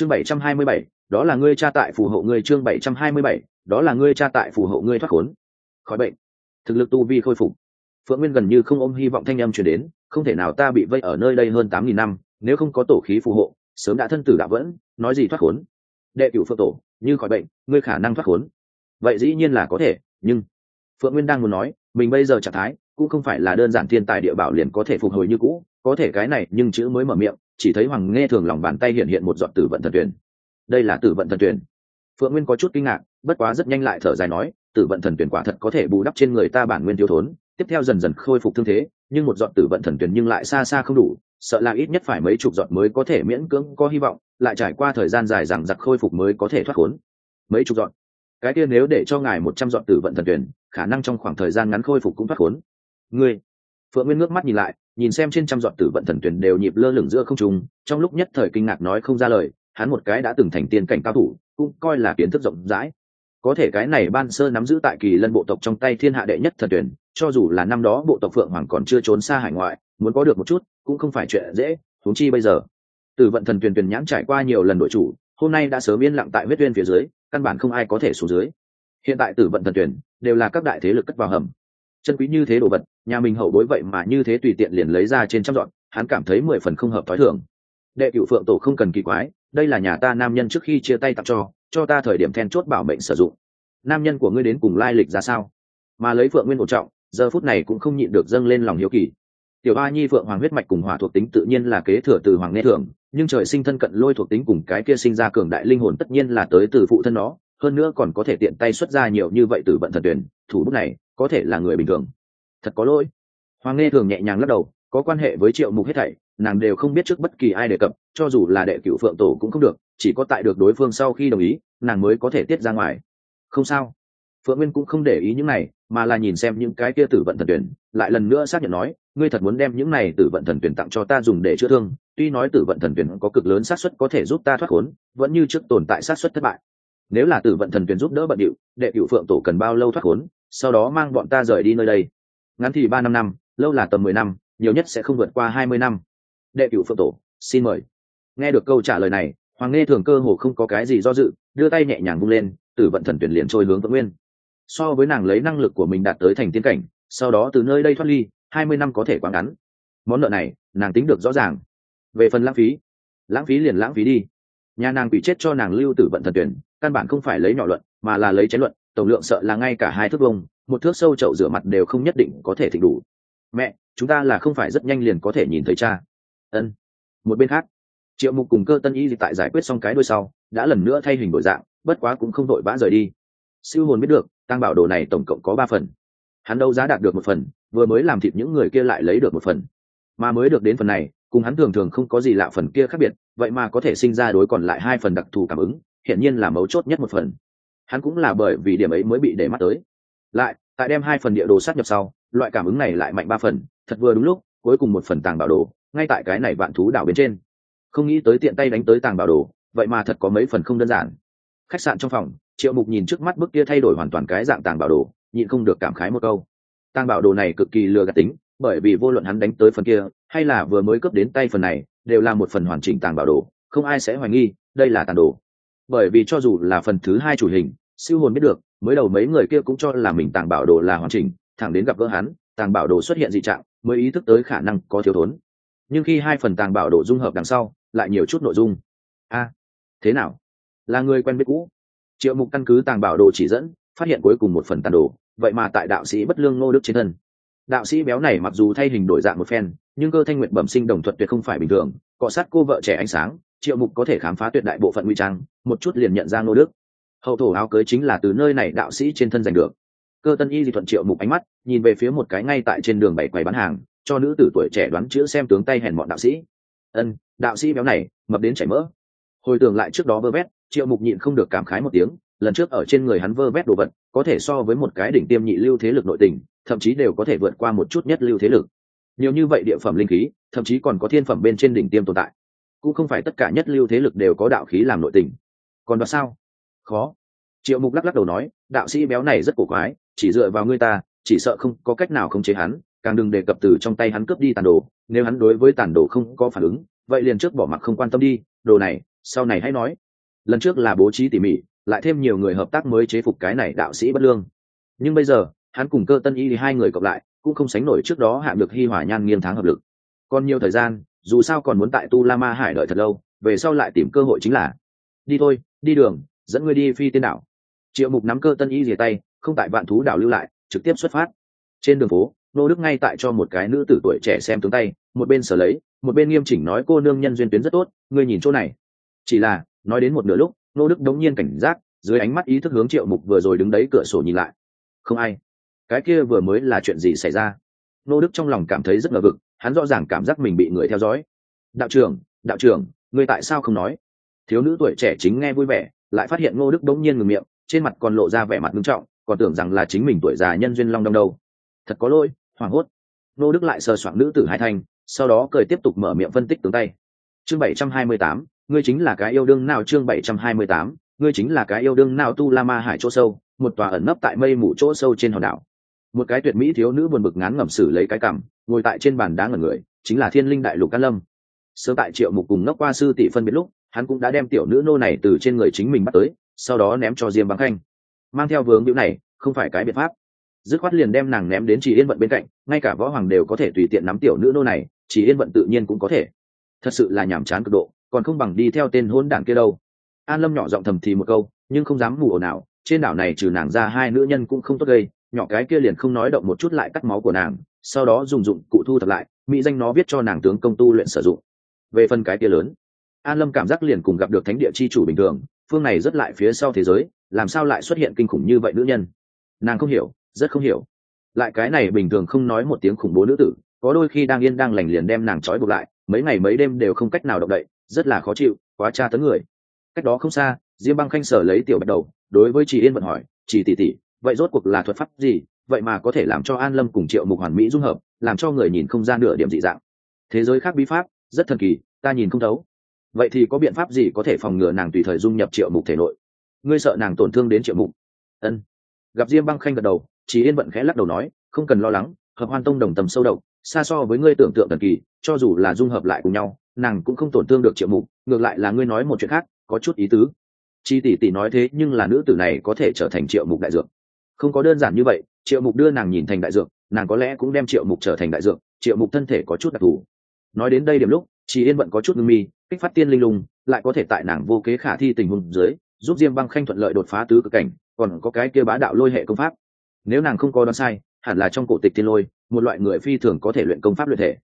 chương bảy trăm hai mươi bảy, đó là ngươi cha tại phù hộ ngươi chương bảy trăm hai mươi bảy, đó là ngươi cha tại phù hộ ngươi thoát khốn. Khỏi bệnh. Thực lực tu vi khôi phục. Phượng nguyên gần như không ôm hy vọng thanh âm truyền đến, không thể nào ta bị vây ở nơi đây hơn tám nghìn năm, nếu không có tổ khí phù hộ, sớm đã thân tử đã vẫn, nói gì thoát khốn. Đệ cửu phượng tổ, như khỏi bệnh, ngươi khả năng thoát khốn. Vậy dĩ nhiên là có thể, nhưng phượng nguyên đang muốn nói, mình bây giờ trạng thái cũng không phải là đơn giản thiên tài địa bảo liền có thể phục hồi như cũ, có thể cái này nhưng chữ mới mở miệng chỉ thấy hoàng nghe thường lòng bàn tay hiện hiện một giọt tử vận thần tuyển đây là tử vận thần tuyển phượng nguyên có chút kinh ngạc, bất quá rất nhanh lại thở dài nói, tử vận thần tuyển quả thật có thể bù đắp trên người ta bản nguyên thiếu thốn, tiếp theo dần dần khôi phục thương thế, nhưng một giọt tử vận thần tuyển nhưng lại xa xa không đủ, sợ là ít nhất phải mấy chục giọt mới có thể miễn cưỡng có hy vọng, lại trải qua thời gian dài rằng giặc khôi phục mới có thể thoát khốn. Mấy chục giọt. Cái kia nếu để cho ngài một trăm giọt tử vận thần tuyển khả năng trong khoảng thời gian ngắn khôi phục cũng thoát khốn. Ngươi phượng nguyên ngước mắt nhìn lại, nhìn xem trên trăm giọt tử vận thần tuyển đều nhịp lơ lửng giữa không trung, trong lúc nhất thời kinh ngạc nói không ra lời, hắn một cái đã từng thành tiên cảnh cao thủ, cũng coi là kiến thức rộng rãi. Có thể cái này ban sơ nắm giữ tại kỳ lân bộ tộc trong tay thiên hạ đệ nhất thần tuyển cho dù là năm đó bộ tộc phượng hoàng còn chưa trốn xa hải ngoại, muốn có được một chút, cũng không phải chuyện dễ, huống chi bây giờ. Tử vận thần tuyển tuyển nhãn trải qua nhiều lần đội chủ, hôm nay đã sớm yên lặng tại huyết uyên phía dưới, căn bản không ai có thể xuống dưới. Hiện tại tử vận thần tuyển đều là các đại thế lực cất vào hầm chân quý như thế đồ vật, nhà mình hậu bối vậy mà như thế tùy tiện liền lấy ra trên trăm dọn, hắn cảm thấy mười phần không hợp t h ó i thường. Đệ cựu phượng tổ không cần kỳ quái, đây là nhà ta nam nhân trước khi chia tay tặng cho cho ta thời điểm then chốt bảo mệnh sử dụng. Nam nhân của ngươi đến cùng lai lịch ra sao? Mà lấy phượng nguyên một trọng, giờ phút này cũng không nhịn được dâng lên lòng hiếu kỳ. Tiểu ba nhi phượng hoàng huyết mạch cùng hỏa thuộc tính tự nhiên là kế thừa từ hoàng nghe thường nhưng trời sinh thân cận lôi thuộc tính cùng cái kia sinh ra cường đại linh hồn tất nhiên là tới từ phụ thân nó, hơn nữa còn có thể tiện tay xuất ra nhiều như vậy từ vận thần tuyển, thủ bút này có thể là người bình thường. Thật có lỗi. Hoàng nghe thường nhẹ nhàng lắc đầu, có quan hệ với triệu mục hết thảy, nàng đều không biết trước bất kỳ ai đề cập, cho dù là đệ cựu phượng tổ cũng không được, chỉ có tại được đối phương sau khi đồng ý, nàng mới có thể tiết ra ngoài. Không sao. Phượng nguyên cũng không để ý những này, mà là nhìn xem những cái kia tử vận thần tuyển, lại lần nữa xác nhận nói, ngươi thật muốn đem những này tử vận thần tuyển tặng cho ta dùng để chữa thương, tuy nói tử vận thần tuyển có cực lớn xác suất có thể giúp ta thoát khốn, vẫn như trước tồn tại xác suất thất bại. Nếu là tử vận thần tuyển giúp đỡ bận điệu, đệ cựu phượng tổ cần bao lâu thoát khốn sau đó mang bọn ta rời đi nơi đây. Ngắn thì ba năm năm, lâu là tầm mười năm, nhiều nhất sẽ không vượt qua hai mươi năm. Đệ cửu phượng tổ, xin mời. Nghe được câu trả lời này, hoàng nghe thường cơ hồ không có cái gì do dự, đưa tay nhẹ nhàng vung lên, tử vận thần tuyển liền trôi hướng vượng nguyên. So với nàng lấy năng lực của mình đạt tới thành tiên cảnh, sau đó từ nơi đây thoát ly, hai mươi năm có thể quá ngắn. Món nợ này, nàng tính được rõ ràng. Về phần lãng phí lãng phí liền lãng phí đi. Nhà nàng bị chết cho nàng lưu tử vận thần tuyển, căn bản không phải lấy nhỏ luận, mà là lấy chén luận tổng lượng sợ là ngay cả hai thước vông một thước sâu chậu rửa mặt đều không nhất định có thể thịnh đủ. Mẹ, chúng ta là không phải rất nhanh liền có thể nhìn thấy cha. Ân. Một bên khác, triệu mục cùng cơ tân y tại giải quyết xong cái đôi sau, đã lần nữa thay hình đổi dạng, bất quá cũng không đội vã rời đi. Siêu hồn biết được tăng bảo đồ này tổng cộng có ba phần. Hắn đâu giá đạt được một phần, vừa mới làm thịt những người kia lại lấy được một phần. Mà mới được đến phần này, cùng hắn thường thường không có gì lạ phần kia khác biệt, vậy mà có thể sinh ra đối còn lại hai phần đặc thù cảm ứng, hiển nhiên là mấu chốt nhất một phần hắn cũng là bởi vì điểm ấy mới bị để mắt tới. Lại, tại đem hai phần địa đồ sát nhập sau, loại cảm ứng này lại mạnh ba phần, thật vừa đúng lúc, cuối cùng một phần tàng bảo đồ, ngay tại cái này vạn thú đảo bên trên. Không nghĩ tới tiện tay đánh tới tàng bảo đồ, vậy mà thật có mấy phần không đơn giản. Khách sạn trong phòng, triệu mục nhìn trước mắt bức kia thay đổi hoàn toàn cái dạng tàng bảo đồ, nhịn không được cảm khái một câu. Tàng bảo đồ này cực kỳ lừa gạt tính, bởi vì vô luận hắn đánh tới phần kia, hay là vừa mới cướp đến tay phần này, đều là một phần hoàn chỉnh tàng bảo đồ, không ai sẽ hoài nghi, đây là tàng đồ bởi vì cho dù là phần thứ hai chủ hình, siêu hồn biết được, mới đầu mấy người kia cũng cho là mình tàng bảo đồ là hoàn chỉnh, thẳng đến gặp gỡ hắn, tàng bảo đồ xuất hiện dị trạng, mới ý thức tới khả năng có thiếu thốn. Nhưng khi hai phần tàng bảo đồ dung hợp đằng sau, lại nhiều chút nội dung. A, thế nào? Là người quen biết cũ. Triệu mục căn cứ tàng bảo đồ chỉ dẫn, phát hiện cuối cùng một phần tàn đồ, vậy mà tại đạo sĩ bất lương ngô đức trên thân. Đạo sĩ béo này mặc dù thay hình đổi dạng một phen, nhưng cơ thanh nguyện bẩm sinh đồng thuận tuyệt không phải bình thường, cọ sát cô vợ trẻ ánh sáng triệu mục có thể khám phá tuyệt đại bộ phận nguy trang, một chút liền nhận ra ngô đức. Hậu thổ áo cưới chính là từ nơi này đạo sĩ trên thân giành được. Cơ tân y di thuận triệu mục ánh mắt, nhìn về phía một cái ngay tại trên đường bảy quầy bán hàng, cho nữ tử tuổi trẻ đoán chữ xem tướng tay hèn bọn đạo sĩ. Ân, đạo sĩ béo này, mập đến chảy mỡ. Hồi tưởng lại trước đó vơ vét, triệu mục nhịn không được cảm khái một tiếng, lần trước ở trên người hắn vơ vét đồ vật, có thể so với một cái đỉnh tiêm nhị lưu thế lực nội tình, thậm chí đều có thể vượt qua một chút nhất lưu thế lực. Nhiều như vậy địa phẩm linh khí, thậm chí còn có thiên phẩm bên trên đỉnh tiêm tồn tại cũng không phải tất cả nhất lưu thế lực đều có đạo khí làm nội tình. Còn đoạt sao? Khó. Triệu mục lắc lắc đầu nói, đạo sĩ béo này rất cổ quái, chỉ dựa vào ngươi ta, chỉ sợ không có cách nào khống chế hắn, càng đừng đề cập từ trong tay hắn cướp đi tàn đồ, nếu hắn đối với tàn đồ không có phản ứng, vậy liền trước bỏ mặc không quan tâm đi, đồ này, sau này hãy nói. Lần trước là bố trí tỉ mỉ, lại thêm nhiều người hợp tác mới chế phục cái này đạo sĩ bất lương. Nhưng bây giờ, hắn cùng cơ tân y thì hai người cộng lại, cũng không sánh nổi trước đó hạ được hi hỏa nhan nghiêng tháng hợp lực. Còn nhiều thời gian dù sao còn muốn tại tu la ma hải đợi thật lâu, về sau lại tìm cơ hội chính là, đi thôi, đi đường, dẫn ngươi đi phi tiên đảo. Triệu mục nắm cơ tân y rìa tay, không tại vạn thú đảo lưu lại, trực tiếp xuất phát. Trên đường phố, nô đức ngay tại cho một cái nữ tử tuổi trẻ xem tướng tay, một bên sở lấy, một bên nghiêm chỉnh nói, cô nương nhân duyên tuyến rất tốt, ngươi nhìn chỗ này. Chỉ là, nói đến một nửa lúc, nô đức đống nhiên cảnh giác, dưới ánh mắt ý thức hướng triệu mục vừa rồi đứng đấy cửa sổ nhìn lại. Không ai. Cái kia vừa mới là chuyện gì xảy ra? Nô đức trong lòng cảm thấy rất ngờ vực hắn rõ ràng cảm giác mình bị người theo dõi. Đạo trưởng đạo trưởng, ngươi tại sao không nói? Thiếu nữ tuổi trẻ chính nghe vui vẻ, lại phát hiện ngô đức bỗng nhiên ngừng miệng, trên mặt còn lộ ra vẻ mặt nghiêm trọng, còn tưởng rằng là chính mình tuổi già nhân duyên long đong đâu. Thật có lỗi, hoảng hốt. Ngô đức lại sờ soạn nữ tử hai thanh, sau đó cười tiếp tục mở miệng phân tích tướng tay. Chương bảy trăm hai mươi tám, ngươi chính là cái yêu đương nào chương bảy trăm hai mươi tám, ngươi chính là cái yêu đương nào tu la ma hải chỗ sâu, một tòa ẩn nấp tại mây mù chỗ sâu trên hòn đảo. Một cái tuyệt mỹ thiếu nữ buồn bực ngán ngẩm xử lấy cái cằm ngồi tại trên bàn đá ngẩn người, chính là thiên linh đại lục can lâm. Sớm tại triệu mục cùng ngốc qua sư tỷ phân biệt lúc, hắn cũng đã đem tiểu nữ nô này từ trên người chính mình bắt tới, sau đó ném cho diêm băng khanh. Mang theo vướng hữu này, không phải cái biện pháp. Dứt khoát liền đem nàng ném đến chỉ yên vận bên cạnh, ngay cả võ hoàng đều có thể tùy tiện nắm tiểu nữ nô này chỉ yên vận tự nhiên cũng có thể. Thật sự là nhàm chán cực độ, còn không bằng đi theo tên hôn đảng kia đâu. An lâm nhỏ giọng thầm thì một câu, nhưng không dám mù ồn nào trên đảo này trừ nàng ra hai nữ nhân cũng không tốt gây, nhỏ cái kia liền không nói động một chút lại cắt máu của nàng sau đó dùng dụng cụ thu thập lại, mỹ danh nó viết cho nàng tướng công tu luyện sử dụng. Về phần cái kia lớn, an lâm cảm giác liền cùng gặp được thánh địa chi chủ bình thường, phương này rất lại phía sau thế giới, làm sao lại xuất hiện kinh khủng như vậy nữ nhân? Nàng không hiểu, rất không hiểu. Lại cái này bình thường không nói một tiếng khủng bố nữ tử, có đôi khi đang yên đang lành liền đem nàng trói buộc lại, mấy ngày mấy đêm đều không cách nào động đậy, rất là khó chịu, quá tra tấn người. Cách đó không xa, diêm băng khanh sở lấy tiểu bắt đầu, đối với chị yên vận hỏi chị tỷ tỷ, vậy rốt cuộc là thuật pháp gì? Vậy mà có thể làm cho an lâm cùng triệu mục hoàn mỹ dung hợp, làm cho người nhìn không gian nửa điểm dị dạng. Thế giới khác bí pháp, rất thần kỳ, ta nhìn không thấu. Vậy thì có biện pháp gì có thể phòng ngừa nàng tùy thời dung nhập triệu mục thể nội? Ngươi sợ nàng tổn thương đến triệu mục? Ân. Gặp diêm băng khanh gật đầu chỉ yên vận khẽ lắc đầu nói, không cần lo lắng, hợp hoan tông đồng tầm sâu độc, xa so với ngươi tưởng tượng thần kỳ, cho dù là dung hợp lại cùng nhau, nàng cũng không tổn thương được triệu mục, ngược lại là ngươi nói một chuyện khác, có chút ý tứ. Chi tỷ tỷ nói thế nhưng là nữ tử này có thể trở thành triệu mục đại dược. Không có đơn giản như vậy triệu mục đưa nàng nhìn thành đại dược, nàng có lẽ cũng đem triệu mục trở thành đại dược, triệu mục thân thể có chút đặc thù. Nói đến đây điểm lúc chị yên bận có chút ngưng mi, kích phát tiên linh lùng lại có thể tại nàng vô kế khả thi tình huống dưới, giúp diêm băng khanh thuận lợi đột phá tứ cực cảnh, còn có cái kia bá đạo lôi hệ công pháp. Nếu nàng không có đoán sai, hẳn là trong cổ tịch tiên lôi, một loại người phi thường có thể luyện công pháp luyện thể.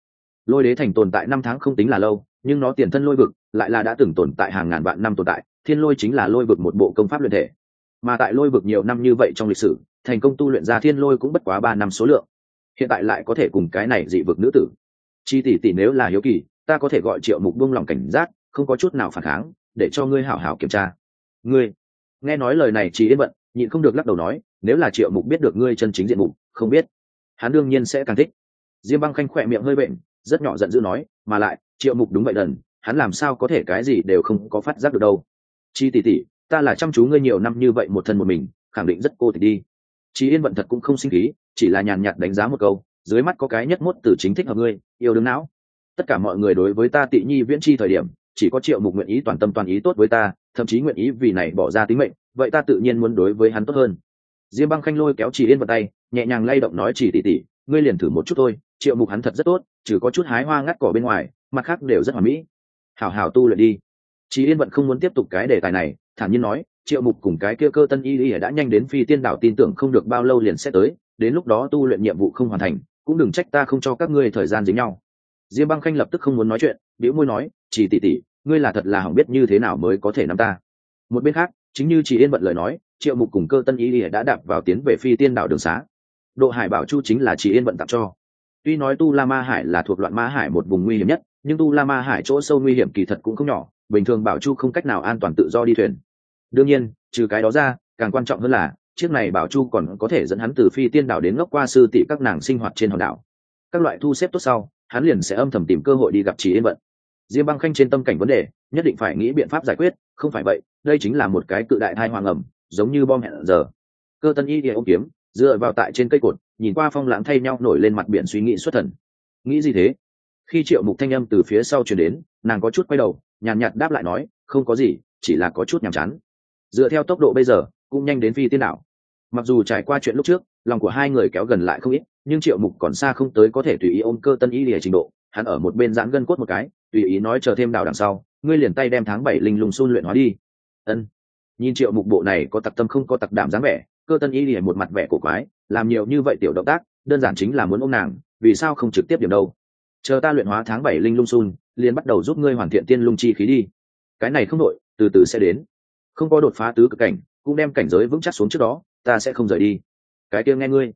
Lôi đế thành tồn tại năm tháng không tính là lâu, nhưng nó tiền thân lôi vực lại là đã từng tồn tại hàng ngàn vạn năm tồn tại, thiên lôi chính là lôi vực một bộ công pháp luyện thể. Mà tại lôi vực nhiều năm như vậy trong lịch sử thành công tu luyện ra thiên lôi cũng bất quá ba năm số lượng. Hiện tại lại có thể cùng cái này dị vực nữ tử. Chi tỷ tỷ nếu là hiếu kỳ, ta có thể gọi triệu mục buông lòng cảnh giác, không có chút nào phản kháng, để cho ngươi hảo hảo kiểm tra. Ngươi, nghe nói lời này chỉ yên bận, nhịn không được lắc đầu nói, nếu là triệu mục biết được ngươi chân chính diện mục, không biết, hắn đương nhiên sẽ càng thích. Diêm băng khanh khỏe miệng hơi bệnh, rất nhỏ giận dữ nói, mà lại, triệu mục đúng vậy đần hắn làm sao có thể cái gì đều không có phát giác được đâu. Chi tỷ tỷ, ta là chăm chú ngươi nhiều năm như vậy một thân một mình, khẳng định rất cô thì đi chị yên vận thật cũng không sinh khí, chỉ là nhàn nhạt đánh giá một câu, dưới mắt có cái nhất mốt từ chính thích hợp ngươi, yêu đương não. Tất cả mọi người đối với ta tị nhi viễn chi thời điểm, chỉ có triệu mục nguyện ý toàn tâm toàn ý tốt với ta, thậm chí nguyện ý vì này bỏ ra tính mệnh, vậy ta tự nhiên muốn đối với hắn tốt hơn. Diêm băng khanh lôi kéo chị yên vào tay, nhẹ nhàng lay động nói chỉ tỉ tỉ, ngươi liền thử một chút thôi, triệu mục hắn thật rất tốt, trừ có chút hái hoa ngắt cỏ bên ngoài, mặt khác đều rất hoàn mỹ. Hảo hảo tu luyện đi. Chị yên vẫn không muốn tiếp tục cái đề tài này, thản nhiên nói triệu mục cùng cái kia cơ tân y y đã nhanh đến phi tiên đảo tin tưởng không được bao lâu liền sẽ tới, đến lúc đó tu luyện nhiệm vụ không hoàn thành, cũng đừng trách ta không cho các ngươi thời gian dính nhau. Diêm băng khanh lập tức không muốn nói chuyện biểu môi nói, chỉ tỉ tỉ ngươi là thật là hỏng biết như thế nào mới có thể nắm ta. Một bên khác, chính như chị yên bận lời nói, triệu mục cùng cơ tân y y đã đạp vào tiến về phi tiên đảo đường xá. Độ hải bảo chu chính là chị yên bận tặng cho. Tuy nói tu la ma hải là thuộc loạn ma hải một vùng nguy hiểm nhất, nhưng tu la ma hải chỗ sâu nguy hiểm kỳ thật cũng không nhỏ, bình thường bảo chu không cách nào an toàn tự do đi thuyền đương nhiên, trừ cái đó ra, càng quan trọng hơn là, chiếc này bảo chu còn có thể dẫn hắn từ phi tiên đảo đến ngốc qua sư tỷ các nàng sinh hoạt trên hòn đảo. Các loại thu xếp tốt sau, hắn liền sẽ âm thầm tìm cơ hội đi gặp chị yên vận. Diêm băng khanh trên tâm cảnh vấn đề, nhất định phải nghĩ biện pháp giải quyết, không phải vậy, đây chính là một cái cự đại thai hoàng ẩm, giống như bom hẹn giờ. Cơ tân y địa ô kiếm, dựa vào tại trên cây cột, nhìn qua phong lãng thay nhau nổi lên mặt biển suy nghĩ xuất thần. Nghĩ gì thế? Khi triệu mục thanh âm từ phía sau chuyển đến, nàng có chút quay đầu, nhàn nhạt đáp lại nói, không có gì, chỉ là có chút nhàm chán dựa theo tốc độ bây giờ, cũng nhanh đến phi tiên đảo. Mặc dù trải qua chuyện lúc trước, lòng của hai người kéo gần lại không ít, nhưng triệu mục còn xa không tới có thể tùy ý ôm cơ tân y lìa trình độ, hắn ở một bên giãn gân cốt một cái, tùy ý nói chờ thêm đảo đằng sau, ngươi liền tay đem tháng bảy linh lùng xun luyện hóa đi. Ân. Nhìn triệu mục bộ này có tặc tâm không có tặc đảm dáng vẻ, cơ tân y lìa một mặt vẻ cổ quái, làm nhiều như vậy tiểu động tác, đơn giản chính là muốn ôm nàng, vì sao không trực tiếp điểm đâu? Chờ ta luyện hóa tháng bảy linh lung xun, liền bắt đầu giúp ngươi hoàn thiện tiên lung chi khí đi. Cái này không đội từ từ sẽ đến không có đột phá tứ cực cảnh, cũng đem cảnh giới vững chắc xuống trước đó, ta sẽ không rời đi. Cái kia nghe ngươi.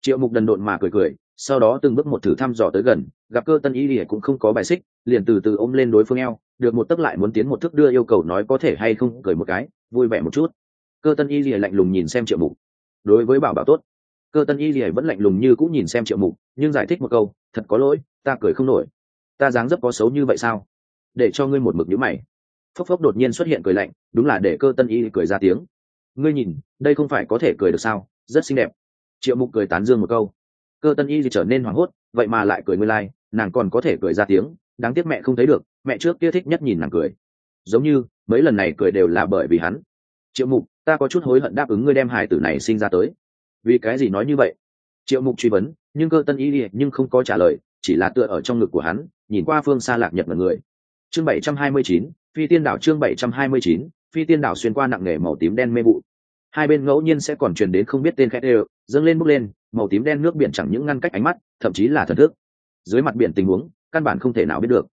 Triệu mục đần độn mà cười cười, sau đó từng bước một thử thăm dò tới gần, gặp cơ tân y lìa cũng không có bài xích, liền từ từ ôm lên đối phương eo, được một tấc lại muốn tiến một thức đưa yêu cầu nói có thể hay không, cười một cái, vui vẻ một chút. Cơ tân y lìa lạnh lùng nhìn xem triệu mục. Đối với bảo bảo tốt. Cơ tân y lìa vẫn lạnh lùng như cũng nhìn xem triệu mục, nhưng giải thích một câu, thật có lỗi, ta cười không nổi. Ta dáng dấp có xấu như vậy sao? Để cho ngươi một mực nhữ mày phốc phốc đột nhiên xuất hiện cười lạnh đúng là để cơ tân y cười ra tiếng. Ngươi nhìn đây không phải có thể cười được sao? Rất xinh đẹp. Triệu mục cười tán dương một câu. Cơ tân y thì trở nên hoảng hốt vậy mà lại cười ngươi lai、like, nàng còn có thể cười ra tiếng đáng tiếc mẹ không thấy được mẹ trước kia thích nhất nhìn nàng cười. Giống như mấy lần này cười đều là bởi vì hắn. Triệu mục ta có chút hối hận đáp ứng ngươi đem Hải tử này sinh ra tới. Vì cái gì nói như vậy? Triệu mục truy vấn nhưng cơ tân y nhưng không có trả lời chỉ là tựa ở trong ngực của hắn nhìn qua phương xa lạc nhật mật người. Chương bảy trăm hai mươi chín phi tiên đảo chương bảy trăm hai mươi chín, phi tiên đảo xuyên qua nặng nề màu tím đen mê vụ. Hai bên ngẫu nhiên sẽ còn truyền đến không biết tên khét đều, dâng lên bốc lên, màu tím đen nước biển chẳng những ngăn cách ánh mắt, thậm chí là thần thức. Dưới mặt biển tình huống, căn bản không thể nào biết được.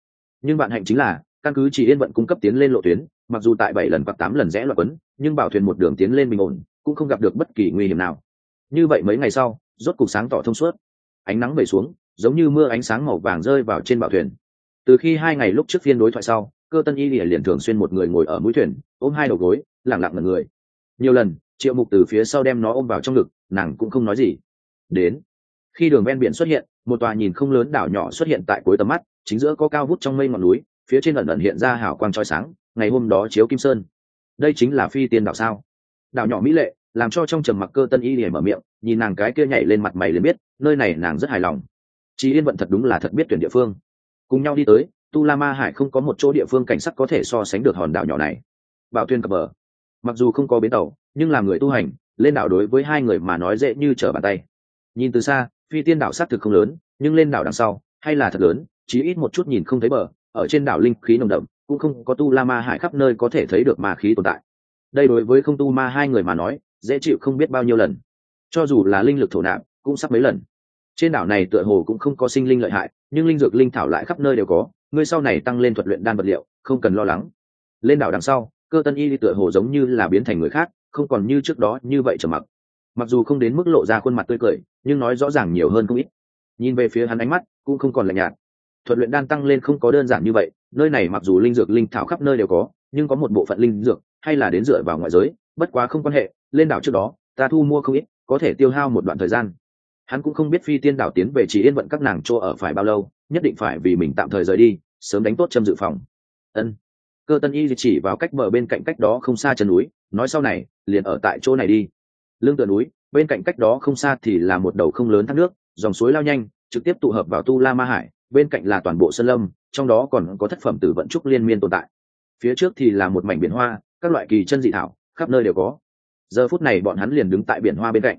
Nhưng bạn hạnh chính là, căn cứ chỉ yên vận cung cấp tiến lên lộ tuyến, mặc dù tại bảy lần hoặc tám lần rẽ loạt quấn, nhưng bảo thuyền một đường tiến lên bình ổn, cũng không gặp được bất kỳ nguy hiểm nào. Như vậy mấy ngày sau, rốt cục sáng tỏ thông suốt. Ánh nắng về xuống, giống như mưa ánh sáng màu vàng rơi vào trên bảo thuyền. Từ khi hai ngày lúc trước phiên đối thoại sau cơ tân y liền thường xuyên một người ngồi ở mũi thuyền, ôm hai đầu gối lẳng lặng ngẩn người. Nhiều lần, triệu mục từ phía sau đem nó ôm vào trong ngực, nàng cũng không nói gì. Đến, khi đường ven biển xuất hiện, một tòa nhìn không lớn đảo nhỏ xuất hiện tại cuối tầm mắt, chính giữa có cao vút trong mây ngọn núi, phía trên ẩn ẩn hiện ra hào quang trói sáng, ngày hôm đó chiếu kim sơn. Đây chính là phi tiên đảo sao? Đảo nhỏ mỹ lệ, làm cho trong trầm mặc cơ tân y liền mở miệng, nhìn nàng cái kia nhảy lên mặt mày liền biết, nơi này nàng rất hài lòng. Chị yên vận thật đúng là thật biết tuyển địa phương. Cùng nhau đi tới tu la ma hải không có một chỗ địa phương cảnh sắc có thể so sánh được hòn đảo nhỏ này. Bảo tuyên cập bờ. Mặc dù không có bến tàu, nhưng làm người tu hành, lên đảo đối với hai người mà nói dễ như trở bàn tay. Nhìn từ xa, phi tiên đảo xác thực không lớn, nhưng lên đảo đằng sau, hay là thật lớn, chí ít một chút nhìn không thấy bờ, ở trên đảo linh khí nồng đậm, cũng không có tu la ma hải khắp nơi có thể thấy được ma khí tồn tại. Đây đối với không tu ma hai người mà nói, dễ chịu không biết bao nhiêu lần. Cho dù là linh lực thổ nạp, cũng sắp mấy lần. Trên đảo này tựa hồ cũng không có sinh linh lợi hại, nhưng linh dược linh thảo lại khắp nơi đều có ngươi sau này tăng lên thuật luyện đan vật liệu, không cần lo lắng. Lên đảo đằng sau, cơ tân y tựa hồ giống như là biến thành người khác, không còn như trước đó như vậy trở mặc. Mặc dù không đến mức lộ ra khuôn mặt tươi cười, nhưng nói rõ ràng nhiều hơn không ít. Nhìn về phía hắn ánh mắt, cũng không còn lạnh nhạt. Thuật luyện đan tăng lên không có đơn giản như vậy, nơi này mặc dù linh dược linh thảo khắp nơi đều có, nhưng có một bộ phận linh dược, hay là đến dựa vào ngoại giới, bất quá không quan hệ, lên đảo trước đó, ta thu mua không ít, có thể tiêu hao một đoạn thời gian hắn cũng không biết phi tiên đảo tiến về chỉ yên vận các nàng chỗ ở phải bao lâu, nhất định phải vì mình tạm thời rời đi, sớm đánh tốt châm dự phòng. Ân. Cơ tân y chỉ vào cách bờ bên cạnh cách đó không xa chân núi, nói sau này, liền ở tại chỗ này đi. Lưng tựa núi, bên cạnh cách đó không xa thì là một đầu không lớn thác nước, dòng suối lao nhanh, trực tiếp tụ hợp vào tu la ma hải, bên cạnh là toàn bộ sân lâm, trong đó còn có thất phẩm tử vận trúc liên miên tồn tại. Phía trước thì là một mảnh biển hoa, các loại kỳ chân dị thảo, khắp nơi đều có. Giờ phút này bọn hắn liền đứng tại biển hoa bên cạnh.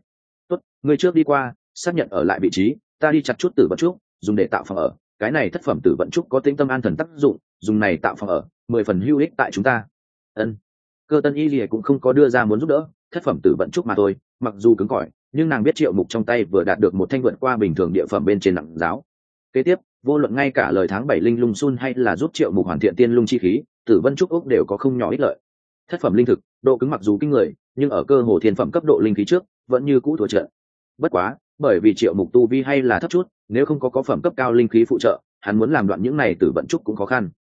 Tốt người trước đi qua xác nhận ở lại vị trí, ta đi chặt chút tử vận trúc, dùng để tạo phòng ở. Cái này thất phẩm tử vận trúc có tính tâm an thần tác dụng, dùng này tạo phòng ở, mười phần hữu ích tại chúng ta. Ân. Cơ tân y lìa cũng không có đưa ra muốn giúp đỡ, thất phẩm tử vận trúc mà thôi, mặc dù cứng cỏi, nhưng nàng biết triệu mục trong tay vừa đạt được một thanh vượt qua bình thường địa phẩm bên trên nặng giáo. Kế tiếp, vô luận ngay cả lời tháng bảy linh lung sun hay là giúp triệu mục hoàn thiện tiên lung chi khí, tử vân trúc úc đều có không nhỏ ích lợi. Thất phẩm linh thực, độ cứng mặc dù kinh người, nhưng ở cơ hồ thiên phẩm cấp độ linh khí trước, vẫn như cũ thua trợ bất quá bởi vì triệu mục tu vi hay là thấp chút, nếu không có có phẩm cấp cao linh khí phụ trợ, hắn muốn làm đoạn những này tử vận trúc cũng khó khăn.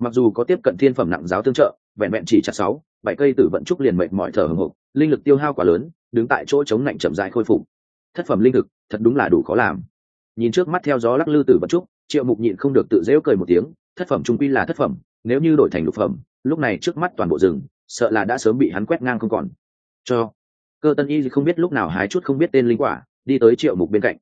Mặc dù có tiếp cận thiên phẩm nặng giáo tương trợ, vẹn vẹn chỉ chặt sáu, bảy cây tử vận trúc liền mệt mỏi thở hồng hộc, linh lực tiêu hao quá lớn, đứng tại chỗ chống lạnh chậm dài khôi phục. Thất phẩm linh thực, thật đúng là đủ khó làm. Nhìn trước mắt theo gió lắc lư tử vận trúc, triệu mục nhịn không được tự dễu cười một tiếng, thất phẩm trung quy là thất phẩm, nếu như đổi thành lục phẩm, lúc này trước mắt toàn bộ rừng, sợ là đã sớm bị hắn quét ngang không còn. Cho, cơ tân y không biết lúc nào hái chút không biết tên linh quả đi tới triệu mục bên cạnh.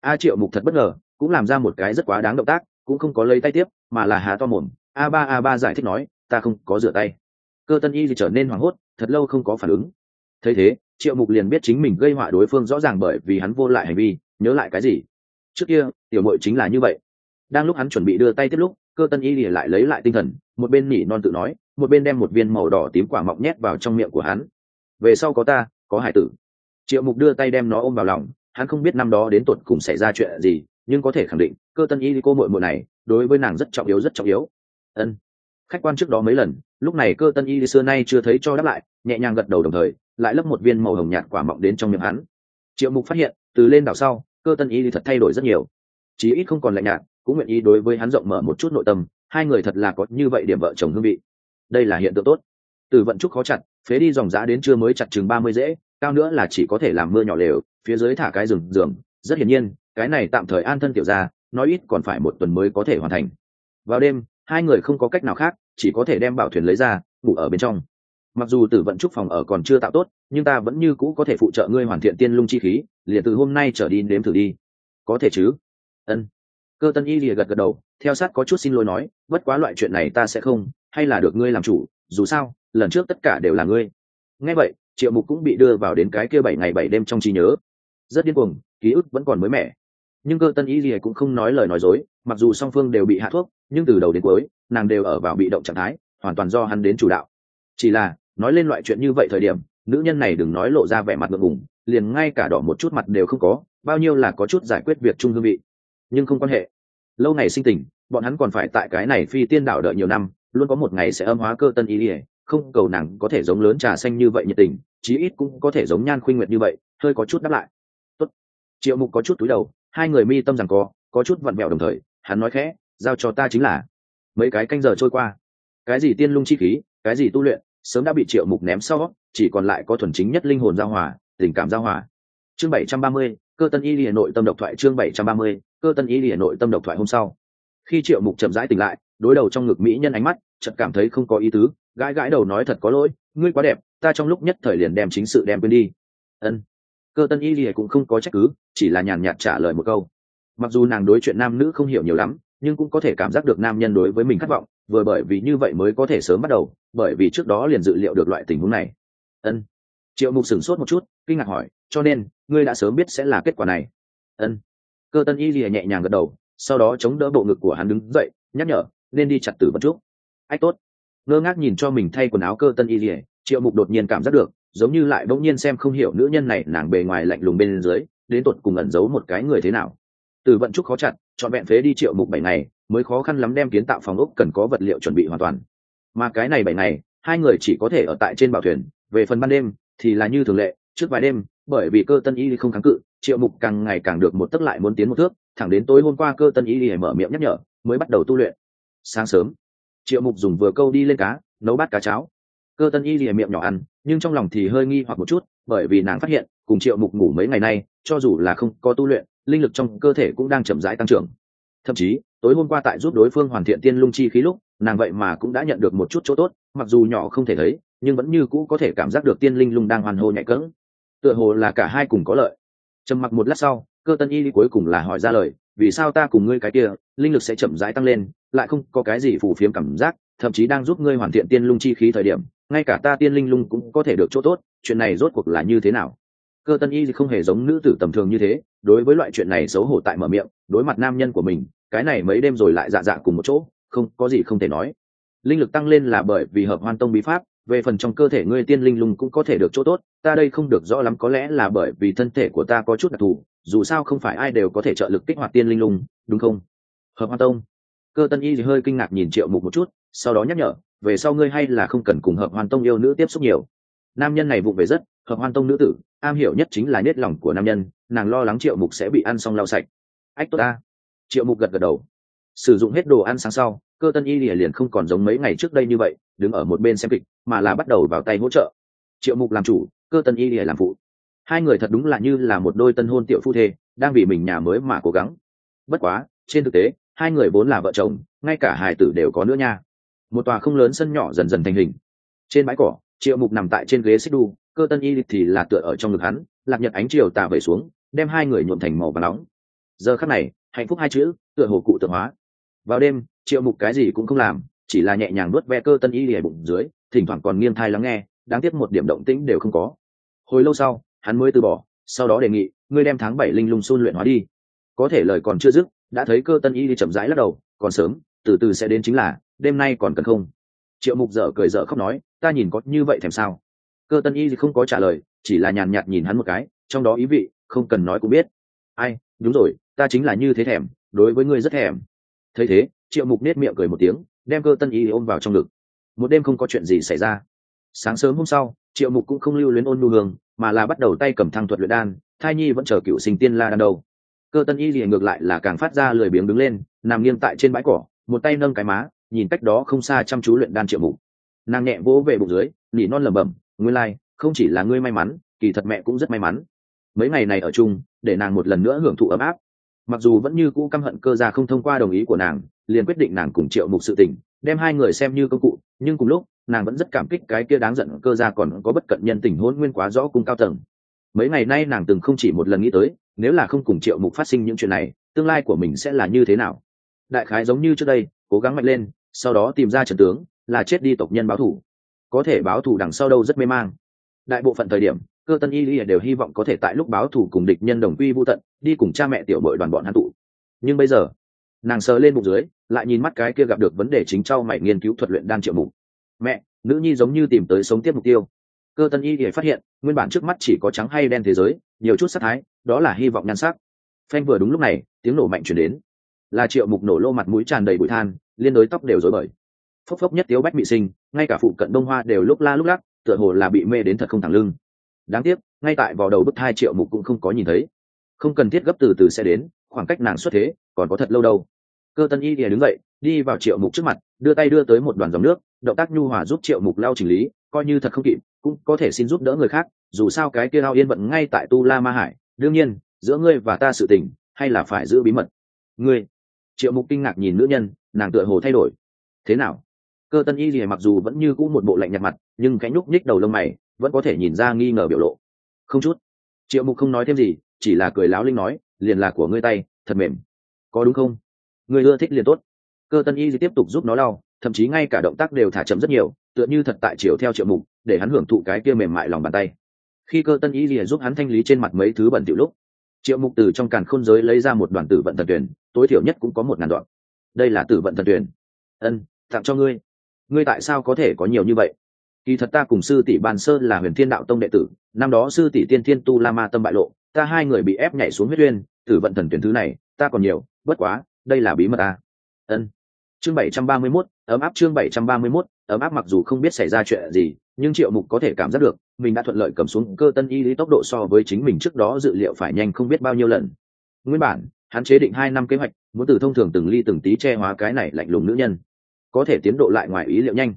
A triệu mục thật bất ngờ, cũng làm ra một cái rất quá đáng động tác, cũng không có lấy tay tiếp, mà là há to mồm, a ba a ba giải thích nói, ta không có rửa tay. Cơ tân y thì trở nên hoảng hốt, thật lâu không có phản ứng. Thấy thế, triệu mục liền biết chính mình gây họa đối phương rõ ràng bởi vì hắn vô lại hành vi, nhớ lại cái gì. Trước kia, tiểu mội chính là như vậy. Đang lúc hắn chuẩn bị đưa tay tiếp lúc, cơ tân y lìa lại lấy lại tinh thần, một bên nỉ non tự nói, một bên đem một viên màu đỏ tím quả mọng nhét vào trong miệng của hắn. Về sau có ta, có hải tử. Triệu mục đưa tay đem nó ôm vào lòng hắn không biết năm đó đến tột cùng xảy ra chuyện gì, nhưng có thể khẳng định, cơ tân y cô mội mội này, đối với nàng rất trọng yếu, rất trọng yếu. Ân. Khách quan trước đó mấy lần, lúc này cơ tân y xưa nay chưa thấy cho đáp lại, nhẹ nhàng gật đầu đồng thời, lại lấp một viên màu hồng nhạt quả mọng đến trong miệng hắn. Triệu mục phát hiện, từ lên đảo sau, cơ tân y thật thay đổi rất nhiều. Chí ít không còn lạnh nhạt, cũng nguyện ý đối với hắn rộng mở một chút nội tâm, hai người thật là có như vậy điểm vợ chồng hương vị. Đây là hiện tượng tốt. Từ vận trúc khó chặt, phế đi dòng giá đến trưa mới chặt chừng ba mươi dễ, cao nữa là chỉ có thể làm mưa nhỏ lều phía dưới thả cái rừng giường, rất hiển nhiên, cái này tạm thời an thân tiểu ra nói ít còn phải một tuần mới có thể hoàn thành. Vào đêm, hai người không có cách nào khác, chỉ có thể đem bảo thuyền lấy ra, ngủ ở bên trong. Mặc dù tử vận trúc phòng ở còn chưa tạo tốt, nhưng ta vẫn như cũ có thể phụ trợ ngươi hoàn thiện tiên lung chi khí, liền từ hôm nay trở đi nếm thử đi. Có thể chứ? Ân. Cơ tân y lìa gật gật đầu, theo sát có chút xin lỗi nói, bất quá loại chuyện này ta sẽ không, hay là được ngươi làm chủ, dù sao, lần trước tất cả đều là ngươi. Nghe vậy, triệu mục cũng bị đưa vào đến cái kia bảy ngày bảy đêm trong trí nhớ rất điên cuồng, ký ức vẫn còn mới mẻ. Nhưng cơ tân y gì cũng không nói lời nói dối, mặc dù song phương đều bị hạ thuốc, nhưng từ đầu đến cuối, nàng đều ở vào bị động trạng thái, hoàn toàn do hắn đến chủ đạo. Chỉ là, nói lên loại chuyện như vậy thời điểm, nữ nhân này đừng nói lộ ra vẻ mặt ngượng ngùng, liền ngay cả đỏ một chút mặt đều không có, bao nhiêu là có chút giải quyết việc chung hương vị. Nhưng không quan hệ. Lâu ngày sinh tình, bọn hắn còn phải tại cái này phi tiên đảo đợi nhiều năm, luôn có một ngày sẽ âm hóa cơ tân ý ỉa không cầu nàng có thể giống lớn trà xanh như vậy nhiệt tình, chí ít cũng có thể giống nhan khuynh nguyệt như vậy, hơi có chút đáp lại triệu mục có chút túi đầu, hai người mi tâm rằng có có chút vặn vẹo đồng thời, hắn nói khẽ, giao cho ta chính là. Mấy cái canh giờ trôi qua. Cái gì tiên lung chi khí, cái gì tu luyện, sớm đã bị triệu mục ném sau, chỉ còn lại có thuần chính nhất linh hồn giao hòa, tình cảm giao hòa. Chương bảy trăm ba mươi, cơ tân y lìa nội tâm độc thoại, chương bảy trăm ba mươi, cơ tân y lìa nội tâm độc thoại hôm sau. Khi triệu mục chậm rãi tỉnh lại, đối đầu trong ngực mỹ nhân ánh mắt, chợt cảm thấy không có ý tứ, gãi gãi đầu nói thật có lỗi, ngươi quá đẹp, ta trong lúc nhất thời liền đem chính sự đem quên đi. Ân cơ tân y lìa cũng không có trách cứ, chỉ là nhàn nhạt trả lời một câu. Mặc dù nàng đối chuyện nam nữ không hiểu nhiều lắm, nhưng cũng có thể cảm giác được nam nhân đối với mình khát vọng, vừa bởi vì như vậy mới có thể sớm bắt đầu, bởi vì trước đó liền dự liệu được loại tình huống này. Ân. Triệu mục sửng sốt một chút, kinh ngạc hỏi, cho nên, ngươi đã sớm biết sẽ là kết quả này? Ân. Cơ tân y lìa nhẹ nhàng gật đầu, sau đó chống đỡ bộ ngực của hắn đứng dậy, nhắc nhở, nên đi chặt tử vật chút ách tốt. Ngơ ngác nhìn cho mình thay quần áo cơ tân y lìa, triệu mục đột nhiên cảm giác được giống như lại bỗng nhiên xem không hiểu nữ nhân này nàng bề ngoài lạnh lùng bên dưới, đến tột cùng ẩn giấu một cái người thế nào. Từ vận trúc khó chặt chọn vẹn phế đi triệu mục bảy ngày, mới khó khăn lắm đem kiến tạo phòng ốc cần có vật liệu chuẩn bị hoàn toàn. Mà cái này bảy ngày, hai người chỉ có thể ở tại trên bảo thuyền, về phần ban đêm, thì là như thường lệ, trước vài đêm, bởi vì cơ tân y không kháng cự, triệu mục càng ngày càng được một tấc lại muốn tiến một thước, thẳng đến tối hôm qua cơ tân y mở miệng nhắc nhở, mới bắt đầu tu luyện. Sáng sớm, triệu mục dùng vừa câu đi lên cá, nấu bát cá cháo. Cơ tân y lìa miệng nhỏ ăn nhưng trong lòng thì hơi nghi hoặc một chút, bởi vì nàng phát hiện, cùng triệu mục ngủ mấy ngày nay, cho dù là không có tu luyện, linh lực trong cơ thể cũng đang chậm rãi tăng trưởng. Thậm chí, tối hôm qua tại giúp đối phương hoàn thiện tiên lung chi khí lúc, nàng vậy mà cũng đã nhận được một chút chỗ tốt, mặc dù nhỏ không thể thấy, nhưng vẫn như cũ có thể cảm giác được tiên linh lung đang hoàn hồ nhạy cỡng tựa hồ là cả hai cùng có lợi. Trầm mặc một lát sau, cơ tân y cuối cùng là hỏi ra lời, vì sao ta cùng ngươi cái kia, linh lực sẽ chậm rãi tăng lên, lại không có cái gì phù phiếm cảm giác, thậm chí đang giúp ngươi hoàn thiện tiên lung chi khí thời điểm? Ngay cả ta tiên linh lung cũng có thể được chỗ tốt, chuyện này rốt cuộc là như thế nào? Cơ tân y không hề giống nữ tử tầm thường như thế, đối với loại chuyện này xấu hổ tại mở miệng, đối mặt nam nhân của mình, cái này mấy đêm rồi lại dạ dạ cùng một chỗ, không, có gì không thể nói. Linh lực tăng lên là bởi vì hợp hoan tông bí pháp, về phần trong cơ thể ngươi tiên linh lung cũng có thể được chỗ tốt, ta đây không được rõ lắm, có lẽ là bởi vì thân thể của ta có chút đặc thù, dù sao không phải ai đều có thể trợ lực kích hoạt tiên linh lung, đúng không? Hợp hoan tông. Cơ tân y thì hơi kinh ngạc nhìn triệu mục một chút, sau đó nhắc nhở về sau ngươi hay là không cần cùng hợp hoan tông yêu nữ tiếp xúc nhiều. Nam nhân này vụng về rất, hợp hoan tông nữ tử, am hiểu nhất chính là nết lòng của nam nhân, nàng lo lắng triệu mục sẽ bị ăn xong lau sạch. Ách, tốt ta. Triệu mục gật gật đầu. Sử dụng hết đồ ăn sáng sau, cơ tân y lìa liền không còn giống mấy ngày trước đây như vậy, đứng ở một bên xem kịch, mà là bắt đầu vào tay hỗ trợ. Triệu mục làm chủ, cơ tân y lìa làm phụ. Hai người thật đúng là như là một đôi tân hôn tiểu phu thê, đang vì mình nhà mới mà cố gắng. Bất quá, trên thực tế, hai người vốn là vợ chồng, ngay cả hài tử đều có nữa nha một tòa không lớn sân nhỏ dần dần thành hình. Trên bãi cỏ, triệu mục nằm tại trên ghế xích đu, cơ tân y thì là tựa ở trong ngực hắn, lạc nhật ánh chiều tạ vẩy xuống, đem hai người nhuộm thành màu và nóng. Giờ khắc này, hạnh phúc hai chữ, tựa hồ cụ tượng hóa. Vào đêm, triệu mục cái gì cũng không làm, chỉ là nhẹ nhàng nuốt ve cơ tân y lìa bụng dưới, thỉnh thoảng còn nghiêng thai lắng nghe, đáng tiếc một điểm động tĩnh đều không có. Hồi lâu sau, hắn mới từ bỏ, sau đó đề nghị, ngươi đem tháng bảy linh lung xôn luyện hóa đi. Có thể lời còn chưa dứt, đã thấy cơ tân y đi chậm rãi lắc đầu, còn sớm từ từ sẽ đến chính là, đêm nay còn cần không? Triệu mục dở cười dở khóc nói, ta nhìn có như vậy thèm sao? Cơ tân y thì không có trả lời, chỉ là nhàn nhạt nhìn hắn một cái, trong đó ý vị, không cần nói cũng biết. Ai, đúng rồi, ta chính là như thế thèm, đối với ngươi rất thèm. Thấy thế, triệu mục nết miệng cười một tiếng, đem cơ tân y ôm vào trong ngực. Một đêm không có chuyện gì xảy ra. Sáng sớm hôm sau, triệu mục cũng không lưu luyến ôn nu hương, mà là bắt đầu tay cầm thăng thuật luyện đan, thai nhi vẫn chờ cựu sinh tiên la đan đâu. Cơ tân y thì ngược lại là càng phát ra lười biếng đứng lên, nằm nghiêng tại trên bãi cỏ một tay nâng cái má nhìn cách đó không xa chăm chú luyện đan triệu mục. Nàng nhẹ vỗ về bụng dưới nỉ non lẩm bẩm ngươi lai、like, không chỉ là ngươi may mắn kỳ thật mẹ cũng rất may mắn. Mấy ngày này ở chung để nàng một lần nữa hưởng thụ ấm áp. Mặc dù vẫn như cũ căm hận cơ gia không thông qua đồng ý của nàng liền quyết định nàng cùng triệu mục sự tình đem hai người xem như công cụ nhưng cùng lúc nàng vẫn rất cảm kích cái kia đáng giận cơ gia còn có bất cận nhân tình hôn nguyên quá rõ cung cao tầng. Mấy ngày nay nàng từng không chỉ một lần nghĩ tới nếu là không cùng triệu mục phát sinh những chuyện này tương lai của mình sẽ là như thế nào? Đại khái giống như trước đây, cố gắng mạnh lên, sau đó tìm ra trần tướng, là chết đi tộc nhân báo thủ. Có thể báo thủ đằng sau đâu rất mê mang. Đại bộ phận thời điểm, cơ tân y lìa đều hy vọng có thể tại lúc báo thủ cùng địch nhân đồng quy vô tận, đi cùng cha mẹ tiểu bội đoàn bọn hắn tụ. Nhưng bây giờ, nàng sờ lên bụng dưới, lại nhìn mắt cái kia gặp được vấn đề chính trao mày nghiên cứu thuật luyện đan triệu mục. Mẹ, nữ nhi giống như tìm tới sống tiếp mục tiêu. Cơ tân y để phát hiện, nguyên bản trước mắt chỉ có trắng hay đen thế giới, nhiều chút sắc thái, đó là hy vọng nhan sắc. Phanh vừa đúng lúc này, tiếng nổ mạnh chuyển đến là triệu mục nổ lô mặt mũi tràn đầy bụi than, liên đối tóc đều rối bời. Phốc phốc nhất tiếu bách bị sinh, ngay cả phụ cận đông hoa đều lúc la lúc lắc, tựa hồ là bị mê đến thật không thẳng lưng. Đáng tiếc, ngay tại vào đầu bức hai triệu mục cũng không có nhìn thấy. Không cần thiết gấp từ từ sẽ đến, khoảng cách nàng xuất thế, còn có thật lâu đâu. Cơ tân y thì đứng dậy, đi vào triệu mục trước mặt, đưa tay đưa tới một đoàn dòng nước, động tác nhu hòa giúp triệu mục lao chỉnh lý, coi như thật không kịp, cũng có thể xin giúp đỡ người khác, dù sao cái kia lao yên vận ngay tại tu la ma hải. Đương nhiên, giữa ngươi và ta sự tình, hay là phải giữ bí mật. Ngươi triệu mục kinh ngạc nhìn nữ nhân nàng tựa hồ thay đổi. Thế nào? Cơ tân y gì mặc dù vẫn như cũ một bộ lạnh nhạt mặt nhưng cái nhúc nhích đầu lông mày vẫn có thể nhìn ra nghi ngờ biểu lộ. Không chút. Triệu mục không nói thêm gì chỉ là cười láo linh nói liền là của ngươi tay thật mềm. Có đúng không? Người ưa thích liền tốt. Cơ tân y gì tiếp tục giúp nó lau, thậm chí ngay cả động tác đều thả chậm rất nhiều tựa như thật tại chiều theo triệu mục để hắn hưởng thụ cái kia mềm mại lòng bàn tay. Khi cơ tân y gì giúp hắn thanh lý trên mặt mấy thứ bẩn tiểu lúc triệu mục từ trong càn khôn giới lấy ra một đoàn tử vận thần tuyển, tối thiểu nhất cũng có một ngàn đoạn. Đây là tử vận thần tuyển. Ân, tặng cho ngươi. Ngươi tại sao có thể có nhiều như vậy? Kỳ thật ta cùng sư tỷ Bàn sơ là huyền thiên đạo tông đệ tử, năm đó sư tỷ tiên thiên tu la ma tâm bại lộ, ta hai người bị ép nhảy xuống huyết uyên, tử vận thần tuyển thứ này, ta còn nhiều, bất quá, đây là bí mật ta. Ân. Chương bảy trăm ba mươi mốt, ấm áp chương bảy trăm ba mươi mốt, ấm áp mặc dù không biết xảy ra chuyện gì nhưng triệu mục có thể cảm giác được, mình đã thuận lợi cầm xuống cơ tân y lý tốc độ so với chính mình trước đó dự liệu phải nhanh không biết bao nhiêu lần. Nguyên bản, hắn chế định hai năm kế hoạch, muốn từ thông thường từng ly từng tí che hóa cái này lạnh lùng nữ nhân. Có thể tiến độ lại ngoài ý liệu nhanh.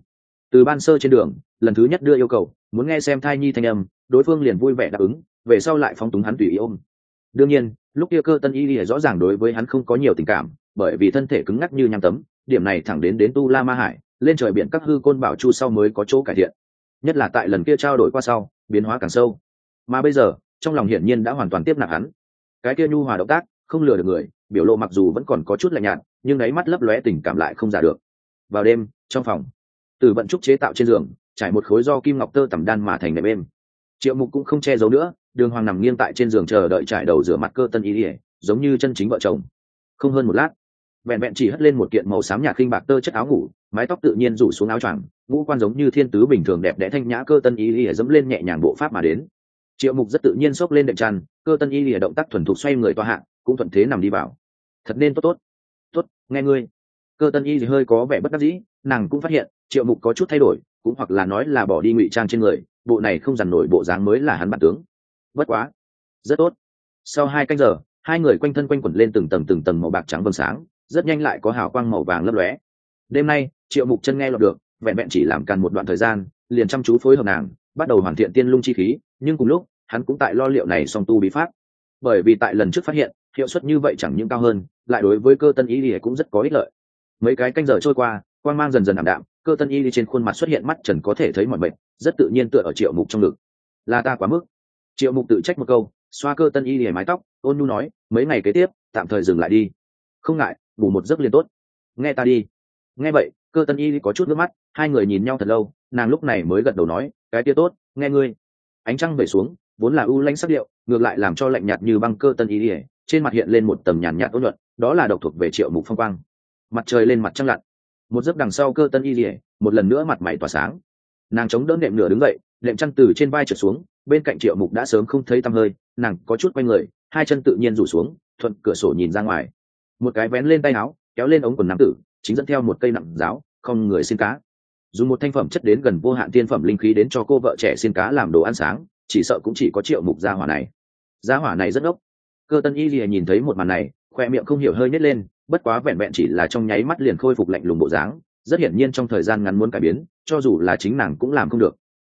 Từ ban sơ trên đường, lần thứ nhất đưa yêu cầu, muốn nghe xem thai nhi thanh âm, đối phương liền vui vẻ đáp ứng, về sau lại phóng túng hắn tùy ý ôm. Đương nhiên, lúc kia cơ tân y lìa rõ ràng đối với hắn không có nhiều tình cảm, bởi vì thân thể cứng ngắc như nham tấm, điểm này thẳng đến đến tu la ma hải, lên trời biển các hư côn bảo chu sau mới có chỗ cải thiện nhất là tại lần kia trao đổi qua sau, biến hóa càng sâu. Mà bây giờ, trong lòng hiển nhiên đã hoàn toàn tiếp nạp hắn. Cái kia nhu hòa động tác, không lừa được người, biểu lộ mặc dù vẫn còn có chút lạnh nhạt, nhưng đáy mắt lấp lóe tình cảm lại không giả được. Vào đêm, trong phòng, từ vận trúc chế tạo trên giường, trải một khối do kim ngọc tơ tẩm đan mà thành nệm êm. Triệu mục cũng không che giấu nữa, đường hoàng nằm nghiêng tại trên giường chờ đợi trải đầu rửa mặt cơ tân ý ỉa giống như chân chính vợ chồng. Không hơn một lát vẹn vẹn chỉ hất lên một kiện màu xám nhạt khinh bạc tơ chất áo ngủ, mái tóc tự nhiên rủ xuống áo choàng, ngũ quan giống như thiên tứ bình thường đẹp đẽ thanh nhã cơ tân y lìa dẫm lên nhẹ nhàng bộ pháp mà đến. Triệu mục rất tự nhiên xốc lên đệm tràn cơ tân y lìa động tác thuần thục xoay người toa hạ, cũng thuận thế nằm đi vào. Thật nên tốt tốt. Tốt, nghe ngươi. Cơ tân y thì hơi có vẻ bất đắc dĩ, nàng cũng phát hiện, triệu mục có chút thay đổi, cũng hoặc là nói là bỏ đi ngụy trang trên người, bộ này không dằn nổi bộ dáng mới là hắn bản tướng. Bất quá. Rất tốt. Sau hai canh giờ, hai người quanh thân quanh quẩn lên từng tầng từng tầng màu bạc trắng vầng sáng rất nhanh lại có hào quang màu vàng lấp lóe. Đêm nay, triệu mục chân nghe lọt được, vẹn vẹn chỉ làm càn một đoạn thời gian, liền chăm chú phối hợp nàng, bắt đầu hoàn thiện tiên lung chi khí, nhưng cùng lúc, hắn cũng tại lo liệu này song tu bí pháp. Bởi vì tại lần trước phát hiện, hiệu suất như vậy chẳng những cao hơn, lại đối với cơ tân y thì cũng rất có ích lợi. Mấy cái canh giờ trôi qua, quang mang dần dần ảm đạm, cơ tân y đi trên khuôn mặt xuất hiện mắt trần có thể thấy mọi bệnh rất tự nhiên tựa ở triệu mục trong ngực. Là ta quá mức. Triệu mục tự trách một câu, xoa cơ tân y lìa mái tóc, ôn nu nói, mấy ngày kế tiếp, tạm thời dừng lại đi. Không ngại ngủ một giấc liền tốt. Nghe ta đi. Nghe vậy, cơ tân y có chút nước mắt, hai người nhìn nhau thật lâu, nàng lúc này mới gật đầu nói, cái tia tốt, nghe ngươi. Ánh trăng về xuống, vốn là ưu lãnh sắc điệu, ngược lại làm cho lạnh nhạt như băng cơ tân y ỉa trên mặt hiện lên một tầm nhàn nhạt ôn luận đó là độc thuộc về triệu mục phong quang. Mặt trời lên mặt trăng lặn. Một giấc đằng sau cơ tân y ỉa một lần nữa mặt mày tỏa sáng. Nàng chống đỡ nệm nửa đứng dậy, nệm chăn từ trên vai trở xuống, bên cạnh triệu mục đã sớm không thấy tăm hơi, nàng có chút quay người, hai chân tự nhiên rủ xuống, thuận cửa sổ nhìn ra ngoài một cái vén lên tay áo, kéo lên ống quần nam tử, chính dẫn theo một cây nặng giáo, không người xin cá. Dùng một thanh phẩm chất đến gần vô hạn tiên phẩm linh khí đến cho cô vợ trẻ xin cá làm đồ ăn sáng, chỉ sợ cũng chỉ có triệu mục gia hỏa này. Gia hỏa này rất ốc cơ tân y lìa nhìn thấy một màn này, khoe miệng không hiểu hơi nhét lên, bất quá vẹn vẹn chỉ là trong nháy mắt liền khôi phục lạnh lùng bộ dáng, rất hiển nhiên trong thời gian ngắn muốn cải biến, cho dù là chính nàng cũng làm không được.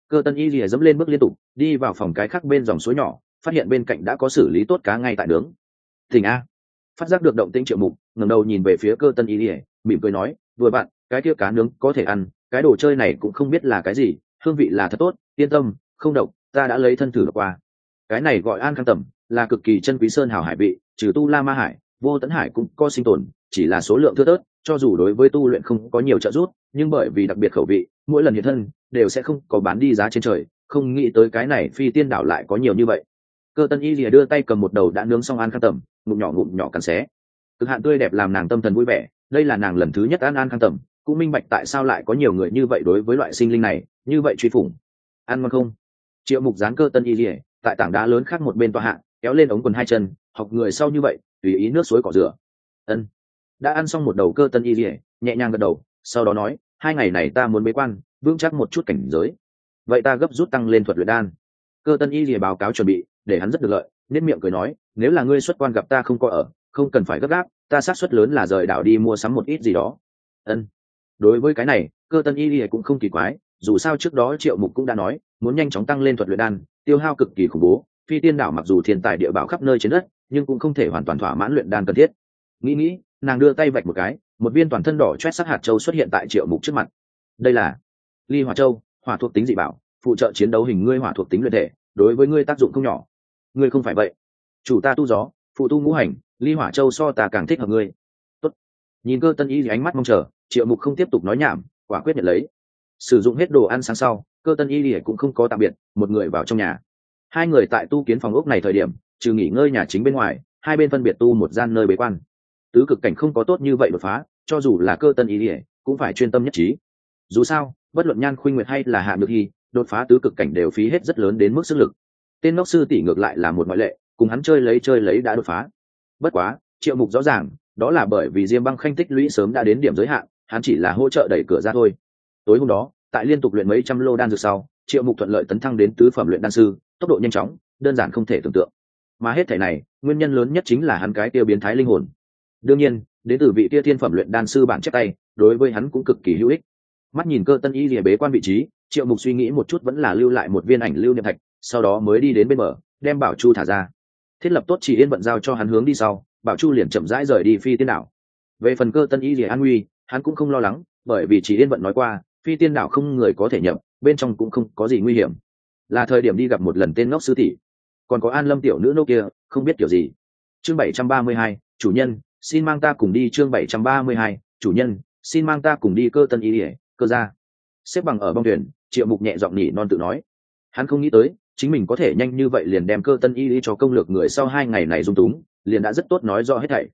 Cơ tân y lìa dẫm lên bước liên tục, đi vào phòng cái khác bên dòng suối nhỏ, phát hiện bên cạnh đã có xử lý tốt cá ngay tại đường thỉnh a phát giác được động tĩnh triệu mục, ngẩng đầu nhìn về phía cơ tân y ỉa mỉm cười nói vừa bạn, cái kia cá nướng có thể ăn, cái đồ chơi này cũng không biết là cái gì, hương vị là thật tốt, yên tâm, không độc, ta đã lấy thân thử qua. Cái này gọi an khang tầm là cực kỳ chân quý sơn hào hải vị, trừ tu la ma hải, vô tấn hải cũng có sinh tồn, chỉ là số lượng thưa tớt cho dù đối với tu luyện không có nhiều trợ giúp, nhưng bởi vì đặc biệt khẩu vị, mỗi lần hiện thân, đều sẽ không có bán đi giá trên trời, không nghĩ tới cái này phi tiên đảo lại có nhiều như vậy cơ tân y lìa đưa tay cầm một đầu đã nướng xong an khang tầm ngụm nhỏ ngụm nhỏ cắn xé. Cực hạn tươi đẹp làm nàng tâm thần vui vẻ, đây là nàng lần thứ nhất ăn an khang tầm cũng minh bạch tại sao lại có nhiều người như vậy đối với loại sinh linh này, như vậy truy phủng. Ăn ngon không? Triệu mục dán cơ tân y lìa, tại tảng đá lớn khác một bên tòa hạ, kéo lên ống quần hai chân, học người sau như vậy, tùy ý nước suối cỏ rửa. Ân. Đã ăn xong một đầu cơ tân y lìa, nhẹ nhàng gật đầu, sau đó nói, hai ngày này ta muốn bế quan, vững chắc một chút cảnh giới. Vậy ta gấp rút tăng lên thuật luyện đan. Cơ tân y lìa báo cáo chuẩn bị để hắn rất được lợi, nên miệng cười nói, nếu là ngươi xuất quan gặp ta không có ở, không cần phải gấp gáp, ta xác suất lớn là rời đảo đi mua sắm một ít gì đó. Ân. Đối với cái này, cơ tân y y cũng không kỳ quái, dù sao trước đó triệu mục cũng đã nói, muốn nhanh chóng tăng lên thuật luyện đan, tiêu hao cực kỳ khủng bố, phi tiên đảo mặc dù thiên tài địa bảo khắp nơi trên đất, nhưng cũng không thể hoàn toàn thỏa mãn luyện đan cần thiết. Nghĩ nghĩ, nàng đưa tay vạch một cái, một viên toàn thân đỏ chét sắc hạt châu xuất hiện tại triệu mục trước mặt. Đây là ly hỏa châu, hỏa thuộc tính dị bảo, phụ trợ chiến đấu hình ngươi hỏa thuộc tính luyện thể, đối với ngươi tác dụng không nhỏ ngươi không phải vậy. Chủ ta tu gió, phụ tu ngũ hành, ly hỏa châu so ta càng thích hợp ngươi. Tốt. nhìn cơ tân y ánh mắt mong chờ, triệu mục không tiếp tục nói nhảm, quả quyết nhận lấy. Sử dụng hết đồ ăn sáng sau, cơ tân y lìa cũng không có tạm biệt, một người vào trong nhà. Hai người tại tu kiến phòng ốc này thời điểm, trừ nghỉ ngơi nhà chính bên ngoài, hai bên phân biệt tu một gian nơi bế quan. Tứ cực cảnh không có tốt như vậy đột phá, cho dù là cơ tân y lìa cũng phải chuyên tâm nhất trí. Dù sao, bất luận nhan khuynh nguyệt hay là hạ được hy, đột phá tứ cực cảnh đều phí hết rất lớn đến mức sức lực tên ngốc sư tỷ ngược lại là một ngoại lệ, cùng hắn chơi lấy chơi lấy đã đột phá. Bất quá, triệu mục rõ ràng, đó là bởi vì diêm băng khanh tích lũy sớm đã đến điểm giới hạn, hắn chỉ là hỗ trợ đẩy cửa ra thôi. Tối hôm đó, tại liên tục luyện mấy trăm lô đan dược sau, triệu mục thuận lợi tấn thăng đến tứ phẩm luyện đan sư, tốc độ nhanh chóng, đơn giản không thể tưởng tượng. Mà hết thể này, nguyên nhân lớn nhất chính là hắn cái tiêu biến thái linh hồn. Đương nhiên, đến từ vị tia thiên phẩm luyện đan sư bản chép tay, đối với hắn cũng cực kỳ hữu ích. Mắt nhìn cơ tân y rìa bế quan vị trí, triệu mục suy nghĩ một chút vẫn là lưu lại một viên ảnh lưu niệm thạch sau đó mới đi đến bên bờ, đem bảo chu thả ra. Thiết lập tốt chỉ yên vận giao cho hắn hướng đi sau, bảo chu liền chậm rãi rời đi phi tiên đảo. Về phần cơ tân y rìa an nguy hắn cũng không lo lắng, bởi vì chỉ yên vận nói qua, phi tiên đảo không người có thể nhập bên trong cũng không có gì nguy hiểm. Là thời điểm đi gặp một lần tên ngốc sư tỷ. Còn có an lâm tiểu nữ nô kia, không biết kiểu gì. Chương bảy trăm ba mươi hai, chủ nhân, xin mang ta cùng đi chương bảy trăm ba mươi hai, chủ nhân, xin mang ta cùng đi cơ tân y ỉa cơ ra xếp bằng ở bong thuyền, triệu mục nhẹ giọng nhỉ non tự nói. Hắn không nghĩ tới chính mình có thể nhanh như vậy liền đem cơ tân y lý cho công lược người sau hai ngày này dung túng, liền đã rất tốt nói rõ hết thảy.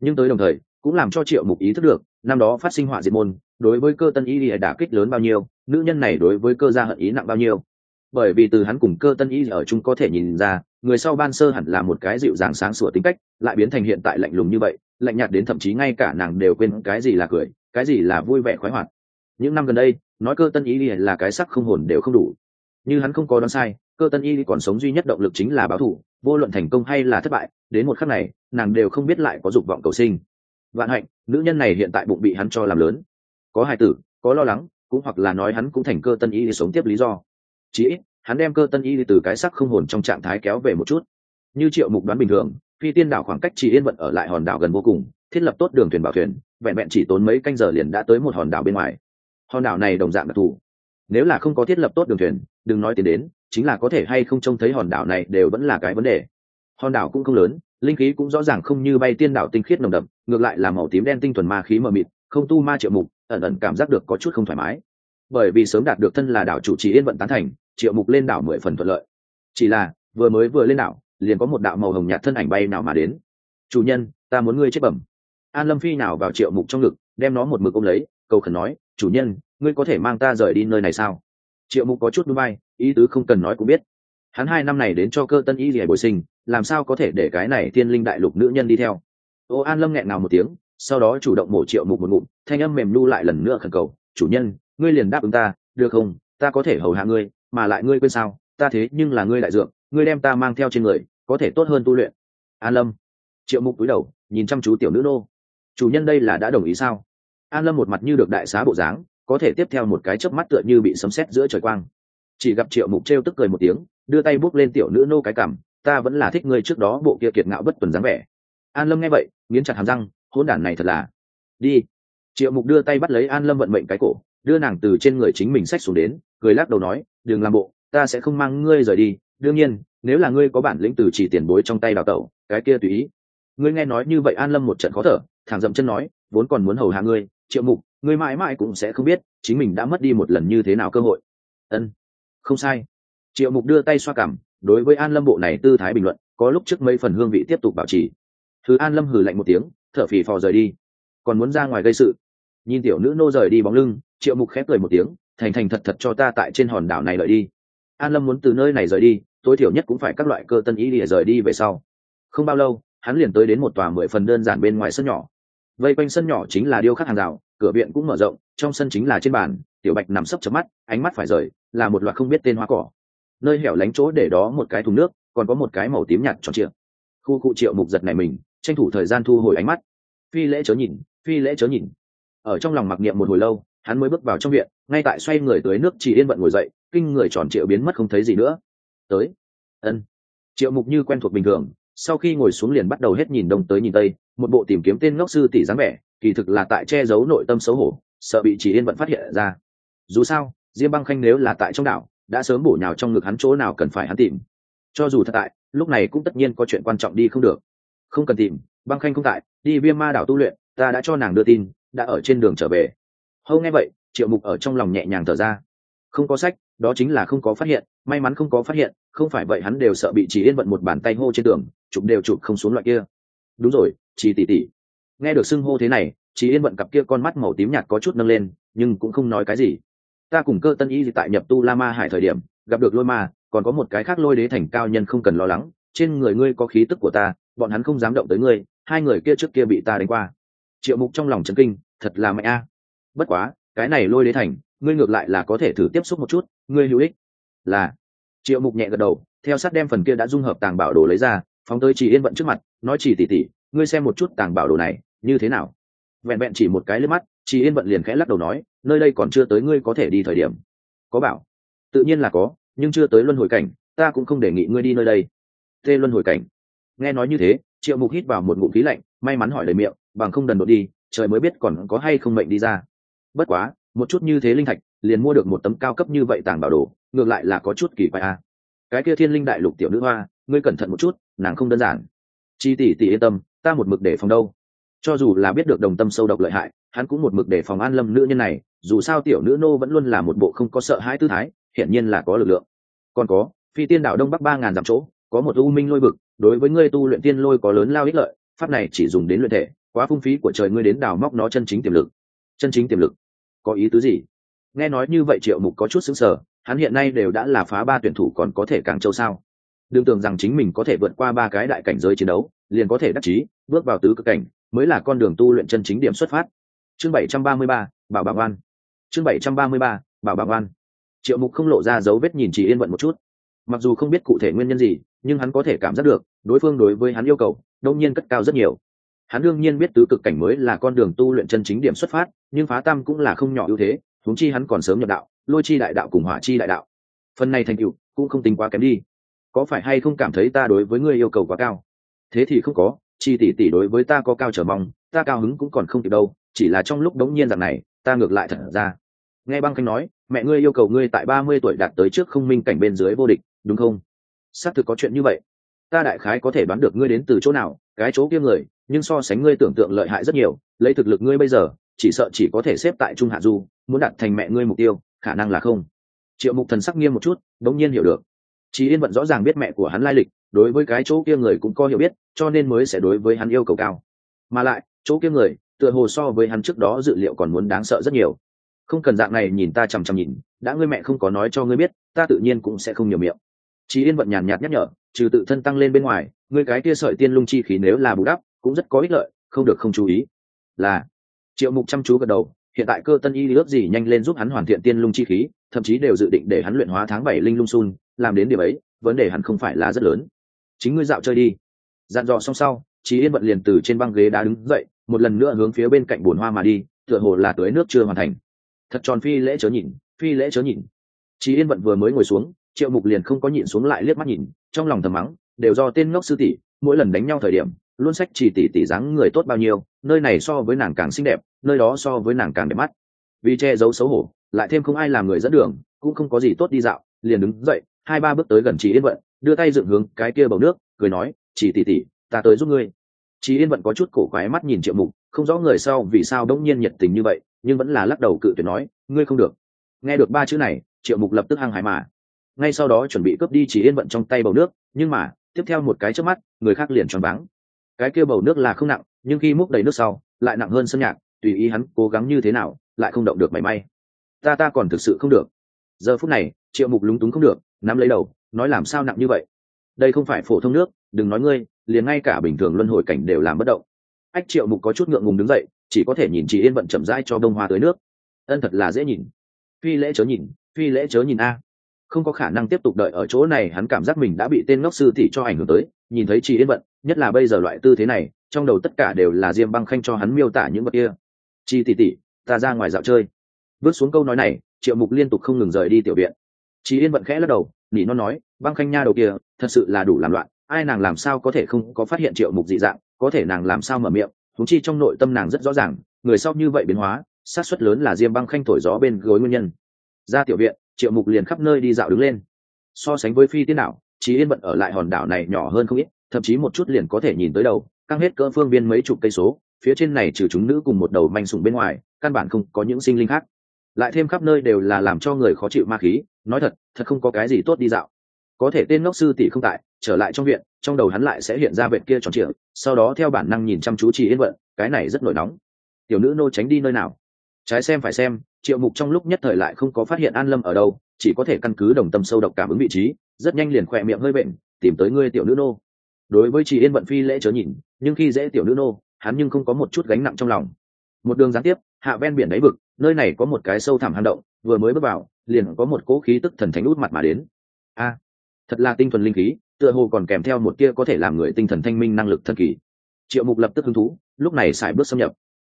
Nhưng tới đồng thời, cũng làm cho triệu mục ý thức được, năm đó phát sinh họa diệt môn, đối với cơ tân y lý đã kích lớn bao nhiêu, nữ nhân này đối với cơ gia hận ý nặng bao nhiêu. Bởi vì từ hắn cùng cơ tân y ở chung có thể nhìn ra, người sau ban sơ hẳn là một cái dịu dàng sáng sủa tính cách, lại biến thành hiện tại lạnh lùng như vậy, lạnh nhạt đến thậm chí ngay cả nàng đều quên cái gì là cười, cái gì là vui vẻ khoái hoạt. Những năm gần đây, nói cơ tân y là cái sắc không hồn đều không đủ. Như hắn không có đoán sai cơ tân y còn sống duy nhất động lực chính là báo thù vô luận thành công hay là thất bại, đến một khắc này, nàng đều không biết lại có dục vọng cầu sinh. Vạn hạnh, nữ nhân này hiện tại bụng bị hắn cho làm lớn. Có hài tử, có lo lắng, cũng hoặc là nói hắn cũng thành cơ tân y sống tiếp lý do. Chí ít, hắn đem cơ tân y từ cái sắc không hồn trong trạng thái kéo về một chút. Như triệu mục đoán bình thường, phi tiên đảo khoảng cách chỉ yên vận ở lại hòn đảo gần vô cùng, thiết lập tốt đường thuyền bảo thuyền, vẹn vẹn chỉ tốn mấy canh giờ liền đã tới một hòn đảo bên ngoài. Hòn đảo này đồng dạng đặc thù. Nếu là không có thiết lập tốt đường thuyền, đừng nói tiền đến chính là có thể hay không trông thấy hòn đảo này đều vẫn là cái vấn đề. Hòn đảo cũng không lớn, linh khí cũng rõ ràng không như bay tiên đảo tinh khiết nồng đậm, ngược lại là màu tím đen tinh thuần ma khí mờ mịt, không tu ma triệu mục, ẩn ẩn cảm giác được có chút không thoải mái. Bởi vì sớm đạt được thân là đảo chủ trì yên vận tán thành, triệu mục lên đảo mười phần thuận lợi. Chỉ là, vừa mới vừa lên đảo, liền có một đạo màu hồng nhạt thân ảnh bay nào mà đến. Chủ nhân, ta muốn ngươi chết bẩm. An lâm phi nào vào triệu mục trong ngực, đem nó một mực ôm lấy, cầu khẩn nói, chủ nhân, ngươi có thể mang ta rời đi nơi này sao? Triệu mục có chút núi bay ý tứ không cần nói cũng biết. Hắn hai năm này đến cho cơ tân y rỉa bồi sinh, làm sao có thể để cái này thiên linh đại lục nữ nhân đi theo? Ô an lâm nghẹn nào một tiếng, sau đó chủ động mổ triệu mục một ngụm, thanh âm mềm nu lại lần nữa khẩn cầu, chủ nhân, ngươi liền đáp ứng ta, được không? Ta có thể hầu hạ ngươi, mà lại ngươi quên sao? Ta thế nhưng là ngươi đại dượng, ngươi đem ta mang theo trên người, có thể tốt hơn tu luyện. An lâm, triệu mục cúi đầu, nhìn chăm chú tiểu nữ nô. Chủ nhân đây là đã đồng ý sao? An lâm một mặt như được đại xá bộ dáng, có thể tiếp theo một cái chớp mắt tựa như bị sấm sét giữa trời quang chỉ gặp triệu mục trêu tức cười một tiếng, đưa tay bút lên tiểu nữ nô cái cằm, ta vẫn là thích ngươi trước đó bộ kia kiệt ngạo bất tuần dáng vẻ. An lâm nghe vậy, nghiến chặt hàm răng hôn đản này thật là đi. Triệu mục đưa tay bắt lấy an lâm vận mệnh cái cổ, đưa nàng từ trên người chính mình xách xuống đến, cười lắc đầu nói, đừng làm bộ, ta sẽ không mang ngươi rời đi. Đương nhiên, nếu là ngươi có bản lĩnh từ chỉ tiền bối trong tay đào tẩu, cái kia tùy ý. Ngươi nghe nói như vậy an lâm một trận khó thở, thẳng dậm chân nói, vốn còn muốn hầu hạ ngươi, triệu mục, ngươi mãi mãi cũng sẽ không biết, chính mình đã mất đi một lần như thế nào cơ hội. Ân không sai. Triệu mục đưa tay xoa cảm, đối với an lâm bộ này tư thái bình luận, có lúc trước mấy phần hương vị tiếp tục bảo trì. Thứ an lâm hừ lạnh một tiếng, thở phì phò rời đi. Còn muốn ra ngoài gây sự. Nhìn tiểu nữ nô rời đi bóng lưng, triệu mục khép cười một tiếng, thành thành thật thật cho ta tại trên hòn đảo này lợi đi. An lâm muốn từ nơi này rời đi, tối thiểu nhất cũng phải các loại cơ tân ý để rời đi về sau. Không bao lâu, hắn liền tới đến một tòa mười phần đơn giản bên ngoài sân nhỏ. Vây quanh sân nhỏ chính là điêu khắc hàng rào, cửa viện cũng mở rộng, trong sân chính là trên bàn tiểu bạch nằm sấp chớp mắt, ánh mắt phải rời, là một loạt không biết tên hoa cỏ. Nơi hẻo lánh chỗ để đó một cái thùng nước, còn có một cái màu tím nhạt tròn trịa. khu cụ triệu mục giật này mình, tranh thủ thời gian thu hồi ánh mắt. Phi lễ chớ nhìn, phi lễ chớ nhìn. Ở trong lòng mặc niệm một hồi lâu, hắn mới bước vào trong viện, ngay tại xoay người tới nước chỉ yên vận ngồi dậy, kinh người tròn triệu biến mất không thấy gì nữa. Tới. Ân. Triệu mục như quen thuộc bình thường, sau khi ngồi xuống liền bắt đầu hết nhìn đông tới nhìn tây, một bộ tìm kiếm tên ngốc sư tỷ dáng vẻ, kỳ thực là tại che giấu nội tâm xấu hổ, sợ bị chỉ yên vận phát hiện ra dù sao, diêm băng khanh nếu là tại trong đảo, đã sớm bổ nhào trong ngực hắn chỗ nào cần phải hắn tìm. Cho dù thật tại, lúc này cũng tất nhiên có chuyện quan trọng đi không được. Không cần tìm, băng khanh không tại, đi viêm ma đảo tu luyện, ta đã cho nàng đưa tin, đã ở trên đường trở về. Hâu nghe vậy, triệu mục ở trong lòng nhẹ nhàng thở ra. Không có sách, đó chính là không có phát hiện, may mắn không có phát hiện, không phải vậy hắn đều sợ bị chỉ yên vận một bàn tay hô trên tường chụp đều chụp không xuống loại kia. Đúng rồi, chỉ tỉ tỉ nghe được xưng hô thế này, chỉ yên vận cặp kia con mắt màu tím nhạt có chút nâng lên, nhưng cũng không nói cái gì ta cùng cơ tân y tại nhập tu la ma hải thời điểm, gặp được lôi ma, còn có một cái khác lôi đế thành cao nhân không cần lo lắng, trên người ngươi có khí tức của ta, bọn hắn không dám động tới ngươi, hai người kia trước kia bị ta đánh qua. Triệu mục trong lòng chấn kinh, thật là mạnh a. Bất quá, cái này lôi đế thành, ngươi ngược lại là có thể thử tiếp xúc một chút, ngươi hữu ích. Là. Triệu mục nhẹ gật đầu, theo sát đem phần kia đã dung hợp tàng bảo đồ lấy ra, phóng tới chỉ yên vận trước mặt, nói chỉ tỉ tỉ ngươi xem một chút tàng bảo đồ này, như thế nào? Vẹn vẹn chỉ một cái lướt mắt chị yên vận liền khẽ lắc đầu nói, nơi đây còn chưa tới ngươi có thể đi thời điểm. Có bảo. Tự nhiên là có, nhưng chưa tới luân hồi cảnh, ta cũng không đề nghị ngươi đi nơi đây. Tê luân hồi cảnh. Nghe nói như thế, triệu mục hít vào một ngụm khí lạnh, may mắn hỏi lời miệng, bằng không đần đột đi, trời mới biết còn có hay không mệnh đi ra. Bất quá, một chút như thế linh thạch, liền mua được một tấm cao cấp như vậy tàng bảo đồ, ngược lại là có chút kỳ quái a cái kia thiên linh đại lục tiểu nữ hoa, ngươi cẩn thận một chút, nàng không đơn giản. Chi tỷ tỷ yên tâm, ta một mực để phòng đâu cho dù là biết được đồng tâm sâu độc lợi hại, hắn cũng một mực để phòng an lâm nữ nhân này, dù sao tiểu nữ nô vẫn luôn là một bộ không có sợ hãi tư thái, hiển nhiên là có lực lượng. Còn có, phi tiên đảo đông bắc ba ngàn dặm chỗ, có một u minh lôi vực, đối với ngươi tu luyện tiên lôi có lớn lao ích lợi, pháp này chỉ dùng đến luyện thể, quá phung phí của trời ngươi đến đào móc nó chân chính tiềm lực. Chân chính tiềm lực? Có ý tứ gì? Nghe nói như vậy triệu mục có chút xứng sở hắn hiện nay đều đã là phá ba tuyển thủ còn có thể càng châu sao? Đừng tưởng rằng chính mình có thể vượt qua ba cái đại cảnh giới chiến đấu, liền có thể đắc chí, bước vào tứ cực cảnh mới là con đường tu luyện chân chính điểm xuất phát. Chương bảy trăm ba mươi ba, bảo bảo oan. Chương bảy trăm ba mươi ba, bảo bảo oan. Triệu mục không lộ ra dấu vết nhìn chỉ yên vận một chút. Mặc dù không biết cụ thể nguyên nhân gì, nhưng hắn có thể cảm giác được, đối phương đối với hắn yêu cầu, đông nhiên cất cao rất nhiều. Hắn đương nhiên biết tứ cực cảnh mới là con đường tu luyện chân chính điểm xuất phát, nhưng phá tam cũng là không nhỏ ưu thế, huống chi hắn còn sớm nhập đạo, lôi chi đại đạo cùng hỏa chi đại đạo. Phần này thành tựu cũng không tính quá kém đi. Có phải hay không cảm thấy ta đối với ngươi yêu cầu quá cao? Thế thì không có chi tỷ tỷ đối với ta có cao trở mong, ta cao hứng cũng còn không kịp đâu, chỉ là trong lúc đống nhiên rằng này, ta ngược lại thật ra. Nghe băng khanh nói, mẹ ngươi yêu cầu ngươi tại ba mươi tuổi đạt tới trước không minh cảnh bên dưới vô địch, đúng không? Xác thực có chuyện như vậy. Ta đại khái có thể đoán được ngươi đến từ chỗ nào, cái chỗ kia người, nhưng so sánh ngươi tưởng tượng lợi hại rất nhiều, lấy thực lực ngươi bây giờ, chỉ sợ chỉ có thể xếp tại trung hạ du, muốn đạt thành mẹ ngươi mục tiêu, khả năng là không. Triệu mục thần sắc nghiêm một chút, đống nhiên hiểu được. Chị yên vận rõ ràng biết mẹ của hắn lai lịch đối với cái chỗ kia người cũng có hiểu biết, cho nên mới sẽ đối với hắn yêu cầu cao. Mà lại, chỗ kia người, tựa hồ so với hắn trước đó dự liệu còn muốn đáng sợ rất nhiều. Không cần dạng này nhìn ta chằm chằm nhìn, đã ngươi mẹ không có nói cho ngươi biết, ta tự nhiên cũng sẽ không nhiều miệng. Chí yên vận nhàn nhạt nhắc nhở, trừ tự thân tăng lên bên ngoài, ngươi cái kia sợi tiên lung chi khí nếu là bù đắp, cũng rất có ích lợi, không được không chú ý. Là, triệu mục chăm chú gật đầu, hiện tại cơ tân y lớp gì nhanh lên giúp hắn hoàn thiện tiên lung chi khí, thậm chí đều dự định để hắn luyện hóa tháng bảy linh lung sun làm đến điểm ấy, vấn đề hắn không phải là rất lớn chính ngươi dạo chơi đi. Dặn dò xong sau chị yên vận liền từ trên băng ghế đá đứng dậy, một lần nữa hướng phía bên cạnh bồn hoa mà đi, tựa hồ là tưới nước chưa hoàn thành. Thật tròn phi lễ chớ nhìn, phi lễ chớ nhìn. Chị yên vận vừa mới ngồi xuống, triệu mục liền không có nhịn xuống lại liếc mắt nhìn, trong lòng thầm mắng, đều do tên ngốc sư tỷ, mỗi lần đánh nhau thời điểm, luôn sách chỉ tỷ tỷ dáng người tốt bao nhiêu, nơi này so với nàng càng xinh đẹp, nơi đó so với nàng càng đẹp mắt. Vì che giấu xấu hổ, lại thêm không ai làm người dẫn đường, cũng không có gì tốt đi dạo, liền đứng dậy, hai ba bước tới gần chị yên vận đưa tay dựng hướng cái kia bầu nước, cười nói, chỉ tỷ tỷ, ta tới giúp ngươi. Chị yên vận có chút cổ quái mắt nhìn triệu mục, không rõ người sau vì sao đống nhiên nhiệt tình như vậy, nhưng vẫn là lắc đầu cự tuyệt nói, ngươi không được. Nghe được ba chữ này, triệu mục lập tức hăng hải mà. Ngay sau đó chuẩn bị cướp đi chỉ yên vận trong tay bầu nước, nhưng mà, tiếp theo một cái trước mắt, người khác liền tròn vắng cái kia bầu nước là không nặng, nhưng khi múc đầy nước sau, lại nặng hơn sân nhạc, tùy ý hắn cố gắng như thế nào, lại không động được mảy may. Ta ta còn thực sự không được. Giờ phút này, triệu mục lúng túng không được, nắm lấy đầu nói làm sao nặng như vậy? Đây không phải phổ thông nước, đừng nói ngươi, liền ngay cả bình thường luân hồi cảnh đều làm bất động. Ách triệu mục có chút ngượng ngùng đứng dậy, chỉ có thể nhìn chị yên vận chậm rãi cho đông hoa tới nước. Ân thật là dễ nhìn. Phi lễ chớ nhìn, phi lễ chớ nhìn a. Không có khả năng tiếp tục đợi ở chỗ này, hắn cảm giác mình đã bị tên ngốc sư tỷ cho ảnh hưởng tới, nhìn thấy chị yên vận, nhất là bây giờ loại tư thế này, trong đầu tất cả đều là diêm băng khanh cho hắn miêu tả những vật kia. Chi tỷ tỷ, ta ra ngoài dạo chơi. Bước xuống câu nói này, triệu mục liên tục không ngừng rời đi tiểu viện. Chị yên vận khẽ lắc đầu nỉ nó nói, băng khanh nha đầu kia, thật sự là đủ làm loạn, ai nàng làm sao có thể không có phát hiện triệu mục dị dạng, có thể nàng làm sao mở miệng? Thúng chi trong nội tâm nàng rất rõ ràng, người sau như vậy biến hóa sát suất lớn là diêm băng khanh thổi gió bên gối nguyên nhân. Ra tiểu viện, triệu mục liền khắp nơi đi dạo đứng lên. So sánh với phi tiên đảo, chí yên bận ở lại hòn đảo này nhỏ hơn không ít, thậm chí một chút liền có thể nhìn tới đầu, căng hết cỡ phương viên mấy chục cây số, phía trên này trừ chúng nữ cùng một đầu manh sùng bên ngoài, căn bản không có những sinh linh khác. Lại thêm khắp nơi đều là làm cho người khó chịu ma khí nói thật thật không có cái gì tốt đi dạo. Có thể tên ngốc sư tỷ không tại, trở lại trong viện, trong đầu hắn lại sẽ hiện ra vệt kia tròn trịa, sau đó theo bản năng nhìn chăm chú chị yên vận, cái này rất nổi nóng. Tiểu nữ nô tránh đi nơi nào? Trái xem phải xem, triệu mục trong lúc nhất thời lại không có phát hiện an lâm ở đâu, chỉ có thể căn cứ đồng tâm sâu độc cảm ứng vị trí, rất nhanh liền khỏe miệng hơi bệnh, tìm tới ngươi tiểu nữ nô. Đối với chị yên vận phi lễ chớ nhìn, nhưng khi dễ tiểu nữ nô, hắn nhưng không có một chút gánh nặng trong lòng. Một đường gián tiếp, hạ ven biển đáy vực, nơi này có một cái sâu thẳm hang động, vừa mới bước vào liền có một cỗ khí tức thần thánh út mặt mà đến. A, thật là tinh thuần linh khí, tựa hồ còn kèm theo một kia có thể làm người tinh thần thanh minh năng lực thần kỳ. Triệu mục lập tức hứng thú, lúc này xài bước xâm nhập.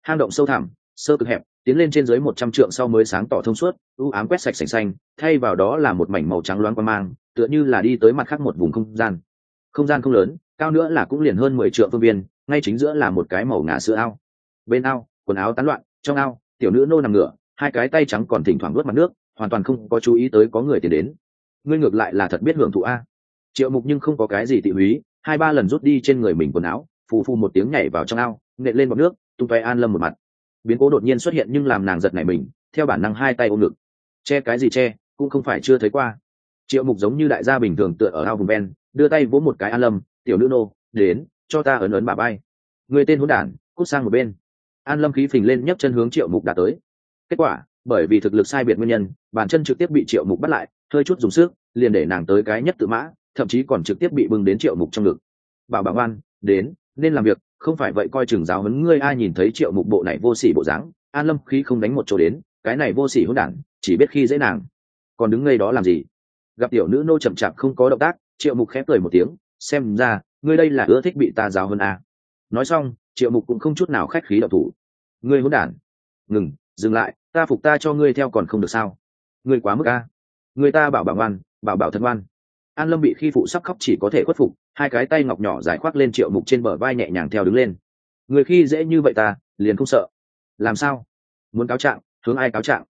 Hang động sâu thẳm, sơ cực hẹp, tiến lên trên dưới một trăm trượng sau mới sáng tỏ thông suốt ưu ám quét sạch sành xanh, thay vào đó là một mảnh màu trắng loáng qua mang, tựa như là đi tới mặt khác một vùng không gian. Không gian không lớn, cao nữa là cũng liền hơn mười trượng phương viên, ngay chính giữa là một cái màu ngà sữa ao. Bên ao, quần áo tán loạn, trong ao, tiểu nữ nô nằm ngửa, hai cái tay trắng còn thỉnh thoảng vớt mặt nước hoàn toàn không có chú ý tới có người tiến đến. Ngươi ngược lại là thật biết hưởng thụ a. Triệu mục nhưng không có cái gì tị húy, hai ba lần rút đi trên người mình quần áo, phù phù một tiếng nhảy vào trong ao, nện lên bọc nước, tung toe an lâm một mặt. Biến cố đột nhiên xuất hiện nhưng làm nàng giật nảy mình, theo bản năng hai tay ôm ngực. Che cái gì che, cũng không phải chưa thấy qua. Triệu mục giống như đại gia bình thường tựa ở ao vùng ven, đưa tay vỗ một cái an lâm, tiểu nữ nô, đến, cho ta ấn ấn bà bay. Người tên hôn đản, cút sang một bên. An lâm khí phình lên nhấc chân hướng triệu mục đã tới. Kết quả bởi vì thực lực sai biệt nguyên nhân, bàn chân trực tiếp bị triệu mục bắt lại, hơi chút dùng sức, liền để nàng tới cái nhất tự mã, thậm chí còn trực tiếp bị bưng đến triệu mục trong ngực. Bảo bảo ngoan, đến, nên làm việc, không phải vậy coi chừng giáo huấn ngươi ai nhìn thấy triệu mục bộ này vô sỉ bộ dáng, an lâm khi không đánh một chỗ đến, cái này vô sỉ hôn đản, chỉ biết khi dễ nàng. Còn đứng ngay đó làm gì? Gặp tiểu nữ nô chậm chạp không có động tác, triệu mục khép cười một tiếng, xem ra, ngươi đây là ưa thích bị ta giáo hơn à. nói xong, triệu mục cũng không chút nào khách khí đậu thủ. Ngươi hôn đản. Ngừng dừng lại, ta phục ta cho ngươi theo còn không được sao? Ngươi quá mức a. Người ta bảo bảo ngoan, bảo bảo thân ngoan. An lâm bị khi phụ sắp khóc chỉ có thể khuất phục, hai cái tay ngọc nhỏ giải khoác lên triệu mục trên bờ vai nhẹ nhàng theo đứng lên. Người khi dễ như vậy ta, liền không sợ. Làm sao? Muốn cáo trạng, hướng ai cáo trạng?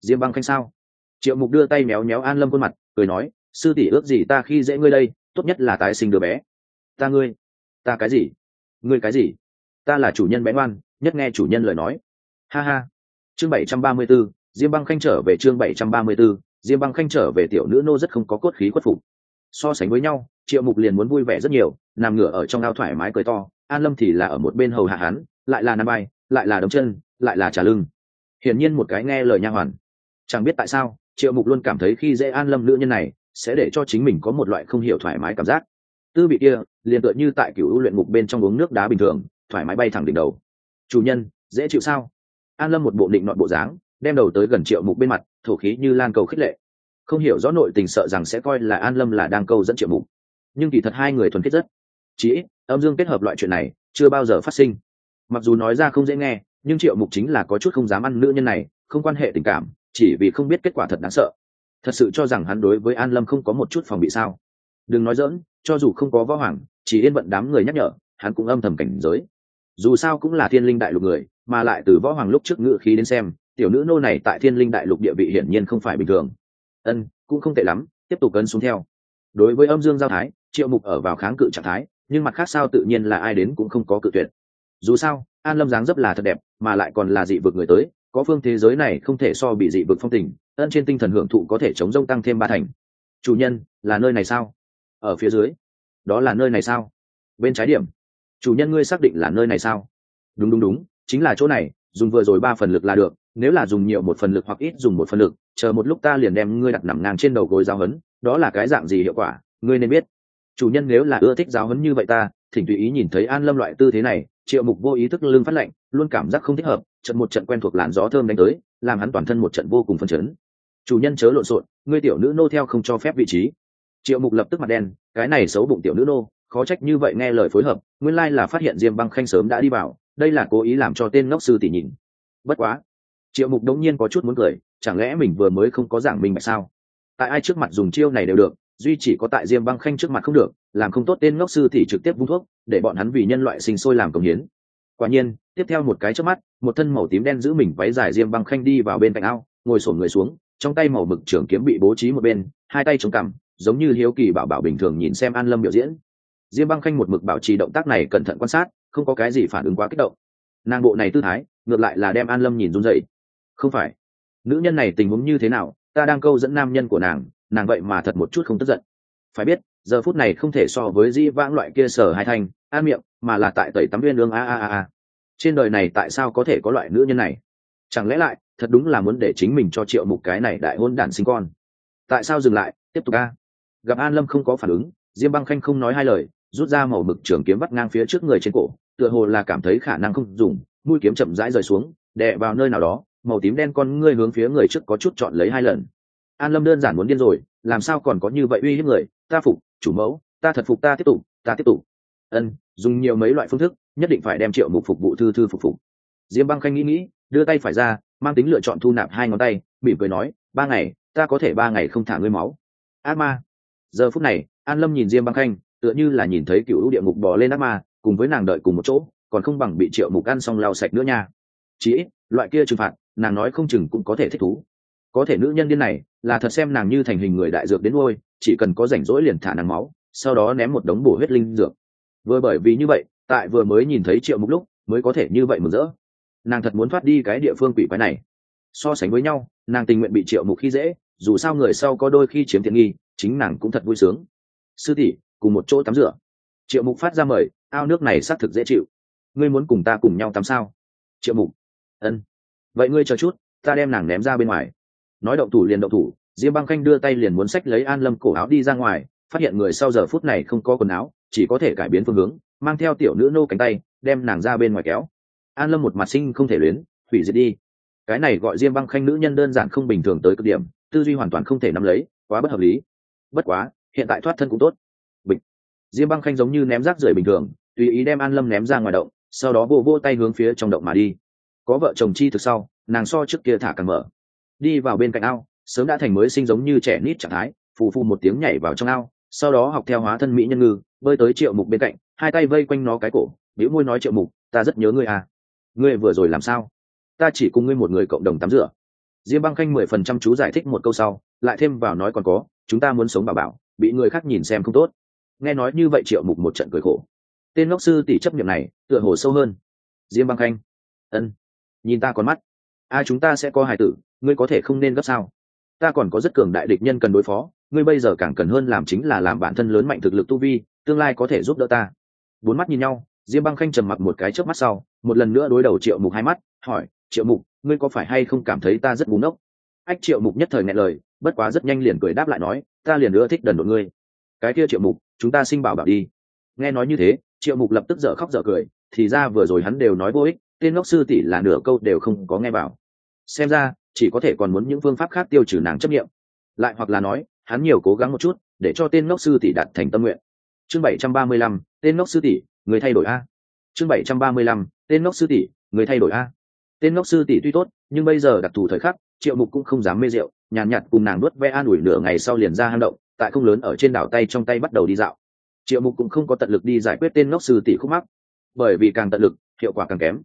Diêm băng khanh sao? Triệu mục đưa tay méo méo an lâm khuôn mặt, cười nói, sư tỷ ước gì ta khi dễ ngươi đây, tốt nhất là tái sinh đứa bé. Ta ngươi, ta cái gì? Ngươi cái gì? Ta là chủ nhân bé ngoan, nhất nghe chủ nhân lời nói. Ha ha chương bảy trăm ba mươi 734, diêm băng khanh trở về chương bảy trăm ba mươi 734, diêm băng khanh trở về tiểu nữ nô rất không có cốt khí khuất phục. So sánh với nhau triệu mục liền muốn vui vẻ rất nhiều nằm ngửa ở trong ao thoải mái cười to an lâm thì là ở một bên hầu hạ hắn lại là nằm bay lại là đống chân lại là trả lưng. Hiển nhiên một cái nghe lời nha hoàn. Chẳng biết tại sao triệu mục luôn cảm thấy khi dễ an lâm nữ nhân này sẽ để cho chính mình có một loại không hiểu thoải mái cảm giác. Tư bị kia liền tựa như tại cựu luyện mục bên trong uống nước đá bình thường thoải mái bay thẳng đỉnh đầu. Chủ nhân dễ chịu sao? An lâm một bộ định nọn bộ dáng, đem đầu tới gần triệu mục bên mặt, thổ khí như lan cầu khích lệ. Không hiểu rõ nội tình sợ rằng sẽ coi là an lâm là đang câu dẫn triệu mục. Nhưng kỳ thật hai người thuần kết rất. Chí âm dương kết hợp loại chuyện này, chưa bao giờ phát sinh. Mặc dù nói ra không dễ nghe, nhưng triệu mục chính là có chút không dám ăn nữ nhân này, không quan hệ tình cảm, chỉ vì không biết kết quả thật đáng sợ. Thật sự cho rằng hắn đối với an lâm không có một chút phòng bị sao. Đừng nói dỡn cho dù không có võ hoàng, chỉ yên vận đám người nhắc nhở, hắn cũng âm thầm cảnh giới. Dù sao cũng là thiên linh đại lục người mà lại từ võ hoàng lúc trước ngự khí đến xem, tiểu nữ nô này tại thiên linh đại lục địa vị hiển nhiên không phải bình thường. Ân, cũng không tệ lắm, tiếp tục cân xuống theo. Đối với âm dương giao thái, triệu mục ở vào kháng cự trạng thái, nhưng mặt khác sao tự nhiên là ai đến cũng không có cự tuyệt. Dù sao, an lâm dáng dấp là thật đẹp, mà lại còn là dị vực người tới, có phương thế giới này không thể so bị dị vực phong tình, ân trên tinh thần hưởng thụ có thể chống rông tăng thêm ba thành. Chủ nhân, là nơi này sao? Ở phía dưới. Đó là nơi này sao? Bên trái điểm. Chủ nhân ngươi xác định là nơi này sao? Đúng đúng đúng chính là chỗ này, dùng vừa rồi ba phần lực là được, nếu là dùng nhiều một phần lực hoặc ít dùng một phần lực, chờ một lúc ta liền đem ngươi đặt nằm ngang trên đầu gối giáo hấn đó là cái dạng gì hiệu quả, ngươi nên biết. Chủ nhân nếu là ưa thích giáo hấn như vậy ta, thỉnh tùy ý nhìn thấy an lâm loại tư thế này, triệu mục vô ý thức lưng phát lệnh luôn cảm giác không thích hợp, trận một trận quen thuộc làn gió thơm đánh tới, làm hắn toàn thân một trận vô cùng phân chấn. Chủ nhân chớ lộn xộn, ngươi tiểu nữ nô theo không cho phép vị trí. Triệu mục lập tức mặt đen, cái này xấu bụng tiểu nữ nô, khó trách như vậy nghe lời phối hợp, nguyên lai là phát hiện diêm băng khanh sớm đã đi vào đây là cố ý làm cho tên ngốc sư tỷ nhìn. Bất quá, triệu mục đống nhiên có chút muốn cười, chẳng lẽ mình vừa mới không có giảng mình bạch sao? Tại ai trước mặt dùng chiêu này đều được, duy chỉ có tại diêm băng khanh trước mặt không được, làm không tốt tên ngốc sư thì trực tiếp vung thuốc, để bọn hắn vì nhân loại sinh sôi làm công hiến. Quả nhiên, tiếp theo một cái trước mắt, một thân màu tím đen giữ mình váy dài diêm băng khanh đi vào bên cạnh ao, ngồi sổn người xuống, trong tay màu mực trưởng kiếm bị bố trí một bên, hai tay chống cằm, giống như hiếu kỳ bảo bảo bình thường nhìn xem an lâm biểu diễn. Diêm băng khanh một mực bảo trì động tác này cẩn thận quan sát không có cái gì phản ứng quá kích động. Nàng bộ này tư thái, ngược lại là đem an lâm nhìn run dậy không phải. Nữ nhân này tình huống như thế nào, ta đang câu dẫn nam nhân của nàng nàng vậy mà thật một chút không tức giận. Phải biết, giờ phút này không thể so với di vãng loại kia sở hai thanh, an miệng, mà là tại tẩy tắm viên lương a a a a. Trên đời này tại sao có thể có loại nữ nhân này? Chẳng lẽ lại, thật đúng là muốn để chính mình cho triệu mục cái này đại hôn đản sinh con? Tại sao dừng lại, tiếp tục a? Gặp an lâm không có phản ứng, diêm băng khanh không nói hai lời rút ra màu mực trường kiếm vắt ngang phía trước người trên cổ, tựa hồ là cảm thấy khả năng không dùng, mũi kiếm chậm rãi rời xuống, đè vào nơi nào đó, màu tím đen con ngươi hướng phía người trước có chút chọn lấy hai lần. An lâm đơn giản muốn điên rồi, làm sao còn có như vậy uy hiếp người, ta phục, chủ mẫu, ta thật phục, ta tiếp tục, ta tiếp tục. Ân, dùng nhiều mấy loại phương thức, nhất định phải đem triệu mục phục, vụ thư thư phục phục. Diêm băng khanh nghĩ nghĩ, đưa tay phải ra, mang tính lựa chọn thu nạp hai ngón tay, mỉm cười nói, ba ngày, ta có thể ba ngày không thả ngươi máu. Ác ma. Giờ phút này, an lâm nhìn diêm băng khanh tựa như là nhìn thấy cựu địa ngục bò lên ác ma, cùng với nàng đợi cùng một chỗ, còn không bằng bị triệu mục ăn xong lau sạch nữa nha. Chí ít, loại kia trừng phạt, nàng nói không chừng cũng có thể thích thú. Có thể nữ nhân điên này, là thật xem nàng như thành hình người đại dược đến ngôi, chỉ cần có rảnh rỗi liền thả nàng máu, sau đó ném một đống bổ huyết linh dược. Vừa bởi vì như vậy, tại vừa mới nhìn thấy triệu mục lúc, mới có thể như vậy mừng rỡ. Nàng thật muốn thoát đi cái địa phương quỷ quái này. So sánh với nhau, nàng tình nguyện bị triệu mục khi dễ, dù sao người sau có đôi khi chiếm tiện nghi, chính nàng cũng thật vui sướng. Sư tỷ cùng một chỗ tắm rửa. Triệu mục phát ra mời, ao, nước này xác thực dễ chịu. Ngươi muốn cùng ta cùng nhau tắm sao? Triệu mục, ân. Vậy ngươi chờ chút, ta đem nàng ném ra bên ngoài. Nói động thủ liền động thủ, diêm băng khanh đưa tay liền muốn xách lấy an lâm cổ áo đi ra ngoài, phát hiện người sau giờ phút này không có quần áo, chỉ có thể cải biến phương hướng, mang theo tiểu nữ nô cánh tay, đem nàng ra bên ngoài kéo. An lâm một mặt sinh không thể luyến, hủy diệt đi. Cái này gọi diêm băng khanh nữ nhân đơn giản không bình thường tới cực điểm, tư duy hoàn toàn không thể nắm lấy, quá bất hợp lý. Bất quá, hiện tại thoát thân cũng tốt diêm băng khanh giống như ném rác rưởi bình thường, tùy ý đem an lâm ném ra ngoài động, sau đó vô vô tay hướng phía trong động mà đi. Có vợ chồng chi thực sau, nàng so trước kia thả càng mở. Đi vào bên cạnh ao, sớm đã thành mới sinh giống như trẻ nít trạng thái, phù phù một tiếng nhảy vào trong ao, sau đó học theo hóa thân mỹ nhân ngư, bơi tới triệu mục bên cạnh, hai tay vây quanh nó cái cổ biểu môi nói triệu mục, ta rất nhớ ngươi à. Ngươi vừa rồi làm sao? Ta chỉ cùng ngươi một người cộng đồng tắm rửa. Diêm băng khanh mười phần trăm chú giải thích một câu sau, lại thêm vào nói còn có, chúng ta muốn sống bảo bảo, bị người khác nhìn xem không tốt nghe nói như vậy triệu mục một trận cười khổ. Tên ngốc sư tỷ chấp nghiệm này, tựa hồ sâu hơn. Diêm băng khanh. Ân. Nhìn ta còn mắt. A, chúng ta sẽ có hài tử, ngươi có thể không nên gấp sao? Ta còn có rất cường đại địch nhân cần đối phó, ngươi bây giờ càng cần hơn làm chính là làm bản thân lớn mạnh thực lực tu vi, tương lai có thể giúp đỡ ta. Bốn mắt nhìn nhau, diêm băng khanh trầm mặc một cái trước mắt sau, một lần nữa đối đầu triệu mục hai mắt, hỏi, triệu mục, ngươi có phải hay không cảm thấy ta rất búng ốc ách, triệu mục nhất thời nghe lời, bất quá rất nhanh liền cười đáp lại nói, ta liền ưa thích đần độn ngươi cái kia triệu mục chúng ta sinh bảo bảo đi. Nghe nói như thế triệu mục lập tức dở khóc dở cười thì ra vừa rồi hắn đều nói vô ích tên ngốc sư tỷ là nửa câu đều không có nghe bảo xem ra chỉ có thể còn muốn những phương pháp khác tiêu trừ nàng chấp nghiệm lại hoặc là nói hắn nhiều cố gắng một chút để cho tên ngốc sư tỷ đạt thành tâm nguyện. Chương bảy trăm ba mươi lăm tên ngốc sư tỷ người thay đổi a. Chương bảy trăm ba mươi lăm tên ngốc sư tỷ người thay đổi a. Tên ngốc sư tỷ tuy tốt nhưng bây giờ đặc thù thời khắc triệu mục cũng không dám mê rượu nhàn nhạt, nhạt cùng nàng nuốt ve an ủi nửa ngày sau liền ra hang động tại không lớn ở trên đảo tay trong tay bắt đầu đi dạo. Triệu mục cũng không có tận lực đi giải quyết tên ngốc sư tỷ khúc mắc, bởi vì càng tận lực, hiệu quả càng kém.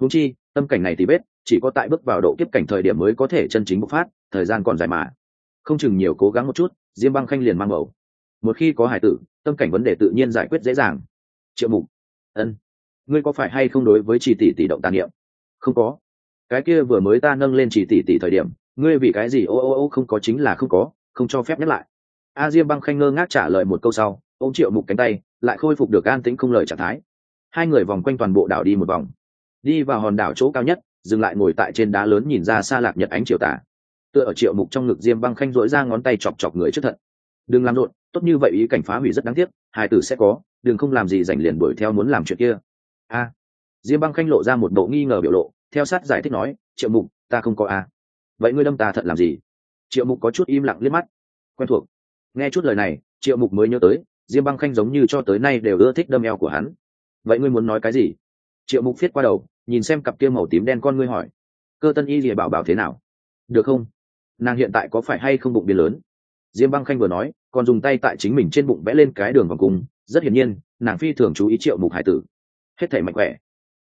Húng chi, tâm cảnh này thì bết chỉ có tại bước vào độ kiếp cảnh thời điểm mới có thể chân chính bộc phát, thời gian còn dài mà. Không chừng nhiều cố gắng một chút, diêm băng khanh liền mang bầu. Một khi có hải tử, tâm cảnh vấn đề tự nhiên giải quyết dễ dàng. Triệu mục, ân, ngươi có phải hay không đối với chỉ tỷ tỷ động tàn niệm? Không có. Cái kia vừa mới ta nâng lên chỉ tỷ tỷ thời điểm, ngươi vì cái gì ô ô ô không có chính là không có, không cho phép nhắc lại a diêm băng khanh ngơ ngác trả lời một câu sau ô m triệu mục cánh tay, lại khôi phục được an tĩnh không lời trạng thái. Hai người vòng quanh toàn bộ đảo đi một vòng. Đi vào hòn đảo chỗ cao nhất, dừng lại ngồi tại trên đá lớn nhìn ra xa lạc nhật ánh triều tả tựa ở triệu mục trong ngực, diêm băng khanh dỗi ra ngón tay chọc chọc người trước thận đừng làm rộn, tốt như vậy ý cảnh phá hủy rất đáng tiếc hai tử sẽ có, đừng không làm gì dành liền đuổi theo muốn làm chuyện kia. A. Diêm băng khanh lộ ra một bộ nghi ngờ biểu lộ, theo sát giải thích nói, triệu mục, ta không có a. Vậy ngươi đâm ta thật làm gì? Triệu mục có chút im lặng liếc mắt. Quen thuộc nghe chút lời này, triệu mục mới nhớ tới, diêm băng khanh giống như cho tới nay đều ưa thích đâm eo của hắn. Vậy ngươi muốn nói cái gì? Triệu mục viết qua đầu, nhìn xem cặp kia màu tím đen con ngươi hỏi. Cơ tân y rìa bảo bảo thế nào? Được không? Nàng hiện tại có phải hay không bụng biến lớn? Diêm băng khanh vừa nói, còn dùng tay tại chính mình trên bụng vẽ lên cái đường vòng cung. Rất hiển nhiên, nàng phi thường chú ý triệu mục hải tử. Hết thể mạnh khỏe.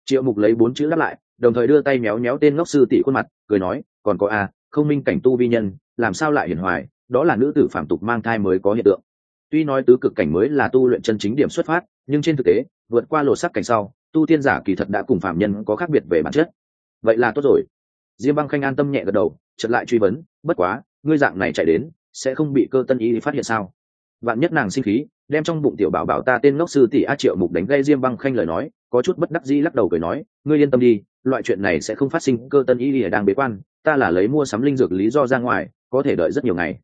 Triệu mục lấy bốn chữ lắp lại, đồng thời đưa tay méo méo tên ngốc sư tỷ khuôn mặt, cười nói, còn có a, không minh cảnh tu vi nhân, làm sao lại hiển hoài? Đó là nữ tử phạm tục mang thai mới có hiện tượng. Tuy nói tứ cực cảnh mới là tu luyện chân chính điểm xuất phát, nhưng trên thực tế, vượt qua lột sắc cảnh sau, tu tiên giả kỳ thật đã cùng phạm nhân có khác biệt về bản chất. Vậy là tốt rồi. Diêm băng khanh an tâm nhẹ gật đầu chật lại truy vấn, bất quá, ngươi dạng này chạy đến, sẽ không bị cơ tân y phát hiện sao? Vạn nhất nàng sinh khí, đem trong bụng tiểu bảo bảo ta tên ngốc sư tỷ a triệu mục đánh gây diêm băng khanh lời nói, có chút bất đắc dĩ lắc đầu cười nói, ngươi yên tâm đi, loại chuyện này sẽ không phát sinh, cơ tân y đang bế quan, ta là lấy mua sắm linh dược lý do ra ngoài, có thể đợi rất nhiều ngày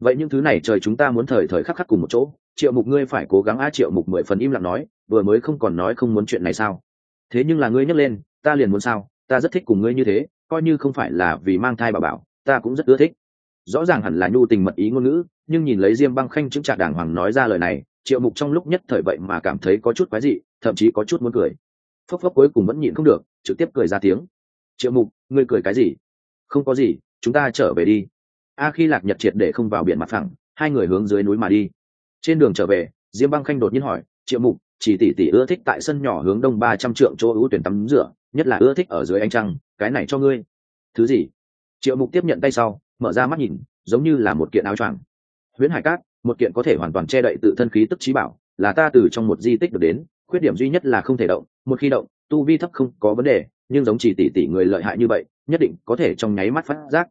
vậy những thứ này trời chúng ta muốn thời thời khắc khắc cùng một chỗ, triệu mục ngươi phải cố gắng a triệu mục mười phần im lặng nói, vừa mới không còn nói không muốn chuyện này sao? Thế nhưng là ngươi nhắc lên, ta liền muốn sao? Ta rất thích cùng ngươi như thế, coi như không phải là vì mang thai bà bảo, ta cũng rất ưa thích. Rõ ràng hẳn là nhu tình mật ý ngôn ngữ, nhưng nhìn lấy diêm băng khanh chứng trạc đàng hoàng nói ra lời này, triệu mục trong lúc nhất thời vậy mà cảm thấy có chút quái dị, thậm chí có chút muốn cười. Phốc phốc cuối cùng vẫn nhịn không được, trực tiếp cười ra tiếng. Triệu mục, ngươi cười cái gì? Không có gì, chúng ta trở về đi a khi lạc nhật triệt để không vào biển mặt phẳng, hai người hướng dưới núi mà đi. Trên đường trở về, diêm băng khanh đột nhiên hỏi, triệu mục, chỉ tỷ tỷ ưa thích tại sân nhỏ hướng đông ba trăm trượng chỗ ưu tuyển tắm rửa, nhất là ưa thích ở dưới ánh trăng, cái này cho ngươi. Thứ gì? Triệu mục tiếp nhận tay sau, mở ra mắt nhìn, giống như là một kiện áo choàng. Huyễn hải cát, một kiện có thể hoàn toàn che đậy tự thân khí tức trí bảo, là ta từ trong một di tích được đến, khuyết điểm duy nhất là không thể động, một khi động, tu vi thấp không có vấn đề, nhưng giống chỉ tỷ tỷ người lợi hại như vậy, nhất định có thể trong nháy mắt phát giác.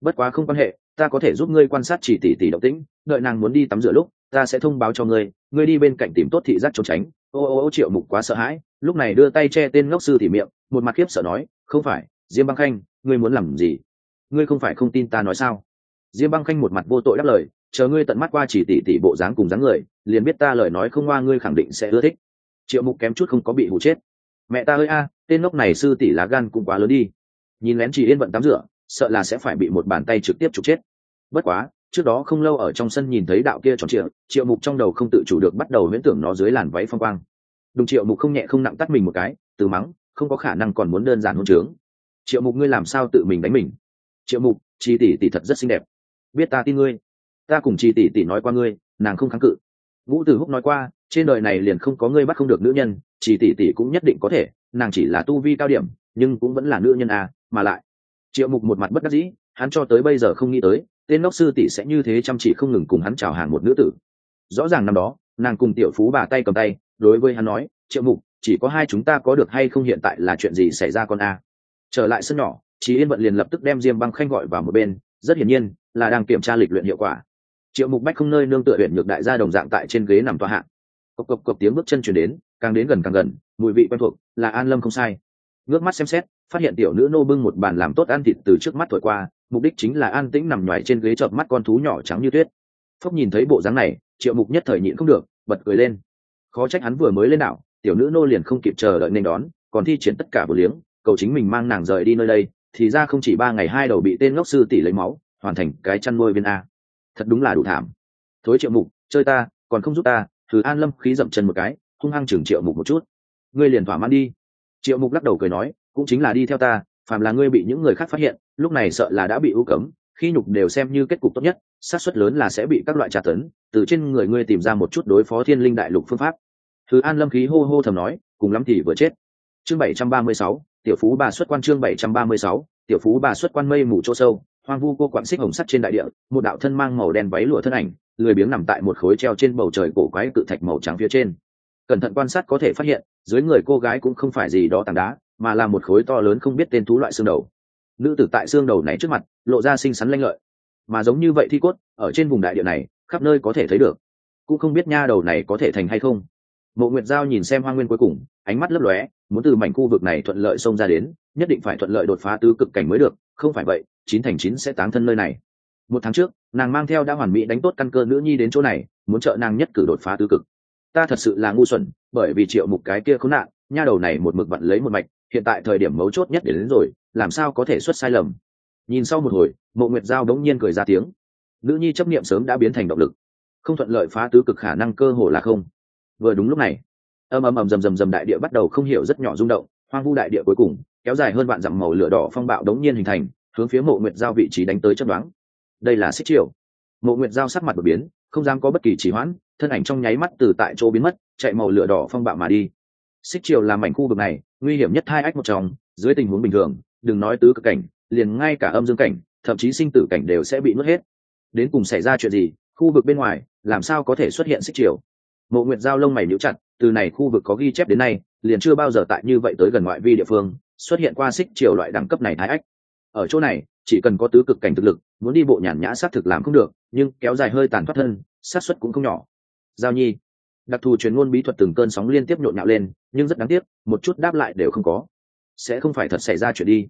Bất quá không quan hệ ta có thể giúp ngươi quan sát chỉ tỷ tỷ động tĩnh, đợi nàng muốn đi tắm rửa lúc, ta sẽ thông báo cho ngươi ngươi đi bên cạnh tìm tốt thị giác trốn tránh. Ô ô ô, triệu mục quá sợ hãi, lúc này đưa tay che tên ngốc sư thì miệng, một mặt khiếp sợ nói, không phải, diêm băng khanh, ngươi muốn làm gì? Ngươi không phải không tin ta nói sao? Diêm băng khanh một mặt vô tội đáp lời, chờ ngươi tận mắt qua chỉ tỷ tỷ bộ dáng cùng dáng người, liền biết ta lời nói không qua ngươi khẳng định sẽ ưa thích. Triệu mục kém chút không có bị hụ chết. Mẹ ta ơi a, tên ngốc này sư tỷ lá gan cũng quá lớn đi. Nhìn lén chỉ yên vận tắm rửa sợ là sẽ phải bị một bàn tay trực tiếp trục chết. Bất quá, trước đó không lâu ở trong sân nhìn thấy đạo kia tròn triệu triệu mục trong đầu không tự chủ được bắt đầu huyễn tưởng nó dưới làn váy phong quang. Đùng triệu mục không nhẹ không nặng tắt mình một cái, từ mắng, không có khả năng còn muốn đơn giản hôn trướng. Triệu mục ngươi làm sao tự mình đánh mình? Triệu mục, chi tỷ tỷ thật rất xinh đẹp. Biết ta tin ngươi. Ta cùng chi tỷ tỷ nói qua ngươi, nàng không kháng cự. Vũ tử húc nói qua, trên đời này liền không có ngươi bắt không được nữ nhân chỉ tỷ tỷ cũng nhất định có thể, nàng chỉ là tu vi cao điểm, nhưng cũng vẫn là nữ nhân à mà lại triệu mục một mặt bất đắc dĩ, hắn cho tới bây giờ không nghĩ tới, tên ngốc sư tỷ sẽ như thế chăm chỉ không ngừng cùng hắn chào hàng một nữ tử. Rõ ràng năm đó, nàng cùng tiểu phú bà tay cầm tay, đối với hắn nói, triệu mục, chỉ có hai chúng ta có được hay không hiện tại là chuyện gì xảy ra con a? Trở lại sân nhỏ chị yên vận liền lập tức đem diêm băng khanh gọi vào một bên, rất hiển nhiên, là đang kiểm tra lịch luyện hiệu quả. Triệu mục bách không nơi nương tựa huyện ngược đại gia đồng dạng tại trên ghế nằm tòa hạng cộc cộc cộc tiếng bước chân chuyển đến, càng đến gần càng gần, mùi vị quen thuộc, là an lâm không sai. Ngước mắt xem xét phát hiện tiểu nữ nô bưng một bàn làm tốt ăn thịt từ trước mắt thổi qua, mục đích chính là an tĩnh nằm nhoài trên ghế chợp mắt con thú nhỏ trắng như tuyết. Phúc nhìn thấy bộ dáng này, triệu mục nhất thời nhịn không được, bật cười lên. Khó trách hắn vừa mới lên đảo, tiểu nữ nô liền không kịp chờ đợi nên đón, còn thi triển tất cả bờ liếng, cầu chính mình mang nàng rời đi nơi đây, thì ra không chỉ ba ngày hai đầu bị tên ngốc sư tỷ lấy máu, hoàn thành cái chăn nuôi viên a. Thật đúng là đủ thảm. Thối triệu mục, chơi ta, còn không giúp ta, thử an lâm khí dậm chân một cái, hung hăng chừng triệu mục một chút. Ngươi liền thỏa mãn đi. Triệu mục lắc đầu cười nói cũng chính là đi theo ta, phàm là ngươi bị những người khác phát hiện, lúc này sợ là đã bị ưu cấm, khi nhục đều xem như kết cục tốt nhất, xác suất lớn là sẽ bị các loại trả tấn, từ trên người ngươi tìm ra một chút đối phó thiên linh đại lục phương pháp. Thứ an lâm khí hô hô thầm nói, cùng lắm thì vừa chết. Chương bảy trăm ba mươi sáu, tiểu phú bà xuất quan chương bảy trăm ba mươi sáu, tiểu phú bà xuất quan mây mù chỗ sâu, hoang vu cô quặn xích hồng sắt trên đại địa, một đạo thân mang màu đen váy lụa thân ảnh, lười biếng nằm tại một khối treo trên bầu trời cổ quái cự thạch màu trắng phía trên. Cẩn thận quan sát có thể phát hiện, dưới người cô gái cũng không phải gì đó tảng đá mà là một khối to lớn không biết tên thú loại xương đầu. Nữ tử tại xương đầu này trước mặt, lộ ra xinh xắn lanh lợi. Mà giống như vậy thi cốt, ở trên vùng đại địa này, khắp nơi có thể thấy được. Cũng không biết nha đầu này có thể thành hay không. Mộ nguyệt giao nhìn xem hoa nguyên cuối cùng, ánh mắt lấp lóe, muốn từ mảnh khu vực này thuận lợi xông ra đến, nhất định phải thuận lợi đột phá tứ cực cảnh mới được, không phải vậy, chín thành chín sẽ táng thân nơi này. Một tháng trước, nàng mang theo đã hoàn mỹ đánh tốt căn cơ nữ nhi đến chỗ này, muốn trợ nàng nhất cử đột phá tứ cực. Ta thật sự là ngu xuẩn, bởi vì triệu mục cái kia khốn nạn, nha đầu này một mực vặn lấy một mạch hiện tại thời điểm mấu chốt nhất để đến rồi, làm sao có thể xuất sai lầm? Nhìn sau một hồi, mộ nguyệt giao đống nhiên cười ra tiếng. Nữ nhi chấp niệm sớm đã biến thành động lực. Không thuận lợi phá tứ cực khả năng cơ hồ là không. Vừa đúng lúc này ầm ầm ầm rầm rầm rầm đại địa bắt đầu không hiểu rất nhỏ rung động, hoang vu đại địa cuối cùng, kéo dài hơn vạn dặm màu lửa đỏ phong bạo đống nhiên hình thành, hướng phía mộ nguyệt giao vị trí đánh tới chấp đoán đây là xích triều. Mộ nguyệt giao sắc mặt đột biến, không dám có bất kỳ trì hoãn, thân ảnh trong nháy mắt từ tại chỗ biến mất, chạy màu lửa đỏ phong bạo mà đi. Xích triều làm mảnh khu vực này nguy hiểm nhất hai ách một trong, dưới tình huống bình thường, đừng nói tứ cực cảnh, liền ngay cả âm dương cảnh, thậm chí sinh tử cảnh đều sẽ bị nuốt hết. Đến cùng xảy ra chuyện gì, khu vực bên ngoài, làm sao có thể xuất hiện xích triều? Mộ nguyệt giao lông mày níu chặt, từ này khu vực có ghi chép đến nay, liền chưa bao giờ tại như vậy tới gần ngoại vi địa phương, xuất hiện qua xích triều loại đẳng cấp này thái ách. Ở chỗ này, chỉ cần có tứ cực cảnh thực lực, muốn đi bộ nhàn nhã xác thực làm không được, nhưng kéo dài hơi tàn thoát thân, xác suất cũng không nhỏ. Giao nhi đặc thù truyền ngôn bí thuật từng cơn sóng liên tiếp nhộn nhạo lên, nhưng rất đáng tiếc, một chút đáp lại đều không có. Sẽ không phải thật xảy ra chuyện đi.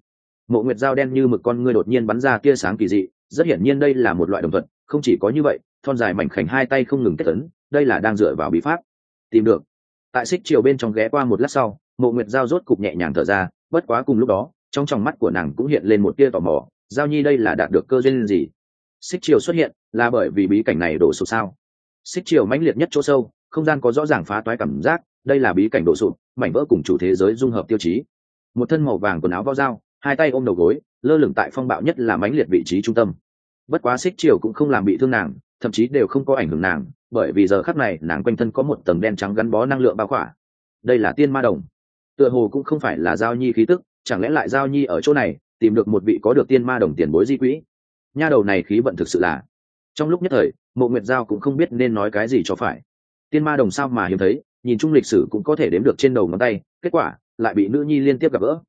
Mộ nguyệt dao đen như mực con ngươi đột nhiên bắn ra tia sáng kỳ dị, rất hiển nhiên đây là một loại đồng thuận, không chỉ có như vậy, thon dài mảnh khảnh hai tay không ngừng kết tấn đây là đang dựa vào bí pháp. Tìm được. Tại xích chiều bên trong ghé qua một lát sau, mộ nguyệt giao rốt cục nhẹ nhàng thở ra, bất quá cùng lúc đó, trong tròng mắt của nàng cũng hiện lên một tia tò mò, giao nhi đây là đạt được cơ duyên gì? Xích chiều xuất hiện, là bởi vì bí cảnh này đổ sụp sao? Xích chiều mãnh liệt nhất chỗ sâu không gian có rõ ràng phá toái cảm giác, đây là bí cảnh đổ sụp, mảnh vỡ cùng chủ thế giới dung hợp tiêu chí. Một thân màu vàng quần áo vao dao, hai tay ôm đầu gối, lơ lửng tại phong bạo nhất là mãnh liệt vị trí trung tâm. Bất quá xích chiều cũng không làm bị thương nàng, thậm chí đều không có ảnh hưởng nàng, bởi vì giờ khắc này nàng quanh thân có một tầng đen trắng gắn bó năng lượng bao khỏa. Đây là tiên ma đồng. Tựa hồ cũng không phải là giao nhi khí tức, chẳng lẽ lại giao nhi ở chỗ này, tìm được một vị có được tiên ma đồng tiền bối di quỹ? Nha đầu này khí vận thực sự là. Trong lúc nhất thời, mộ nguyệt giao cũng không biết nên nói cái gì cho phải tiên ma đồng sao mà hiếm thấy, nhìn chung lịch sử cũng có thể đếm được trên đầu ngón tay, kết quả, lại bị nữ nhi liên tiếp gặp gỡ.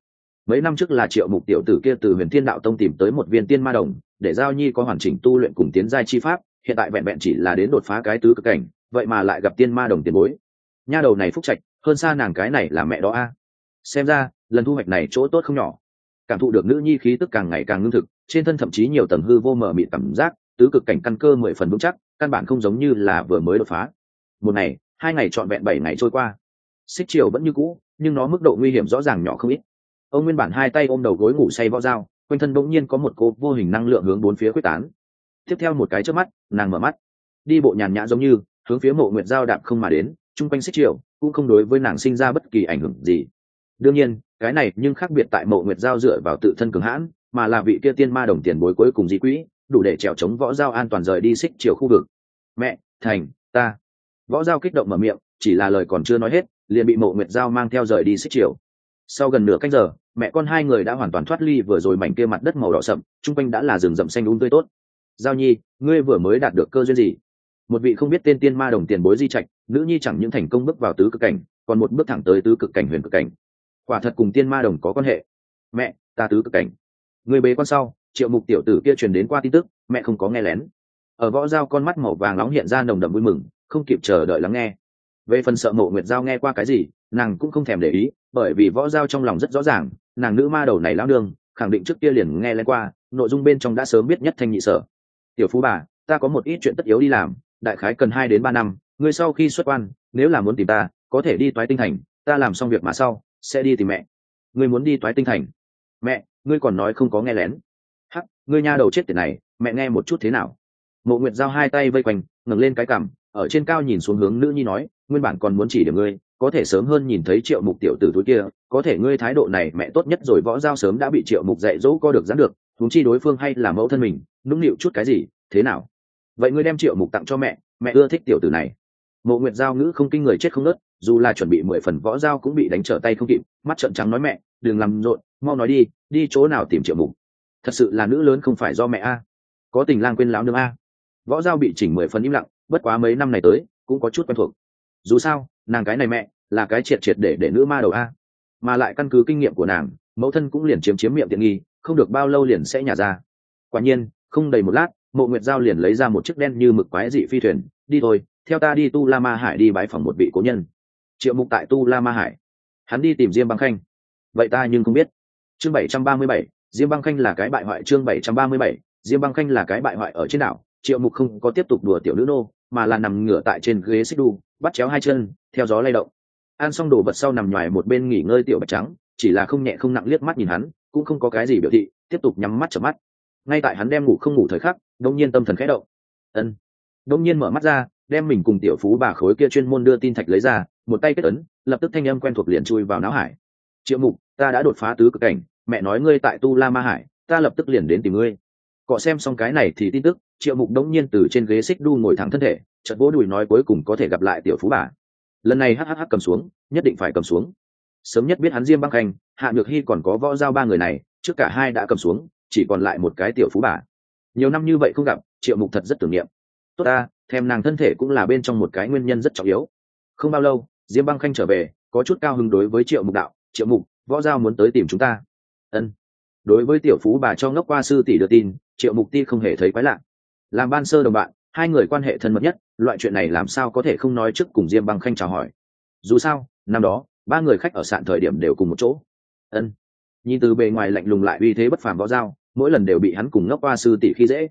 Mấy năm trước là triệu mục tiểu tử kia từ huyền thiên đạo tông tìm tới một viên tiên ma đồng, để giao nhi có hoàn chỉnh tu luyện cùng tiến giai chi pháp, hiện tại vẹn vẹn chỉ là đến đột phá cái tứ cực cảnh, vậy mà lại gặp tiên ma đồng tiền bối. Nha đầu này phúc trạch, hơn xa nàng cái này là mẹ đó a. Xem ra, lần thu hoạch này chỗ tốt không nhỏ. Cảm thụ được nữ nhi khí tức càng ngày càng ngưng thực, trên thân thậm chí nhiều tầng hư vô mờ mịt cảm giác, tứ cực cảnh căn cơ mười phần vững chắc, căn bản không giống như là vừa mới đột phá một ngày, hai ngày trọn vẹn bảy ngày trôi qua. Xích chiều vẫn như cũ, nhưng nó mức độ nguy hiểm rõ ràng nhỏ không ít. Ông nguyên bản hai tay ôm đầu gối ngủ say võ dao, quanh thân bỗng nhiên có một cô vô hình năng lượng hướng bốn phía quyết tán. Tiếp theo một cái trước mắt, nàng mở mắt. Đi bộ nhàn nhã giống như, hướng phía mộ nguyệt giao đạp không mà đến, chung quanh xích chiều cũng không đối với nàng sinh ra bất kỳ ảnh hưởng gì. Đương nhiên, cái này nhưng khác biệt tại mộ nguyệt giao dựa vào tự thân cường hãn, mà là vị kia tiên ma đồng tiền bối cuối cùng di quỹ, đủ để trèo chống võ giao an toàn rời đi xích chiều khu vực. Mẹ, thành, ta võ giao kích động mở miệng, chỉ là lời còn chưa nói hết, liền bị mộ nguyệt giao mang theo rời đi xích chiều sau gần nửa cách giờ, mẹ con hai người đã hoàn toàn thoát ly vừa rồi mảnh kia mặt đất màu đỏ sậm, chung quanh đã là rừng rậm xanh đúng um tươi tốt. Giao nhi, ngươi vừa mới đạt được cơ duyên gì? Một vị không biết tên tiên ma đồng tiền bối di trạch, nữ nhi chẳng những thành công bước vào tứ cực cảnh, còn một bước thẳng tới tứ cực cảnh huyền cực cảnh. Quả thật cùng tiên ma đồng có quan hệ. Mẹ, ta tứ cực cảnh. Người bế con sau, triệu mục tiểu tử kia truyền đến qua tin tức, mẹ không có nghe lén. Ở võ giao con mắt màu vàng nóng hiện ra nồng đậm vui mừng không kịp chờ đợi lắng nghe. Về phần sợ mộ nguyệt giao nghe qua cái gì, nàng cũng không thèm để ý, bởi vì võ giao trong lòng rất rõ ràng, nàng nữ ma đầu này lao đương khẳng định trước kia liền nghe lên qua, nội dung bên trong đã sớm biết nhất thanh nhị sở. Tiểu phú bà, ta có một ít chuyện tất yếu đi làm, đại khái cần hai đến ba năm, ngươi sau khi xuất quan, nếu là muốn tìm ta, có thể đi toái tinh thành, ta làm xong việc mà sau, sẽ đi tìm mẹ. Ngươi muốn đi toái tinh thành? Mẹ, ngươi còn nói không có nghe lén. Hắc, ngươi nha đầu chết tiệt này, mẹ nghe một chút thế nào? Mộ nguyệt giao hai tay vây quanh, ngẩng lên cái cằm ở trên cao nhìn xuống hướng nữ nhi nói, nguyên bản còn muốn chỉ điểm ngươi, có thể sớm hơn nhìn thấy triệu mục tiểu tử túi kia, có thể ngươi thái độ này mẹ tốt nhất rồi võ giao sớm đã bị triệu mục dạy dỗ co được dán được, huống chi đối phương hay là mẫu thân mình, nũng nịu chút cái gì, thế nào? Vậy ngươi đem triệu mục tặng cho mẹ mẹ ưa thích tiểu tử này. Mộ nguyệt giao ngữ không kinh người chết không nớt, dù là chuẩn bị mười phần võ giao cũng bị đánh trở tay không kịp, mắt trợn trắng nói mẹ, đừng làm rộn, mau nói đi đi chỗ nào tìm triệu mục? Thật sự là nữ lớn không phải do mẹ a. Có tình lang quên lão nương a. Võ giao bị chỉnh mười phần im lặng bất quá mấy năm này tới, cũng có chút quen thuộc. Dù sao, nàng cái này mẹ, là cái triệt triệt để để nữ ma đầu a. Mà lại căn cứ kinh nghiệm của nàng, mẫu thân cũng liền chiếm chiếm miệng tiện nghi, không được bao lâu liền sẽ nhả ra. Quả nhiên, không đầy một lát, mộ nguyệt giao liền lấy ra một chiếc đen như mực quái dị phi thuyền, đi thôi, theo ta đi tu la ma hải đi bái phòng một vị cố nhân. Triệu mục tại tu la ma hải. Hắn đi tìm diêm băng khanh. Vậy ta nhưng không biết. Chương bảy trăm ba mươi bảy, diêm băng khanh là cái bại hoại chương bảy trăm ba mươi bảy, diêm băng khanh là cái bại hoại ở trên đảo, triệu mục không có tiếp tục đùa tiểu nữ nô mà là nằm ngửa tại trên ghế xích đu, bắt chéo hai chân, theo gió lay động. Ăn xong đồ vật sau nằm ngoài một bên nghỉ ngơi tiểu bạch trắng, chỉ là không nhẹ không nặng liếc mắt nhìn hắn, cũng không có cái gì biểu thị, tiếp tục nhắm mắt chợp mắt. Ngay tại hắn đem ngủ không ngủ thời khắc đông nhiên tâm thần khẽ động. Ân. Đông nhiên mở mắt ra, đem mình cùng tiểu phú bà khối kia chuyên môn đưa tin thạch lấy ra, một tay kết ấn, lập tức thanh âm quen thuộc liền chui vào não hải. Triệu mục, ta đã đột phá tứ cực cảnh, mẹ nói ngươi tại tu la ma hải, ta lập tức liền đến tìm ngươi. Cọ xem xong cái này thì tin tức triệu mục đống nhiên từ trên ghế xích đu ngồi thẳng thân thể, chợt vỗ đùi nói cuối cùng có thể gặp lại tiểu phú bà. Lần này hhh cầm xuống, nhất định phải cầm xuống. Sớm nhất biết hắn diêm băng khanh, hạ nhược hy còn có võ giao ba người này, trước cả hai đã cầm xuống, chỉ còn lại một cái tiểu phú bà. Nhiều năm như vậy không gặp, triệu mục thật rất tưởng niệm. Tốt ta, thèm nàng thân thể cũng là bên trong một cái nguyên nhân rất trọng yếu. Không bao lâu, diêm băng khanh trở về, có chút cao hứng đối với triệu mục đạo, triệu mục, võ giao muốn tới tìm chúng ta. Ân. Đối với tiểu phú bà cho ngốc qua sư tỷ đưa tin, triệu mục ti không hề thấy quái lạ làm ban sơ đồng bạn, hai người quan hệ thân mật nhất, loại chuyện này làm sao có thể không nói trước cùng diêm băng khanh chào hỏi. Dù sao, năm đó, ba người khách ở sạn thời điểm đều cùng một chỗ. Ân. Nhìn từ bề ngoài lạnh lùng lại uy thế bất phàm võ dao mỗi lần đều bị hắn cùng ngốc qua sư tỷ khi dễ.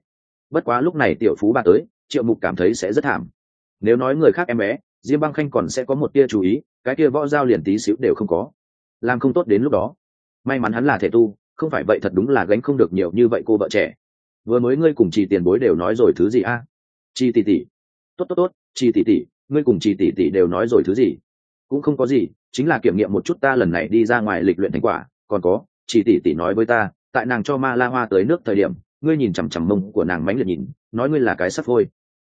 Bất quá lúc này tiểu phú bà tới, triệu mục cảm thấy sẽ rất thảm. Nếu nói người khác em bé, diêm băng khanh còn sẽ có một tia chú ý, cái kia võ dao liền tí xíu đều không có. Làm không tốt đến lúc đó. May mắn hắn là thể tu, không phải vậy thật đúng là gánh không được nhiều như vậy cô vợ trẻ vừa mới ngươi cùng chị tiền bối đều nói rồi thứ gì a? Chi tỷ tỷ. Tốt tốt tốt chi tỷ tỷ, ngươi cùng chi tỷ tỷ đều nói rồi thứ gì? Cũng không có gì, chính là kiểm nghiệm một chút ta lần này đi ra ngoài lịch luyện thành quả. Còn có chi tỷ tỷ nói với ta, tại nàng cho ma la hoa tới nước thời điểm, ngươi nhìn chằm chằm mông của nàng mánh liệt nhìn, nói ngươi là cái sắp vôi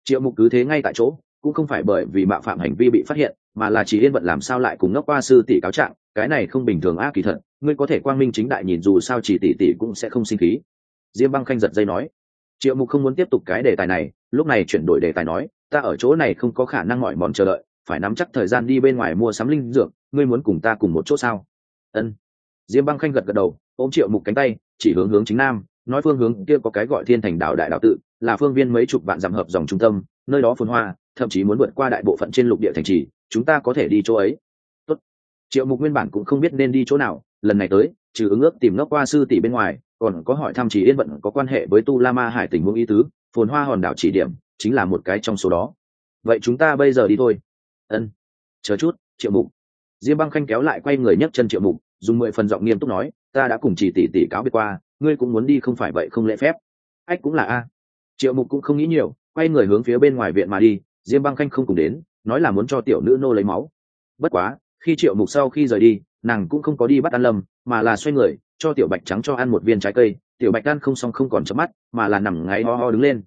triệu mục cứ thế ngay tại chỗ, cũng không phải bởi vì mạo phạm hành vi bị phát hiện, mà là chỉ yên vận làm sao lại cùng ngốc qua sư tỷ cáo trạng, cái này không bình thường a kỳ thật, ngươi có thể quang minh chính đại nhìn dù sao chỉ tỷ tỷ cũng sẽ không sinh khí diêm băng khanh giật dây nói, triệu mục không muốn tiếp tục cái đề tài này, lúc này chuyển đổi đề tài nói, ta ở chỗ này không có khả năng mọi mòn chờ đợi, phải nắm chắc thời gian đi bên ngoài mua sắm linh dược, ngươi muốn cùng ta cùng một chỗ sao? Ân. Diêm băng khanh gật gật đầu, ôm triệu mục cánh tay, chỉ hướng hướng chính nam, nói phương hướng kia có cái gọi thiên thành đảo đại đạo tự, là phương viên mấy chục vạn dặm hợp dòng trung tâm, nơi đó phồn hoa, thậm chí muốn vượt qua đại bộ phận trên lục địa thành trì, chúng ta có thể đi chỗ ấy. Tốt. triệu mục nguyên bản cũng không biết nên đi chỗ nào, lần này tới trừ ứng ước tìm ngốc qua sư tỷ bên ngoài, còn có hỏi thăm chỉ yên vận có quan hệ với tu la ma hải tình huống ý tứ, phồn hoa hòn đảo chỉ điểm, chính là một cái trong số đó. Vậy chúng ta bây giờ đi thôi. Ân. Chờ chút, triệu mục. Diêm băng khanh kéo lại quay người nhấc chân triệu mục, dùng mười phần giọng nghiêm túc nói, ta đã cùng chỉ tỷ tỷ cáo biệt qua, ngươi cũng muốn đi không phải vậy không lễ phép. Ách, cũng là a. Triệu mục cũng không nghĩ nhiều, quay người hướng phía bên ngoài viện mà đi, diêm băng khanh không cùng đến, nói là muốn cho tiểu nữ nô lấy máu. Bất quá, khi triệu mục sau khi rời đi nàng cũng không có đi bắt ăn lâm, mà là xoay người, cho tiểu bạch trắng cho ăn một viên trái cây. Tiểu bạch ăn không xong không còn chớp mắt, mà là nằm ngáy ho ho đứng lên.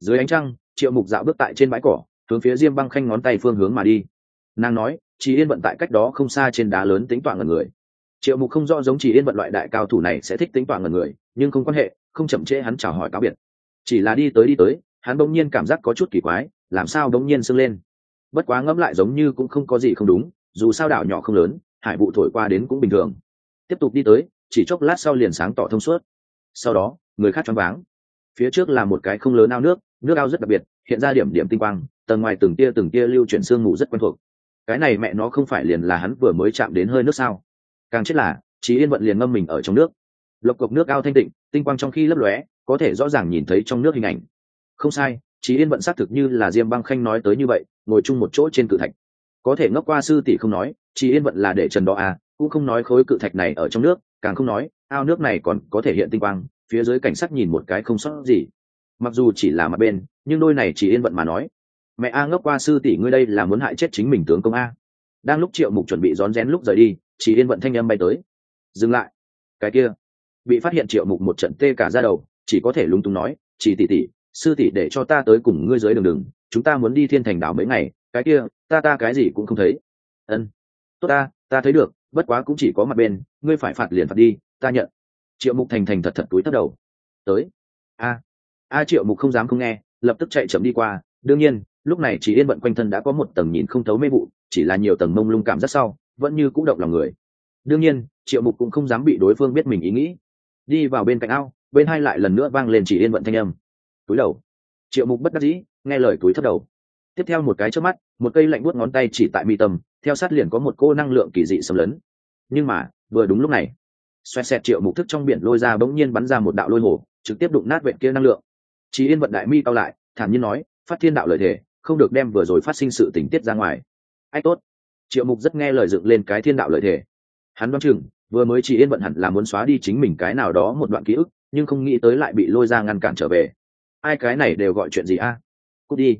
Dưới ánh trăng, triệu mục dạo bước tại trên bãi cỏ, hướng phía diêm băng khanh ngón tay phương hướng mà đi. Nàng nói chị yên vận tại cách đó không xa trên đá lớn tính toán ngần người. Triệu mục không rõ giống chị yên vận loại đại cao thủ này sẽ thích tính toán ngần người, nhưng không quan hệ, không chậm trễ hắn chào hỏi cáo biệt. Chỉ là đi tới đi tới, hắn bỗng nhiên cảm giác có chút kỳ quái, làm sao bỗng nhiên sưng lên. Bất quá ngẫm lại giống như cũng không có gì không đúng, dù sao đảo nhỏ không lớn hải vụ thổi qua đến cũng bình thường. Tiếp tục đi tới, chỉ chốc lát sau liền sáng tỏ thông suốt. Sau đó, người khác choáng váng. Phía trước là một cái không lớn ao nước nước ao rất đặc biệt, hiện ra điểm điểm tinh quang, tầng ngoài từng tia từng tia lưu chuyển sương mù rất quen thuộc. Cái này mẹ nó không phải liền là hắn vừa mới chạm đến hơi nước sao? Càng chết là, Chí yên vận liền ngâm mình ở trong nước. Lộc cộc nước ao thanh tịnh, tinh quang trong khi lấp lóe, có thể rõ ràng nhìn thấy trong nước hình ảnh. Không sai, Chí yên vận xác thực như là diêm băng khanh nói tới như vậy, ngồi chung một chỗ trên cự thạch. Có thể ngốc qua sư tỷ không nói chỉ yên vận là để trần đó à cũng không nói khối cự thạch này ở trong nước, càng không nói, ao nước này còn có thể hiện tinh quang, phía dưới cảnh sát nhìn một cái không sót gì. Mặc dù chỉ là mặt bên, nhưng đôi này chỉ yên vận mà nói. Mẹ a ngốc qua sư tỷ ngươi đây là muốn hại chết chính mình tướng công a. Đang lúc triệu mục chuẩn bị rón rén lúc rời đi, chỉ yên vận thanh âm bay tới. Dừng lại. Cái kia. Bị phát hiện triệu mục một trận tê cả ra đầu, chỉ có thể lúng túng nói, chỉ tỷ tỷ, sư tỷ để cho ta tới cùng ngươi dưới đường đường, chúng ta muốn đi thiên thành đảo mấy ngày, cái kia, ta ta cái gì cũng không thấy. Ân tốt ta ta thấy được, bất quá cũng chỉ có mặt bên, ngươi phải phạt liền phạt đi, ta nhận. Triệu mục thành thành thật thật túi thất đầu. Tới. A. A triệu mục không dám không nghe, lập tức chạy chậm đi qua. Đương nhiên, lúc này chỉ yên vận quanh thân đã có một tầng nhìn không thấu mê vụ, chỉ là nhiều tầng mông lung cảm rất sau, vẫn như cũng động lòng người. Đương nhiên, triệu mục cũng không dám bị đối phương biết mình ý nghĩ. Đi vào bên cạnh ao, bên hai lại lần nữa vang lên chỉ yên vận thanh âm. Túi đầu. Triệu mục bất đắc dĩ, nghe lời túi thất đầu tiếp theo một cái trước mắt, một cây lạnh buốt ngón tay chỉ tại mi tâm, theo sát liền có một cô năng lượng kỳ dị xâm lấn. Nhưng mà, vừa đúng lúc này, xoẹt xẹt triệu mục thức trong biển lôi ra bỗng nhiên bắn ra một đạo lôi hồ, trực tiếp đụng nát vẹn kia năng lượng. Chỉ yên vận đại mi cao lại, thản nhiên nói, phát thiên đạo lời thể không được đem vừa rồi phát sinh sự tình tiết ra ngoài. Ai tốt? Triệu mục rất nghe lời dựng lên cái thiên đạo lợi thể hắn đoán chừng, vừa mới chỉ yên vận hẳn là muốn xóa đi chính mình cái nào đó một đoạn ký ức, nhưng không nghĩ tới lại bị lôi ra ngăn cản trở về. Ai cái này đều gọi chuyện gì a? Cút đi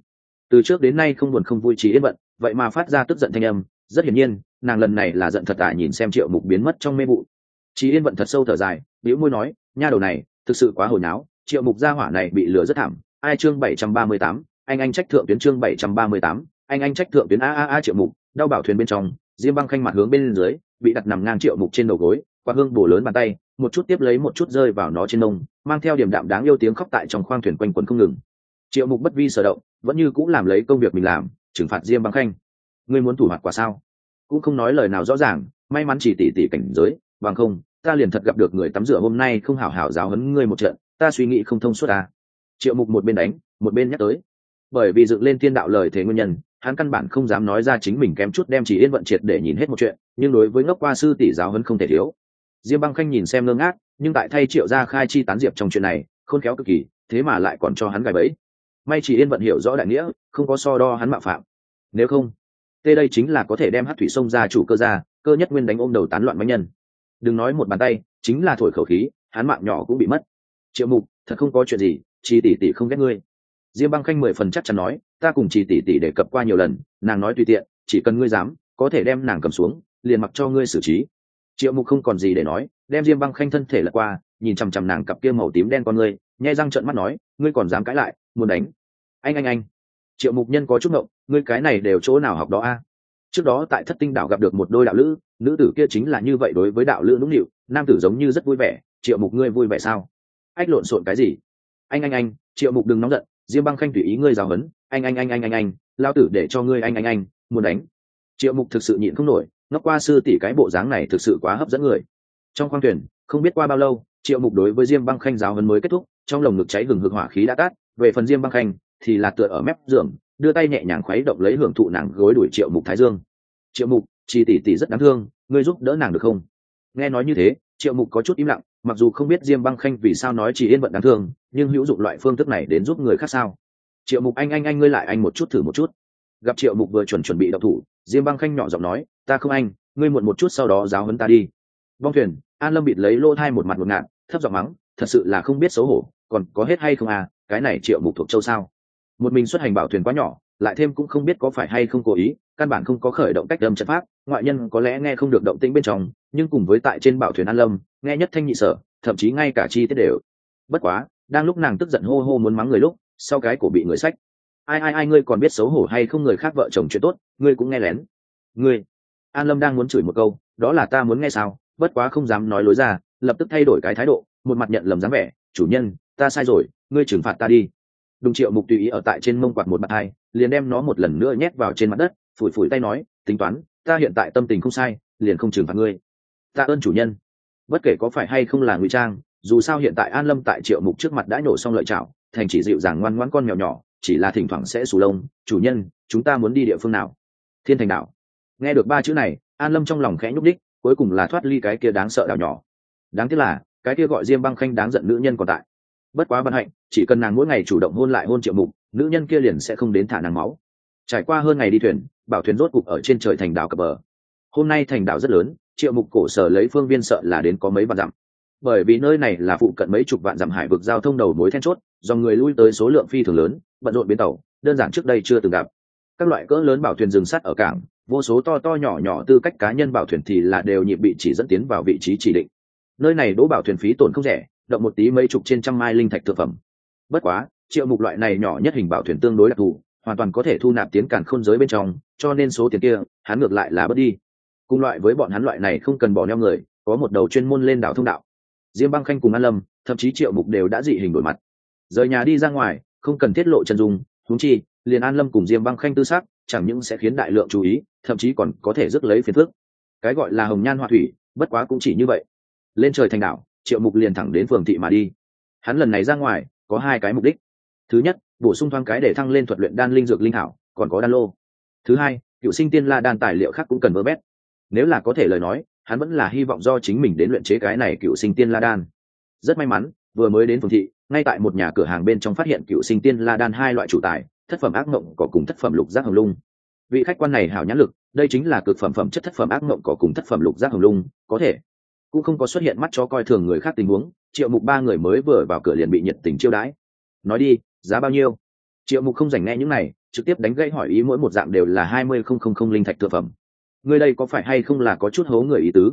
từ trước đến nay không buồn không vui chỉ yên vận vậy mà phát ra tức giận thanh âm, rất hiển nhiên, nàng lần này là giận thật tại nhìn xem triệu mục biến mất trong mê vụ. Chỉ yên vận thật sâu thở dài, bĩu môi nói, nha đầu này, thực sự quá hồi náo, triệu mục gia hỏa này bị lừa rất thảm, ai chương bảy trăm ba mươi tám, anh anh trách thượng tuyến chương bảy trăm ba mươi tám, anh anh trách thượng tuyến a a a triệu mục, đau bảo thuyền bên trong, diêm băng khanh mặt hướng bên dưới, bị đặt nằm ngang triệu mục trên đầu gối qua hương bổ lớn bàn tay, một chút tiếp lấy một chút rơi vào nó trên nông, mang theo điểm đạm đáng yêu tiếng khóc tại trong khoang thuyền quanh quần không ngừng triệu mục bất vi sở động, vẫn như cũng làm lấy công việc mình làm, trừng phạt diêm băng khanh. Ngươi muốn thủ hoạt quả sao? Cũng không nói lời nào rõ ràng, may mắn chỉ tỉ tỉ cảnh giới, bằng không, ta liền thật gặp được người tắm rửa hôm nay không hảo hảo giáo hấn ngươi một trận, ta suy nghĩ không thông suốt à. Triệu mục một bên đánh, một bên nhắc tới. Bởi vì dựng lên thiên đạo lời thế nguyên nhân, hắn căn bản không dám nói ra chính mình kém chút đem chỉ yên vận triệt để nhìn hết một chuyện, nhưng đối với ngốc qua sư tỷ giáo hấn không thể thiếu. Diêm băng khanh nhìn xem ngơ ngác, nhưng tại thay triệu gia khai chi tán diệp trong chuyện này, khôn khéo cực kỳ, thế mà lại còn cho hắn gài bẫy may chỉ yên vận hiểu rõ đại nghĩa, không có so đo hắn mạo phạm. Nếu không, tê đây chính là có thể đem hát thủy sông ra chủ cơ ra cơ nhất nguyên đánh ôm đầu tán loạn bánh nhân. Đừng nói một bàn tay, chính là thổi khẩu khí, hắn mạng nhỏ cũng bị mất. Triệu mục, thật không có chuyện gì, chi tỷ tỷ không ghét ngươi. Diêm băng khanh mười phần chắc chắn nói, ta cùng chỉ tỷ tỷ đề cập qua nhiều lần, nàng nói tùy tiện, chỉ cần ngươi dám, có thể đem nàng cầm xuống, liền mặc cho ngươi xử trí. Triệu mục không còn gì để nói, đem diêm băng khanh thân thể lật qua, nhìn chằm chằm nàng cặp kia màu tím đen con ngươi, nhai răng trợn mắt nói, ngươi còn dám cãi lại muốn đánh. Anh anh anh. Triệu mục nhân có chút ngộng, ngươi cái này đều chỗ nào học đó a? Trước đó tại thất tinh đảo gặp được một đôi đạo lữ, nữ tử kia chính là như vậy đối với đạo lữ nũng nịu, nam tử giống như rất vui vẻ. Triệu mục, ngươi vui vẻ sao? Ách lộn xộn cái gì? Anh anh anh. Triệu mục đừng nóng giận, diêm băng khanh tùy ý ngươi giáo hấn anh anh anh anh anh. Anh lao tử để cho ngươi anh anh anh. Muốn đánh. Triệu mục thực sự nhịn không nổi ngóc qua sư tỷ cái bộ dáng này thực sự quá hấp dẫn người. Trong khoang thuyền, không biết qua bao lâu, triệu mục đối với diêm băng khanh giáo hấn mới kết thúc, trong lồng ngực cháy gừng hực hỏa khí đã tát về phần diêm băng khanh, thì là tựa ở mép giường, đưa tay nhẹ nhàng khuấy động lấy hưởng thụ nàng gối đuổi triệu mục thái dương. Triệu mục chị tỷ tỷ rất đáng thương, ngươi giúp đỡ nàng được không? Nghe nói như thế, triệu mục có chút im lặng, mặc dù không biết diêm băng khanh vì sao nói chị yên vận đáng thương, nhưng hữu dụng loại phương thức này đến giúp người khác sao? Triệu mục anh anh anh, ngươi lại anh một chút thử một chút. Gặp triệu mục vừa chuẩn chuẩn bị đậu thủ, diêm băng khanh nhỏ giọng nói, ta không anh, ngươi muộn một chút sau đó giáo hấn ta đi. Vong thuyền, an lâm bịt lấy lô thai một mặt một ngạn thấp giọng mắng, thật sự là không biết xấu hổ, còn có hết hay không à? Cái này triệu mục thuộc châu sao? Một mình xuất hành bảo thuyền quá nhỏ, lại thêm cũng không biết có phải hay không cố ý, căn bản không có khởi động cách đâm trận pháp, ngoại nhân có lẽ nghe không được động tĩnh bên trong, nhưng cùng với tại trên bảo thuyền an lâm, nghe nhất thanh nhị sở, thậm chí ngay cả chi tiết đều. Bất quá, đang lúc nàng tức giận hô hô muốn mắng người lúc, sau cái cổ bị người sách. Ai ai ai, ngươi còn biết xấu hổ hay không người khác vợ chồng chuyện tốt, ngươi cũng nghe lén. Ngươi. An lâm đang muốn chửi một câu, đó là ta muốn nghe sao, bất quá không dám nói lối ra, lập tức thay đổi cái thái độ, một mặt nhận lầm dáng vẻ, chủ nhân ta sai rồi, ngươi trừng phạt ta đi. Đùng triệu mục tùy ý ở tại trên mông quạt một mặt hai, liền đem nó một lần nữa nhét vào trên mặt đất, phủi phủi tay nói, tính toán, ta hiện tại tâm tình không sai, liền không trừng phạt ngươi. Ta ơn chủ nhân. Bất kể có phải hay không là ngụy trang, dù sao hiện tại an lâm tại triệu mục trước mặt đã nổ xong lợi chảo, thành chỉ dịu dàng ngoan ngoãn con mèo nhỏ, chỉ là thỉnh thoảng sẽ sù lông, chủ nhân, chúng ta muốn đi địa phương nào? Thiên thành đảo nghe được ba chữ này, an lâm trong lòng khẽ nhúc đích cuối cùng là thoát ly cái kia đáng sợ đảo nhỏ. Đáng tiếc là, cái kia gọi diêm băng khanh đáng giận nữ nhân còn tại bất quá vận hạnh, chỉ cần nàng mỗi ngày chủ động hôn lại hôn triệu mục, nữ nhân kia liền sẽ không đến thả nàng máu. Trải qua hơn ngày đi thuyền, bảo thuyền rốt cục ở trên trời thành đảo cập bờ. Hôm nay thành đảo rất lớn, triệu mục cổ sở lấy phương viên sợ là đến có mấy vạn dặm. Bởi vì nơi này là phụ cận mấy chục vạn dặm hải vực giao thông đầu mối then chốt do người lui tới số lượng phi thường lớn, bận rộn bến tàu, đơn giản trước đây chưa từng gặp. Các loại cỡ lớn bảo thuyền dừng sắt ở cảng, vô số to to nhỏ nhỏ tư cách cá nhân bảo thuyền thì là đều nhịp bị chỉ dẫn tiến vào vị trí chỉ định. Nơi này đỗ bảo thuyền phí tổn không rẻ động một tí mấy chục trên trăm mai linh thạch thực phẩm. Bất quá, triệu mục loại này nhỏ nhất hình bảo thuyền tương đối đặc thù, hoàn toàn có thể thu nạp tiến cản khôn giới bên trong, cho nên số tiền kia, hắn ngược lại là bớt đi. Cùng loại với bọn hắn loại này không cần bỏ neo người, có một đầu chuyên môn lên đảo thông đạo. Diêm băng khanh cùng an lâm, thậm chí triệu mục đều đã dị hình đổi mặt. Rời nhà đi ra ngoài, không cần tiết lộ chân dung thúng chi, liền an lâm cùng diêm băng khanh tư xác chẳng những sẽ khiến đại lượng chú ý, thậm chí còn có thể rước lấy phiền phước cái gọi là hồng nhan hoa thủy, bất quá cũng chỉ như vậy. Lên trời thành đảo triệu mục liền thẳng đến phường thị mà đi. Hắn lần này ra ngoài, có hai cái mục đích. Thứ nhất, bổ sung thoáng cái để thăng lên thuật luyện đan linh dược linh hảo, còn có đan lô. Thứ hai, cựu sinh tiên la đan tài liệu khác cũng cần vơ bét nếu là có thể lời nói, hắn vẫn là hy vọng do chính mình đến luyện chế cái này cựu sinh tiên la đan. Rất may mắn, vừa mới đến phường thị, ngay tại một nhà cửa hàng bên trong phát hiện cựu sinh tiên la đan hai loại chủ tài, thất phẩm ác mộng có cùng thất phẩm lục giác hồng lung. Vị khách quan này hảo nhãn lực, đây chính là cực phẩm phẩm chất thất phẩm ác mộng có cùng thất phẩm lục giác hồng lung, có thể cũng không có xuất hiện mắt cho coi thường người khác tình huống, triệu mục ba người mới vừa vào cửa liền bị nhiệt tình chiêu đãi. Nói đi, giá bao nhiêu? Triệu mục không dành nghe những này, trực tiếp đánh gãy hỏi ý mỗi một dạng đều là hai mươi không không không linh thạch thực phẩm. Người đây có phải hay không là có chút hố người ý tứ?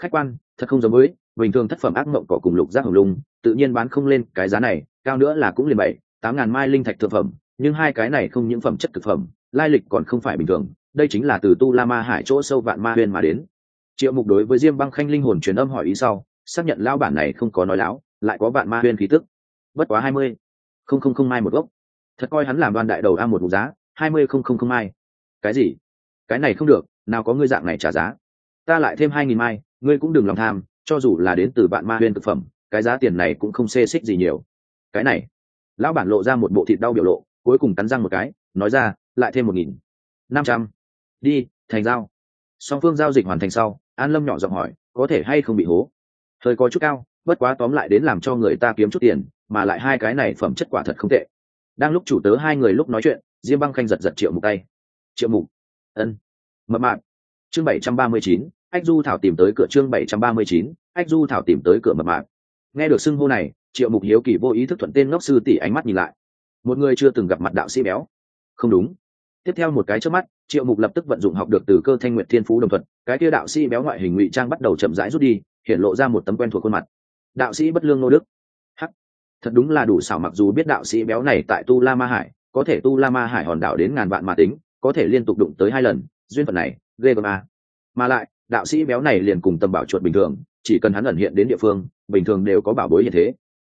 Khách quan, thật không giống với, bình thường thất phẩm ác mộng cỏ cùng lục giác hồng lung, tự nhiên bán không lên cái giá này, cao nữa là cũng liền bảy, tám ngàn mai linh thạch thực phẩm, nhưng hai cái này không những phẩm chất thực phẩm, lai lịch còn không phải bình thường, đây chính là từ tu la ma hải chỗ sâu vạn ma huyền mà đến triệu mục đối với diêm băng khanh linh hồn truyền âm hỏi ý sau, xác nhận lão bản này không có nói láo, lại có bạn ma huyên khí tức. Bất quá hai mươi không không không mai một gốc. Thật coi hắn làm đoan đại đầu a một mục giá, hai mươi không không không mai. Cái gì? Cái này không được, nào có ngươi dạng này trả giá. Ta lại thêm hai nghìn mai, ngươi cũng đừng lòng tham, cho dù là đến từ bạn ma huyên thực phẩm, cái giá tiền này cũng không xê xích gì nhiều. Cái này, lão bản lộ ra một bộ thịt đau biểu lộ, cuối cùng cắn răng một cái, nói ra, lại thêm một nghìn năm trăm. Đi, thành giao. Song phương giao dịch hoàn thành sau an lâm nhỏ giọng hỏi, có thể hay không bị hố? Thời có chút cao, bất quá tóm lại đến làm cho người ta kiếm chút tiền, mà lại hai cái này phẩm chất quả thật không tệ. Đang lúc chủ tớ hai người lúc nói chuyện, diêm băng khanh giật giật triệu mục tay. Triệu mục. Ân, mập mạp. Chương bảy trăm ba mươi chín, ách du thảo tìm tới cửa chương bảy trăm ba mươi chín, ách du thảo tìm tới cửa mập mạp. Nghe được xưng hô này, triệu mục hiếu kỳ vô ý thức thuận tên ngốc sư tỷ ánh mắt nhìn lại. Một người chưa từng gặp mặt đạo sĩ béo. Không đúng tiếp theo một cái trước mắt, triệu mục lập tức vận dụng học được từ cơ thanh nguyện thiên phú đồng thuận, cái kia đạo sĩ béo ngoại hình ngụy trang bắt đầu chậm rãi rút đi, hiện lộ ra một tấm quen thuộc khuôn mặt. Đạo sĩ bất lương nô đức. Hắc, thật đúng là đủ xảo, mặc dù biết đạo sĩ béo này tại tu la ma hải, có thể tu la ma hải hòn đảo đến ngàn vạn mà tính, có thể liên tục đụng tới hai lần, duyên phận này, ghê gớm a mà lại, đạo sĩ béo này liền cùng tầm bảo chuột bình thường, chỉ cần hắn ẩn hiện đến địa phương, bình thường đều có bảo bối như thế.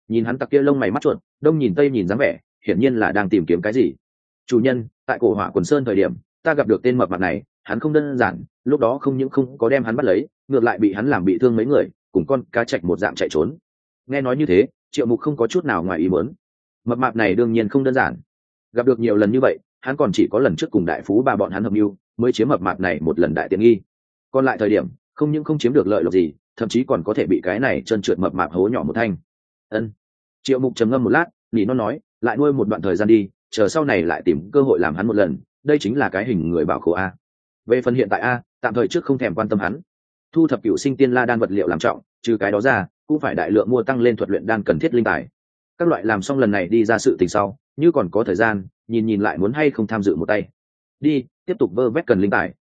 Nhìn hắn tặc kia lông mày mắt chuột, đông nhìn tây nhìn dáng vẻ, hiển nhiên là đang tìm kiếm cái gì chủ nhân, tại cổ hỏa quần sơn thời điểm, ta gặp được tên mập mặt này, hắn không đơn giản, lúc đó không những không có đem hắn bắt lấy, ngược lại bị hắn làm bị thương mấy người, cùng con cá chạch một dạng chạy trốn. Nghe nói như thế, triệu mục không có chút nào ngoài ý muốn. Mập mạp này đương nhiên không đơn giản. Gặp được nhiều lần như vậy, hắn còn chỉ có lần trước cùng đại phú ba bọn hắn hợp mưu, mới chiếm mập mạp này một lần đại tiện nghi. Còn lại thời điểm, không những không chiếm được lợi lộc gì, thậm chí còn có thể bị cái này trơn trượt mập mạp hố nhỏ một thanh. Ân. Triệu mục trầm ngâm một lát, nỉ nó nói, lại nuôi một đoạn thời gian đi chờ sau này lại tìm cơ hội làm hắn một lần, đây chính là cái hình người bảo khổ a. Về phần hiện tại a, tạm thời trước không thèm quan tâm hắn. Thu thập cựu sinh tiên la đan vật liệu làm trọng, trừ cái đó ra, cũng phải đại lượng mua tăng lên thuật luyện đan cần thiết linh tài. Các loại làm xong lần này đi ra sự tình sau, như còn có thời gian, nhìn nhìn lại muốn hay không tham dự một tay. Đi, tiếp tục vơ vét cần linh tài.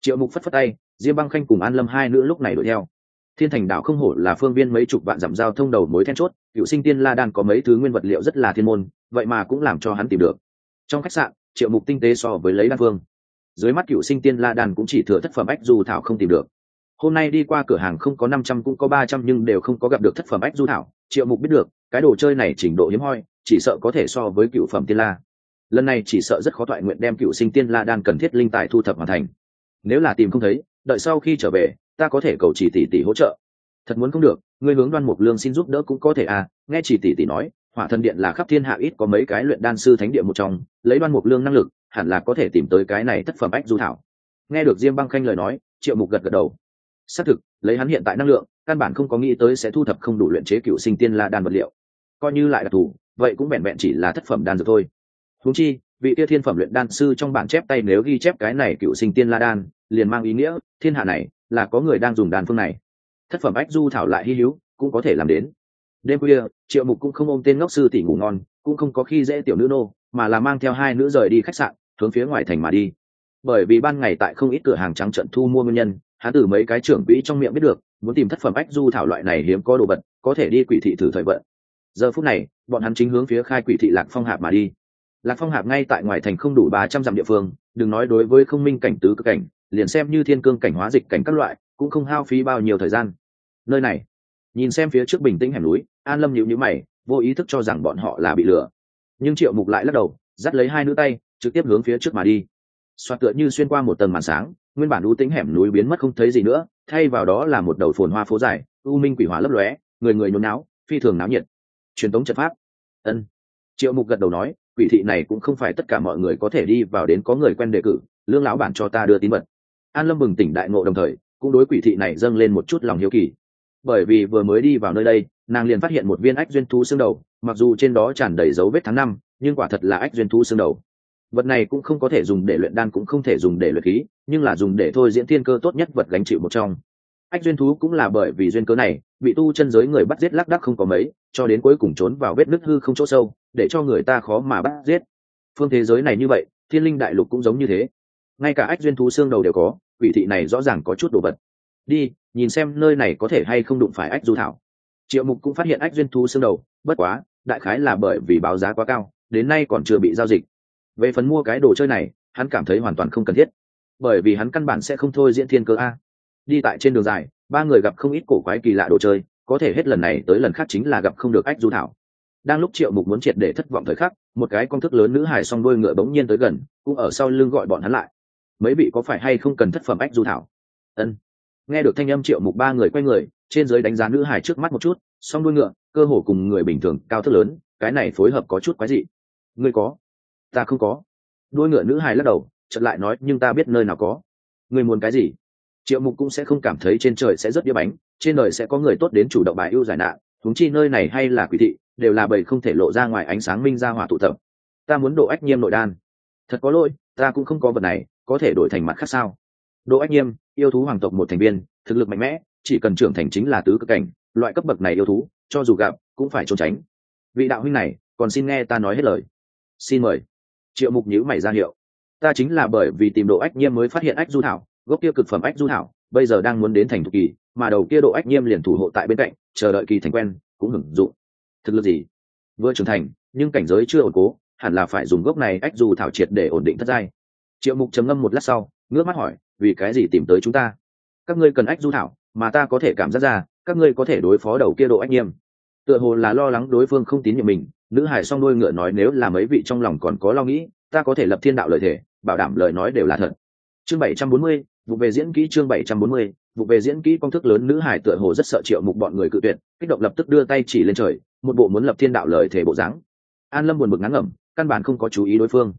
Triệu mục phất phất tay, diêm băng khanh cùng an lâm hai nữ lúc này đuổi theo thiên thành đảo không hổ là phương viên mấy chục vạn dặm giao thông đầu mối then chốt, cựu sinh tiên la đan có mấy thứ nguyên vật liệu rất là thiên môn, vậy mà cũng làm cho hắn tìm được. Trong khách sạn, triệu mục tinh tế so với lấy đan phương. Dưới mắt cựu sinh tiên la đan cũng chỉ thừa thất phẩm ách du thảo không tìm được. Hôm nay đi qua cửa hàng không có năm trăm cũng có ba trăm nhưng đều không có gặp được thất phẩm ách du thảo, triệu mục biết được, cái đồ chơi này trình độ hiếm hoi, chỉ sợ có thể so với cựu phẩm tiên la. Lần này chỉ sợ rất khó thoại nguyện đem cựu sinh tiên la đan cần thiết linh tài thu thập hoàn thành. Nếu là tìm không thấy, đợi sau khi trở về ta có thể cầu chỉ tỷ tỷ hỗ trợ. Thật muốn không được, ngươi hướng đoan mục lương xin giúp đỡ cũng có thể à nghe chỉ tỷ tỷ nói, hỏa thần điện là khắp thiên hạ ít có mấy cái luyện đan sư thánh địa một trong, lấy đoan mục lương năng lực, hẳn là có thể tìm tới cái này thất phẩm ách du thảo. Nghe được diêm băng khanh lời nói, triệu mục gật gật đầu. Xác thực, lấy hắn hiện tại năng lượng, căn bản không có nghĩ tới sẽ thu thập không đủ luyện chế cựu sinh tiên la đan vật liệu. Coi như lại đặc thù vậy cũng vẹn vẹn chỉ là thất phẩm đan dược thôi. Húng chi, vị tia thiên phẩm luyện đan sư trong bản chép tay nếu ghi chép cái này cựu sinh tiên la đan, liền mang ý nghĩa, thiên hạ này là có người đang dùng đàn phương này. Thất phẩm ách du thảo lại hy hữu, cũng có thể làm đến. Đêm khuya, triệu mục cũng không ôm tên ngốc sư tỷ ngủ ngon, cũng không có khi dễ tiểu nữ nô, mà là mang theo hai nữ rời đi khách sạn, hướng phía ngoài thành mà đi. Bởi vì ban ngày tại không ít cửa hàng trắng trận thu mua nguyên nhân, hắn từ mấy cái trưởng quỹ trong miệng biết được, muốn tìm thất phẩm ách du thảo loại này hiếm có đồ vật, có thể đi quỷ thị thử thời vận. Giờ phút này, bọn hắn chính hướng phía khai quỷ thị lạc phong hạp mà đi. Lạc phong hạp ngay tại ngoài thành không đủ ba trăm dặm địa phương, đừng nói đối với không minh cảnh tứ cực cảnh liền xem như thiên cương cảnh hóa dịch cảnh các loại, cũng không hao phí bao nhiêu thời gian. Nơi này, nhìn xem phía trước bình tĩnh hẻm núi, an lâm nhịu nhữ mày, vô ý thức cho rằng bọn họ là bị lừa. Nhưng triệu mục lại lắc đầu, dắt lấy hai nữ tay, trực tiếp hướng phía trước mà đi. Xoạt tựa như xuyên qua một tầng màn sáng, nguyên bản u tính hẻm núi biến mất không thấy gì nữa, thay vào đó là một đầu phồn hoa phố dài, u minh quỷ hóa lấp lóe, người người nhốn náo phi thường náo nhiệt. Truyền thống trận pháp. Ân. Triệu mục gật đầu nói, quỷ thị này cũng không phải tất cả mọi người có thể đi vào đến có người quen đề cử, lương lão bản cho ta đưa tín vật an lâm bừng tỉnh đại ngộ đồng thời, cũng đối quỷ thị này dâng lên một chút lòng hiếu kỳ. Bởi vì vừa mới đi vào nơi đây, nàng liền phát hiện một viên ách duyên thú xương đầu, mặc dù trên đó tràn đầy dấu vết tháng năm, nhưng quả thật là ách duyên thú xương đầu. Vật này cũng không có thể dùng để luyện đan cũng không thể dùng để luyện khí, nhưng là dùng để thôi diễn thiên cơ tốt nhất vật gánh chịu một trong. Ách duyên thú cũng là bởi vì duyên cớ này, bị tu chân giới người bắt giết lác đắc không có mấy, cho đến cuối cùng trốn vào vết nứt hư không chỗ sâu, để cho người ta khó mà bắt giết. Phương thế giới này như vậy, thiên linh đại lục cũng giống như thế. Ngay cả ách duyên thú xương đầu đều có quỷ thị này rõ ràng có chút đồ vật. Đi, nhìn xem nơi này có thể hay không đụng phải ách du thảo. Triệu mục cũng phát hiện ách duyên thú xương đầu, bất quá, đại khái là bởi vì báo giá quá cao, đến nay còn chưa bị giao dịch. Về phần mua cái đồ chơi này, hắn cảm thấy hoàn toàn không cần thiết. Bởi vì hắn căn bản sẽ không thôi diễn thiên cơ a. Đi tại trên đường dài, ba người gặp không ít cổ quái kỳ lạ đồ chơi, có thể hết lần này tới lần khác chính là gặp không được ách du thảo. Đang lúc triệu mục muốn triệt để thất vọng thời khắc, một cái con thức lớn nữ hài song đôi ngựa bỗng nhiên tới gần, cũng ở sau lưng gọi bọn hắn lại mấy vị có phải hay không cần thất phẩm ách du thảo? Ân. Nghe được thanh âm triệu mục ba người quay người, trên giới đánh giá nữ hài trước mắt một chút, song đuôi ngựa, cơ hồ cùng người bình thường cao thất lớn, cái này phối hợp có chút quái dị. Ngươi có? Ta không có. Đuôi ngựa nữ hài lắc đầu, chợt lại nói, nhưng ta biết nơi nào có. Ngươi muốn cái gì? Triệu mục cũng sẽ không cảm thấy trên trời sẽ rất đĩa bánh, trên đời sẽ có người tốt đến chủ động bài ưu giải nạn thúng chi nơi này hay là quỷ thị, đều là bầy không thể lộ ra ngoài ánh sáng minh ra hỏa tụ tập. Ta muốn độ ách nhiêm nội đan. Thật có lỗi, ta cũng không có vật này có thể đổi thành mặt khác sao? Đỗ ách nhiêm yêu thú hoàng tộc một thành viên, thực lực mạnh mẽ, chỉ cần trưởng thành chính là tứ cực cảnh, loại cấp bậc này yêu thú, cho dù gặp, cũng phải trốn tránh. Vị đạo huynh này, còn xin nghe ta nói hết lời. Xin mời. Triệu mục nhữ mày ra hiệu. Ta chính là bởi vì tìm độ ách nhiêm mới phát hiện ách du thảo, gốc kia cực phẩm ách du thảo, bây giờ đang muốn đến thành thục kỳ, mà đầu kia độ ách nhiêm liền thủ hộ tại bên cạnh, chờ đợi kỳ thành quen, cũng hưởng dụng. Thực lực gì? Vừa trưởng thành, nhưng cảnh giới chưa ổn cố, hẳn là phải dùng gốc này ách du thảo triệt để ổn định thất giai triệu mục trầm ngâm một lát sau, ngước mắt hỏi, vì cái gì tìm tới chúng ta? Các ngươi cần ách du thảo, mà ta có thể cảm giác ra, các ngươi có thể đối phó đầu kia độ ách nghiêm. Tựa hồ là lo lắng đối phương không tín nhiệm mình, nữ hải song đôi ngựa nói, nếu là mấy vị trong lòng còn có lo nghĩ, ta có thể lập thiên đạo lợi thể bảo đảm lời nói đều là thật. Chương bảy trăm bốn mươi, vụ về diễn kỹ chương bảy trăm bốn mươi, vụ về diễn kỹ công thức lớn nữ hải tựa hồ rất sợ triệu mục bọn người cự tuyệt, kích động lập tức đưa tay chỉ lên trời, một bộ muốn lập thiên đạo lời thể bộ dáng. An lâm buồn bực ngắn ngẩm, căn bản không có chú ý đối phương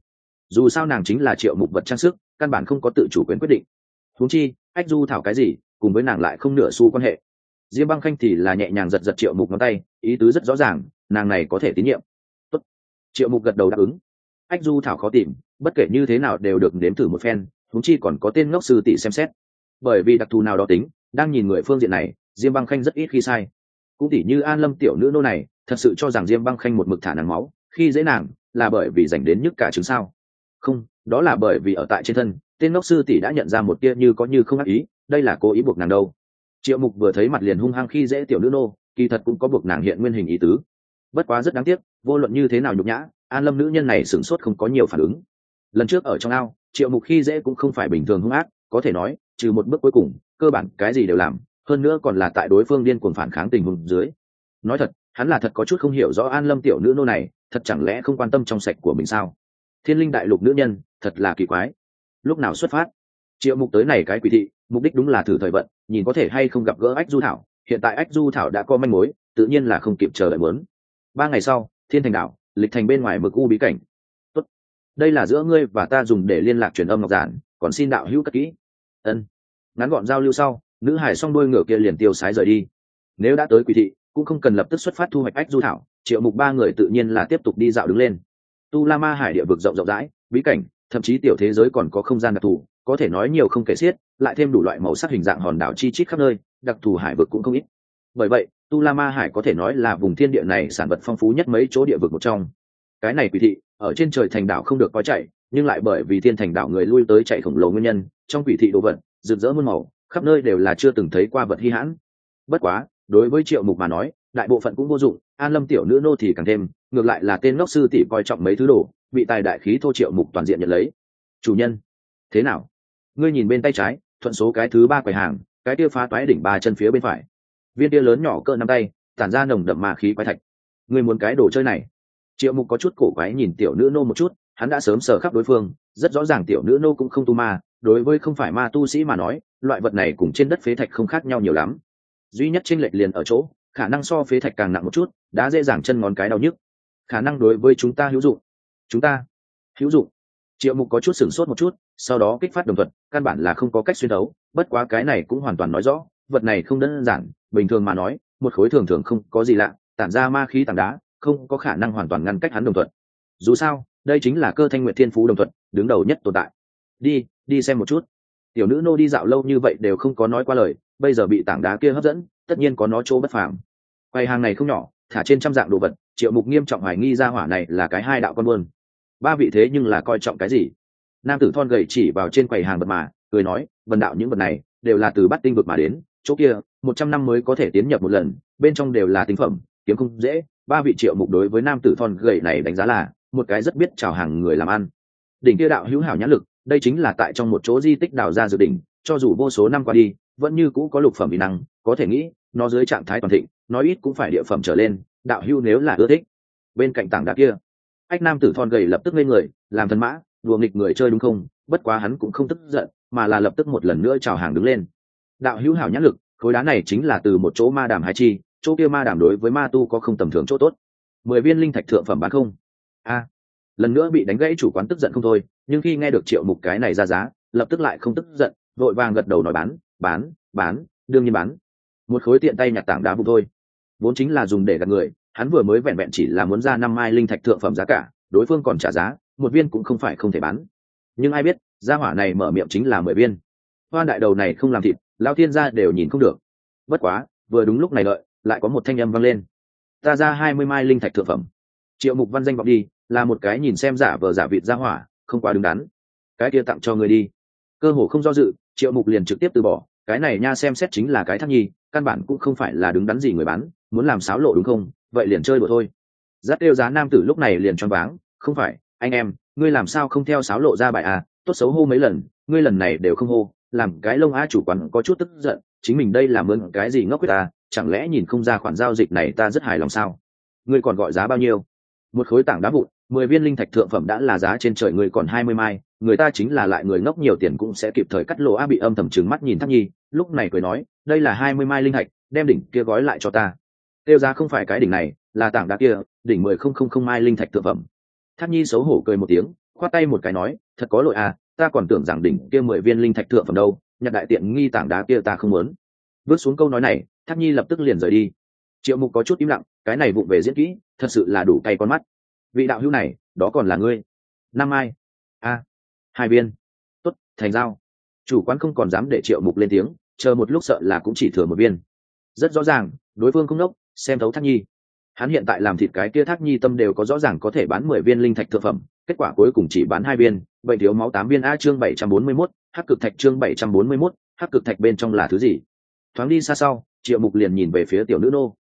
dù sao nàng chính là triệu mục vật trang sức, căn bản không có tự chủ quyền quyết định. Huống chi, ách du thảo cái gì, cùng với nàng lại không nửa xu quan hệ. Diêm băng khanh thì là nhẹ nhàng giật giật triệu mục ngón tay, ý tứ rất rõ ràng, nàng này có thể tín nhiệm. Tốt. triệu mục gật đầu đáp ứng. Ách du thảo khó tìm, bất kể như thế nào đều được nếm thử một phen thúng chi còn có tên ngốc sư tỷ xem xét. Bởi vì đặc thù nào đó tính, đang nhìn người phương diện này, diêm băng khanh rất ít khi sai. Cũng tỉ như an lâm tiểu nữ nô này, thật sự cho rằng diêm băng khanh một mực thả nàng máu, khi dễ nàng, là bởi vì dành đến nhức cả chứng sao không, đó là bởi vì ở tại trên thân, tên ngốc sư tỷ đã nhận ra một tia như có như không ác ý, đây là cố ý buộc nàng đâu. Triệu mục vừa thấy mặt liền hung hăng khi dễ tiểu nữ nô, kỳ thật cũng có buộc nàng hiện nguyên hình ý tứ. Bất quá rất đáng tiếc, vô luận như thế nào nhục nhã, an lâm nữ nhân này sửng sốt không có nhiều phản ứng. Lần trước ở trong ao, triệu mục khi dễ cũng không phải bình thường hung ác, có thể nói, trừ một bước cuối cùng, cơ bản cái gì đều làm, hơn nữa còn là tại đối phương điên cuồng phản kháng tình huống dưới. Nói thật, hắn là thật có chút không hiểu rõ an lâm tiểu nữ nô này, thật chẳng lẽ không quan tâm trong sạch của mình sao? Thiên linh đại lục nữ nhân, thật là kỳ quái. Lúc nào xuất phát? Triệu mục tới này cái quỷ thị, mục đích đúng là thử thời vận, nhìn có thể hay không gặp gỡ ách du thảo. Hiện tại ách du thảo đã có manh mối, tự nhiên là không kịp chờ đợi muốn. Ba ngày sau, thiên thành đảo, lịch thành bên ngoài mực u bí cảnh. Tốt. đây là giữa ngươi và ta dùng để liên lạc truyền âm ngọc giản, còn xin đạo hữu cất kỹ. Ân. Ngắn gọn giao lưu sau, nữ hải song đôi ngựa kia liền tiêu sái rời đi. Nếu đã tới quỷ thị, cũng không cần lập tức xuất phát thu hoạch ách du thảo. Triệu mục ba người tự nhiên là tiếp tục đi dạo đứng lên tu la ma hải địa vực rộng rộng rãi, bí cảnh, thậm chí tiểu thế giới còn có không gian đặc thù, có thể nói nhiều không kể xiết, lại thêm đủ loại màu sắc hình dạng hòn đảo chi chít khắp nơi, đặc thù hải vực cũng không ít. Bởi vậy, tu la ma hải có thể nói là vùng thiên địa này sản vật phong phú nhất mấy chỗ địa vực một trong. Cái này quỷ thị, ở trên trời thành đảo không được có chạy, nhưng lại bởi vì thiên thành đảo người lui tới chạy khổng lồ nguyên nhân, trong quỷ thị đồ vật, rực rỡ muôn màu, khắp nơi đều là chưa từng thấy qua vật hy hãn. Bất quá, đối với triệu mục mà nói đại bộ phận cũng vô dụng, an lâm tiểu nữ nô thì càng thêm, ngược lại là tên ngốc sư tỷ coi trọng mấy thứ đồ, bị tài đại khí thô triệu mục toàn diện nhận lấy. Chủ nhân, thế nào? Ngươi nhìn bên tay trái, thuận số cái thứ ba quầy hàng, cái tia phá toái đỉnh ba chân phía bên phải. Viên tia lớn nhỏ cỡ năm tay, tản ra nồng đậm ma khí quái thạch. Ngươi muốn cái đồ chơi này? Triệu mục có chút cổ quái nhìn tiểu nữ nô một chút, hắn đã sớm sờ khắp đối phương, rất rõ ràng tiểu nữ nô cũng không tu ma, đối với không phải ma tu sĩ mà nói, loại vật này cùng trên đất phế thạch không khác nhau nhiều lắm. Duy nhất tranh lệch liền ở chỗ khả năng so phế thạch càng nặng một chút, đã dễ dàng chân ngón cái đau nhức. Khả năng đối với chúng ta hữu dụng. Chúng ta hữu dụng. Triệu mục có chút sửng sốt một chút, sau đó kích phát đồng thuận. căn bản là không có cách xuyên đấu, bất quá cái này cũng hoàn toàn nói rõ, vật này không đơn giản, bình thường mà nói, một khối thường thường không có gì lạ, tản ra ma khí tảng đá, không có khả năng hoàn toàn ngăn cách hắn đồng thuận dù sao, đây chính là cơ thanh nguyện thiên phú đồng thuận đứng đầu nhất tồn tại. Đi đi xem một chút. Tiểu nữ nô đi dạo lâu như vậy đều không có nói qua lời, bây giờ bị tảng đá kia hấp dẫn tất nhiên có nó chỗ bất phàm. Quầy hàng này không nhỏ, thả trên trăm dạng đồ vật, triệu mục nghiêm trọng hoài nghi ra hỏa này là cái hai đạo con buôn. Ba vị thế nhưng là coi trọng cái gì? Nam tử thon gầy chỉ vào trên quầy hàng vật mà, cười nói vần đạo những vật này đều là từ bắt tinh vực mà đến, chỗ kia, một trăm năm mới có thể tiến nhập một lần, bên trong đều là tinh phẩm, kiếm không dễ. Ba vị triệu mục đối với nam tử thon gầy này đánh giá là một cái rất biết chào hàng người làm ăn. Đỉnh kia đạo hữu hảo nhãn lực, đây chính là tại trong một chỗ di tích đào ra dự đỉnh, cho dù vô số năm qua đi vẫn như cũ có lục phẩm bị năng, có thể nghĩ, nó dưới trạng thái toàn thịnh nói ít cũng phải địa phẩm trở lên, đạo Hưu nếu là ưa thích. Bên cạnh tảng đá kia, ách nam tử thon gầy lập tức lên người, làm thân mã, đùa nghịch người chơi đúng không? Bất quá hắn cũng không tức giận, mà là lập tức một lần nữa chào hàng đứng lên. Đạo hữu hảo nhãn lực, khối đá này chính là từ một chỗ ma đàm hai chi, chỗ kia ma đàm đối với ma tu có không tầm thường chỗ tốt. Mười viên linh thạch thượng phẩm bán không? A. Lần nữa bị đánh gãy chủ quán tức giận không thôi, nhưng khi nghe được triệu mục cái này ra giá, lập tức lại không tức giận, vội vàng gật đầu nói bán bán bán, đương nhiên bán. Một khối tiện tay nhặt tảng đá vụn thôi. Vốn chính là dùng để gạt người, hắn vừa mới vẹn vẹn chỉ là muốn ra năm mai linh thạch thượng phẩm giá cả, đối phương còn trả giá, một viên cũng không phải không thể bán. Nhưng ai biết, gia hỏa này mở miệng chính là mười viên. Hoa đại đầu này không làm thịt lao thiên gia đều nhìn không được. Bất quá, vừa đúng lúc này đợi, lại có một thanh âm vang lên. Ta ra hai mươi mai linh thạch thượng phẩm. Triệu mục văn danh vọng đi, là một cái nhìn xem giả vờ giả vịt ra hỏa, không quá đứng đắn. Cái kia tặng cho người đi. Cơ hồ không do dự triệu mục liền trực tiếp từ bỏ, cái này nha xem xét chính là cái thắc nhi, căn bản cũng không phải là đứng đắn gì người bán, muốn làm sáo lộ đúng không, vậy liền chơi đùa thôi. Giáp yêu giá nam tử lúc này liền choáng váng, không phải, anh em, ngươi làm sao không theo sáo lộ ra bài à tốt xấu hô mấy lần, ngươi lần này đều không hô, làm cái lông á chủ quán có chút tức giận, chính mình đây là mượn cái gì ngốc quyết ta, chẳng lẽ nhìn không ra khoản giao dịch này ta rất hài lòng sao? Ngươi còn gọi giá bao nhiêu? Một khối tảng đá vụn mười viên linh thạch thượng phẩm đã là giá trên trời người còn hai mươi mai, người ta chính là lại người ngốc nhiều tiền cũng sẽ kịp thời cắt lỗ a bị âm thầm trừng mắt nhìn thắc nhi, lúc này cười nói, đây là hai mươi mai linh thạch, đem đỉnh kia gói lại cho ta. Tiêu giá không phải cái đỉnh này, là tảng đá kia, đỉnh mười không không không mai linh thạch thượng phẩm. Thắc nhi xấu hổ cười một tiếng, khoát tay một cái nói, thật có lỗi à ta còn tưởng rằng đỉnh kia mười viên linh thạch thượng phẩm đâu, nhặt đại tiện nghi tảng đá kia ta không muốn. Bước xuống câu nói này, thác nhi lập tức liền rời đi. Triệu mục có chút im lặng, cái này vụng về diễn kỹ, thật sự là đủ tay con mắt vị đạo hữu này, đó còn là ngươi. Năm mai. A. Hai viên. Tốt, thành giao. Chủ quán không còn dám để triệu mục lên tiếng, chờ một lúc sợ là cũng chỉ thừa một viên. Rất rõ ràng, đối phương không nốc xem thấu thác nhi. Hắn hiện tại làm thịt cái kia thác nhi tâm đều có rõ ràng có thể bán mười viên linh thạch thực phẩm, kết quả cuối cùng chỉ bán hai viên, vậy thiếu máu tám viên a chương bảy trăm bốn mươi mốt, hắc cực thạch chương bảy trăm bốn mươi mốt, hắc cực thạch bên trong là thứ gì? Thoáng đi xa sau, triệu mục liền nhìn về phía tiểu nữ nô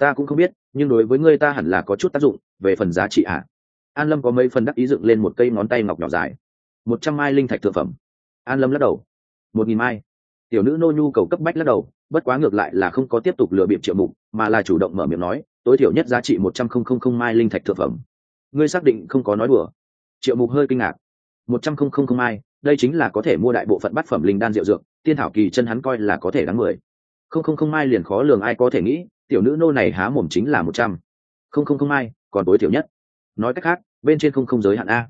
ta cũng không biết, nhưng đối với ngươi ta hẳn là có chút tác dụng, về phần giá trị ạ. À. an lâm có mấy phần đắc ý dựng lên một cây ngón tay ngọc nhỏ dài. Một trăm mai linh thạch thực phẩm. An lâm lắc đầu. Một nghìn mai. Tiểu nữ nô nhu cầu cấp bách lắc đầu, bất quá ngược lại là không có tiếp tục lừa bịp triệu mục, mà là chủ động mở miệng nói, tối thiểu nhất giá trị một trăm không không không mai linh thạch thực phẩm. Ngươi xác định không có nói đùa. Triệu mục hơi kinh ngạc. Một trăm không không không mai, đây chính là có thể mua đại bộ phận bát phẩm linh đan rượu dược, tiên thảo kỳ chân hắn coi là có thể đáng mười. Không không không mai liền khó lường ai có thể nghĩ tiểu nữ nô này há mồm chính là một trăm. Không không không ai, còn tối thiểu nhất. Nói cách khác bên trên không không giới hạn a.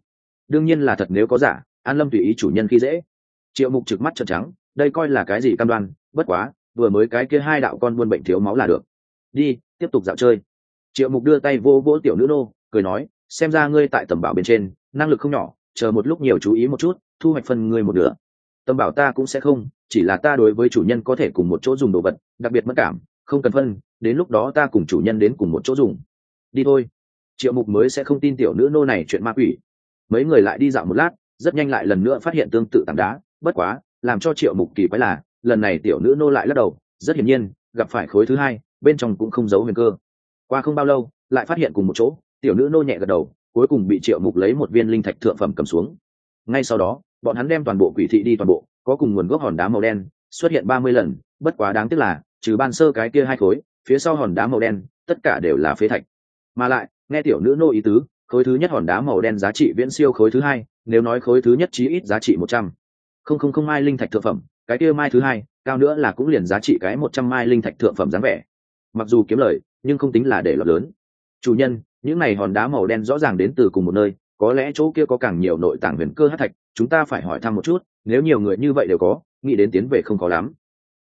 Đương nhiên là thật nếu có giả an lâm tùy ý chủ nhân khi dễ. Triệu mục trực mắt trợn trắng đây coi là cái gì cam đoan bất quá vừa mới cái kia hai đạo con buôn bệnh thiếu máu là được. Đi tiếp tục dạo chơi. Triệu mục đưa tay vô vỗ tiểu nữ nô cười nói xem ra ngươi tại tầm bảo bên trên năng lực không nhỏ chờ một lúc nhiều chú ý một chút thu hoạch phần ngươi một nửa. Tầm bảo ta cũng sẽ không chỉ là ta đối với chủ nhân có thể cùng một chỗ dùng đồ vật đặc biệt mất cảm không cần phân, đến lúc đó ta cùng chủ nhân đến cùng một chỗ dùng. Đi thôi. Triệu mục mới sẽ không tin tiểu nữ nô này chuyện ma quỷ. Mấy người lại đi dạo một lát, rất nhanh lại lần nữa phát hiện tương tự tảng đá, bất quá, làm cho triệu mục kỳ quái là, lần này tiểu nữ nô lại lắc đầu, rất hiển nhiên, gặp phải khối thứ hai, bên trong cũng không giấu huyền cơ. Qua không bao lâu, lại phát hiện cùng một chỗ, tiểu nữ nô nhẹ gật đầu, cuối cùng bị triệu mục lấy một viên linh thạch thượng phẩm cầm xuống. Ngay sau đó, bọn hắn đem toàn bộ quỷ thị đi toàn bộ, có cùng nguồn gốc hòn đá màu đen, xuất hiện ba mươi lần, bất quá đáng tiếc là trừ ban sơ cái kia hai khối, phía sau hòn đá màu đen, tất cả đều là phế thạch. Mà lại, nghe tiểu nữ nô ý tứ, khối thứ nhất hòn đá màu đen giá trị viễn siêu khối thứ hai, nếu nói khối thứ nhất chí ít giá trị một trăm. Không không không mai linh thạch thượng phẩm, cái kia mai thứ hai, cao nữa là cũng liền giá trị cái một trăm mai linh thạch thượng phẩm dáng vẻ. Mặc dù kiếm lời, nhưng không tính là để lọt lớn. Chủ nhân, những này hòn đá màu đen rõ ràng đến từ cùng một nơi, có lẽ chỗ kia có càng nhiều nội tạng huyền cơ hát thạch, chúng ta phải hỏi thăm một chút, nếu nhiều người như vậy đều có, nghĩ đến tiến về không có lắm.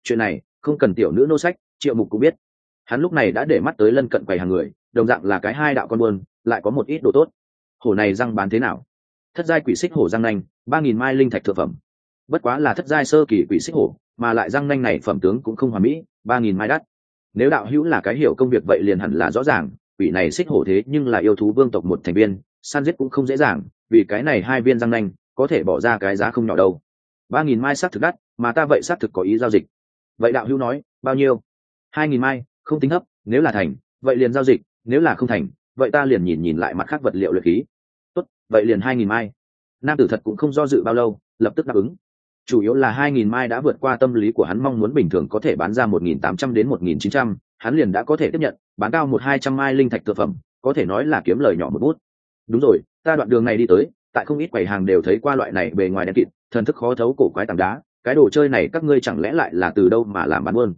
Chuyện này không cần tiểu nữ nô sách, triệu mục cũng biết. Hắn lúc này đã để mắt tới lân cận quầy hàng người, đồng dạng là cái hai đạo con buôn, lại có một ít đồ tốt. Hổ này răng bán thế nào? Thất giai quỷ xích hổ răng nanh, ba nghìn mai linh thạch thượng phẩm. Bất quá là thất giai sơ kỳ quỷ xích hổ, mà lại răng nanh này phẩm tướng cũng không hòa mỹ, ba nghìn mai đắt. Nếu đạo hữu là cái hiểu công việc vậy liền hẳn là rõ ràng, quỷ này xích hổ thế nhưng là yêu thú vương tộc một thành viên, săn giết cũng không dễ dàng, vì cái này hai viên răng nanh, có thể bỏ ra cái giá không nhỏ đâu. ba nghìn mai s á t thực đắt, mà ta vậy s á t thực có ý giao dịch vậy đạo hữu nói, bao nhiêu? Hai nghìn mai, không tính hấp nếu là thành, vậy liền giao dịch, nếu là không thành, vậy ta liền nhìn nhìn lại mặt khác vật liệu luyện khí. Tốt, vậy liền hai nghìn mai. Nam tử thật cũng không do dự bao lâu, lập tức đáp ứng. Chủ yếu là hai nghìn mai đã vượt qua tâm lý của hắn mong muốn bình thường có thể bán ra một nghìn tám trăm đến một nghìn chín trăm, hắn liền đã có thể tiếp nhận, bán cao một hai trăm mai linh thạch thực phẩm, có thể nói là kiếm lời nhỏ một bút. Đúng rồi, ta đoạn đường này đi tới, tại không ít quầy hàng đều thấy qua loại này bề ngoài đen kịt, thần thức khó thấu cổ quái tảng đá cái đồ chơi này các ngươi chẳng lẽ lại là từ đâu mà làm bán buôn?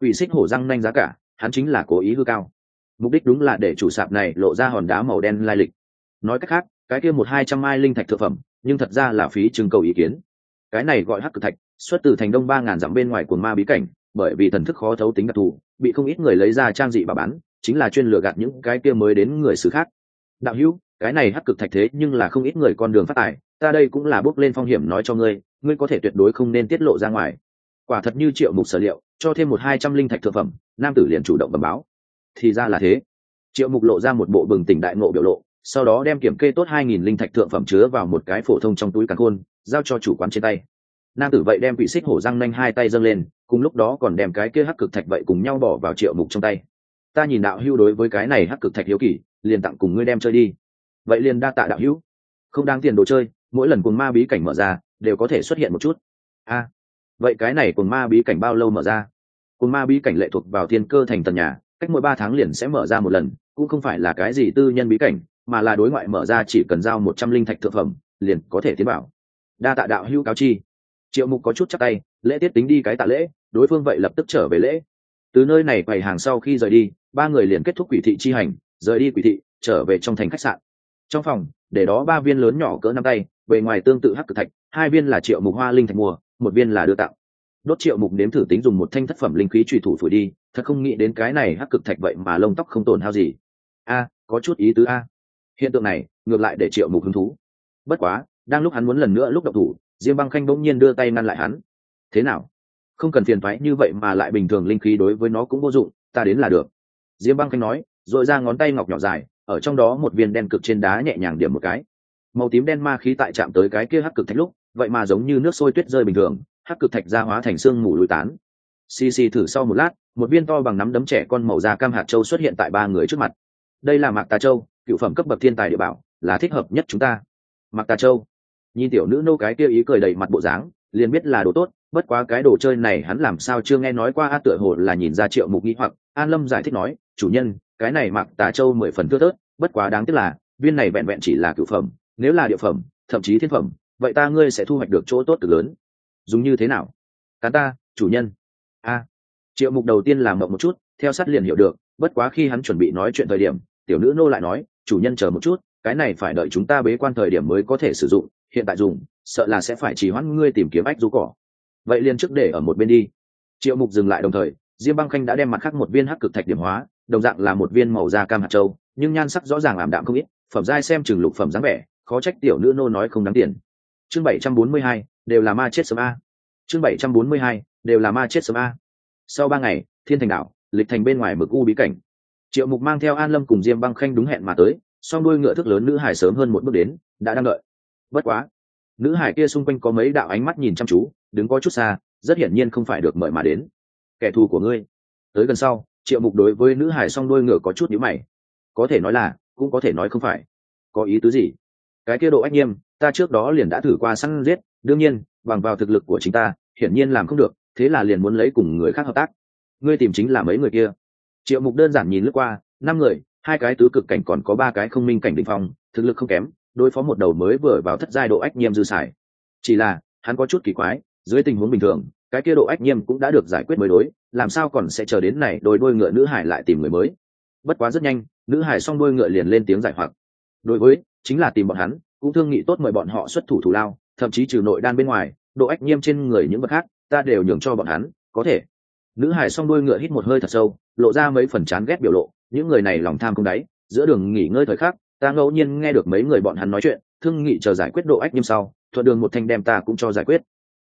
Quỷ xích hổ răng nanh giá cả, hắn chính là cố ý hư cao. Mục đích đúng là để chủ sạp này lộ ra hòn đá màu đen lai lịch. Nói cách khác, cái kia một hai trăm mai linh thạch thực phẩm, nhưng thật ra là phí trưng cầu ý kiến. Cái này gọi hắc cực thạch, xuất từ thành đông ba ngàn dặm bên ngoài của ma bí cảnh, bởi vì thần thức khó thấu tính đặc thù, bị không ít người lấy ra trang dị và bán, chính là chuyên lừa gạt những cái kia mới đến người xứ khác. Đạo hữu, cái này hắc cực thạch thế nhưng là không ít người con đường phát tài, ta đây cũng là bước lên phong hiểm nói cho ngươi ngươi có thể tuyệt đối không nên tiết lộ ra ngoài. Quả thật như triệu mục sở liệu, cho thêm một hai trăm linh thạch thực phẩm, nam tử liền chủ động bẩm báo. Thì ra là thế. Triệu mục lộ ra một bộ bừng tỉnh đại ngộ biểu lộ, sau đó đem kiểm kê tốt hai nghìn linh thạch thượng phẩm chứa vào một cái phổ thông trong túi càn khôn, giao cho chủ quán trên tay. Nam tử vậy đem quỷ xích hổ răng nanh hai tay dâng lên, cùng lúc đó còn đem cái kia hắc cực thạch vậy cùng nhau bỏ vào triệu mục trong tay. Ta nhìn đạo hưu đối với cái này hắc cực thạch hiếu kỳ, liền tặng cùng ngươi đem chơi đi. Vậy liền đa tạ đạo hữu. Không đáng tiền đồ chơi, mỗi lần cùng ma bí cảnh mở ra đều có thể xuất hiện một chút. A, vậy cái này cùng ma bí cảnh bao lâu mở ra? Cùng ma bí cảnh lệ thuộc vào thiên cơ thành tần nhà, cách mỗi ba tháng liền sẽ mở ra một lần, cũng không phải là cái gì tư nhân bí cảnh, mà là đối ngoại mở ra chỉ cần giao một trăm linh thạch thực phẩm, liền có thể tiến bảo đa tạ đạo hữu cáo chi. Triệu mục có chút chắc tay, lễ tiết tính đi cái tạ lễ, đối phương vậy lập tức trở về lễ. Từ nơi này quầy hàng sau khi rời đi, ba người liền kết thúc quỷ thị chi hành, rời đi quỷ thị, trở về trong thành khách sạn. Trong phòng, để đó ba viên lớn nhỏ cỡ năm tay bề ngoài tương tự hắc cực thạch, hai viên là triệu mục hoa linh thạch mua một viên là đưa tặng. Đốt triệu mục nếm thử tính dùng một thanh thất phẩm linh khí trùy thủ phủi đi, thật không nghĩ đến cái này hắc cực thạch vậy mà lông tóc không tổn hao gì. A, có chút ý tứ a. Hiện tượng này, ngược lại để triệu mục hứng thú. Bất quá, đang lúc hắn muốn lần nữa lúc độc thủ, diêm băng khanh bỗng nhiên đưa tay ngăn lại hắn. Thế nào? Không cần phiền thoái như vậy mà lại bình thường linh khí đối với nó cũng vô dụng, ta đến là được. Diêm băng khanh nói r ồ i ra ngón tay ngọc nhỏ dài, ở trong đó một viên đen cực trên đá nhẹ nhàng điểm một cái màu tím đen ma khí tại chạm tới cái kia hắc cực thạch lúc, vậy mà giống như nước sôi tuyết rơi bình thường, hắc cực thạch ra hóa thành xương mù lùi tán. Xì xì thử sau một lát, một viên to bằng nắm đấm trẻ con màu da cam hạt châu xuất hiện tại ba người trước mặt. Đây là mạc tà châu, cựu phẩm cấp bậc thiên tài địa bảo, là thích hợp nhất chúng ta. Mạc tà châu. Nhìn tiểu nữ nô cái kia ý cười đầy mặt bộ dáng, liền biết là đồ tốt, bất quá cái đồ chơi này hắn làm sao chưa nghe nói qua, a tựa hồ là nhìn ra triệu mục nghĩ hoặc. An lâm giải thích nói, chủ nhân, cái này mạc tà châu mười phần thưa tớt bất quá đáng tiếc là, viên này vẹn vẹn chỉ là cựu phẩm nếu là địa phẩm, thậm chí thiên phẩm, vậy ta ngươi sẽ thu hoạch được chỗ tốt cực lớn. Dùng như thế nào? Cán ta, chủ nhân. A. Triệu mục đầu tiên làm mộng một chút, theo sát liền hiểu được, bất quá khi hắn chuẩn bị nói chuyện thời điểm, tiểu nữ nô lại nói, chủ nhân chờ một chút, cái này phải đợi chúng ta bế quan thời điểm mới có thể sử dụng, hiện tại dùng, sợ là sẽ phải chỉ hoãn ngươi tìm kiếm ách rú cỏ. Vậy liền trước để ở một bên đi. Triệu mục dừng lại đồng thời, diêm băng khanh đã đem mặt khác một viên hắc cực thạch điểm hóa, đồng dạng là một viên màu da cam hạt châu, nhưng nhan sắc rõ ràng ảm đạm không ít, phẩm giai xem chừng lục phẩm dáng vẻ khó trách tiểu nữ nô nói không đáng tiền. Chương bảy trăm bốn mươi hai, đều là ma chết sớm a. Chương bảy trăm bốn mươi hai, đều là ma chết sớm a. Sau ba ngày, thiên thành đảo, lịch thành bên ngoài mực u bí cảnh. Triệu mục mang theo an lâm cùng diêm băng khanh đúng hẹn mà tới, song đôi ngựa thức lớn nữ hải sớm hơn một bước đến, đã đang đợi. Bất quá, nữ hải kia xung quanh có mấy đạo ánh mắt nhìn chăm chú, đứng có chút xa, rất hiển nhiên không phải được mời mà đến. Kẻ thù của ngươi. Tới gần sau, triệu mục đối với nữ hải song đôi ngựa có chút nhữ mày. Có thể nói là, cũng có thể nói không phải. Có ý tứ gì? Cái kia độ ách nghiêm ta trước đó liền đã thử qua săn giết, đương nhiên, bằng vào thực lực của chính ta, hiển nhiên làm không được, thế là liền muốn lấy cùng người khác hợp tác. Ngươi tìm chính là mấy người kia? Triệu mục đơn giản nhìn lướt qua, năm người, hai cái tứ cực cảnh còn có ba cái không minh cảnh định phong, thực lực không kém, đối phó một đầu mới vừa vào thất giai độ ách nhiêm dư sải chỉ là, hắn có chút kỳ quái, dưới tình huống bình thường, cái kia độ ách nhiêm cũng đã được giải quyết mới đối, làm sao còn sẽ chờ đến này đôi đôi ngựa nữ hải lại tìm người mới? Bất quá rất nhanh, nữ hải xong đôi ngựa liền lên tiếng giải hoặc. Đối với chính là tìm bọn hắn, cũng thương nghị tốt mời bọn họ xuất thủ thủ lao, thậm chí trừ nội đan bên ngoài, độ ách nghiêm trên người những vật khác, ta đều nhường cho bọn hắn, có thể. Nữ hải xong đuôi ngựa hít một hơi thật sâu, lộ ra mấy phần chán ghét biểu lộ, những người này lòng tham không đáy, giữa đường nghỉ ngơi thời khắc, ta ngẫu nhiên nghe được mấy người bọn hắn nói chuyện, thương nghị chờ giải quyết độ ách nghiêm sau, thuận đường một thanh đem ta cũng cho giải quyết.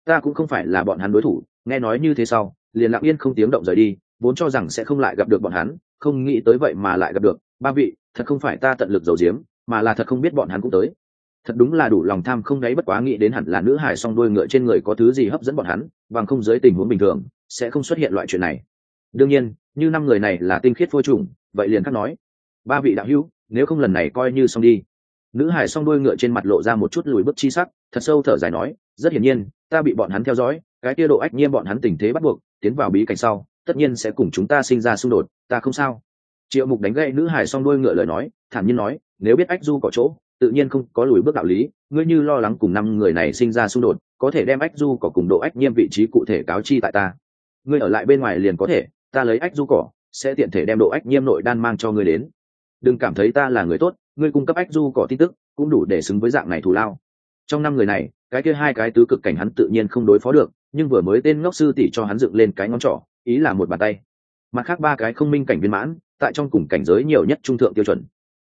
Ta cũng không phải là bọn hắn đối thủ, nghe nói như thế sau, liền lặng yên không tiếng động rời đi, vốn cho rằng sẽ không lại gặp được bọn hắn, không nghĩ tới vậy mà lại gặp được. Ba vị, thật không phải ta tận lực giấu giếm mà là thật không biết bọn hắn cũng tới. Thật đúng là đủ lòng tham không đáy bất quá nghĩ đến hẳn là nữ hải song đôi ngựa trên người có thứ gì hấp dẫn bọn hắn, bằng không dưới tình huống bình thường, sẽ không xuất hiện loại chuyện này. Đương nhiên, như năm người này là tinh khiết phôi trùng, vậy liền khắc nói. Ba vị đạo hữu, nếu không lần này coi như xong đi. Nữ hải song đôi ngựa trên mặt lộ ra một chút lùi bức chi sắc, thật sâu thở dài nói, rất hiển nhiên, ta bị bọn hắn theo dõi, cái tia độ ách nhiên bọn hắn tình thế bắt buộc, tiến vào bí cảnh sau, tất nhiên sẽ cùng chúng ta sinh ra xung đột, ta không sao. Triệu mục đánh gậy nữ hải song đôi ngựa lời nói, thản nhiên nói nếu biết ách du có chỗ, tự nhiên không có lùi bước đạo lý, ngươi như lo lắng cùng năm người này sinh ra xung đột, có thể đem ách du có cùng độ ách nhiêm vị trí cụ thể cáo chi tại ta. Ngươi ở lại bên ngoài liền có thể, ta lấy ách du cỏ, sẽ tiện thể đem độ ách nhiêm nội đan mang cho ngươi đến. Đừng cảm thấy ta là người tốt, ngươi cung cấp ách du cỏ tin tức, cũng đủ để xứng với dạng này thù lao. Trong năm người này, cái kia hai cái tứ cực cảnh hắn tự nhiên không đối phó được, nhưng vừa mới tên ngốc sư tỷ cho hắn dựng lên cái ngón trỏ, ý là một bàn tay. Mặt khác ba cái không minh cảnh viên mãn, tại trong cùng cảnh giới nhiều nhất trung thượng tiêu chuẩn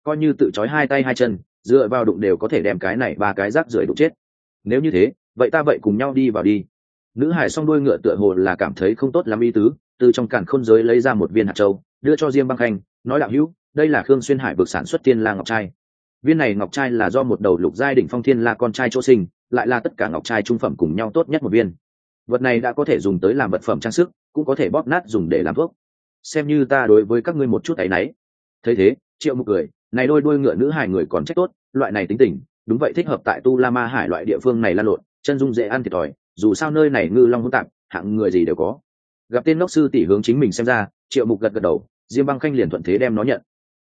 coi như tự trói hai tay hai chân, dựa vào đụng đều có thể đem cái này ba cái rác rưởi đụng chết. Nếu như thế, vậy ta vậy cùng nhau đi vào đi. Nữ hải s o n g đuôi ngựa tựa hồ là cảm thấy không tốt lắm ý tứ, từ trong cản khôn giới lấy ra một viên hạt châu, đưa cho diêm băng khanh, nói đạo hữu, đây là khương xuyên hải vực sản xuất tiên la ngọc trai. Viên này ngọc trai là do một đầu lục giai đỉnh phong thiên la con trai chỗ sinh, lại là tất cả ngọc trai trung phẩm cùng nhau tốt nhất một viên. Vật này đã có thể dùng tới làm vật phẩm trang sức, cũng có thể bóp nát dùng để làm thuốc. Xem như ta đối với các ngươi một chút áy náy. Thấy thế, triệu một người này đôi đuôi ngựa nữ hải người còn trách tốt, loại này tính tình, đúng vậy thích hợp tại tu la ma hải loại địa phương này lan lộn, chân dung dễ ăn thiệt thòi, dù sao nơi này ngư long hỗn tạp, hạng người gì đều có. Gặp tên nóc sư tỷ hướng chính mình xem ra, triệu mục gật gật đầu, diêm băng khanh liền thuận thế đem nó nhận.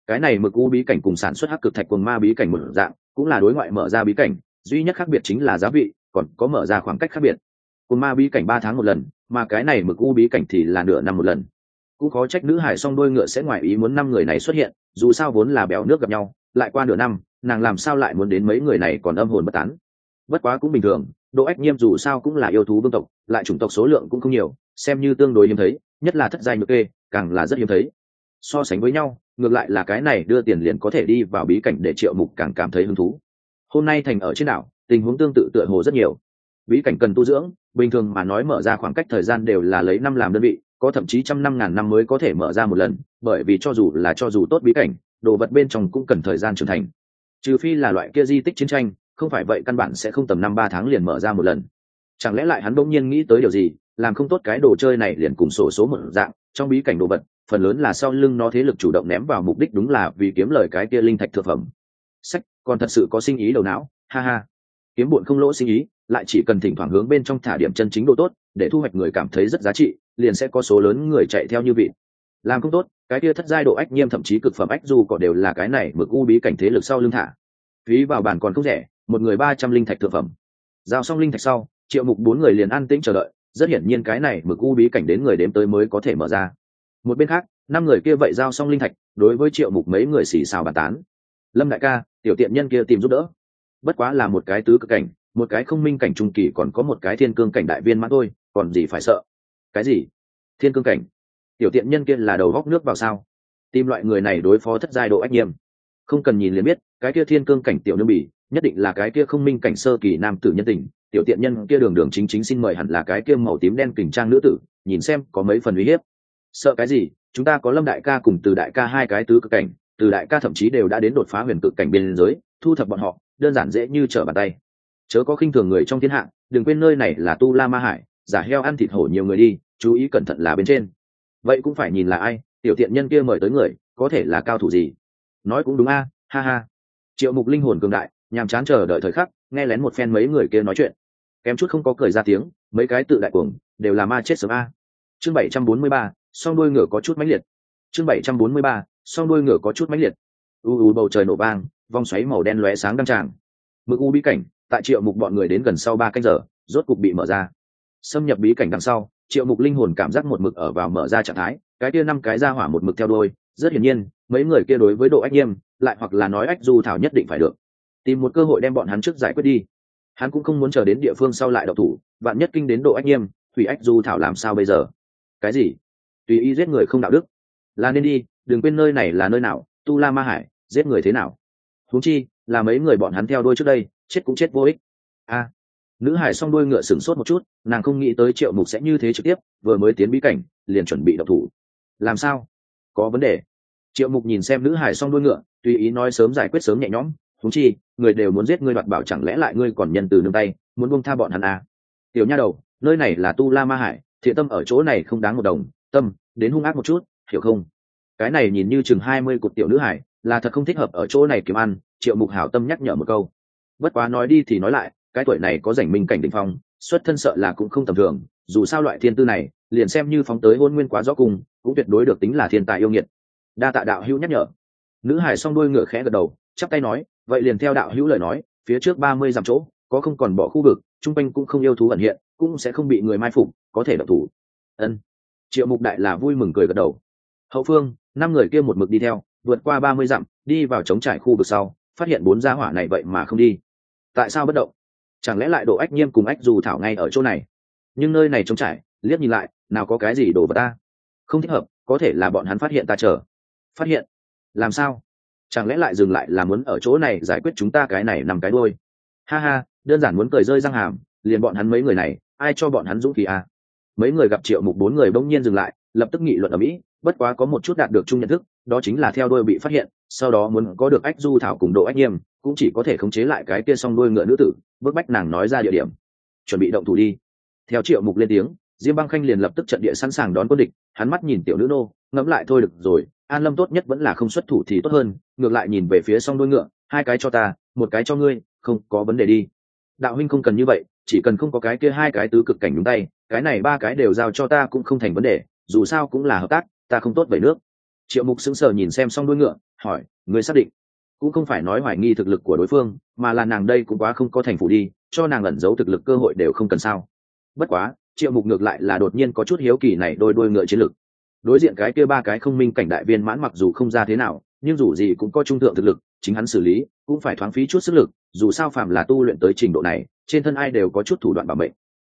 Cái này mực u bí cảnh cùng sản xuất hắc cực thạch quần ma bí cảnh một dạng, cũng là đối ngoại mở ra bí cảnh, duy nhất khác biệt chính là giá vị, còn có mở ra khoảng cách khác biệt. Quần ma bí cảnh ba tháng một lần, mà cái này mực u bí cảnh thì là nửa năm một lần cũng có trách nữ hải song đôi ngựa sẽ ngoài ý muốn năm người này xuất hiện, dù sao vốn là béo nước gặp nhau, lại qua nửa năm, nàng làm sao lại muốn đến mấy người này còn âm hồn bất tán. Bất quá cũng bình thường, độ ách nhiêm dù sao cũng là yêu thú vương tộc, lại chủng tộc số lượng cũng không nhiều, xem như tương đối hiếm thấy, nhất là thất giai nhược kê, càng là rất hiếm thấy. So sánh với nhau, ngược lại là cái này đưa tiền liền có thể đi vào bí cảnh để triệu mục càng cảm thấy hứng thú. Hôm nay thành ở trên đảo, tình huống tương tự tựa hồ rất nhiều. Bí cảnh cần tu dưỡng, bình thường mà nói mở ra khoảng cách thời gian đều là lấy năm làm đơn vị có thậm chí trăm năm ngàn năm mới có thể mở ra một lần, bởi vì cho dù là cho dù tốt bí cảnh, đồ vật bên trong cũng cần thời gian trưởng thành. Trừ phi là loại kia di tích chiến tranh, không phải vậy căn bản sẽ không tầm năm ba tháng liền mở ra một lần. Chẳng lẽ lại hắn bỗng nhiên nghĩ tới điều gì, làm không tốt cái đồ chơi này liền cùng sổ số một dạng, trong bí cảnh đồ vật, phần lớn là sau lưng nó thế lực chủ động ném vào mục đích đúng là vì kiếm lời cái kia linh thạch thực phẩm. Sách, còn thật sự có sinh ý đầu não, ha ha. Kiếm bụn không lỗ sinh ý, lại chỉ cần thỉnh thoảng hướng bên trong thả điểm chân chính độ tốt, để thu hoạch người cảm thấy rất giá trị liền sẽ có số lớn người chạy theo như vị. Làm không tốt, cái kia thất giai độ ách nhiêm thậm chí cực phẩm ách dù có đều là cái này mực u bí cảnh thế lực sau lưng thả. Phí vào bản còn không rẻ, một người ba trăm linh thạch thực phẩm. Giao xong linh thạch sau, triệu mục bốn người liền an tĩnh chờ đợi, rất hiển nhiên cái này mực u bí cảnh đến người đếm tới mới có thể mở ra. Một bên khác, năm người kia vậy giao xong linh thạch, đối với triệu mục mấy người xì xào bàn tán. Lâm đại ca, tiểu tiện nhân kia tìm giúp đỡ. Bất quá là một cái tứ cực cảnh, một cái không minh cảnh trung kỳ còn có một cái thiên cương cảnh đại viên mãn thôi, còn gì phải sợ? Cái gì? Thiên cương cảnh. Tiểu tiện nhân kia là đầu góc nước vào sao? Tìm loại người này đối phó thất giai độ ách nghiêm không cần nhìn liền biết, cái kia thiên cương cảnh tiểu nương bỉ, nhất định là cái kia không minh cảnh sơ kỳ nam tử nhân tình. Tiểu tiện nhân kia đường đường chính chính xin mời hẳn là cái kia màu tím đen kình trang nữ tử, nhìn xem có mấy phần uy hiếp. Sợ cái gì? Chúng ta có lâm đại ca cùng từ đại ca hai cái tứ cực cảnh, từ đại ca thậm chí đều đã đến đột phá huyền cực cảnh biên giới, thu thập bọn họ, đơn giản dễ như trở bàn tay. Chớ có khinh thường người trong thiên hạ, đừng quên nơi này là tu la ma hải giả heo ăn thịt hổ nhiều người đi, chú ý cẩn thận là bên trên. Vậy cũng phải nhìn là ai, tiểu tiện nhân kia mời tới người, có thể là cao thủ gì? Nói cũng đúng a, ha ha. Triệu mục linh hồn cường đại, nhàm chán chờ đợi thời khắc, nghe lén một phen mấy người kia nói chuyện. Kém chút không có cười ra tiếng, mấy cái tự đại cuồng, đều là ma chết sớm a. Chương bảy trăm bốn mươi ba, song đôi ngựa có chút mãnh liệt. Chương bảy trăm bốn mươi ba, song đôi ngựa có chút mãnh liệt. U u bầu trời nổ vang, vòng xoáy màu đen lóe sáng đăng tràng. Mực u bí cảnh, tại triệu mục bọn người đến gần sau ba canh giờ, rốt cục bị mở ra xâm nhập bí cảnh đằng sau, triệu mục linh hồn cảm giác một mực ở vào mở ra trạng thái, cái kia năm cái ra hỏa một mực theo đôi rất hiển nhiên, mấy người kia đối với độ ách nghiêm, lại hoặc là nói ách du thảo nhất định phải được. Tìm một cơ hội đem bọn hắn trước giải quyết đi. Hắn cũng không muốn chờ đến địa phương sau lại độc thủ bạn nhất kinh đến độ ách nghiêm, thủy ách du thảo làm sao bây giờ? Cái gì? Tùy ý giết người không đạo đức. Là nên đi, đừng quên nơi này là nơi nào, tu la ma hải, giết người thế nào? Huống chi, là mấy người bọn hắn theo đuôi trước đây, chết cũng chết vô ích. A nữ hải s o n g đuôi ngựa sửng sốt một chút, nàng không nghĩ tới triệu mục sẽ như thế trực tiếp, vừa mới tiến bí cảnh, liền chuẩn bị độc thủ. Làm sao? Có vấn đề. Triệu mục nhìn xem nữ hải s o n g đuôi ngựa, tùy ý nói sớm giải quyết sớm nhẹ nhõm thú chi, người đều muốn giết ngươi đoạt bảo chẳng lẽ lại ngươi còn nhân từ nương tay, muốn buông tha bọn hắn à. tiểu nha đầu, nơi này là tu la ma hải, thiện tâm ở chỗ này không đáng một đồng, tâm, đến hung ác một chút, hiểu không? Cái này nhìn như chừng hai mươi cột tiểu nữ hải, là thật không thích hợp ở chỗ này kiếm ăn, triệu mục hảo tâm nhắc nhở một câu. Bất quá nói đi thì nói lại cái tuổi này có rảnh minh cảnh định phong, xuất thân sợ là cũng không tầm thường, dù sao loại thiên tư này, liền xem như phóng tới hôn nguyên quá rõ cùng, cũng tuyệt đối được tính là thiên tài yêu nghiệt. Đa tạ đạo hữu nhắc nhở. Nữ hải s o n g đuôi ngựa khẽ gật đầu, chắp tay nói, vậy liền theo đạo hữu lời nói, phía trước ba mươi dặm chỗ, có không còn bỏ khu vực t r u n g quanh cũng không yêu thú ẩn hiện, cũng sẽ không bị người mai phục, có thể độc thủ. Ân. Triệu mục đại là vui mừng cười gật đầu. Hậu phương, năm người kia một mực đi theo, vượt qua ba mươi dặm, đi vào trống trải khu vực sau, phát hiện bốn gia hỏa này vậy mà không đi. Tại sao bất động? Chẳng lẽ lại độ ách nhiêm cùng ách dù thảo ngay ở chỗ này? Nhưng nơi này trống trải, liếc nhìn lại, nào có cái gì đổ vào ta? Không thích hợp, có thể là bọn hắn phát hiện ta chờ. Phát hiện? Làm sao? Chẳng lẽ lại dừng lại là muốn ở chỗ này giải quyết chúng ta cái này nằm cái đôi ha ha, đơn giản muốn cười rơi răng hàm, liền bọn hắn mấy người này, ai cho bọn hắn dũng khí à? mấy người gặp triệu mục bốn người bỗng nhiên dừng lại, lập tức nghị luận ở mỹ, bất quá có một chút đạt được chung nhận thức, đó chính là theo đôi bị phát hiện, sau đó muốn có được ách du thảo cùng độ ách nghiêm cũng chỉ có thể khống chế lại cái kia song đuôi ngựa nữ tử, bức bách nàng nói ra địa điểm. Chuẩn bị động thủ đi. Theo triệu mục lên tiếng, diêm băng khanh liền lập tức trận địa sẵn sàng đón quân địch, hắn mắt nhìn tiểu nữ nô, ngẫm lại thôi được rồi, an lâm tốt nhất vẫn là không xuất thủ thì tốt hơn, ngược lại nhìn về phía song đuôi ngựa, hai cái cho ta, một cái cho ngươi, không có vấn đề đi. Đạo huynh không cần như vậy, chỉ cần không có cái kia hai cái tứ cực cảnh đúng tay, cái này ba cái đều giao cho ta cũng không thành vấn đề, dù sao cũng là hợp tác, ta không tốt về nước. Triệu mục sững sờ nhìn xem song đuôi ngựa, hỏi, ngươi xác định cũng không phải nói hoài nghi thực lực của đối phương, mà là nàng đây cũng quá không có thành phủ đi, cho nàng ẩn giấu thực lực cơ hội đều không cần sao. Bất quá, triệu mục ngược lại là đột nhiên có chút hiếu kỳ này đôi đôi ngựa chiến lực. Đối diện cái kia ba cái không minh cảnh đại viên mãn mặc dù không ra thế nào, nhưng dù gì cũng có trung thượng thực lực, chính hắn xử lý cũng phải thoáng phí chút sức lực, dù sao phàm là tu luyện tới trình độ này, trên thân ai đều có chút thủ đoạn bảo mệnh.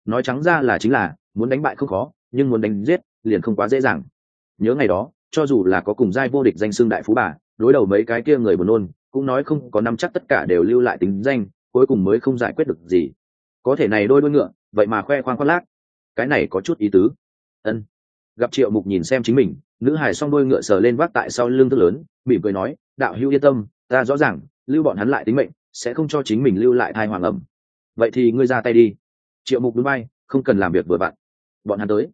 Nói trắng ra là chính là, muốn đánh bại không khó, nhưng muốn đánh giết liền không quá dễ dàng. Nhớ ngày đó, cho dù là có cùng giai vô địch danh xương đại phú bà đối đầu mấy cái kia người buồn nôn, cũng nói không có năm chắc tất cả đều lưu lại tính danh, cuối cùng mới không giải quyết được gì. Có thể này đôi đôi ngựa, vậy mà khoe khoang khoác lác. Cái này có chút ý tứ. Ân. Gặp triệu mục nhìn xem chính mình, nữ hải s đôi ngựa sờ lên vác tại sau lưng thức lớn, mỉm cười nói, đạo hữu yên tâm, ta rõ ràng, lưu bọn hắn lại tính mệnh, sẽ không cho chính mình lưu lại thai hoàng ẩm. Vậy thì ngươi ra tay đi. Triệu mục núi bay không cần làm việc vừa vặn. Bọn hắn tới.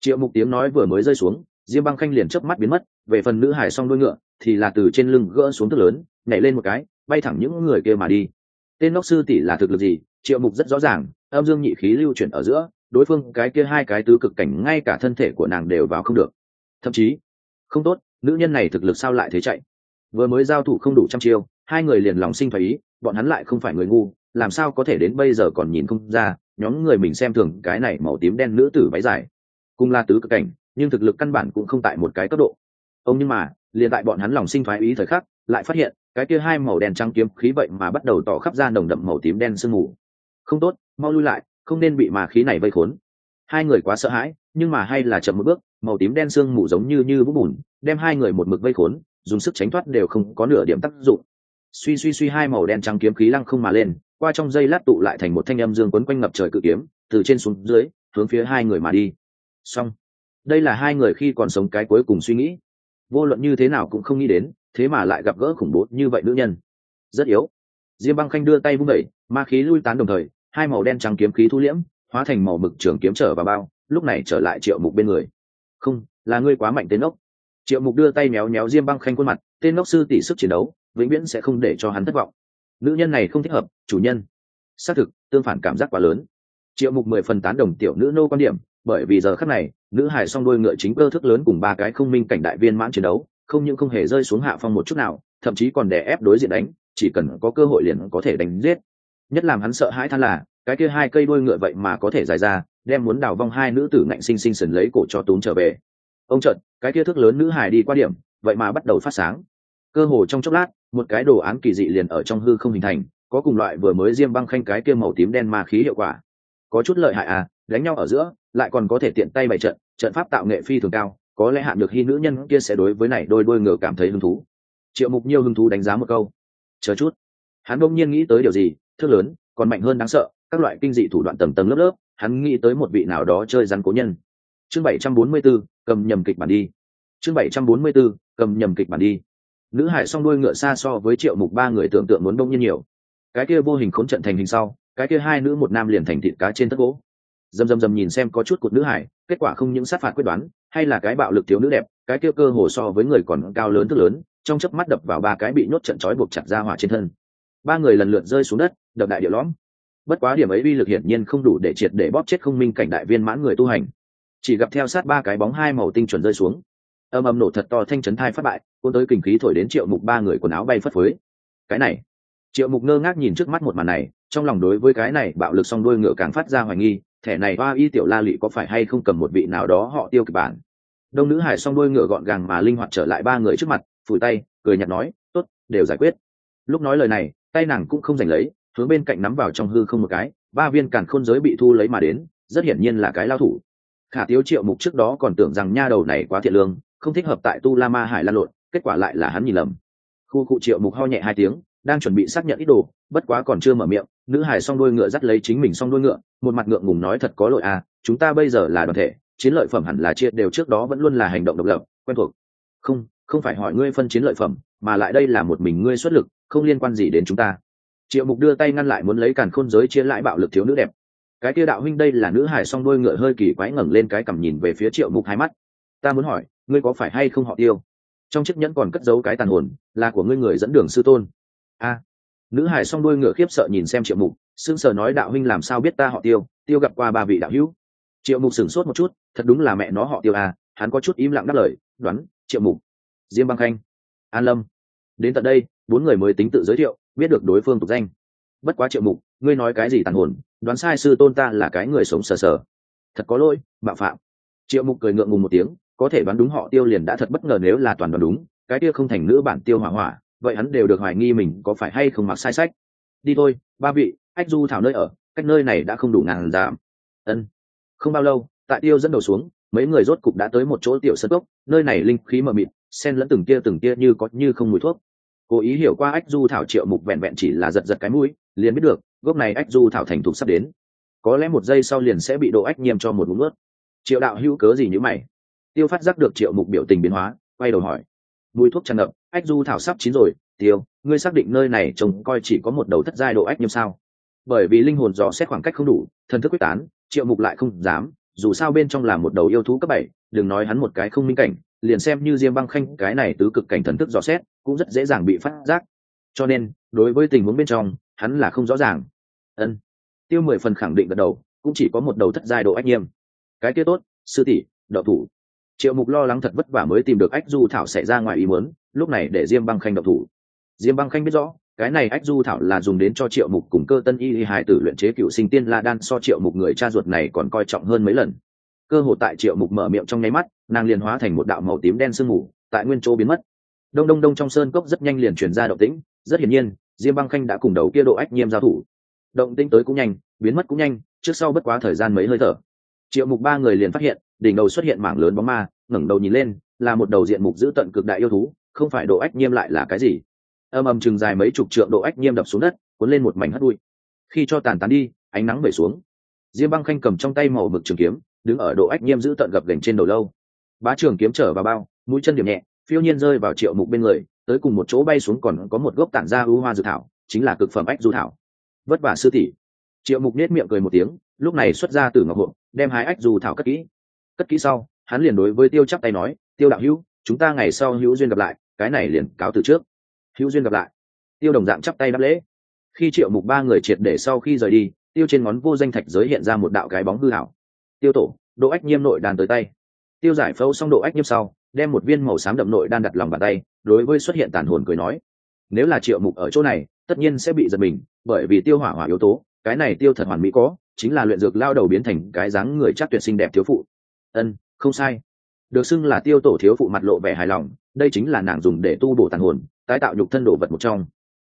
Triệu mục tiếng nói vừa mới rơi xuống, diêm băng khanh liền chớp mắt biến mất, về phần nữ hải song đôi ngựa thì là từ trên lưng gỡ xuống thức lớn, nhảy lên một cái, bay thẳng những người kia mà đi. Tên nóc sư tỷ là thực lực gì? Triệu mục rất rõ ràng, âm dương nhị khí lưu chuyển ở giữa, đối phương, cái kia hai cái tứ cực cảnh ngay cả thân thể của nàng đều vào không được. Thậm chí, không tốt, nữ nhân này thực lực sao lại thế chạy? Vừa mới giao thủ không đủ trăm chiêu, hai người liền lòng sinh phải ý, bọn hắn lại không phải người ngu, làm sao có thể đến bây giờ còn nhìn không ra, nhóm người mình xem thường cái này màu tím đen nữ tử váy dài. Cùng là tứ cực cảnh, nhưng thực lực căn bản cũng không tại một cái cấp độ. Ông nhưng mà liền tại bọn hắn lòng sinh thoái ý thời khắc, lại phát hiện, cái kia hai màu đen trắng kiếm khí vậy mà bắt đầu tỏ khắp ra nồng đậm màu tím đen sương mù. Không tốt, mau lui lại, không nên bị mà khí này vây khốn. Hai người quá sợ hãi, nhưng mà hay là chậm một bước, màu tím đen sương mù giống như như vũng bùn, đem hai người một mực vây khốn, dùng sức tránh thoát đều không có nửa điểm tác dụng. Suy suy suy hai màu đen trắng kiếm khí lăng không mà lên, qua trong dây lát tụ lại thành một thanh âm dương quấn quanh ngập trời cự kiếm, từ trên xuống dưới, hướng phía hai người mà đi. Xong. Đây là hai người khi còn sống cái cuối cùng suy nghĩ vô luận như thế nào cũng không nghĩ đến, thế mà lại gặp gỡ khủng bố như vậy nữ nhân. Rất yếu. Diêm băng khanh đưa tay vung đẩy, ma khí lui tán đồng thời, hai màu đen trắng kiếm khí thu liễm, hóa thành màu mực trường kiếm trở vào bao, lúc này trở lại triệu mục bên người. Không, là ngươi quá mạnh tên ốc. Triệu mục đưa tay méo méo diêm băng khanh khuôn mặt, tên ốc sư tỷ sức chiến đấu, vĩnh viễn sẽ không để cho hắn thất vọng. Nữ nhân này không thích hợp, chủ nhân. Xác thực, tương phản cảm giác quá lớn. Triệu mục mười phần tán đồng tiểu nữ nô quan điểm, bởi vì giờ khắc này nữ hải song đôi ngựa chính cơ thức lớn cùng ba cái không minh cảnh đại viên mãn chiến đấu, không những không hề rơi xuống hạ phong một chút nào, thậm chí còn đè ép đối diện đánh, chỉ cần có cơ hội liền có thể đánh giết. Nhất làm hắn sợ hãi than là, cái kia hai cây đôi ngựa vậy mà có thể dài ra, đem muốn đào vong hai nữ tử ngạnh sinh sinh sần lấy cổ cho túm trở về. Ông trận cái kia thước lớn nữ hải đi qua điểm, vậy mà bắt đầu phát sáng. Cơ hồ trong chốc lát, một cái đồ án kỳ dị liền ở trong hư không hình thành, có cùng loại vừa mới diêm băng khanh cái kia màu tím đen ma khí hiệu quả. Có chút lợi hại à đánh nhau ở giữa lại còn có thể tiện tay bày trận trận pháp tạo nghệ phi thường cao có lẽ hạn được hy nữ nhân kia sẽ đối với này đôi đôi ngựa cảm thấy hứng thú. Triệu mục nhiêu hứng thú đánh giá một câu. Chờ chút. Hắn đông nhiên nghĩ tới điều gì thước lớn còn mạnh hơn đáng sợ các loại kinh dị thủ đoạn tầng tầng lớp lớp hắn nghĩ tới một vị nào đó chơi rắn cố nhân. Chương bảy trăm bốn mươi 744, cầm nhầm kịch bản đi. Chương bảy trăm bốn mươi 744, cầm nhầm kịch bản đi. Nữ hải song đuôi ngựa xa so với triệu mục ba người tưởng tượng muốn đông nhiên nhiều. Cái kia vô hình khốn trận thành hình sau cái kia hai nữ một nam liền thành thịt cá trên tất gỗ dầm dầm dầm nhìn xem có chút cột nữ hải, kết quả không những sát phạt quyết đoán, hay là cái bạo lực thiếu nữ đẹp, cái kia cơ hồ so với người còn cao lớn thức lớn, trong chớp mắt đập vào ba cái bị nhốt trận trói buộc chặt ra hỏa trên thân. Ba người lần lượt rơi xuống đất, đập đại địa lõm. Bất quá điểm ấy uy lực hiển nhiên không đủ để triệt để bóp chết không minh cảnh đại viên mãn người tu hành. Chỉ gặp theo sát ba cái bóng hai màu tinh chuẩn rơi xuống. Âm âm nổ thật to thanh chấn thai phát bại, cuốn tới kinh khí thổi đến triệu mục ba người quần áo bay phất phới. Cái này, triệu mục ngơ ngác nhìn trước mắt một màn này, trong lòng đối với cái này bạo lực song đuôi ngựa càng phát ra hoài nghi thẻ này hoa y tiểu la lị có phải hay không cầm một vị nào đó họ tiêu kịch bản? Đông nữ hải song đôi ngựa gọn gàng mà linh hoạt trở lại ba người trước mặt, phủi tay, cười nhạt nói, tốt, đều giải quyết. Lúc nói lời này, tay nàng cũng không giành lấy, hướng bên cạnh nắm vào trong hư không một cái, ba viên càn khôn giới bị thu lấy mà đến, rất hiển nhiên là cái lao thủ. Khả tiếu triệu mục trước đó còn tưởng rằng nha đầu này quá thiện lương, không thích hợp tại tu la ma hải lan lộn, kết quả lại là hắn nhìn lầm. Khu cụ triệu mục ho nhẹ hai tiếng, đang chuẩn bị xác nhận ít đồ, bất quá còn chưa mở miệng nữ hải s o n g đôi ngựa dắt lấy chính mình s o n g đôi ngựa, một mặt ngượng ngùng nói thật có lỗi à chúng ta bây giờ là đoàn thể, chiến lợi phẩm hẳn là chia, đều trước đó vẫn luôn là hành động độc lập, quen thuộc. Không không phải hỏi ngươi phân chiến lợi phẩm, mà lại đây là một mình ngươi xuất lực, không liên quan gì đến chúng ta. Triệu mục đưa tay ngăn lại muốn lấy càn khôn giới chia lại bạo lực thiếu nữ đẹp. Cái kia đạo huynh đây là nữ hải s o n g đôi ngựa hơi kỳ quái ngẩng lên cái cằm nhìn về phía triệu mục hai mắt. Ta muốn hỏi, ngươi có phải hay không họ tiêu? Trong chiếc nhẫn còn cất giấu cái tàn hồn, là của ngươi người dẫn đường sư tôn. A nữ hải s o n g đuôi ngựa khiếp sợ nhìn xem triệu mục, sững sờ nói, đạo huynh làm sao biết ta họ tiêu? Tiêu gặp qua ba vị đạo hữu. Triệu mục sửng sốt một chút, thật đúng là mẹ nó họ tiêu à hắn có chút im lặng đáp lời, đoán, triệu mục. Diêm băng khanh, an lâm. Đến tận đây, bốn người mới tính tự giới thiệu, biết được đối phương tục danh. Bất quá triệu mục, ngươi nói cái gì tàn hồn, đoán sai sư tôn ta là cái người sống sờ sờ. Thật có lỗi, bạo phạm. Triệu mục cười ngượng ngùng một tiếng, có thể đoán đúng họ tiêu liền đã thật bất ngờ nếu là toàn đoán đúng, cái kia không thành nữ bản tiêu hỏa hỏa vậy hắn đều được hoài nghi mình có phải hay không mặc sai sách. Đi thôi, ba vị ách du thảo nơi ở, cách nơi này đã không đủ ngàn giảm ân. Không bao lâu, tại tiêu dẫn đầu xuống, mấy người rốt cục đã tới một chỗ tiểu sân cốc, nơi này linh khí mờ mịt, sen lẫn từng tia từng tia như có như không mùi thuốc. Cố ý hiểu qua ách du thảo triệu mục vẹn vẹn chỉ là giật giật cái mũi, liền biết được, gốc này ách du thảo thành thục sắp đến. Có lẽ một giây sau liền sẽ bị độ ách nhiêm cho một ngụm ướt. Triệu đạo hữu cớ gì như mày? Tiêu phát giác được triệu mục biểu tình biến hóa, quay đầu hỏi mùi thuốc tràn ngập, ách du thảo sắp chín rồi, tiêu, ngươi xác định nơi này trông coi chỉ có một đầu thất giai độ ách như sao? Bởi vì linh hồn dò xét khoảng cách không đủ, thần thức quyết tán, triệu mục lại không dám, dù sao bên trong là một đầu yêu thú cấp bảy, đừng nói hắn một cái không minh cảnh, liền xem như diêm băng khanh, cái này tứ cực cảnh thần thức dò xét, cũng rất dễ dàng bị phát giác. Cho nên, đối với tình huống bên trong, hắn là không rõ ràng. Ân. Tiêu mười phần khẳng định gật đầu, cũng chỉ có một đầu thất giai độ ách nghiêm cái kia tốt, sư tỷ đậu thủ triệu mục lo lắng thật vất vả mới tìm được ách du thảo xảy ra ngoài ý muốn, lúc này để diêm băng khanh độc thủ. Diêm băng khanh biết rõ, cái này ách du thảo là dùng đến cho triệu mục cùng cơ tân y hai tử luyện chế cựu sinh tiên la đan so triệu mục người cha ruột này còn coi trọng hơn mấy lần. Cơ hội tại triệu mục mở miệng trong nháy mắt, nàng liền hóa thành một đạo màu tím đen sương mù, tại nguyên chỗ biến mất. Đông đông đông trong sơn cốc rất nhanh liền chuyển ra động tĩnh, rất hiển nhiên, diêm băng khanh đã cùng đầu kia độ ách nhiêm giao thủ. Động tĩnh tới cũng nhanh, biến mất cũng nhanh, trước sau bất quá thời gian mấy hơi thở. Triệu mục ba người liền phát hiện đỉnh đầu xuất hiện mảng lớn bóng ma, ngẩng đầu nhìn lên, là một đầu diện mục giữ tận cực đại yêu thú, không phải độ ách nhiêm lại là cái gì. Âm âm chừng dài mấy chục trượng độ ách nhiêm đập xuống đất, cuốn lên một mảnh hất bụi. Khi cho tàn tán đi, ánh nắng về xuống. Diêm băng khanh cầm trong tay màu mực trường kiếm, đứng ở độ ách nhiêm giữ tận gập gành trên đầu lâu. Bá trường kiếm trở vào bao, mũi chân điểm nhẹ, phiêu nhiên rơi vào triệu mục bên người, tới cùng một chỗ bay xuống còn có một gốc tản ra ưu hoa dự thảo, chính là cực phẩm ách du thảo. Vất vả sư tỷ. Triệu mục nết miệng cười một tiếng, lúc này xuất ra từ ngọc hộ, đem hai ách du thảo cất kỹ cất kỹ sau, hắn liền đối với tiêu chắp tay nói, tiêu đạo hữu, chúng ta ngày sau hữu duyên gặp lại, cái này liền cáo từ trước. Hữu duyên gặp lại. Tiêu đồng dạng chắp tay đáp lễ. Khi triệu mục ba người triệt để sau khi rời đi, tiêu trên ngón vô danh thạch giới hiện ra một đạo cái bóng hư hảo tiêu tổ, độ ách nhiêm nội đàn tới tay. Tiêu giải phẫu xong độ ách nhiêm sau, đem một viên màu xám đậm nội đan đặt lòng bàn tay, đối với xuất hiện tàn hồn cười nói, nếu là triệu mục ở chỗ này, tất nhiên sẽ bị giật mình, bởi vì tiêu hỏa hỏa yếu tố, cái này tiêu thật hoàn mỹ có, chính là luyện dược lao đầu biến thành cái dáng người chắc tuyệt sinh đẹp thiếu phụ ân, không sai. Được xưng là tiêu tổ thiếu phụ mặt lộ vẻ hài lòng, đây chính là nàng dùng để tu bổ tàn hồn, tái tạo nhục thân đồ vật một trong.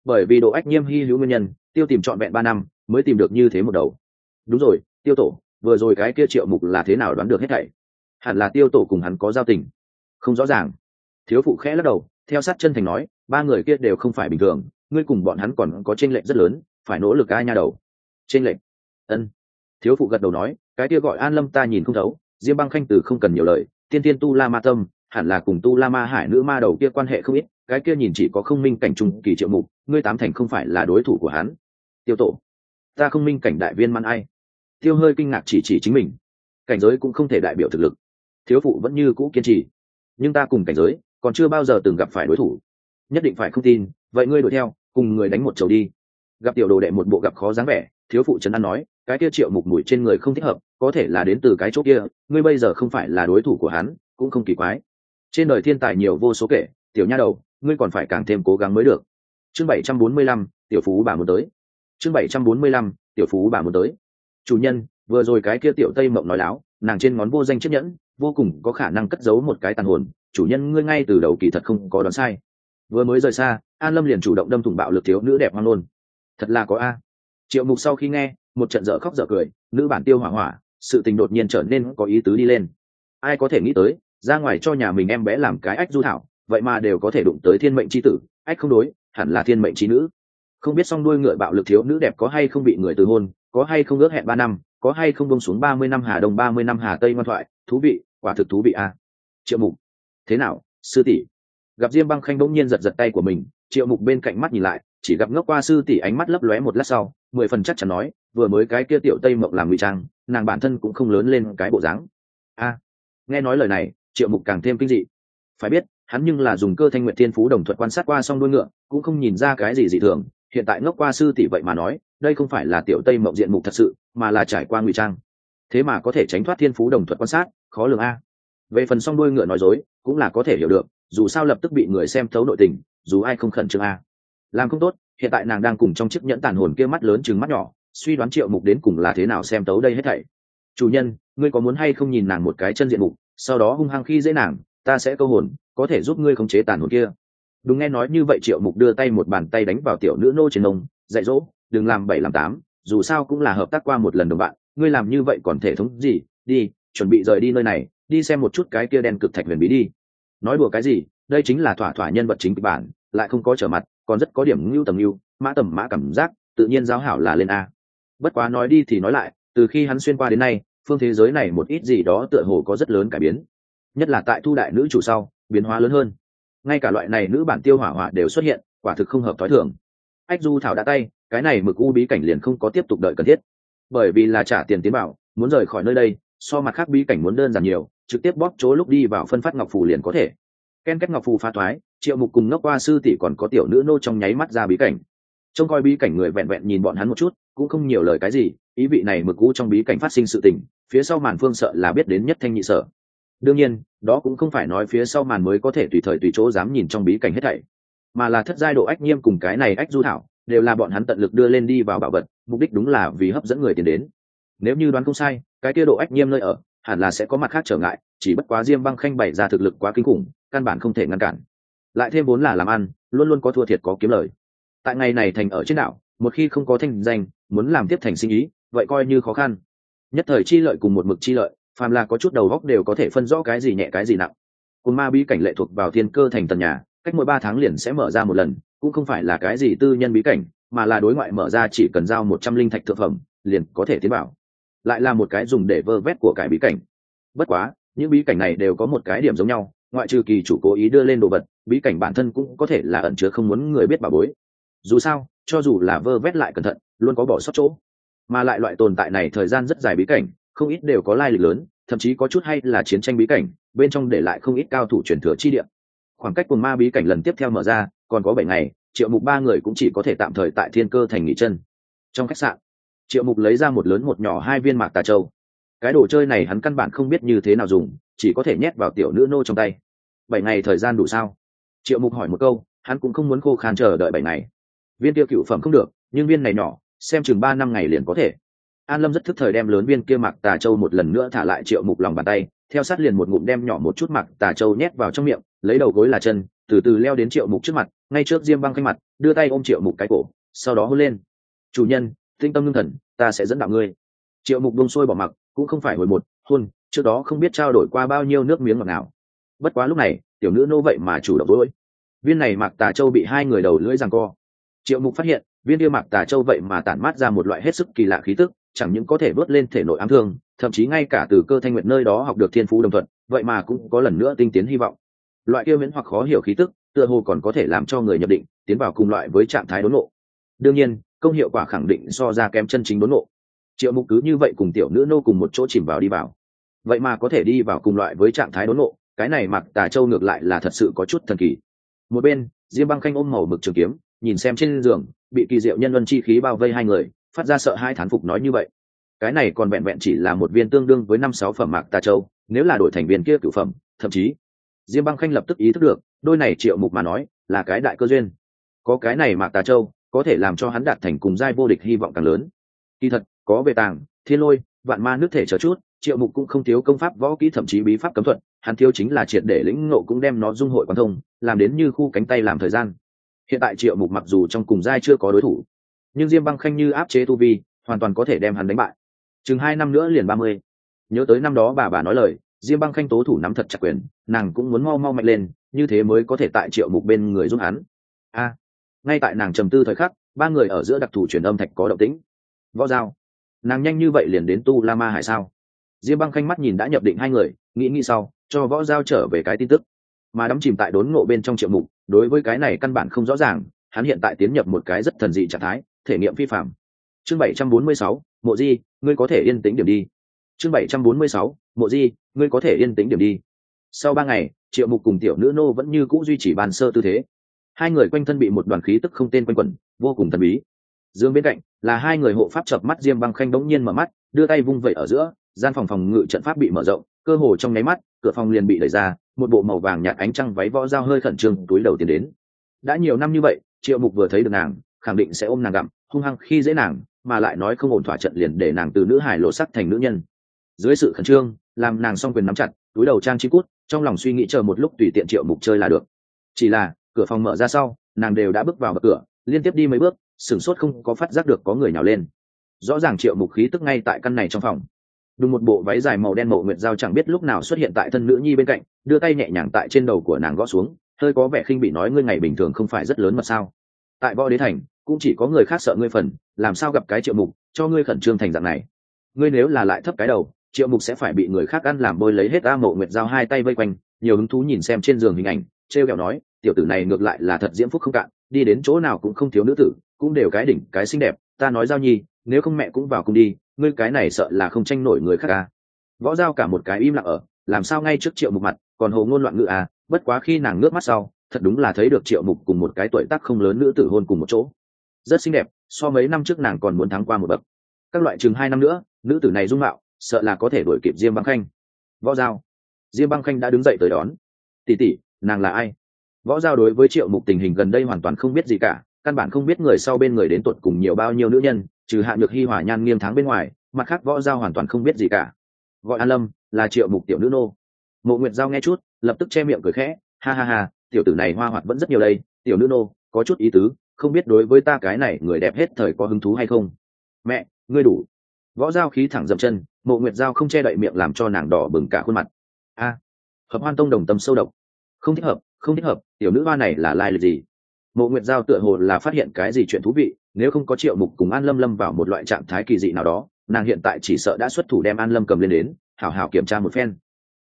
Bởi vì độ ách nhiêm hy hữu nguyên nhân, tiêu tìm trọn vẹn ba năm, mới tìm được như thế một đầu. Đúng rồi, tiêu tổ, vừa rồi cái kia triệu mục là thế nào đoán được hết thảy? Hẳn là tiêu tổ cùng hắn có giao tình. Không rõ ràng. Thiếu phụ khẽ lắc đầu, theo sát chân thành nói, ba người kia đều không phải bình thường, ngươi cùng bọn hắn còn có tranh lệch rất lớn, phải nỗ lực ai nha đầu. Tranh lệch. Ân. Thiếu phụ gật đầu nói, cái kia gọi an lâm ta nhìn không thấu diêm băng khanh từ không cần nhiều lời, tiên tiên tu la ma tâm, hẳn là cùng tu la ma hải nữ ma đầu kia quan hệ không ít, cái kia nhìn chỉ có không minh cảnh trùng kỳ triệu mục, ngươi tám thành không phải là đối thủ của hắn. Tiêu tổ, ta không minh cảnh đại viên man ai? Tiêu hơi kinh ngạc chỉ chỉ chính mình. Cảnh giới cũng không thể đại biểu thực lực. Thiếu phụ vẫn như cũ kiên trì. Nhưng ta cùng cảnh giới, còn chưa bao giờ từng gặp phải đối thủ. Nhất định phải không tin, vậy ngươi đuổi theo, cùng người đánh một chầu đi. Gặp tiểu đồ đệ một bộ gặp khó dáng vẻ thiếu phụ trấn an nói, cái kia triệu mục mùi trên người không thích hợp, có thể là đến từ cái chỗ kia, ngươi bây giờ không phải là đối thủ của hắn, cũng không kỳ quái. Trên đời thiên tài nhiều vô số kể, tiểu nha đầu, ngươi còn phải càng thêm cố gắng mới được. Chương bảy trăm bốn mươi lăm, tiểu phú bà muốn tới. Chương bảy trăm bốn mươi lăm, tiểu phú bà muốn tới. Chủ nhân, vừa rồi cái kia tiểu tây mộng nói láo, nàng trên ngón vô danh chiếc nhẫn, vô cùng có khả năng cất giấu một cái tàn hồn, chủ nhân ngươi ngay từ đầu kỳ thật không có đoán sai. Vừa mới rời xa, an lâm liền chủ động đâm thủng bạo lực thiếu nữ đẹp hoang luôn. Thật là có a triệu mục sau khi nghe, một trận dở khóc dở cười, nữ bản tiêu hỏa hỏa, sự tình đột nhiên trở nên có ý tứ đi lên. Ai có thể nghĩ tới, ra ngoài cho nhà mình em bé làm cái ách du thảo, vậy mà đều có thể đụng tới thiên mệnh c h i tử, ách không đối, hẳn là thiên mệnh c h i nữ. Không biết song đuôi ngựa bạo lực thiếu nữ đẹp có hay không bị người từ hôn, có hay không ước hẹn ba năm, có hay không bông xuống ba mươi năm hà đông, ba mươi năm hà tây ngoan thoại, thú vị, quả thực thú vị à? triệu mục, thế nào, sư tỷ? Gặp diêm băng khanh bỗng nhiên giật giật tay của mình, triệu mục bên cạnh mắt nhìn lại, chỉ gặp ngốc qua sư tỷ ánh mắt lấp lóe một lát sau mười phần chắc chắn nói, vừa mới cái kia tiểu tây mộng làm ngụy trang, nàng bản thân cũng không lớn lên cái bộ dáng. A, nghe nói lời này, triệu mục càng thêm kinh dị. Phải biết, hắn nhưng là dùng cơ thanh nguyện thiên phú đồng thuận quan sát qua xong đuôi ngựa, cũng không nhìn ra cái gì dị thường, hiện tại ngốc qua sư tỷ vậy mà nói, đây không phải là tiểu tây mộng diện mục thật sự, mà là trải qua ngụy trang. Thế mà có thể tránh thoát thiên phú đồng thuận quan sát, khó lường a. Về phần song đuôi ngựa nói dối, cũng là có thể hiểu được, dù sao lập tức bị người xem thấu nội tình, dù ai không khẩn trương a làm không tốt, hiện tại nàng đang cùng trong chiếc nhẫn tàn hồn kia mắt lớn chừng mắt nhỏ, suy đoán triệu mục đến cùng là thế nào xem tấu đây hết thảy. Chủ nhân, ngươi có muốn hay không nhìn nàng một cái chân diện mục, sau đó hung hăng khi dễ nàng, ta sẽ câu hồn, có thể giúp ngươi khống chế tàn hồn kia. Đúng nghe nói như vậy triệu mục đưa tay một bàn tay đánh vào tiểu nữ nô trên ông dạy dỗ, đừng làm bảy làm tám, dù sao cũng là hợp tác qua một lần đồng bạn, ngươi làm như vậy còn thể thống gì, đi, chuẩn bị rời đi nơi này, đi xem một chút cái kia đen cực thạch huyền bí đi. Nói đùa cái gì, đây chính là thỏa thỏa nhân vật chính kịch bản lại không có trở mặt, còn rất có điểm ngưu tầm ngưu, mã tầm mã cảm giác, tự nhiên giáo hảo là lên a. Bất quá nói đi thì nói lại, từ khi hắn xuyên qua đến nay, phương thế giới này một ít gì đó tựa hồ có rất lớn cải biến. Nhất là tại thu đại nữ chủ sau, biến hóa lớn hơn. Ngay cả loại này nữ bản tiêu hỏa hỏa đều xuất hiện, quả thực không hợp t h ó i thường. Ách du thảo đã tay, cái này mực u bí cảnh liền không có tiếp tục đợi cần thiết. Bởi vì là trả tiền tiến bảo, muốn rời khỏi nơi đây, so mặt khác bí cảnh muốn đơn giản nhiều, trực tiếp bóp chỗ lúc đi vào phân phát ngọc phủ liền có thể ken kết ngọc phù phá thoái, triệu mục cùng ngốc qua sư tỷ còn có tiểu nữ nô trong nháy mắt ra bí cảnh. Trông coi bí cảnh người vẹn vẹn nhìn bọn hắn một chút, cũng không nhiều lời cái gì, ý vị này mực cũ trong bí cảnh phát sinh sự tình, phía sau màn phương sợ là biết đến nhất thanh nhị sở. Đương nhiên, đó cũng không phải nói phía sau màn mới có thể tùy thời tùy chỗ dám nhìn trong bí cảnh hết thảy, mà là thất giai độ ách nhiêm cùng cái này ách du thảo, đều là bọn hắn tận lực đưa lên đi vào bảo vật, mục đích đúng là vì hấp dẫn người tiền đến. Nếu như đoán không sai, cái kia độ ách nhiêm nơi ở hẳn là sẽ có mặt khác trở ngại, chỉ bất quá diêm băng khanh bày ra thực lực quá kinh khủng, căn bản không thể ngăn cản. Lại thêm vốn là làm ăn, luôn luôn có thua thiệt có kiếm lời. Tại ngày này thành ở trên đảo, một khi không có thanh danh, muốn làm tiếp thành sinh ý, vậy coi như khó khăn. Nhất thời chi lợi cùng một mực chi lợi, phàm là có chút đầu góc đều có thể phân rõ cái gì nhẹ cái gì nặng. Cồn ma bí cảnh lệ thuộc vào thiên cơ thành tần nhà, cách mỗi ba tháng liền sẽ mở ra một lần, cũng không phải là cái gì tư nhân bí cảnh, mà là đối ngoại mở ra chỉ cần giao một trăm linh thạch thực phẩm, liền có thể tiến bảo lại là một cái dùng để vơ vét của cải bí cảnh. Bất quá, những bí cảnh này đều có một cái điểm giống nhau, ngoại trừ kỳ chủ cố ý đưa lên đồ vật, bí cảnh bản thân cũng có thể là ẩn chứa không muốn người biết bà bối. Dù sao, cho dù là vơ vét lại cẩn thận, luôn có bỏ sót chỗ. Mà lại loại tồn tại này thời gian rất dài bí cảnh, không ít đều có lai lịch lớn, thậm chí có chút hay là chiến tranh bí cảnh, bên trong để lại không ít cao thủ truyền thừa chi điểm khoảng cách cùng ma bí cảnh lần tiếp theo mở ra, còn có bảy ngày, triệu mục ba người cũng chỉ có thể tạm thời tại thiên cơ thành nghỉ chân. Trong khách sạn triệu mục lấy ra một lớn một nhỏ hai viên mạc tà châu. Cái đồ chơi này hắn căn bản không biết như thế nào dùng, chỉ có thể nhét vào tiểu nữ nô trong tay. Bảy ngày thời gian đủ sao? Triệu mục hỏi một câu, hắn cũng không muốn khô khan chờ đợi bảy ngày. Viên tiêu cựu phẩm không được, nhưng viên này nhỏ, xem chừng ba năm ngày liền có thể. An lâm rất thức thời đem lớn viên kia mạc tà châu một lần nữa thả lại triệu mục lòng bàn tay, theo sát liền một ngụm đem nhỏ một chút mạc tà châu nhét vào trong miệng, lấy đầu gối là chân, từ từ leo đến triệu mục trước mặt, ngay trước diêm băng khanh mặt, đưa tay ôm triệu mục cái cổ, sau đó hôn lên. Chủ nhân tinh tâm ngưng thần, ta sẽ dẫn đạo ngươi. Triệu mục bông sôi bỏ mặc, cũng không phải hồi một, hôn, trước đó không biết trao đổi qua bao nhiêu nước miếng ngọt nào bất quá lúc này, tiểu nữ nô vậy mà chủ động dối viên này mặc tà châu bị hai người đầu lưỡi rằng co. Triệu mục phát hiện, viên kia mặc tà châu vậy mà tản mát ra một loại hết sức kỳ lạ khí tức, chẳng những có thể vớt lên thể nội ám thương, thậm chí ngay cả từ cơ thanh nguyện nơi đó học được thiên phú đồng thuận, vậy mà cũng có lần nữa tinh tiến hy vọng. Loại kia miễn hoặc khó hiểu khí tức, tựa hồ còn có thể làm cho người nhập định, tiến vào cùng loại với trạng thái đốn nộ đương nhiên công hiệu quả khẳng định so ra kém chân chính đốn ngộ. Triệu mục cứ như vậy cùng tiểu nữ nô cùng một chỗ chìm vào đi vào. Vậy mà có thể đi vào cùng loại với trạng thái đốn ngộ, cái này mặc tà châu ngược lại là thật sự có chút thần kỳ. Một bên, diêm băng khanh ôm màu mực trường kiếm, nhìn xem trên giường, bị kỳ diệu nhân luân chi khí bao vây hai người, phát ra sợ hai thán phục nói như vậy. Cái này còn vẹn vẹn chỉ là một viên tương đương với năm sáu phẩm mạc tà châu, nếu là đổi thành viên kia cửu phẩm, thậm chí, diêm băng khanh lập tức ý thức được, đôi này triệu mục mà nói, là cái đại cơ duyên. Có cái này mạc tà châu có thể làm cho hắn đạt thành cùng giai vô địch hy vọng càng lớn. Kỳ thật, có về tàng, thiên lôi, vạn ma nước thể chờ chút, triệu mục cũng không thiếu công pháp, võ kỹ, thậm chí bí pháp cấm thuật, hắn thiếu chính là triệt để lĩnh ngộ cũng đem nó dung hội quan thông, làm đến như khu cánh tay làm thời gian. Hiện tại triệu mục mặc dù trong cùng giai chưa có đối thủ, nhưng diêm băng khanh như áp chế tu vi, hoàn toàn có thể đem hắn đánh bại. Chừng hai năm nữa liền ba mươi. Nhớ tới năm đó bà bà nói lời, diêm băng khanh tố thủ nắm thật chặt quyền, nàng cũng muốn mau mau mạnh lên, như thế mới có thể tại triệu mục bên người giúp hắn. A ngay tại nàng trầm tư thời khắc, ba người ở giữa đặc thù truyền âm thạch có động tĩnh. Võ giao, nàng nhanh như vậy liền đến tu la ma hải sao? Diêm băng khanh mắt nhìn đã nhập định hai người, nghĩ nghĩ sau, cho võ giao trở về cái tin tức. Mà đắm chìm tại đốn ngộ bên trong triệu mục, đối với cái này căn bản không rõ ràng, hắn hiện tại tiến nhập một cái rất thần dị trạng thái, thể nghiệm phi phạm chương bảy trăm bốn mươi sáu, mộ di, ngươi có thể yên tĩnh điểm đi. Chương bảy trăm bốn mươi sáu, mộ di, ngươi có thể yên tĩnh điểm đi. Sau ba ngày, triệu mục cùng tiểu nữ nô vẫn như c ũ duy trì bàn sơ tư thế hai người quanh thân bị một đoàn khí tức không tên quanh quẩn, vô cùng thần bí. Dương bên cạnh là hai người hộ pháp chợp mắt diêm băng khanh đống nhiên mở mắt, đưa tay vung vẩy ở giữa, gian phòng phòng ngự trận pháp bị mở rộng, cơ hồ trong nháy mắt, cửa phòng liền bị đẩy ra, một bộ màu vàng nhạt ánh trăng váy võ dao hơi khẩn trương, túi đầu tiến đến. Đã nhiều năm như vậy, triệu mục vừa thấy được nàng, khẳng định sẽ ôm nàng gặm, hung hăng khi dễ nàng, mà lại nói không ổn thỏa trận liền để nàng từ nữ hải lộ sắc thành nữ nhân. Dưới sự khẩn trương, làm nàng s quyền nắm chặt, túi đầu trang chi cút, trong lòng suy nghĩ chờ một lúc tùy tiện triệu mục chơi là được. Chỉ là cửa phòng mở ra sau, nàng đều đã bước vào bậc cửa, liên tiếp đi mấy bước, sửng sốt không có phát giác được có người nào lên. Rõ ràng triệu mục khí tức ngay tại căn này trong phòng. Đùng một bộ váy dài màu đen mộ nguyệt dao chẳng biết lúc nào xuất hiện tại thân nữ nhi bên cạnh, đưa tay nhẹ nhàng tại trên đầu của nàng gõ xuống, hơi có vẻ khinh bị nói ngươi ngày bình thường không phải rất lớn mà sao. Tại võ đế thành, cũng chỉ có người khác sợ ngươi phần, làm sao gặp cái triệu mục, cho ngươi khẩn trương thành dạng này. Ngươi nếu là lại thấp cái đầu, triệu mục sẽ phải bị người khác ăn làm bôi lấy hết a mộ nguyệt dao hai tay vây quanh, nhiều hứng thú nhìn xem trên giường hình ảnh t r e o kẹo nói tiểu tử này ngược lại là thật diễm phúc không cạn, đi đến chỗ nào cũng không thiếu nữ tử, cũng đều cái đỉnh, cái xinh đẹp, ta nói giao nhi, nếu không mẹ cũng vào cùng đi, ngươi cái này sợ là không tranh nổi người khác à. võ giao cả một cái im lặng ở, làm sao ngay trước triệu mục mặt, còn hồ ngôn loạn ngữ à bất quá khi nàng ngước mắt sau, thật đúng là thấy được triệu mục cùng một cái tuổi tác không lớn nữ tử hôn cùng một chỗ. Rất xinh đẹp, so mấy năm trước nàng còn muốn thắng qua một bậc. Các loại chừng hai năm nữa, nữ tử này dung mạo, sợ là có thể đuổi kịp diêm băng khanh. Võ giao, diêm băng khanh đã đứng dậy tới đón. Tỉ tỉ nàng là ai? Võ giao đối với triệu mục tình hình gần đây hoàn toàn không biết gì cả, căn bản không biết người sau bên người đến tuột cùng nhiều bao nhiêu nữ nhân, trừ hạ nhược hy hỏa nhan nghiêng tháng bên ngoài, mặt khác võ giao hoàn toàn không biết gì cả. Gọi an lâm, là triệu mục tiểu nữ nô. Mộ nguyệt giao nghe chút, lập tức che miệng cười khẽ, ha ha ha, tiểu tử này hoa hoạt vẫn rất nhiều đây, tiểu nữ nô, có chút ý tứ, không biết đối với ta cái này người đẹp hết thời có hứng thú hay không? Mẹ, ngươi đủ. Võ giao khí thẳng dậm chân, mộ nguyệt giao không che đậy miệng làm cho nàng đỏ bừng cả khuôn mặt. A, hợp hoan tông đồng tâm sâu độc. Không thích hợp không thích hợp, tiểu nữ hoa này là lai lịch gì? Mộ nguyệt giao tựa hồ là phát hiện cái gì chuyện thú vị, nếu không có triệu mục cùng an lâm lâm vào một loại trạng thái kỳ dị nào đó, nàng hiện tại chỉ sợ đã xuất thủ đem an lâm cầm lên đến, hảo hảo kiểm tra một phen.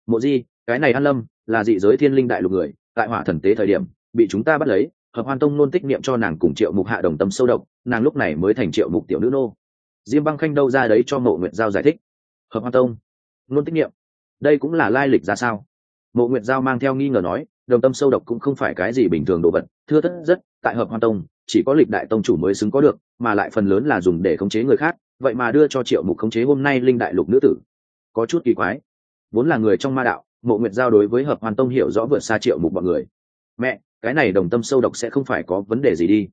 Mộ di, cái này an lâm là dị giới thiên linh đại lục người, tại hỏa thần tế thời điểm, bị chúng ta bắt lấy, hợp hoan tông nôn tích niệm cho nàng cùng triệu mục hạ đồng tâm sâu độc, nàng lúc này mới thành triệu mục tiểu nữ nô. Diêm băng khanh đâu ra đấy cho mộ nguyệt giao giải thích. Hợp hoan tông nôn tích niệm, đây cũng là lai lịch ra sao? Mộ nguyệt giao mang theo nghi ngờ nói đồng tâm sâu độc cũng không phải cái gì bình thường đồ vật, thưa thất rất, tại hợp hoan tông, chỉ có lịch đại tông chủ mới xứng có được, mà lại phần lớn là dùng để khống chế người khác, vậy mà đưa cho triệu mục khống chế hôm nay linh đại lục nữ tử. Có chút kỳ quái. Vốn là người trong ma đạo, mộ nguyệt giao đối với hợp hoàn tông hiểu rõ vượt xa triệu mục bọn người. Mẹ, cái này đồng tâm sâu độc sẽ không phải có vấn đề gì đi.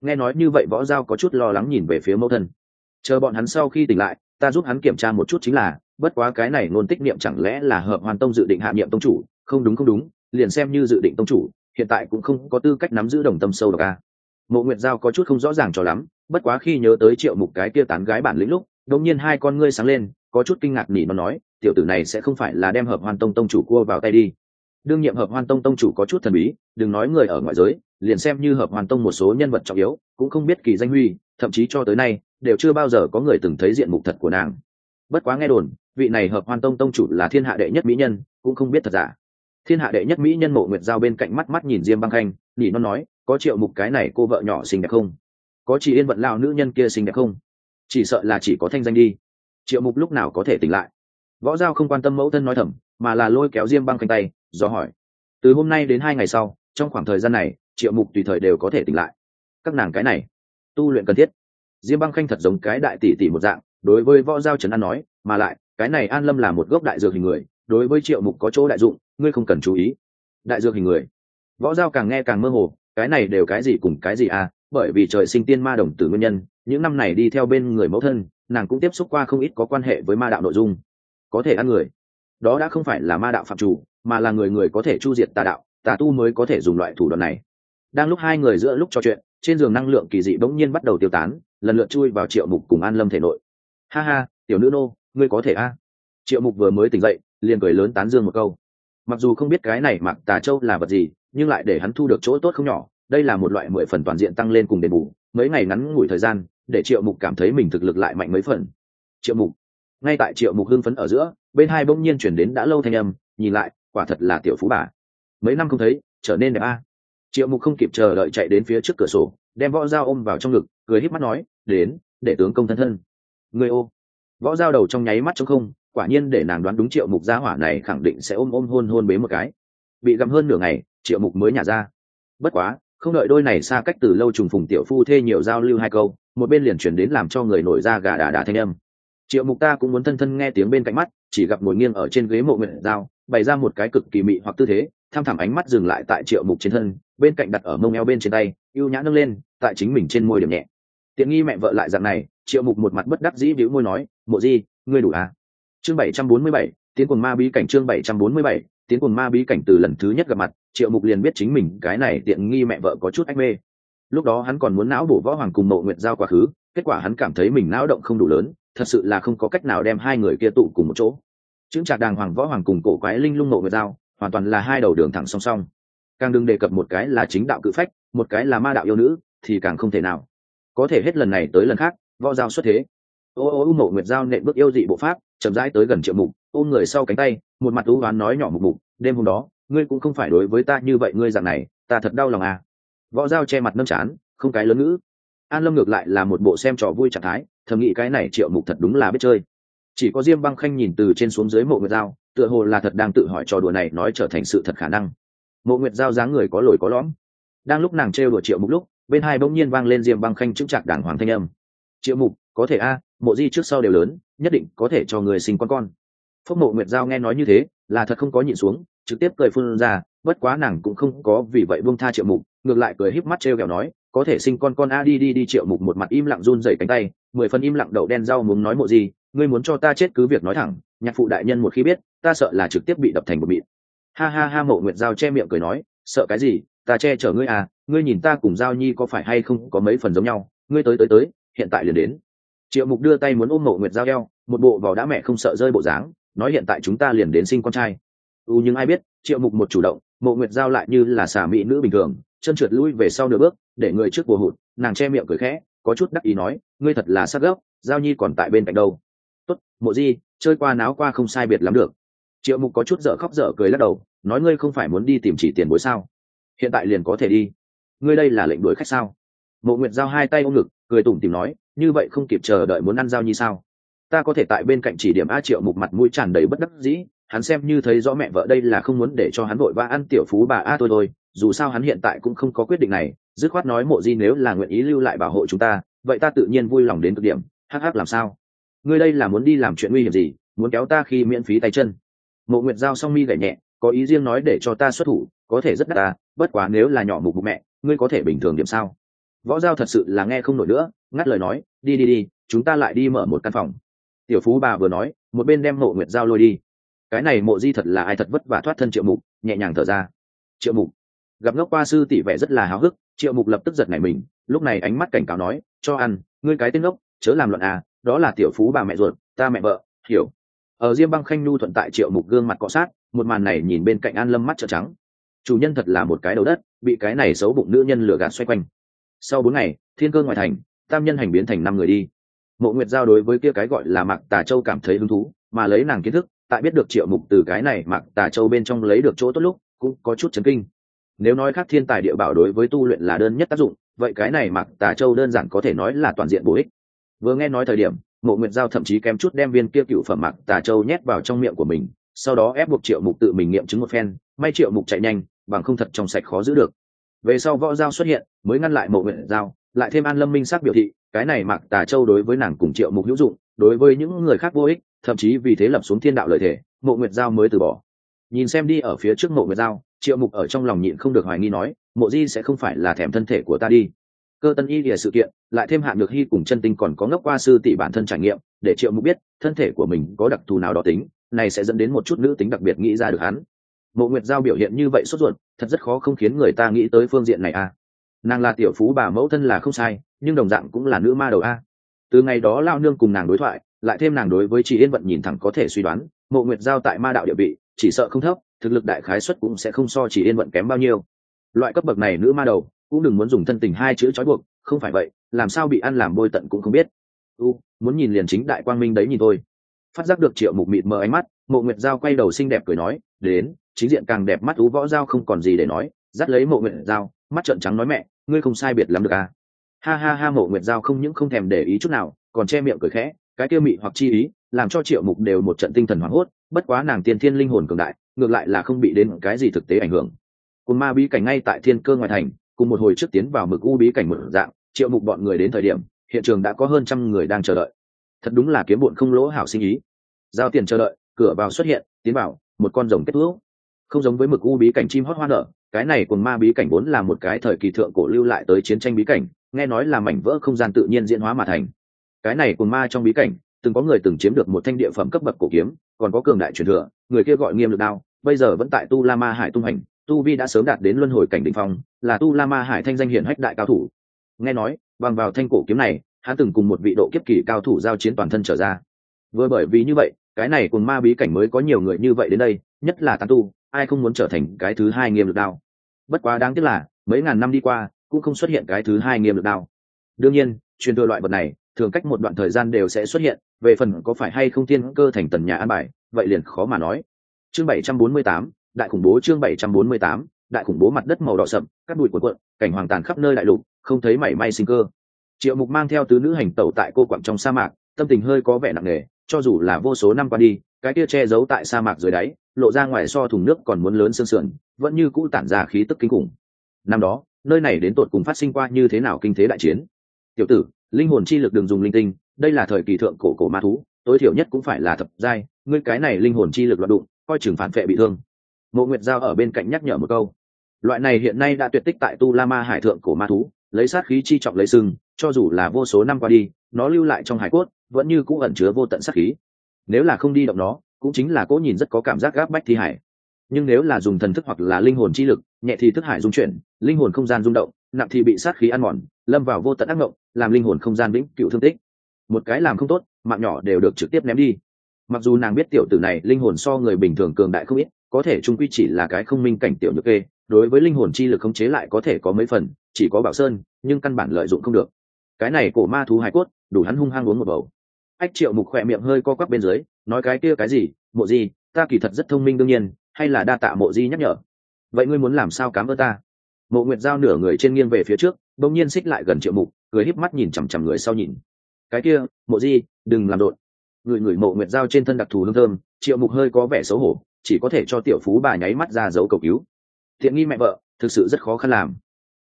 Nghe nói như vậy võ giao có chút lo lắng nhìn về phía mẫu thân. Chờ bọn hắn sau khi tỉnh lại, ta giúp hắn kiểm tra một chút chính là, bất quá cái này ngôn tích niệm chẳng lẽ là hợp hoàn tông dự định hạ nhiệm tông chủ, không đúng không đúng liền xem như dự định tông chủ, hiện tại cũng không có tư cách nắm giữ đồng tâm sâu độc a. Mộ nguyệt giao có chút không rõ ràng cho lắm, bất quá khi nhớ tới triệu mục cái kia tán gái bản lĩnh lúc, đột nhiên hai con ngươi sáng lên, có chút kinh ngạc nỉ nó nói, tiểu tử này sẽ không phải là đem hợp hoan tông tông chủ cua vào tay đi. Đương nhiệm hợp hoan tông tông chủ có chút thần bí, đừng nói người ở ngoại giới, liền xem như hợp hoàn tông một số nhân vật trọng yếu, cũng không biết kỳ danh huy, thậm chí cho tới nay, đều chưa bao giờ có người từng thấy diện mục thật của nàng. Bất quá nghe đồn, vị này hợp hoàn tông tông chủ là thiên hạ đệ nhất mỹ nhân, cũng không biết thật giả thiên hạ đệ nhất mỹ nhân mộ nguyệt giao bên cạnh mắt mắt nhìn diêm băng khanh nhỉ non nói, có triệu mục cái này cô vợ nhỏ xinh đẹp không? Có chị yên vận lao nữ nhân kia xinh đẹp không? Chỉ sợ là chỉ có thanh danh đi. Triệu mục lúc nào có thể tỉnh lại? Võ giao không quan tâm mẫu thân nói thầm, mà là lôi kéo diêm băng khanh tay, do hỏi, từ hôm nay đến hai ngày sau, trong khoảng thời gian này, triệu mục tùy thời đều có thể tỉnh lại. Các nàng cái này, tu luyện cần thiết. Diêm băng khanh thật giống cái đại tỷ tỷ một dạng, đối với võ giao trấn an nói, mà lại, cái này an lâm là một gốc đại dược hình người đối với triệu mục có chỗ đại dụng, ngươi không cần chú ý. Đại dược hình người. Võ giao càng nghe càng mơ hồ, cái này đều cái gì cùng cái gì à bởi vì trời sinh tiên ma đồng tử nguyên nhân, những năm này đi theo bên người mẫu thân, nàng cũng tiếp xúc qua không ít có quan hệ với ma đạo nội dung. Có thể ăn người. Đó đã không phải là ma đạo phạm chủ, mà là người người có thể chu diệt tà đạo, tà tu mới có thể dùng loại thủ đoạn này. Đang lúc hai người giữa lúc trò chuyện, trên giường năng lượng kỳ dị bỗng nhiên bắt đầu tiêu tán, lần lượt chui vào triệu mục cùng an lâm thể nội. Ha ha, tiểu nữ nô, ngươi có thể a. Triệu mục vừa mới tỉnh dậy liền cười lớn tán dương một câu. Mặc dù không biết cái này mặc tà châu là vật gì, nhưng lại để hắn thu được chỗ tốt không nhỏ, đây là một loại mười phần toàn diện tăng lên cùng đền bù, mấy ngày ngắn ngủi thời gian, để triệu mục cảm thấy mình thực lực lại mạnh mấy phần. Triệu mục, ngay tại triệu mục hưng phấn ở giữa, bên hai bỗng nhiên chuyển đến đã lâu thanh âm, nhìn lại, quả thật là tiểu phú bà. Mấy năm không thấy, trở nên đẹp a. Triệu mục không kịp chờ đợi chạy đến phía trước cửa sổ, đem võ dao ôm vào trong ngực, cười híp mắt nói, đến, để tướng công thân thân. Người ô. Võ dao đầu trong nháy mắt trong không quả nhiên để nàng đoán đúng triệu mục gia hỏa này khẳng định sẽ ôm ôm hôn hôn bế một cái. Bị gặm hơn nửa ngày, triệu mục mới nhả ra. Bất quá, không đợi đôi này xa cách từ lâu trùng phùng tiểu phu thê nhiều giao lưu hai câu, một bên liền chuyển đến làm cho người nổi ra gà đà đà thanh âm. Triệu mục ta cũng muốn thân thân nghe tiếng bên cạnh mắt, chỉ gặp ngồi nghiêng ở trên ghế mộ nguyện dao bày ra một cái cực kỳ mị hoặc tư thế, tham thẳm ánh mắt dừng lại tại triệu mục trên thân, bên cạnh đặt ở mông eo bên trên tay, ưu nhã nâng lên, tại chính mình trên môi điểm nhẹ. Tiện nghi mẹ vợ lại dạng này, triệu mục một mặt bất đắc dĩ bĩu môi nói, mộ di, ngươi đủ à? Chương bảy trăm bốn mươi bảy, tiến quần ma bí cảnh chương bảy trăm bốn mươi bảy, tiến quần ma bí cảnh từ lần thứ nhất gặp mặt, triệu mục liền biết chính mình cái này tiện nghi mẹ vợ có chút ách mê. Lúc đó hắn còn muốn não bổ võ hoàng cùng mộ nguyện giao quá khứ, kết quả hắn cảm thấy mình não động không đủ lớn, thật sự là không có cách nào đem hai người kia tụ cùng một chỗ. Chứng trạc đàng hoàng võ hoàng cùng cổ quái linh lung mộ nguyện giao, hoàn toàn là hai đầu đường thẳng song song. Càng đừng đề cập một cái là chính đạo cự phách, một cái là ma đạo yêu nữ, thì càng không thể nào. Có thể hết lần này tới lần khác, võ giao xuất thế. Ô ô ô mộ nguyệt giao nện bước yêu dị bộ pháp chậm rãi tới gần triệu mục, ôm người sau cánh tay, một mặt thú oán nói nhỏ mục mục, đêm hôm đó, ngươi cũng không phải đối với ta như vậy, ngươi dạng này, ta thật đau lòng à. Võ giao che mặt nâm chán, không cái lớn ngữ. An lâm ngược lại là một bộ xem trò vui trạng thái, thầm nghĩ cái này triệu mục thật đúng là biết chơi. Chỉ có diêm băng khanh nhìn từ trên xuống dưới mộ nguyệt giao, tựa hồ là thật đang tự hỏi trò đùa này nói trở thành sự thật khả năng. Mộ nguyệt giao dáng người có lồi có lõm. Đang lúc nàng trêu đùa triệu mục lúc, bên hai bỗng nhiên vang lên diêm băng khanh chững chạc đảng hoàng thanh âm. Triệu mục, có thể a, mộ di trước sau đều lớn nhất định có thể cho người sinh con con. Phúc mộ nguyệt giao nghe nói như thế, là thật không có nhịn xuống, trực tiếp cười phun ra, bất quá nàng cũng không có vì vậy buông tha triệu mục, ngược lại cười híp mắt t r kẹo nói, có thể sinh con con a, đi đi đi. Triệu mục một mặt im lặng run dậy cánh tay, mười phần im lặng đậu đen rau muốn nói mộ gì, ngươi muốn cho ta chết cứ việc nói thẳng, nhạc phụ đại nhân một khi biết, ta sợ là trực tiếp bị đập thành một mịn. Ha ha ha, mộ nguyệt giao che miệng cười nói, sợ cái gì, ta che chở ngươi à ngươi nhìn ta cùng giao nhi có phải hay không có mấy phần giống nhau, ngươi tới tới tới, hiện tại liền đến triệu mục đưa tay muốn ôm mộ nguyệt giao eo, một bộ vào đã mẹ không sợ rơi bộ dáng, nói hiện tại chúng ta liền đến sinh con trai. U nhưng ai biết, triệu mục một chủ động, mộ nguyệt giao lại như là xà mỹ nữ bình thường, chân trượt lui về sau nửa bước, để người trước bùa hụt, nàng che miệng cười khẽ, có chút đắc ý nói, ngươi thật là sắc gốc, giao nhi còn tại bên cạnh đâu? Tốt, mộ di, chơi qua náo qua không sai biệt lắm được. Triệu mục có chút dở khóc dở cười lắc đầu, nói, ngươi không phải muốn đi tìm chỉ tiền bối sao? Hiện tại liền có thể đi. Ngươi đây là lệnh đuổi khách sao? Mộ nguyệt giao hai tay ôm ngực, cười tủm tìm nói như vậy không kịp chờ đợi muốn ăn giao nhi sao? Ta có thể tại bên cạnh chỉ điểm a triệu mục mặt mũi tràn đầy bất đắc dĩ, hắn xem như thấy rõ mẹ vợ đây là không muốn để cho hắn vội vã ăn tiểu phú bà a tôi thôi, dù sao hắn hiện tại cũng không có quyết định này, dứt khoát nói mộ di nếu là nguyện ý lưu lại bảo hộ chúng ta, vậy ta tự nhiên vui lòng đến cực điểm. Hắc hắc, làm sao? Ngươi đây là muốn đi làm chuyện nguy hiểm gì? Muốn kéo ta khi miễn phí tay chân? Mộ nguyệt giao song mi gảy nhẹ, có ý riêng nói để cho ta xuất thủ, có thể rất đắt ta bất quá nếu là nhỏ mục mẹ, ngươi có thể bình thường điểm sao? Võ giao thật sự là nghe không nổi nữa, ngắt lời nói, đi đi đi, chúng ta lại đi mở một căn phòng. Tiểu phú bà vừa nói, một bên đem mộ nguyệt giao lôi đi. Cái này mộ di thật là ai thật vất vả thoát thân triệu mục, nhẹ nhàng thở ra. Triệu mục. Gặp ngốc qua sư tỷ vẻ rất là háo hức, triệu mục lập tức giật nảy mình, lúc này ánh mắt cảnh cáo nói, cho ăn, ngươi cái tên ngốc, chớ làm luận à đó là tiểu phú bà mẹ ruột, ta mẹ vợ, hiểu. Ở diêm băng khanh nhu thuận tại triệu mục gương mặt cọ sát, một màn này nhìn bên cạnh an lâm mắt trợ trắng. Chủ nhân thật là một cái đầu đất, bị cái này xấu bụng nữ nhân lừa gạt xoay quanh sau bốn ngày, thiên cơ ngoại thành, tam nhân hành biến thành năm người đi. Mộ nguyệt giao đối với kia cái gọi là mạc tà châu cảm thấy hứng thú, mà lấy nàng kiến thức, tại biết được triệu mục từ cái này mạc tà châu bên trong lấy được chỗ tốt lúc, cũng có chút chấn kinh. Nếu nói khác thiên tài địa bảo đối với tu luyện là đơn nhất tác dụng, vậy cái này mạc tà châu đơn giản có thể nói là toàn diện bổ ích. Vừa nghe nói thời điểm, mộ nguyệt giao thậm chí kém chút đem viên kia cựu phẩm mạc tà châu nhét vào trong miệng của mình, sau đó ép buộc triệu mục tự mình nghiệm chứng một phen, may triệu mục chạy nhanh, bằng không thật trong sạch khó giữ được về sau võ giao xuất hiện, mới ngăn lại mộ nguyện giao, lại thêm an lâm minh sắc biểu thị, cái này mạc tà châu đối với nàng cùng triệu mục hữu dụng, đối với những người khác vô ích, thậm chí vì thế lập xuống thiên đạo lợi thể, mộ nguyệt giao mới từ bỏ. Nhìn xem đi ở phía trước mộ nguyệt giao, triệu mục ở trong lòng nhịn không được hoài nghi nói, mộ di sẽ không phải là thèm thân thể của ta đi. Cơ tân y lìa sự kiện, lại thêm hạn được hy cùng chân tinh còn có ngốc qua sư tỷ bản thân trải nghiệm, để triệu mục biết, thân thể của mình có đặc thù nào đó tính, này sẽ dẫn đến một chút nữ tính đặc biệt nghĩ ra được hắn mộ nguyệt giao biểu hiện như vậy sốt ruột, thật rất khó không khiến người ta nghĩ tới phương diện này à. Nàng là tiểu phú bà mẫu thân là không sai, nhưng đồng dạng cũng là nữ ma đầu a. Từ ngày đó lao nương cùng nàng đối thoại, lại thêm nàng đối với chị yên vận nhìn thẳng có thể suy đoán, mộ nguyệt giao tại ma đạo địa vị, chỉ sợ không thấp, thực lực đại khái xuất cũng sẽ không so chỉ yên vận kém bao nhiêu. Loại cấp bậc này nữ ma đầu, cũng đừng muốn dùng thân tình hai chữ trói buộc, không phải vậy, làm sao bị ăn làm bôi tận cũng không biết. U, muốn nhìn liền chính đại quang minh đấy nhìn thôi. Phát giác được triệu mục mịt mờ ánh mắt, mộ nguyệt giao quay đầu xinh đẹp cười nói, đến chính diện càng đẹp mắt ú võ giao không còn gì để nói, dắt lấy mộ nguyệt giao, mắt trợn trắng nói mẹ, ngươi không sai biệt lắm được à? Ha ha ha, mộ nguyệt giao không những không thèm để ý chút nào, còn che miệng cười khẽ, cái kia mị hoặc chi ý, làm cho triệu mục đều một trận tinh thần hoảng hốt, bất quá nàng tiên thiên linh hồn cường đại, ngược lại là không bị đến cái gì thực tế ảnh hưởng. Cùng ma bí cảnh ngay tại thiên cơ ngoại thành, cùng một hồi trước tiến vào mực u bí cảnh một dạng, triệu mục bọn người đến thời điểm, hiện trường đã có hơn trăm người đang chờ đợi. Thật đúng là kiếm bụn không lỗ hảo sinh ý. Giao tiền chờ đợi, cửa vào xuất hiện, tiến vào, một con rồng kết thúc không giống với mực u bí cảnh chim hót hoa nở, cái này cùng ma bí cảnh vốn là một cái thời kỳ thượng cổ lưu lại tới chiến tranh bí cảnh, nghe nói là mảnh vỡ không gian tự nhiên diễn hóa mà thành. Cái này cùng ma trong bí cảnh, từng có người từng chiếm được một thanh địa phẩm cấp bậc cổ kiếm, còn có cường đại truyền thừa, người kia gọi nghiêm lực đao, bây giờ vẫn tại tu la ma hải tung hành, tu vi đã sớm đạt đến luân hồi cảnh đỉnh phong, là tu la ma hải thanh danh hiển hách đại cao thủ. Nghe nói, bằng vào thanh cổ kiếm này, hắn từng cùng một vị độ kiếp kỳ cao thủ giao chiến toàn thân trở ra. Vừa bởi vì như vậy, cái này cùng ma bí cảnh mới có nhiều người như vậy đến đây, nhất là tàn tu ai không muốn trở thành cái thứ hai nghiêm lực đao? Bất quá đáng tiếc là mấy ngàn năm đi qua cũng không xuất hiện cái thứ hai nghiêm lực đao. Đương nhiên truyền thừa loại vật này thường cách một đoạn thời gian đều sẽ xuất hiện về phần có phải hay không tiên cơ thành tần nhà an bài vậy liền khó mà nói. Chương 748, đại khủng bố chương 748, đại khủng bố mặt đất màu đỏ sậm cắt bụi cuộn cuộn cảnh hoàng tàn khắp nơi đại lục không thấy mảy may sinh cơ. Triệu mục mang theo tứ nữ hành tẩu tại cô quặng trong sa mạc tâm tình hơi có vẻ nặng nề cho dù là vô số năm qua đi cái kia che giấu tại sa mạc dưới đáy lộ ra ngoài so thùng nước còn muốn lớn sương sườn, vẫn như cũ tản ra khí tức kinh khủng. Năm đó, nơi này đến tột cùng phát sinh qua như thế nào kinh thế đại chiến? Tiểu tử, linh hồn chi lực đừng dùng linh tinh, đây là thời kỳ thượng cổ cổ ma thú, tối thiểu nhất cũng phải là thập giai, ngươi cái này linh hồn chi lực loạn đụng, coi chừng phản vệ bị thương. Mộ nguyệt giao ở bên cạnh nhắc nhở một câu. Loại này hiện nay đã tuyệt tích tại tu la ma hải thượng cổ ma thú, lấy sát khí chi trọng lấy sừng, cho dù là vô số năm qua đi, nó lưu lại trong hải cốt, vẫn như cũ ẩn chứa vô tận sát khí. Nếu là không đi động nó cũng chính là cố nhìn rất có cảm giác gáp bách thi hải. Nhưng nếu là dùng thần thức hoặc là linh hồn chi lực, nhẹ thì thức hải dung chuyển, linh hồn không gian rung động, nặng thì bị sát khí ăn mòn, lâm vào vô tận ác mộng, làm linh hồn không gian vĩnh cựu thương tích. Một cái làm không tốt, mạng nhỏ đều được trực tiếp ném đi. Mặc dù nàng biết tiểu tử này linh hồn so người bình thường cường đại không ít, có thể trung quy chỉ là cái không minh cảnh tiểu nhược kê, đối với linh hồn chi lực khống chế lại có thể có mấy phần, chỉ có bảo sơn, nhưng căn bản lợi dụng không được. Cái này cổ ma thú hải cốt, đủ hắn hung hăng uống một bầu. Ách triệu mục khỏe miệng hơi co quắp bên dưới nói cái kia cái gì? Mộ di, ta kỳ thật rất thông minh đương nhiên hay là đa tạ mộ di nhắc nhở. Vậy ngươi muốn làm sao cám ơn ta? Mộ nguyệt giao nửa người trên nghiêng về phía trước bỗng nhiên xích lại gần triệu mục cười híp mắt nhìn chằm chằm người sau nhìn. Cái kia mộ di đừng làm đột người người mộ nguyệt giao trên thân đặc thù hương thơm triệu mục hơi có vẻ xấu hổ chỉ có thể cho tiểu phú bà nháy mắt ra dấu cầu cứu. Thiện nghi mẹ vợ thực sự rất khó khăn làm.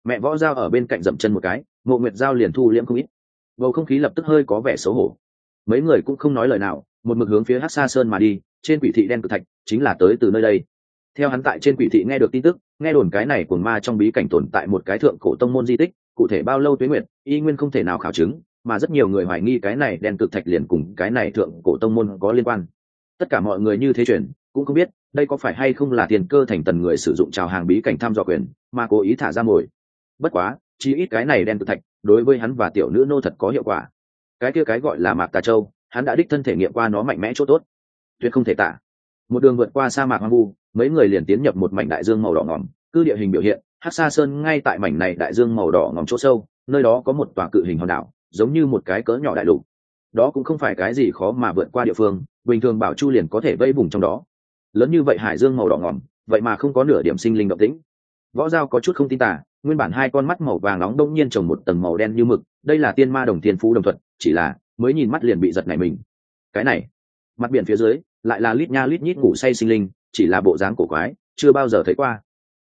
Mẹ võ giao ở bên cạnh dậm chân một cái mộ nguyệt giao liền thu liễm không ít. Bầu không khí lập tức hơi có vẻ xấu hổ. Mấy người cũng không nói lời nào một mực hướng phía hát xa sơn mà đi, trên quỷ thị đen cực thạch chính là tới từ nơi đây. Theo hắn tại trên quỷ thị nghe được tin tức, nghe đồn cái này của ma trong bí cảnh tồn tại một cái thượng cổ tông môn di tích, cụ thể bao lâu tuế nguyệt, y nguyên không thể nào khảo chứng, mà rất nhiều người hoài nghi cái này đen cực thạch liền cùng cái này thượng cổ tông môn có liên quan. Tất cả mọi người như thế chuyển, cũng không biết đây có phải hay không là tiền cơ thành tần người sử dụng trào hàng bí cảnh tham dò quyền, mà cố ý thả ra mồi. Bất quá chỉ ít cái này đen cực thạch, đối với hắn và tiểu nữ nô thật có hiệu quả. Cái kia cái gọi là mạc tà châu hắn đã đích thân thể nghiệm qua nó mạnh mẽ chỗ tốt. Tuyệt không thể tả. Một đường vượt qua sa mạc hoang vu, mấy người liền tiến nhập một mảnh đại dương màu đỏ ngỏm cư địa hình biểu hiện hát xa sơn ngay tại mảnh này đại dương màu đỏ ngỏm chỗ sâu, nơi đó có một tòa cự hình hòn đảo, giống như một cái cỡ nhỏ đại lục. Đó cũng không phải cái gì khó mà vượt qua địa phương, bình thường bảo chu liền có thể vây vùng trong đó. Lớn như vậy hải dương màu đỏ ngỏm vậy mà không có nửa điểm sinh linh động tĩnh. Võ giao có chút không tin tả nguyên bản hai con mắt màu vàng nóng đông nhiên trồng một tầng màu đen như mực, đây là tiên ma đồng thiên phú đồng thuật, chỉ là mới nhìn mắt liền bị giật này mình. Cái này, mặt biển phía dưới, lại là lít nha lít nhít ngủ say sinh linh, chỉ là bộ dáng cổ quái, chưa bao giờ thấy qua.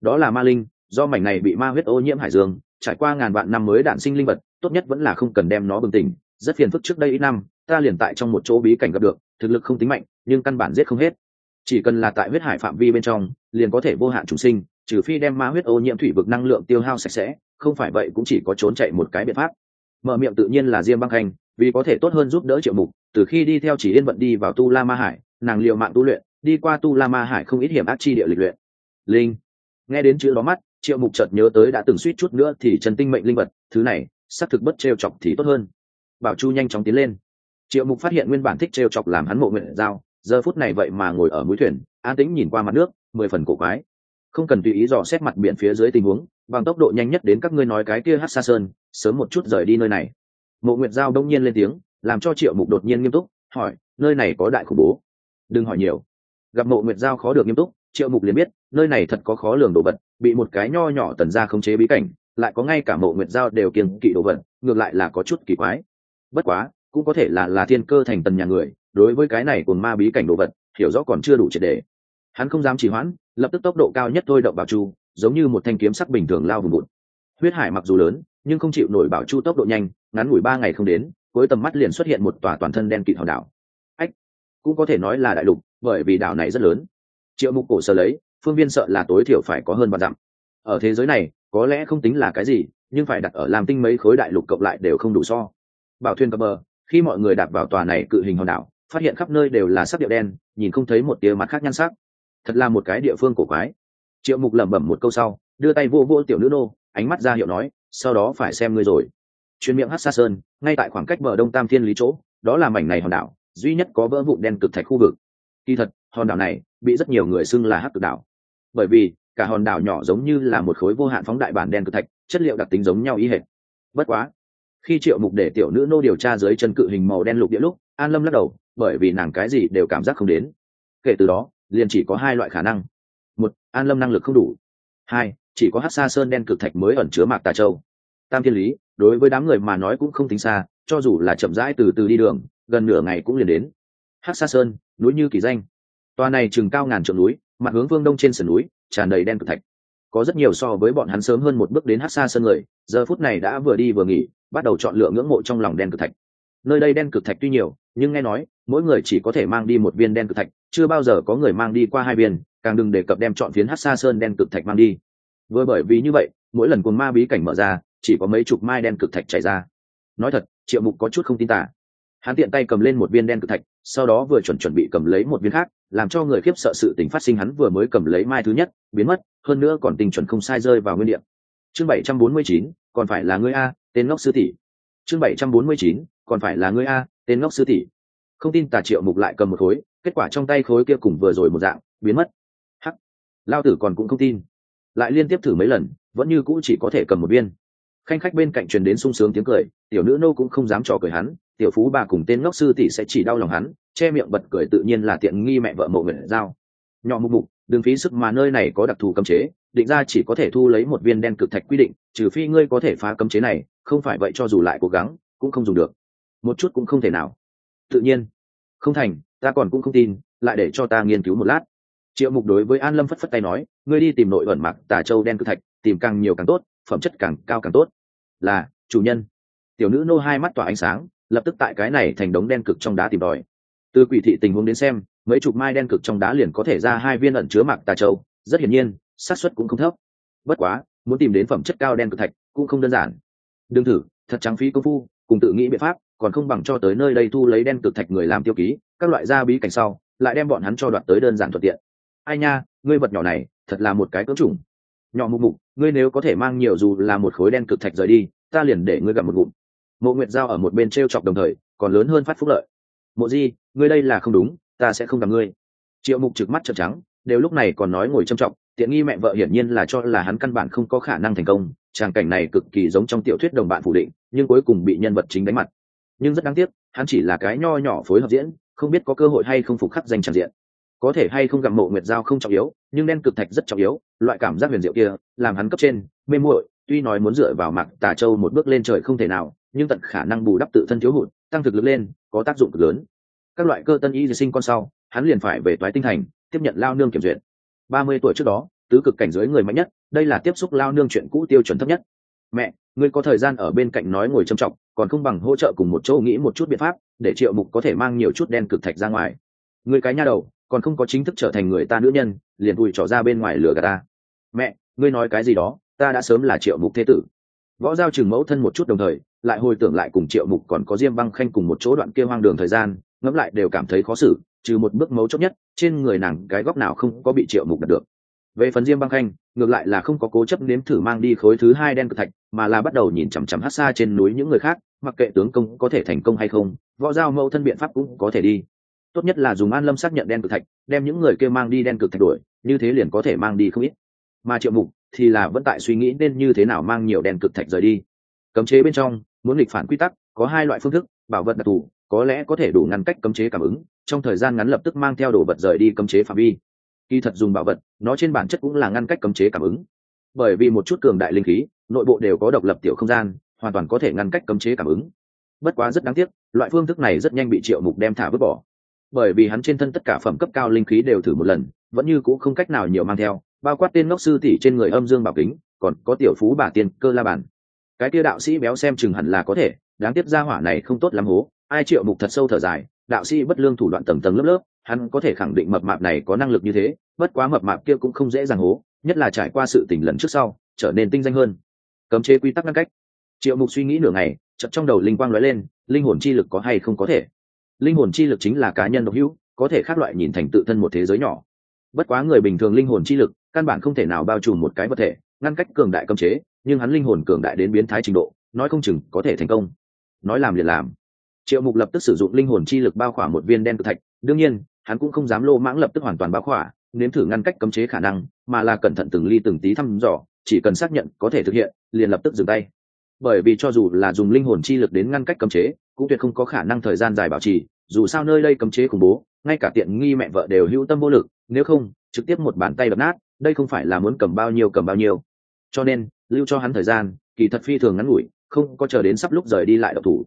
Đó là ma linh, do mảnh này bị ma huyết ô nhiễm hải dương, trải qua ngàn vạn năm mới đạn sinh linh vật, tốt nhất vẫn là không cần đem nó bừng tỉnh. Rất phiền phức trước đây ít năm, ta liền tại trong một chỗ bí cảnh gặp được, thực lực không tính mạnh, nhưng căn bản giết không hết. Chỉ cần là tại huyết hải phạm vi bên trong, liền có thể vô hạn chủ sinh, trừ phi đem ma huyết ô nhiễm thủy vực năng lượng tiêu hao sạch sẽ, không phải vậy cũng chỉ có trốn chạy một cái biện pháp. Mở miệng tự nhiên là diêm băng khanh vì có thể tốt hơn giúp đỡ triệu mục, từ khi đi theo chỉ yên vận đi vào tu la ma hải, nàng liệu mạng tu luyện, đi qua tu la ma hải không ít hiểm ác chi địa lịch luyện. Linh. Nghe đến chữ đó mắt, triệu mục chợt nhớ tới đã từng suýt chút nữa thì trần tinh mệnh linh vật, thứ này, xác thực bất trêu chọc thì tốt hơn. Bảo chu nhanh chóng tiến lên. Triệu mục phát hiện nguyên bản thích trêu chọc làm hắn mộ nguyện giao, giờ phút này vậy mà ngồi ở mũi thuyền, an tĩnh nhìn qua mặt nước, mười phần cổ quái. Không cần tùy ý dò xét mặt biển phía dưới tình huống, bằng tốc độ nhanh nhất đến các ngươi nói cái kia hát xa sơn, sớm một chút rời đi nơi này mộ nguyệt giao đông nhiên lên tiếng, làm cho triệu mục đột nhiên nghiêm túc, hỏi, nơi này có đại khủng bố? Đừng hỏi nhiều. Gặp mộ nguyệt giao khó được nghiêm túc, triệu mục liền biết, nơi này thật có khó lường đồ vật, bị một cái nho nhỏ tần ra khống chế bí cảnh, lại có ngay cả mộ nguyệt giao đều kiêng kỵ đồ vật, ngược lại là có chút kỳ quái. Bất quá, cũng có thể là là thiên cơ thành tần nhà người, đối với cái này cùng ma bí cảnh đồ vật, hiểu rõ còn chưa đủ triệt đề hắn không dám trì hoãn, lập tức tốc độ cao nhất thôi động bảo chu, giống như một thanh kiếm sắc bình thường lao vùng bụt huyết hải mặc dù lớn, nhưng không chịu nổi bảo chu tốc độ nhanh ngắn ngủi ba ngày không đến, cuối tầm mắt liền xuất hiện một tòa toàn thân đen kịt hòn đảo. Ách, cũng có thể nói là đại lục, bởi vì đảo này rất lớn. Triệu mục cổ sơ lấy, phương viên sợ là tối thiểu phải có hơn vạn dặm. Ở thế giới này, có lẽ không tính là cái gì, nhưng phải đặt ở làm tinh mấy khối đại lục cộng lại đều không đủ so. Bảo thuyền cập bờ, khi mọi người đạp vào tòa này cự hình hòn đảo, phát hiện khắp nơi đều là sắc điệu đen, nhìn không thấy một tia mặt khác nhan sắc. Thật là một cái địa phương cổ quái. Triệu mục lẩm bẩm một câu sau, đưa tay vô vô tiểu nữ nô, ánh mắt ra hiệu nói, sau đó phải xem ngươi rồi chuyên miệng hát xa sơn, ngay tại khoảng cách bờ đông tam thiên lý chỗ, đó là mảnh này hòn đảo, duy nhất có vỡ vụn đen cực thạch khu vực. Kỳ thật, hòn đảo này bị rất nhiều người xưng là hát cực đảo. Bởi vì, cả hòn đảo nhỏ giống như là một khối vô hạn phóng đại bản đen cực thạch, chất liệu đặc tính giống nhau ý hệt. Bất quá, khi triệu mục để tiểu nữ nô điều tra dưới chân cự hình màu đen lục địa lúc, an lâm lắc đầu, bởi vì nàng cái gì đều cảm giác không đến. Kể từ đó, liền chỉ có hai loại khả năng. Một, an lâm năng lực không đủ. Hai, chỉ có hát xa sơn đen cực thạch mới ẩn chứa mạc tà châu. Tam thiên lý đối với đám người mà nói cũng không tính xa, cho dù là chậm rãi từ từ đi đường, gần nửa ngày cũng liền đến. Hát Sa sơn, núi như kỳ danh. Toa này chừng cao ngàn trượng núi, mặt hướng phương đông trên sườn núi, tràn đầy đen cực thạch. Có rất nhiều so với bọn hắn sớm hơn một bước đến hát xa sơn người, giờ phút này đã vừa đi vừa nghỉ, bắt đầu chọn lựa ngưỡng mộ trong lòng đen cực thạch. Nơi đây đen cực thạch tuy nhiều, nhưng nghe nói, mỗi người chỉ có thể mang đi một viên đen cực thạch, chưa bao giờ có người mang đi qua hai viên, càng đừng đề cập đem chọn phiến hát xa sơn đen cực thạch mang đi. Vừa bởi vì như vậy, mỗi lần cồn ma bí cảnh mở ra chỉ có mấy chục mai đen cực thạch chảy ra. Nói thật, triệu mục có chút không tin tả hắn tiện tay cầm lên một viên đen cực thạch, sau đó vừa chuẩn chuẩn bị cầm lấy một viên khác, làm cho người khiếp sợ sự tình phát sinh hắn vừa mới cầm lấy mai thứ nhất, biến mất, hơn nữa còn tình chuẩn không sai rơi vào nguyên điểm chương bảy trăm bốn mươi chín, còn phải là ngươi a, tên ngốc sư tỷ. Chương bảy trăm bốn mươi chín, còn phải là ngươi a, tên ngốc sư tỷ. Không tin tà triệu mục lại cầm một khối, kết quả trong tay khối kia cùng vừa rồi một dạng, biến mất. Hắc. Lao tử còn cũng không tin. Lại liên tiếp thử mấy lần, vẫn như cũ chỉ có thể cầm một viên khanh khách bên cạnh truyền đến sung sướng tiếng cười, tiểu nữ nô cũng không dám trò cười hắn, tiểu phú bà cùng tên ngốc sư tỷ sẽ chỉ đau lòng hắn, che miệng bật cười tự nhiên là tiện nghi mẹ vợ mộ nguyện giao. Nhỏ mục mục, đừng phí sức mà nơi này có đặc thù cấm chế, định ra chỉ có thể thu lấy một viên đen cực thạch quy định, trừ phi ngươi có thể phá cấm chế này, không phải vậy cho dù lại cố gắng, cũng không dùng được. Một chút cũng không thể nào. Tự nhiên. Không thành, ta còn cũng không tin, lại để cho ta nghiên cứu một lát. Triệu mục đối với an lâm phất phất tay nói, ngươi đi tìm nội ẩn mạc tà châu đen cực thạch, tìm càng nhiều càng tốt, phẩm chất càng cao càng tốt là, chủ nhân. Tiểu nữ nô hai mắt tỏa ánh sáng, lập tức tại cái này thành đống đen cực trong đá tìm đòi. Từ quỷ thị tình huống đến xem, mấy chục mai đen cực trong đá liền có thể ra hai viên ẩn chứa mạc tà châu, rất hiển nhiên, xác suất cũng không thấp. Bất quá, muốn tìm đến phẩm chất cao đen cực thạch cũng không đơn giản. Đừng thử, thật trắng phí công phu, cùng tự nghĩ biện pháp, còn không bằng cho tới nơi đây thu lấy đen cực thạch người làm tiêu ký, các loại gia bí cảnh sau, lại đem bọn hắn cho đoạt tới đơn giản thuận tiện. Ai nha, ngươi vật nhỏ này, thật là một cái cỡ chủng nhỏ mục mục ngươi nếu có thể mang nhiều dù là một khối đen cực thạch rời đi, ta liền để ngươi gặp một ngụm. Mộ nguyệt giao ở một bên t r e o chọc đồng thời, còn lớn hơn phát phúc lợi. Mộ di, ngươi đây là không đúng, ta sẽ không gặp ngươi. Triệu mục trực mắt trợn trắng, đều lúc này còn nói ngồi trầm trọng, tiện nghi mẹ vợ hiển nhiên là cho là hắn căn bản không có khả năng thành công, tràng cảnh này cực kỳ giống trong tiểu thuyết đồng bạn phủ định, nhưng cuối cùng bị nhân vật chính đánh mặt. Nhưng rất đáng tiếc, hắn chỉ là cái nho nhỏ phối hợp diễn, không biết có cơ hội hay không phục khắc danh tràn diện có thể hay không gặp mộ nguyệt giao không trọng yếu, nhưng đen cực thạch rất trọng yếu, loại cảm giác huyền diệu kia, làm hắn cấp trên, mê muội, tuy nói muốn dựa vào mạc tà châu một bước lên trời không thể nào, nhưng tận khả năng bù đắp tự thân thiếu hụt, tăng thực lực lên, có tác dụng cực lớn. Các loại cơ tân y sinh con sau, hắn liền phải về toái tinh thành, tiếp nhận lao nương kiểm duyệt. Ba mươi tuổi trước đó, tứ cực cảnh giới người mạnh nhất, đây là tiếp xúc lao nương chuyện cũ tiêu chuẩn thấp nhất. Mẹ, ngươi có thời gian ở bên cạnh nói ngồi trầm trọng, còn không bằng hỗ trợ cùng một chỗ nghĩ một chút biện pháp, để triệu mục có thể mang nhiều chút đen cực thạch ra ngoài. Người cái nha đầu còn không có chính thức trở thành người ta nữ nhân, liền vùi trỏ ra bên ngoài lửa gà ta. Mẹ, ngươi nói cái gì đó, ta đã sớm là triệu mục thế tử. Võ giao chừng mẫu thân một chút đồng thời, lại hồi tưởng lại cùng triệu mục còn có diêm băng khanh cùng một chỗ đoạn kia hoang đường thời gian, ngẫm lại đều cảm thấy khó xử, trừ một bước mấu chốt nhất, trên người nàng cái góc nào không có bị triệu mục đặt được. Về phần diêm băng khanh, ngược lại là không có cố chấp nếm thử mang đi khối thứ hai đen cực thạch, mà là bắt đầu nhìn chằm chằm hát xa trên núi những người khác, mặc kệ tướng công có thể thành công hay không, võ giao mẫu thân biện pháp cũng có thể đi tốt nhất là dùng an lâm xác nhận đen cực thạch, đem những người kia mang đi đen cực thạch đuổi, như thế liền có thể mang đi không ít. Mà triệu mục thì là vẫn tại suy nghĩ nên như thế nào mang nhiều đen cực thạch rời đi. Cấm chế bên trong, muốn nghịch phản quy tắc, có hai loại phương thức, bảo vật đặc thù, có lẽ có thể đủ ngăn cách cấm chế cảm ứng, trong thời gian ngắn lập tức mang theo đồ vật rời đi cấm chế phạm vi. Khi thật dùng bảo vật, nó trên bản chất cũng là ngăn cách cấm chế cảm ứng. Bởi vì một chút cường đại linh khí, nội bộ đều có độc lập tiểu không gian, hoàn toàn có thể ngăn cách cấm chế cảm ứng. Bất quá rất đáng tiếc, loại phương thức này rất nhanh bị triệu mục đem thả vứt bỏ bởi vì hắn trên thân tất cả phẩm cấp cao linh khí đều thử một lần, vẫn như c ũ không cách nào nhiều mang theo, bao quát tên ngốc sư tỷ trên người âm dương bảo kính, còn có tiểu phú bà tiên cơ la bàn. Cái kia đạo sĩ béo xem chừng hẳn là có thể, đáng tiếc ra hỏa này không tốt lắm hố, ai triệu mục thật sâu thở dài, đạo sĩ bất lương thủ đoạn tầng tầng lớp lớp, hắn có thể khẳng định mập mạp này có năng lực như thế, bất quá mập mạp kia cũng không dễ dàng hố, nhất là trải qua sự tình lần trước sau, trở nên tinh danh hơn. Cấm chế quy tắc ngăn cách. Triệu mục suy nghĩ nửa ngày chật trong đầu linh quang nói lên, linh hồn chi lực có hay không có thể? Linh hồn chi lực chính là cá nhân độc hữu, có thể khác loại nhìn thành tự thân một thế giới nhỏ. Bất quá người bình thường linh hồn chi lực, căn bản không thể nào bao trùm một cái vật thể, ngăn cách cường đại cấm chế, nhưng hắn linh hồn cường đại đến biến thái trình độ, nói không chừng có thể thành công. Nói làm liền làm. Triệu mục lập tức sử dụng linh hồn chi lực bao khỏa một viên đen cực thạch, đương nhiên, hắn cũng không dám lô mãng lập tức hoàn toàn bao khỏa, nếm thử ngăn cách cấm chế khả năng, mà là cẩn thận từng ly từng tí thăm dò, chỉ cần xác nhận có thể thực hiện, liền lập tức dừng tay bởi vì cho dù là dùng linh hồn chi lực đến ngăn cách cấm chế, cũng tuyệt không có khả năng thời gian dài bảo trì, dù sao nơi đây cấm chế khủng bố, ngay cả tiện nghi mẹ vợ đều hữu tâm vô lực, nếu không, trực tiếp một bàn tay đập nát, đây không phải là muốn cầm bao nhiêu cầm bao nhiêu. Cho nên, lưu cho hắn thời gian, kỳ thật phi thường ngắn ngủi, không có chờ đến sắp lúc rời đi lại độc thủ.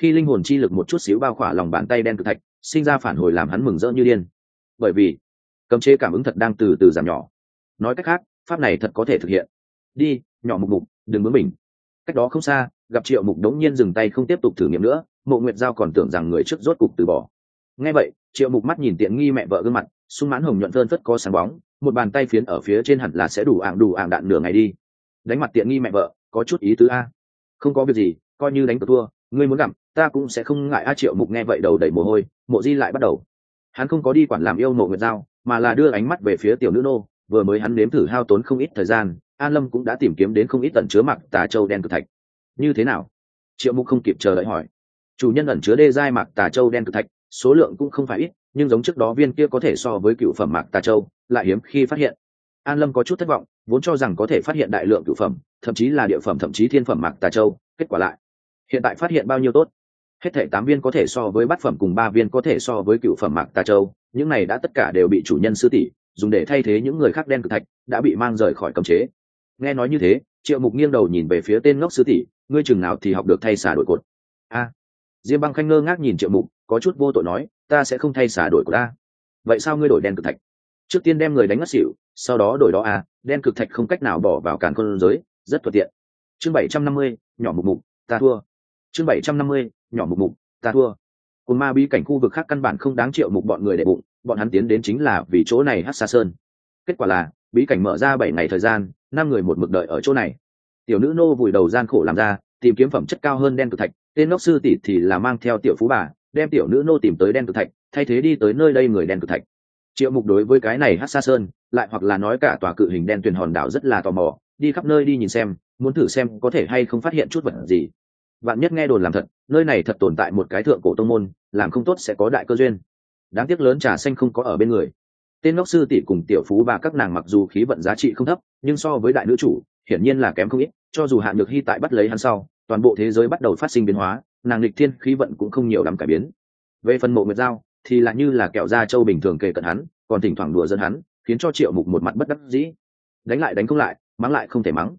Khi linh hồn chi lực một chút xíu bao khỏa lòng bàn tay đen cực thạch, sinh ra phản hồi làm hắn mừng rỡ như điên. Bởi vì, cấm chế cảm ứng thật đang từ từ giảm nhỏ. Nói cách khác, pháp này thật có thể thực hiện. Đi, nhỏ mục mục, đừng bướng mình cách đó không xa, gặp triệu mục đống nhiên dừng tay không tiếp tục thử nghiệm nữa, mộ nguyệt giao còn tưởng rằng người trước rốt cục từ bỏ. Nghe vậy, triệu mục mắt nhìn tiện nghi mẹ vợ gương mặt, sung mãn hồng nhuận thơn phất có sáng bóng, một bàn tay phiến ở phía trên hẳn là sẽ đủ ạng đủ ạng đạn nửa ngày đi. Đánh mặt tiện nghi mẹ vợ, có chút ý tứ a. Không có việc gì, coi như đánh cược thua, ngươi muốn gặm ta cũng sẽ không ngại a, triệu mục nghe vậy đầu đầy mồ hôi, mộ di lại bắt đầu. Hắn không có đi quản làm yêu mộ nguyệt giao, mà là đưa ánh mắt về phía tiểu nữ nô, vừa mới hắn nếm thử hao tốn không ít thời gian an lâm cũng đã tìm kiếm đến không ít tận chứa mặc tà châu đen cực thạch. Như thế nào? Triệu mục không kịp chờ đợi hỏi. Chủ nhân ẩn chứa đê giai mạc tà châu đen cực thạch, số lượng cũng không phải ít, nhưng giống trước đó viên kia có thể so với cựu phẩm mạc tà châu, lại hiếm khi phát hiện. An lâm có chút thất vọng, vốn cho rằng có thể phát hiện đại lượng cựu phẩm, thậm chí là địa phẩm, thậm chí thiên phẩm mạc tà châu, kết quả lại. Hiện tại phát hiện bao nhiêu tốt? Hết thể tám viên có thể so với bát phẩm cùng ba viên có thể so với cựu phẩm mạc tà châu, những này đã tất cả đều bị chủ nhân sư tỷ dùng để thay thế những người khác đen cực thạch, đã bị mang rời khỏi cấm chế nghe nói như thế, triệu mục nghiêng đầu nhìn về phía tên ngốc sư tỷ, ngươi chừng nào thì học được thay xả đổi cột? A. Diêm băng khanh ngơ ngác nhìn triệu mục, có chút vô tội nói, ta sẽ không thay xả đổi của ta vậy sao ngươi đổi đen cực thạch? Trước tiên đem người đánh ngất xỉu, sau đó đổi đó a, đen cực thạch không cách nào bỏ vào càn con giới, rất thuận tiện. Chương bảy trăm năm mươi, nhỏ mục mục, ta thua. Chương bảy trăm năm mươi, nhỏ mục mục, ta thua. Cồn ma bí cảnh khu vực khác căn bản không đáng triệu mục bọn người để bụng, bọn hắn tiến đến chính là vì chỗ này hát xa sơn. Kết quả là bí cảnh mở ra bảy ngày thời gian, năm người một mực đợi ở chỗ này. Tiểu nữ nô vùi đầu gian khổ làm ra, tìm kiếm phẩm chất cao hơn đen cực thạch, tên ngốc sư tỷ thì là mang theo tiểu phú bà, đem tiểu nữ nô tìm tới đen cực thạch, thay thế đi tới nơi đây người đen cực thạch. Triệu mục đối với cái này hát xa sơn, lại hoặc là nói cả tòa cự hình đen tuyền hòn đảo rất là tò mò, đi khắp nơi đi nhìn xem, muốn thử xem có thể hay không phát hiện chút vật gì. Bạn nhất nghe đồn làm thật, nơi này thật tồn tại một cái thượng cổ tông môn, làm không tốt sẽ có đại cơ duyên. Đáng tiếc lớn trà xanh không có ở bên người tên ngốc sư tỷ cùng tiểu phú bà các nàng mặc dù khí vận giá trị không thấp, nhưng so với đại nữ chủ, hiển nhiên là kém không ít, cho dù hạ nhược hy tại bắt lấy hắn sau, toàn bộ thế giới bắt đầu phát sinh biến hóa, nàng lịch thiên khí vận cũng không nhiều lắm cải biến. Về phần mộ nguyệt giao, thì là như là kẹo da châu bình thường kề cận hắn, còn thỉnh thoảng đùa dân hắn, khiến cho triệu mục một mặt bất đắc dĩ. Đánh lại đánh không lại, mắng lại không thể mắng.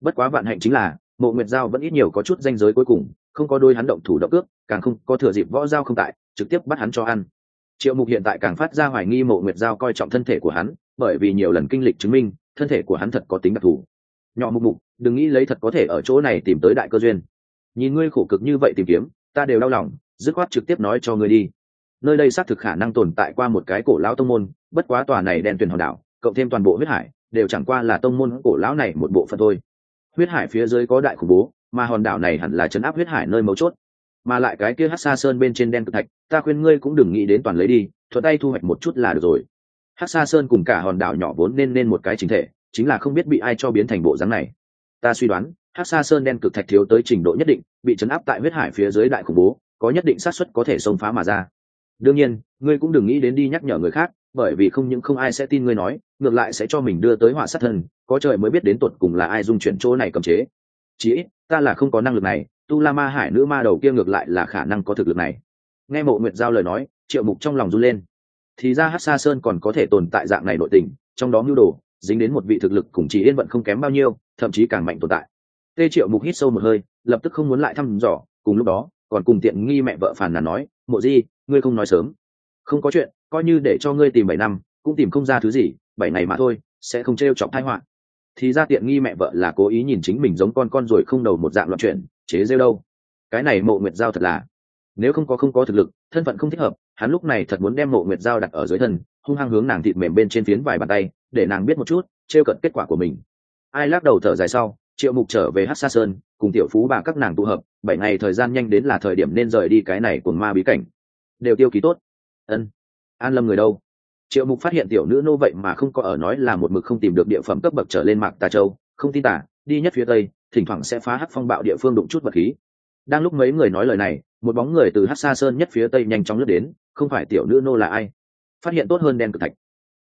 Bất quá vạn hạnh chính là, mộ nguyệt giao vẫn ít nhiều có chút danh giới cuối cùng, không có đôi hắn động thủ động ước càng không có thừa dịp võ giao không tại, trực tiếp bắt hắn cho ăn triệu mục hiện tại càng phát ra hoài nghi mộ nguyệt giao coi trọng thân thể của hắn, bởi vì nhiều lần kinh lịch chứng minh, thân thể của hắn thật có tính đặc thù. Nhỏ mục mục, đừng nghĩ lấy thật có thể ở chỗ này tìm tới đại cơ duyên. Nhìn ngươi khổ cực như vậy tìm kiếm, ta đều đau lòng, dứt khoát trực tiếp nói cho ngươi đi. Nơi đây xác thực khả năng tồn tại qua một cái cổ lão tông môn, bất quá tòa này đen tuyển hòn đảo, cộng thêm toàn bộ huyết hải, đều chẳng qua là tông môn cổ lão này một bộ phận thôi. Huyết hải phía dưới có đại khủng bố, mà hòn đảo này hẳn là chấn áp huyết hải nơi mấu chốt mà lại cái kia hát xa sơn bên trên đen cực thạch, ta khuyên ngươi cũng đừng nghĩ đến toàn lấy đi, thuận tay thu hoạch một chút là được rồi. Hát xa sơn cùng cả hòn đảo nhỏ vốn nên nên một cái chính thể, chính là không biết bị ai cho biến thành bộ dáng này. Ta suy đoán, hát xa sơn đen cực thạch thiếu tới trình độ nhất định, bị chấn áp tại huyết hải phía dưới đại khủng bố, có nhất định xác suất có thể xông phá mà ra. Đương nhiên, ngươi cũng đừng nghĩ đến đi nhắc nhở người khác, bởi vì không những không ai sẽ tin ngươi nói, ngược lại sẽ cho mình đưa tới họa sát thân, có trời mới biết đến tột cùng là ai dung chuyển chỗ này cầm chế. Chí ít, ta là không có năng lực này tu la ma hải nữ ma đầu kia ngược lại là khả năng có thực lực này. Nghe mộ nguyệt giao lời nói, triệu mục trong lòng run lên. Thì ra hát xa sơn còn có thể tồn tại dạng này nội tình, trong đó mưu đồ, dính đến một vị thực lực cùng chỉ yên vận không kém bao nhiêu, thậm chí càng mạnh tồn tại. Tê triệu mục hít sâu một hơi, lập tức không muốn lại thăm dò, cùng lúc đó, còn cùng tiện nghi mẹ vợ phàn nàn nói, mộ di, ngươi không nói sớm. Không có chuyện, coi như để cho ngươi tìm bảy năm, cũng tìm không ra thứ gì, bảy ngày mà thôi, sẽ không t r e o chọc thái họa. Thì ra tiện nghi mẹ vợ là cố ý nhìn chính mình giống con con rồi không đầu một dạng loạn chuyện chế rêu đâu. Cái này mộ nguyệt giao thật là, nếu không có không có thực lực, thân phận không thích hợp, hắn lúc này thật muốn đem mộ nguyệt giao đặt ở dưới thân, hung hăng hướng nàng thịt mềm bên trên phiến vài bàn tay, để nàng biết một chút t r e o cận kết quả của mình. Ai lắc đầu thở dài sau, triệu mục trở về hát xa sơn, cùng tiểu phú bà các nàng tụ hợp, bảy ngày thời gian nhanh đến là thời điểm nên rời đi cái này của ma bí cảnh. Đều tiêu ký tốt. Ân. An lâm người đâu? Triệu mục phát hiện tiểu nữ nô vậy mà không có ở nói là một mực không tìm được địa phẩm cấp bậc trở lên mạc tà châu, không tin tả, đi nhất phía tây thỉnh thoảng sẽ phá hắc phong bạo địa phương đụng chút vật khí. Đang lúc mấy người nói lời này, một bóng người từ hát xa sơn nhất phía tây nhanh chóng lướt đến, không phải tiểu nữ nô là ai? Phát hiện tốt hơn đen cực thạch.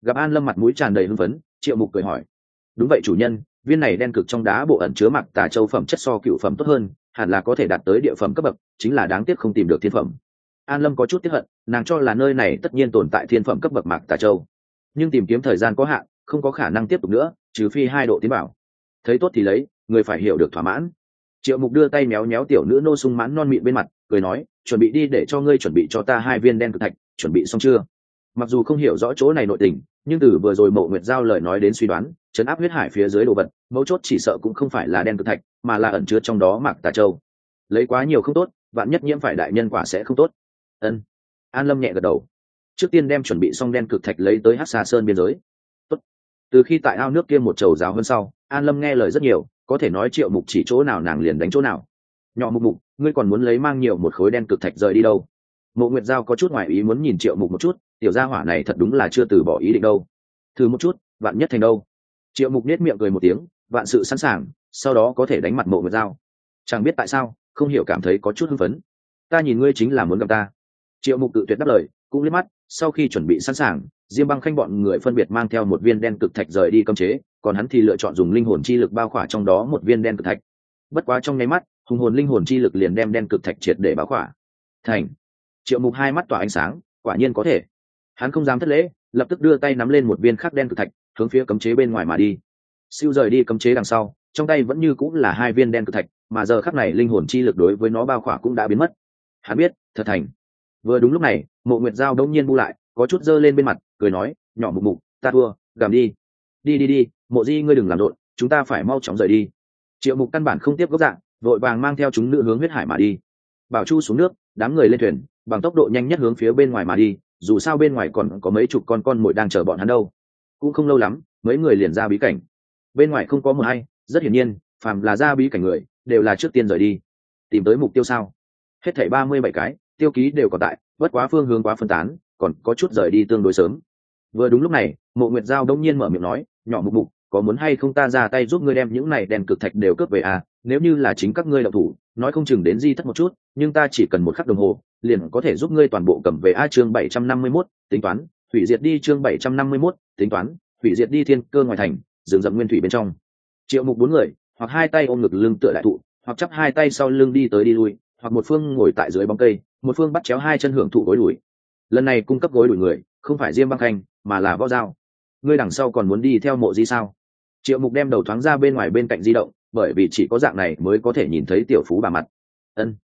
Gặp an lâm mặt mũi tràn đầy hưng phấn, triệu mục cười hỏi. Đúng vậy chủ nhân, viên này đen cực trong đá bộ ẩn chứa mặc tà châu phẩm chất so cựu phẩm tốt hơn, hẳn là có thể đạt tới địa phẩm cấp bậc, chính là đáng tiếc không tìm được thiên phẩm. An lâm có chút tiếp hận, nàng cho là nơi này tất nhiên tồn tại thiên phẩm cấp bậc mạc tà châu. Nhưng tìm kiếm thời gian có hạn, không có khả năng tiếp tục nữa, trừ phi hai độ tiến bảo. Thấy tốt thì lấy người phải hiểu được thỏa mãn. Triệu mục đưa tay méo méo tiểu nữ nô sung mãn non mịn bên mặt, cười nói, chuẩn bị đi để cho ngươi chuẩn bị cho ta hai viên đen cực thạch, chuẩn bị xong chưa? Mặc dù không hiểu rõ chỗ này nội tình, nhưng từ vừa rồi Mậu nguyệt giao lời nói đến suy đoán chấn áp huyết hải phía dưới đồ vật, mấu chốt chỉ sợ cũng không phải là đen cực thạch, mà là ẩn chứa trong đó mạc tà châu. Lấy quá nhiều không tốt, vạn nhất nhiễm phải đại nhân quả sẽ không tốt. Ân. An lâm nhẹ gật đầu. Trước tiên đem chuẩn bị xong đen cực thạch lấy tới hát xa sơn biên giới. Tốt. từ khi tại ao nước kia một trầu giáo hơn sau, an lâm nghe lời rất nhiều có thể nói triệu mục chỉ chỗ nào nàng liền đánh chỗ nào. Nhỏ mục mục, ngươi còn muốn lấy mang nhiều một khối đen cực thạch rời đi đâu? Mộ nguyệt giao có chút ngoại ý muốn nhìn triệu mục một chút, tiểu gia hỏa này thật đúng là chưa từ bỏ ý định đâu. Thử một chút, vạn nhất thành đâu? Triệu mục nết miệng cười một tiếng, vạn sự sẵn sàng, sau đó có thể đánh mặt mộ nguyệt giao. Chẳng biết tại sao, không hiểu cảm thấy có chút hưng phấn. Ta nhìn ngươi chính là muốn gặp ta. Triệu mục tự tuyệt đáp lời cũng liếc mắt, sau khi chuẩn bị sẵn sàng, diêm băng khanh bọn người phân biệt mang theo một viên đen cực thạch rời đi cấm chế, còn hắn thì lựa chọn dùng linh hồn chi lực bao khỏa trong đó một viên đen cực thạch. Bất quá trong nháy mắt, hùng hồn linh hồn chi lực liền đem đen cực thạch triệt để bao khỏa. Thành. Triệu mục hai mắt tỏa ánh sáng, quả nhiên có thể. Hắn không dám thất lễ, lập tức đưa tay nắm lên một viên khắc đen cực thạch, hướng phía cấm chế bên ngoài mà đi. Siêu rời đi cấm chế đằng sau, trong tay vẫn như cũng là hai viên đen cực thạch, mà giờ khắc này linh hồn chi lực đối với nó bao khỏa cũng đã biến mất. Hắn biết, thật thành vừa đúng lúc này, mộ nguyệt giao đông nhiên bu lại, có chút dơ lên bên mặt, cười nói, nhỏ mục mục, ta thua gàm đi. Đi đi đi, mộ di ngươi đừng làm rộn, chúng ta phải mau chóng rời đi. Triệu mục căn bản không tiếp gốc dạng, vội vàng mang theo chúng nữ hướng huyết hải mà đi. Bảo chu xuống nước, đám người lên thuyền, bằng tốc độ nhanh nhất hướng phía bên ngoài mà đi, dù sao bên ngoài còn có mấy chục con con mồi đang chờ bọn hắn đâu. Cũng không lâu lắm, mấy người liền ra bí cảnh. Bên ngoài không có một hay, rất hiển nhiên, phàm là ra bí cảnh người, đều là trước tiên rời đi. Tìm tới mục tiêu sao? Hết thảy ba mươi bảy cái tiêu ký đều còn tại bất quá phương hướng quá phân tán còn có chút rời đi tương đối sớm. Vừa đúng lúc này mộ nguyệt giao đông nhiên mở miệng nói nhỏ mục mục có muốn hay không ta ra tay giúp ngươi đem những này đèn cực thạch đều cướp về à? Nếu như là chính các ngươi đậu thủ nói không chừng đến di thất một chút nhưng ta chỉ cần một khắc đồng hồ liền có thể giúp ngươi toàn bộ cầm về a chương bảy trăm năm mươi 751, tính toán hủy diệt đi chương bảy trăm năm mươi 751, tính toán hủy diệt đi thiên cơ ngoài thành rừng rậm nguyên thủy bên trong. Triệu mục bốn người hoặc hai tay ôm ngực lưng tựa đại thụ hoặc chắp hai tay sau lưng đi tới đi lui hoặc một phương ngồi tại dưới bóng cây, một phương bắt chéo hai chân hưởng thụ gối đùi. Lần này cung cấp gối đùi người, không phải diêm băng khanh, mà là võ dao ngươi đằng sau còn muốn đi theo mộ di sao? Triệu mục đem đầu thoáng ra bên ngoài bên cạnh di động, bởi vì chỉ có dạng này mới có thể nhìn thấy tiểu phú bà mặt. Ân.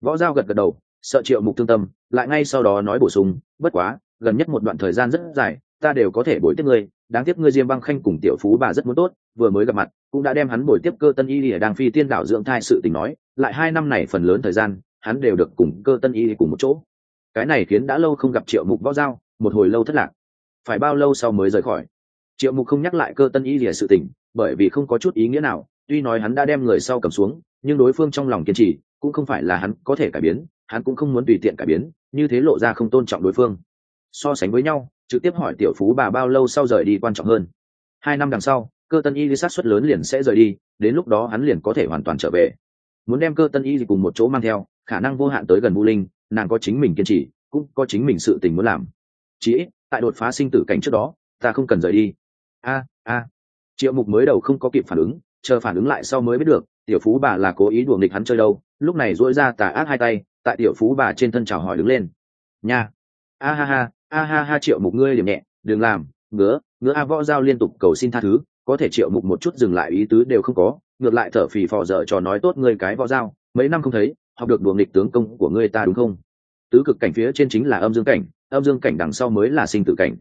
Võ Dao gật gật đầu, sợ triệu mục thương tâm, lại ngay sau đó nói bổ sung, bất quá, gần nhất một đoạn thời gian rất dài, ta đều có thể bồi tiếp ngươi, đáng tiếc ngươi diêm băng khanh cùng tiểu phú bà rất muốn tốt, vừa mới gặp mặt, cũng đã đem hắn bồi tiếp cơ tân y lìa đang phi tiên đảo dưỡng thai sự tình nói lại hai năm này phần lớn thời gian, hắn đều được cùng cơ tân y cùng một chỗ. Cái này khiến đã lâu không gặp triệu mục võ giao, một hồi lâu thất lạc. Phải bao lâu sau mới rời khỏi? Triệu mục không nhắc lại cơ tân y lìa sự tình, bởi vì không có chút ý nghĩa nào, tuy nói hắn đã đem người sau cầm xuống, nhưng đối phương trong lòng kiên trì, cũng không phải là hắn có thể cải biến, hắn cũng không muốn tùy tiện cải biến, như thế lộ ra không tôn trọng đối phương. So sánh với nhau, trực tiếp hỏi tiểu phú bà bao lâu sau rời đi quan trọng hơn. Hai năm đằng sau, cơ tân y sát xuất lớn liền sẽ rời đi, đến lúc đó hắn liền có thể hoàn toàn trở về muốn đem cơ tân y cùng một chỗ mang theo, khả năng vô hạn tới gần vũ linh, nàng có chính mình kiên trì, cũng có chính mình sự tình muốn làm. Chí ít, tại đột phá sinh tử cảnh trước đó, ta không cần rời đi. A a. Triệu mục mới đầu không có kịp phản ứng, chờ phản ứng lại sau mới biết được, tiểu phú bà là cố ý đuồng địch hắn chơi đâu, lúc này dỗi ra tà ác hai tay, tại tiểu phú bà trên thân chào hỏi đứng lên. Nha. A ha ha, a ha ha triệu mục ngươi điểm nhẹ, đừng làm, ngứa ngứa a võ giao liên tục cầu xin tha thứ, có thể triệu mục một chút dừng lại ý tứ đều không có ngược lại thở phì phò dở trò nói tốt ngươi cái võ dao mấy năm không thấy, học được đùa nghịch tướng công của ngươi ta đúng không? Tứ cực cảnh phía trên chính là âm dương cảnh, âm dương cảnh đằng sau mới là sinh tử cảnh.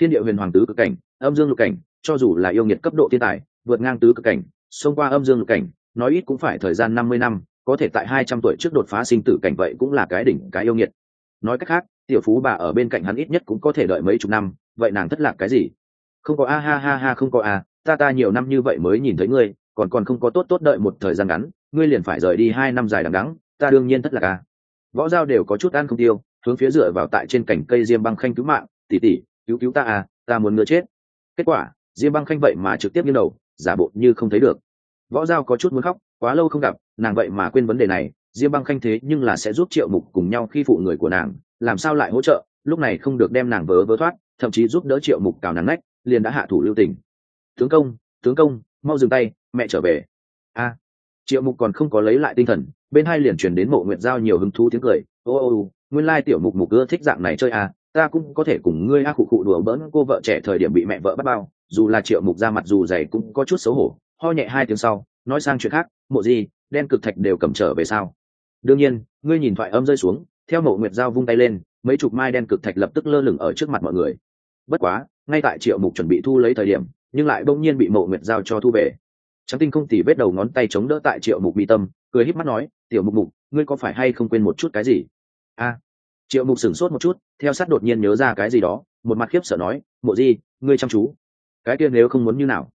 Thiên địa huyền hoàng tứ cực cảnh, âm dương lục cảnh, cho dù là yêu nghiệt cấp độ thiên tài, vượt ngang tứ cực cảnh, xông qua âm dương lục cảnh, nói ít cũng phải thời gian năm mươi năm, có thể tại hai trăm tuổi trước đột phá sinh tử cảnh vậy cũng là cái đỉnh, cái yêu nghiệt. Nói cách khác, tiểu phú bà ở bên cạnh hắn ít nhất cũng có thể đợi mấy chục năm, vậy nàng thất lạc cái gì? Không có a, ha ha ha, không có a, ta ta nhiều năm như vậy mới nhìn thấy ngươi còn còn không có tốt tốt đợi một thời gian ngắn, ngươi liền phải rời đi hai năm dài đằng đắng ta đương nhiên thất lạc à. võ giao đều có chút ăn không tiêu, hướng phía dựa vào tại trên cành cây diêm băng khanh cứu mạng tỉ tỉ cứu cứu ta à ta muốn ngựa chết. Kết quả, diêm băng khanh vậy mà trực tiếp như đầu, giả bộ như không thấy được. Võ giao có chút muốn khóc, quá lâu không gặp, nàng vậy mà quên vấn đề này, diêm băng khanh thế nhưng là sẽ giúp triệu mục cùng nhau khi phụ người của nàng, làm sao lại hỗ trợ, lúc này không được đem nàng vớ vớ thoát, thậm chí giúp đỡ triệu mục cào nàng nách, liền đã hạ thủ lưu tình. Tướng công tướng công, mau dừng tay mẹ trở về. A. Triệu mục còn không có lấy lại tinh thần, bên hai liền chuyển đến mộ nguyện giao nhiều hứng thú tiếng cười. Ô ô ô, nguyên lai tiểu mục mục ưa thích dạng này chơi à ta cũng có thể cùng ngươi a khụ khụ đùa bỡn cô vợ trẻ thời điểm bị mẹ vợ bắt bao. Dù là triệu mục ra mặt dù dày cũng có chút xấu hổ, ho nhẹ hai tiếng sau, nói sang chuyện khác. Mộ gì đen cực thạch đều cầm trở về sao? Đương nhiên, ngươi nhìn thoại âm rơi xuống, theo mộ nguyệt giao vung tay lên, mấy chục mai đen cực thạch lập tức lơ lửng ở trước mặt mọi người. Bất quá, ngay tại triệu mục chuẩn bị thu lấy thời điểm, nhưng lại bỗng nhiên bị mộ nguyệt giao cho thu về trắng tinh không tỉ vết đầu ngón tay chống đỡ tại triệu mục mi tâm, cười híp mắt nói, tiểu mục mục, ngươi có phải hay không quên một chút cái gì? A. Triệu mục sửng sốt một chút, theo sát đột nhiên nhớ ra cái gì đó, một mặt khiếp sợ nói, mộ di, ngươi chăm chú. Cái kia nếu không muốn như nào?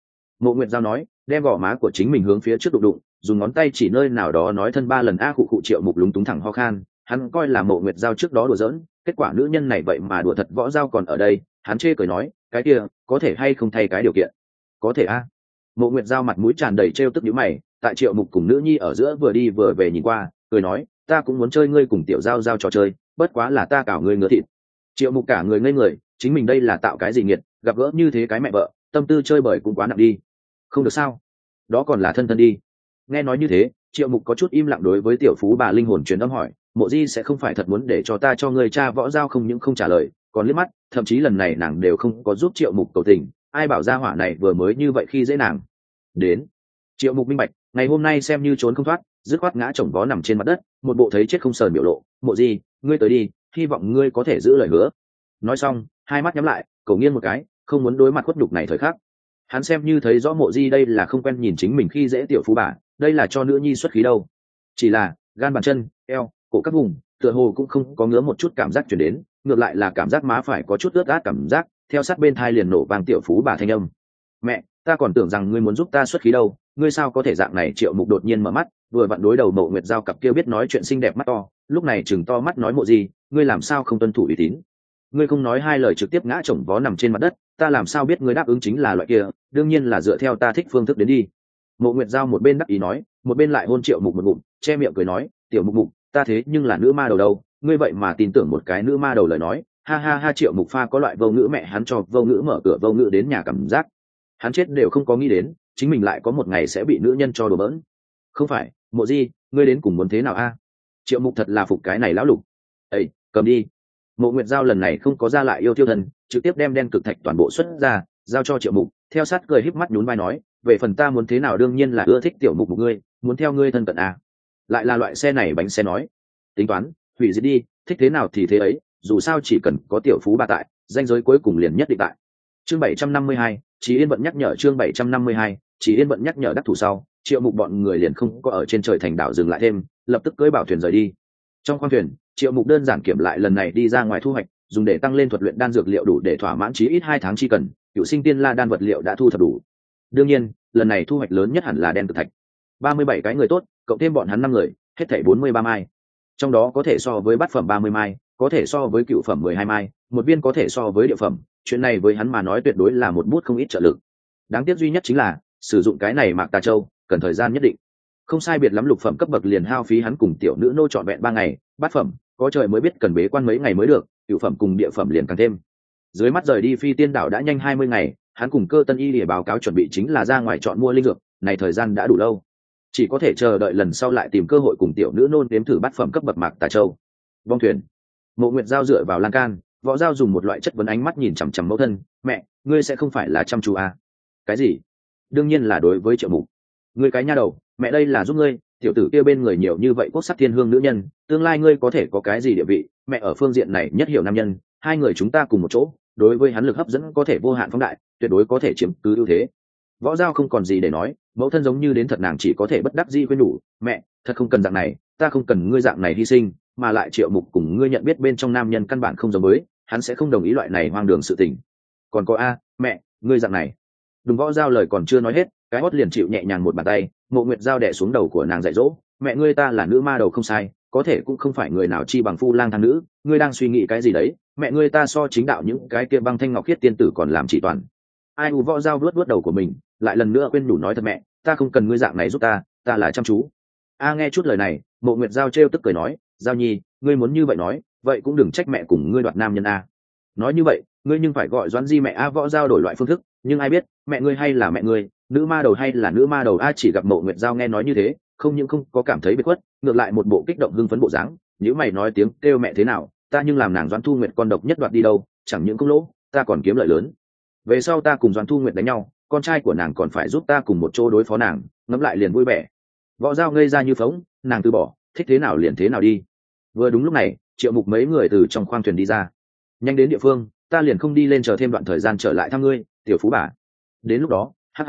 Mộ nguyệt giao nói, đem gò má của chính mình hướng phía trước đụng đụng, dùng ngón tay chỉ nơi nào đó nói thân ba lần a cụ cụ triệu mục lúng túng thẳng ho khan, hắn coi là mộ nguyệt giao trước đó đùa giỡn, kết quả nữ nhân này vậy mà đùa thật võ giao còn ở đây, hắn chê cười nói, cái kia, có thể hay không thay cái điều kiện? Có thể a mộ nguyệt giao mặt mũi tràn đầy trêu tức nhíu mày, tại triệu mục cùng nữ nhi ở giữa vừa đi vừa về nhìn qua, cười nói, ta cũng muốn chơi ngươi cùng tiểu giao giao trò chơi, bất quá là ta cảo ngươi ngựa thịt. Triệu mục cả người ngây người, chính mình đây là tạo cái gì nghiệt, gặp gỡ như thế cái mẹ vợ, tâm tư chơi bời cũng quá nặng đi. Không được sao? Đó còn là thân thân đi. Nghe nói như thế, triệu mục có chút im lặng đối với tiểu phú bà linh hồn truyền âm hỏi, mộ di sẽ không phải thật muốn để cho ta cho người cha võ giao không những không trả lời, còn liếc mắt, thậm chí lần này nàng đều không có giúp triệu mục cầu tình ai bảo ra hỏa này vừa mới như vậy khi dễ nàng? Đến. Triệu mục minh bạch, ngày hôm nay xem như trốn không thoát, dứt khoát ngã chồng vó nằm trên mặt đất, một bộ thấy chết không sờn biểu lộ. Mộ di, ngươi tới đi, hy vọng ngươi có thể giữ lời hứa. Nói xong, hai mắt nhắm lại cầu nghiêng một cái, không muốn đối mặt khuất nhục này thời khắc. Hắn xem như thấy rõ mộ di đây là không quen nhìn chính mình khi dễ tiểu phú bà, đây là cho nữ nhi xuất khí đâu. Chỉ là, gan bàn chân, eo, cổ các vùng, tựa hồ cũng không có ngứa một chút cảm giác chuyển đến, ngược lại là cảm giác má phải có chút ướt át cảm giác theo sát bên thai liền nổ vang tiểu phú bà thanh âm. Mẹ, ta còn tưởng rằng ngươi muốn giúp ta xuất khí đâu, ngươi sao có thể dạng này? Triệu mục đột nhiên mở mắt, vừa vặn đối đầu mộ nguyệt giao cặp kia biết nói chuyện xinh đẹp mắt to, lúc này chừng to mắt nói mộ gì, ngươi làm sao không tuân thủ uy tín? Ngươi không nói hai lời trực tiếp ngã chồng vó nằm trên mặt đất, ta làm sao biết ngươi đáp ứng chính là loại kia, đương nhiên là dựa theo ta thích phương thức đến đi. Mộ nguyệt giao một bên đắc ý nói, một bên lại hôn triệu mục một ngụm, che miệng cười nói, tiểu mục mục, ta thế nhưng là nữ ma đầu đâu, ngươi vậy mà tin tưởng một cái nữ ma đầu lời nói ha ha ha, triệu mục pha có loại vô ngữ mẹ hắn cho, vô ngữ mở cửa, vô ngữ đến nhà cảm giác. Hắn chết đều không có nghĩ đến, chính mình lại có một ngày sẽ bị nữ nhân cho đùa bỡn. Không phải, mộ di, ngươi đến cùng muốn thế nào a? Triệu mục thật là phục cái này lão lục. Ây cầm đi. Mộ nguyệt giao lần này không có ra lại yêu tiêu thần, trực tiếp đem đen cực thạch toàn bộ xuất ra, giao cho triệu mục, theo sát cười híp mắt nhún vai nói, về phần ta muốn thế nào đương nhiên là ưa thích tiểu mục một ngươi, muốn theo ngươi thân cận à. lại là loại xe này bánh xe nói. Tính toán, hủy diệt đi, thích thế nào thì thế ấy dù sao chỉ cần có tiểu phú ba tại, danh giới cuối cùng liền nhất định tại. Chương bảy trăm năm mươi hai chỉ yên vận nhắc nhở chương bảy trăm năm mươi hai chỉ yên vận nhắc nhở đắc thủ sau, triệu mục bọn người liền không có ở trên trời thành đảo dừng lại thêm, lập tức cưỡi bảo thuyền rời đi. Trong khoang thuyền, triệu mục đơn giản kiểm lại lần này đi ra ngoài thu hoạch, dùng để tăng lên thuật luyện đan dược liệu đủ để thỏa mãn chí ít hai tháng chi cần, cựu sinh tiên la đan vật liệu đã thu thập đủ. Đương nhiên, lần này thu hoạch lớn nhất hẳn là đen cực thạch. ba mươi bảy cái người tốt, cộng thêm bọn hắn năm người, hết thảy bốn mươi ba mai. Trong đó có thể so với bát phẩm ba mươi mai có thể so với cựu phẩm mười hai mai, một viên có thể so với địa phẩm, chuyện này với hắn mà nói tuyệt đối là một bút không ít trợ lực. Đáng tiếc duy nhất chính là, sử dụng cái này mạc tà châu, cần thời gian nhất định. Không sai biệt lắm lục phẩm cấp bậc liền hao phí hắn cùng tiểu nữ nô trọn vẹn ba ngày, bát phẩm, có trời mới biết cần bế quan mấy ngày mới được, cựu phẩm cùng địa phẩm liền càng thêm. Dưới mắt rời đi phi tiên đảo đã nhanh hai mươi ngày, hắn cùng cơ tân y để báo cáo chuẩn bị chính là ra ngoài chọn mua linh dược, này thời gian đã đủ lâu. Chỉ có thể chờ đợi lần sau lại tìm cơ hội cùng tiểu nữ nôn đếm thử bát phẩm cấp bậc mạc tà châu. Vong thuyền mộ nguyệt giao dựa vào lan can, võ giao dùng một loại chất vấn ánh mắt nhìn chằm chằm mẫu thân, mẹ, ngươi sẽ không phải là chăm chú à? cái gì? Đương nhiên là đối với triệu mục. Ngươi cái nha đầu, mẹ đây là giúp ngươi, tiểu tử kia bên người nhiều như vậy quốc sắc thiên hương nữ nhân, tương lai ngươi có thể có cái gì địa vị, mẹ ở phương diện này nhất hiểu nam nhân, hai người chúng ta cùng một chỗ, đối với hắn lực hấp dẫn có thể vô hạn phóng đại, tuyệt đối có thể chiếm cứ ưu thế. Võ giao không còn gì để nói, mẫu thân giống như đến thật nàng chỉ có thể bất đắc di khuyên đủ mẹ, thật không cần dạng này, ta không cần ngươi dạng này hy sinh mà lại triệu mục cùng ngươi nhận biết bên trong nam nhân căn bản không giống với, hắn sẽ không đồng ý loại này hoang đường sự tình. Còn có a, mẹ, ngươi dạng này. Đừng võ giao lời còn chưa nói hết, cái hót liền chịu nhẹ nhàng một bàn tay mộ nguyệt giao đẻ xuống đầu của nàng dạy dỗ, mẹ ngươi ta là nữ ma đầu không sai, có thể cũng không phải người nào chi bằng phu lang thang nữ, ngươi đang suy nghĩ cái gì đấy? Mẹ ngươi ta so chính đạo những cái kia băng thanh ngọc khiết tiên tử còn làm chỉ toàn. Ai u võ giao vớt vớt đầu của mình, lại lần nữa quên đủ nói thật mẹ, ta không cần ngươi dạng này giúp ta ta là chăm chú. A nghe chút lời này mộ nguyệt giao trêu tức cười nói giao nhi, ngươi muốn như vậy nói, vậy cũng đừng trách mẹ cùng ngươi đoạt nam nhân a. Nói như vậy, ngươi nhưng phải gọi doãn di mẹ a võ giao đổi loại phương thức, nhưng ai biết, mẹ ngươi hay là mẹ ngươi, nữ ma đầu hay là nữ ma đầu a chỉ gặp mộ nguyệt giao nghe nói như thế, không những không có cảm thấy bị khuất, ngược lại một bộ kích động hưng phấn bộ dáng, nếu mày nói tiếng kêu mẹ thế nào, ta nhưng làm nàng doãn thu nguyệt con độc nhất đoạt đi đâu, chẳng những không lỗ, ta còn kiếm lợi lớn. Về sau ta cùng doãn thu nguyệt đánh nhau, con trai của nàng còn phải giúp ta cùng một chỗ đối phó nàng, ngẫm lại liền vui vẻ. Võ giao ngây ra như phóng, nàng từ bỏ, thích thế nào liền thế nào đi vừa đúng lúc này, triệu mục mấy người từ trong khoang thuyền đi ra. Nhanh đến địa phương, ta liền không đi lên chờ thêm đoạn thời gian trở lại thăm ngươi, tiểu phú bà. Đến lúc đó hhh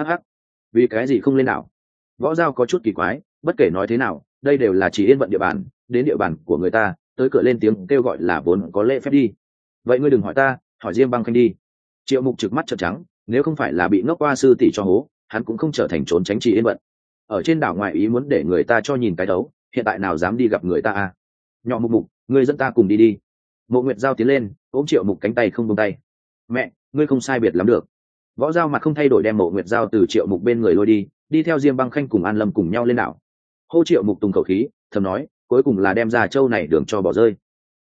vì cái gì không lên nào võ giao có chút kỳ quái, bất kể nói thế nào, đây đều là chỉ yên vận địa bàn, đến địa bàn của người ta, tới cửa lên tiếng kêu gọi là vốn có lễ phép đi. Vậy ngươi đừng hỏi ta, hỏi diêm băng khanh đi. Triệu mục trực mắt trợn trắng, nếu không phải là bị ngốc qua sư tỷ cho hố, hắn cũng không trở thành trốn tránh trì yên vận. Ở trên đảo ngoại ý muốn để người ta cho nhìn cái đấu, hiện tại nào dám đi gặp người ta à? Nhỏ mục mục ngươi dẫn ta cùng đi đi. Mộ nguyệt giao tiến lên ôm triệu mục cánh tay không tung tay. Mẹ ngươi không sai biệt lắm được. Võ giao mặt không thay đổi đem mộ nguyệt giao từ triệu mục bên người lôi đi đi theo diêm băng khanh cùng an lâm cùng nhau lên đảo. Hô triệu mục tùng khẩu khí thầm nói cuối cùng là đem ra châu này đường cho bỏ rơi.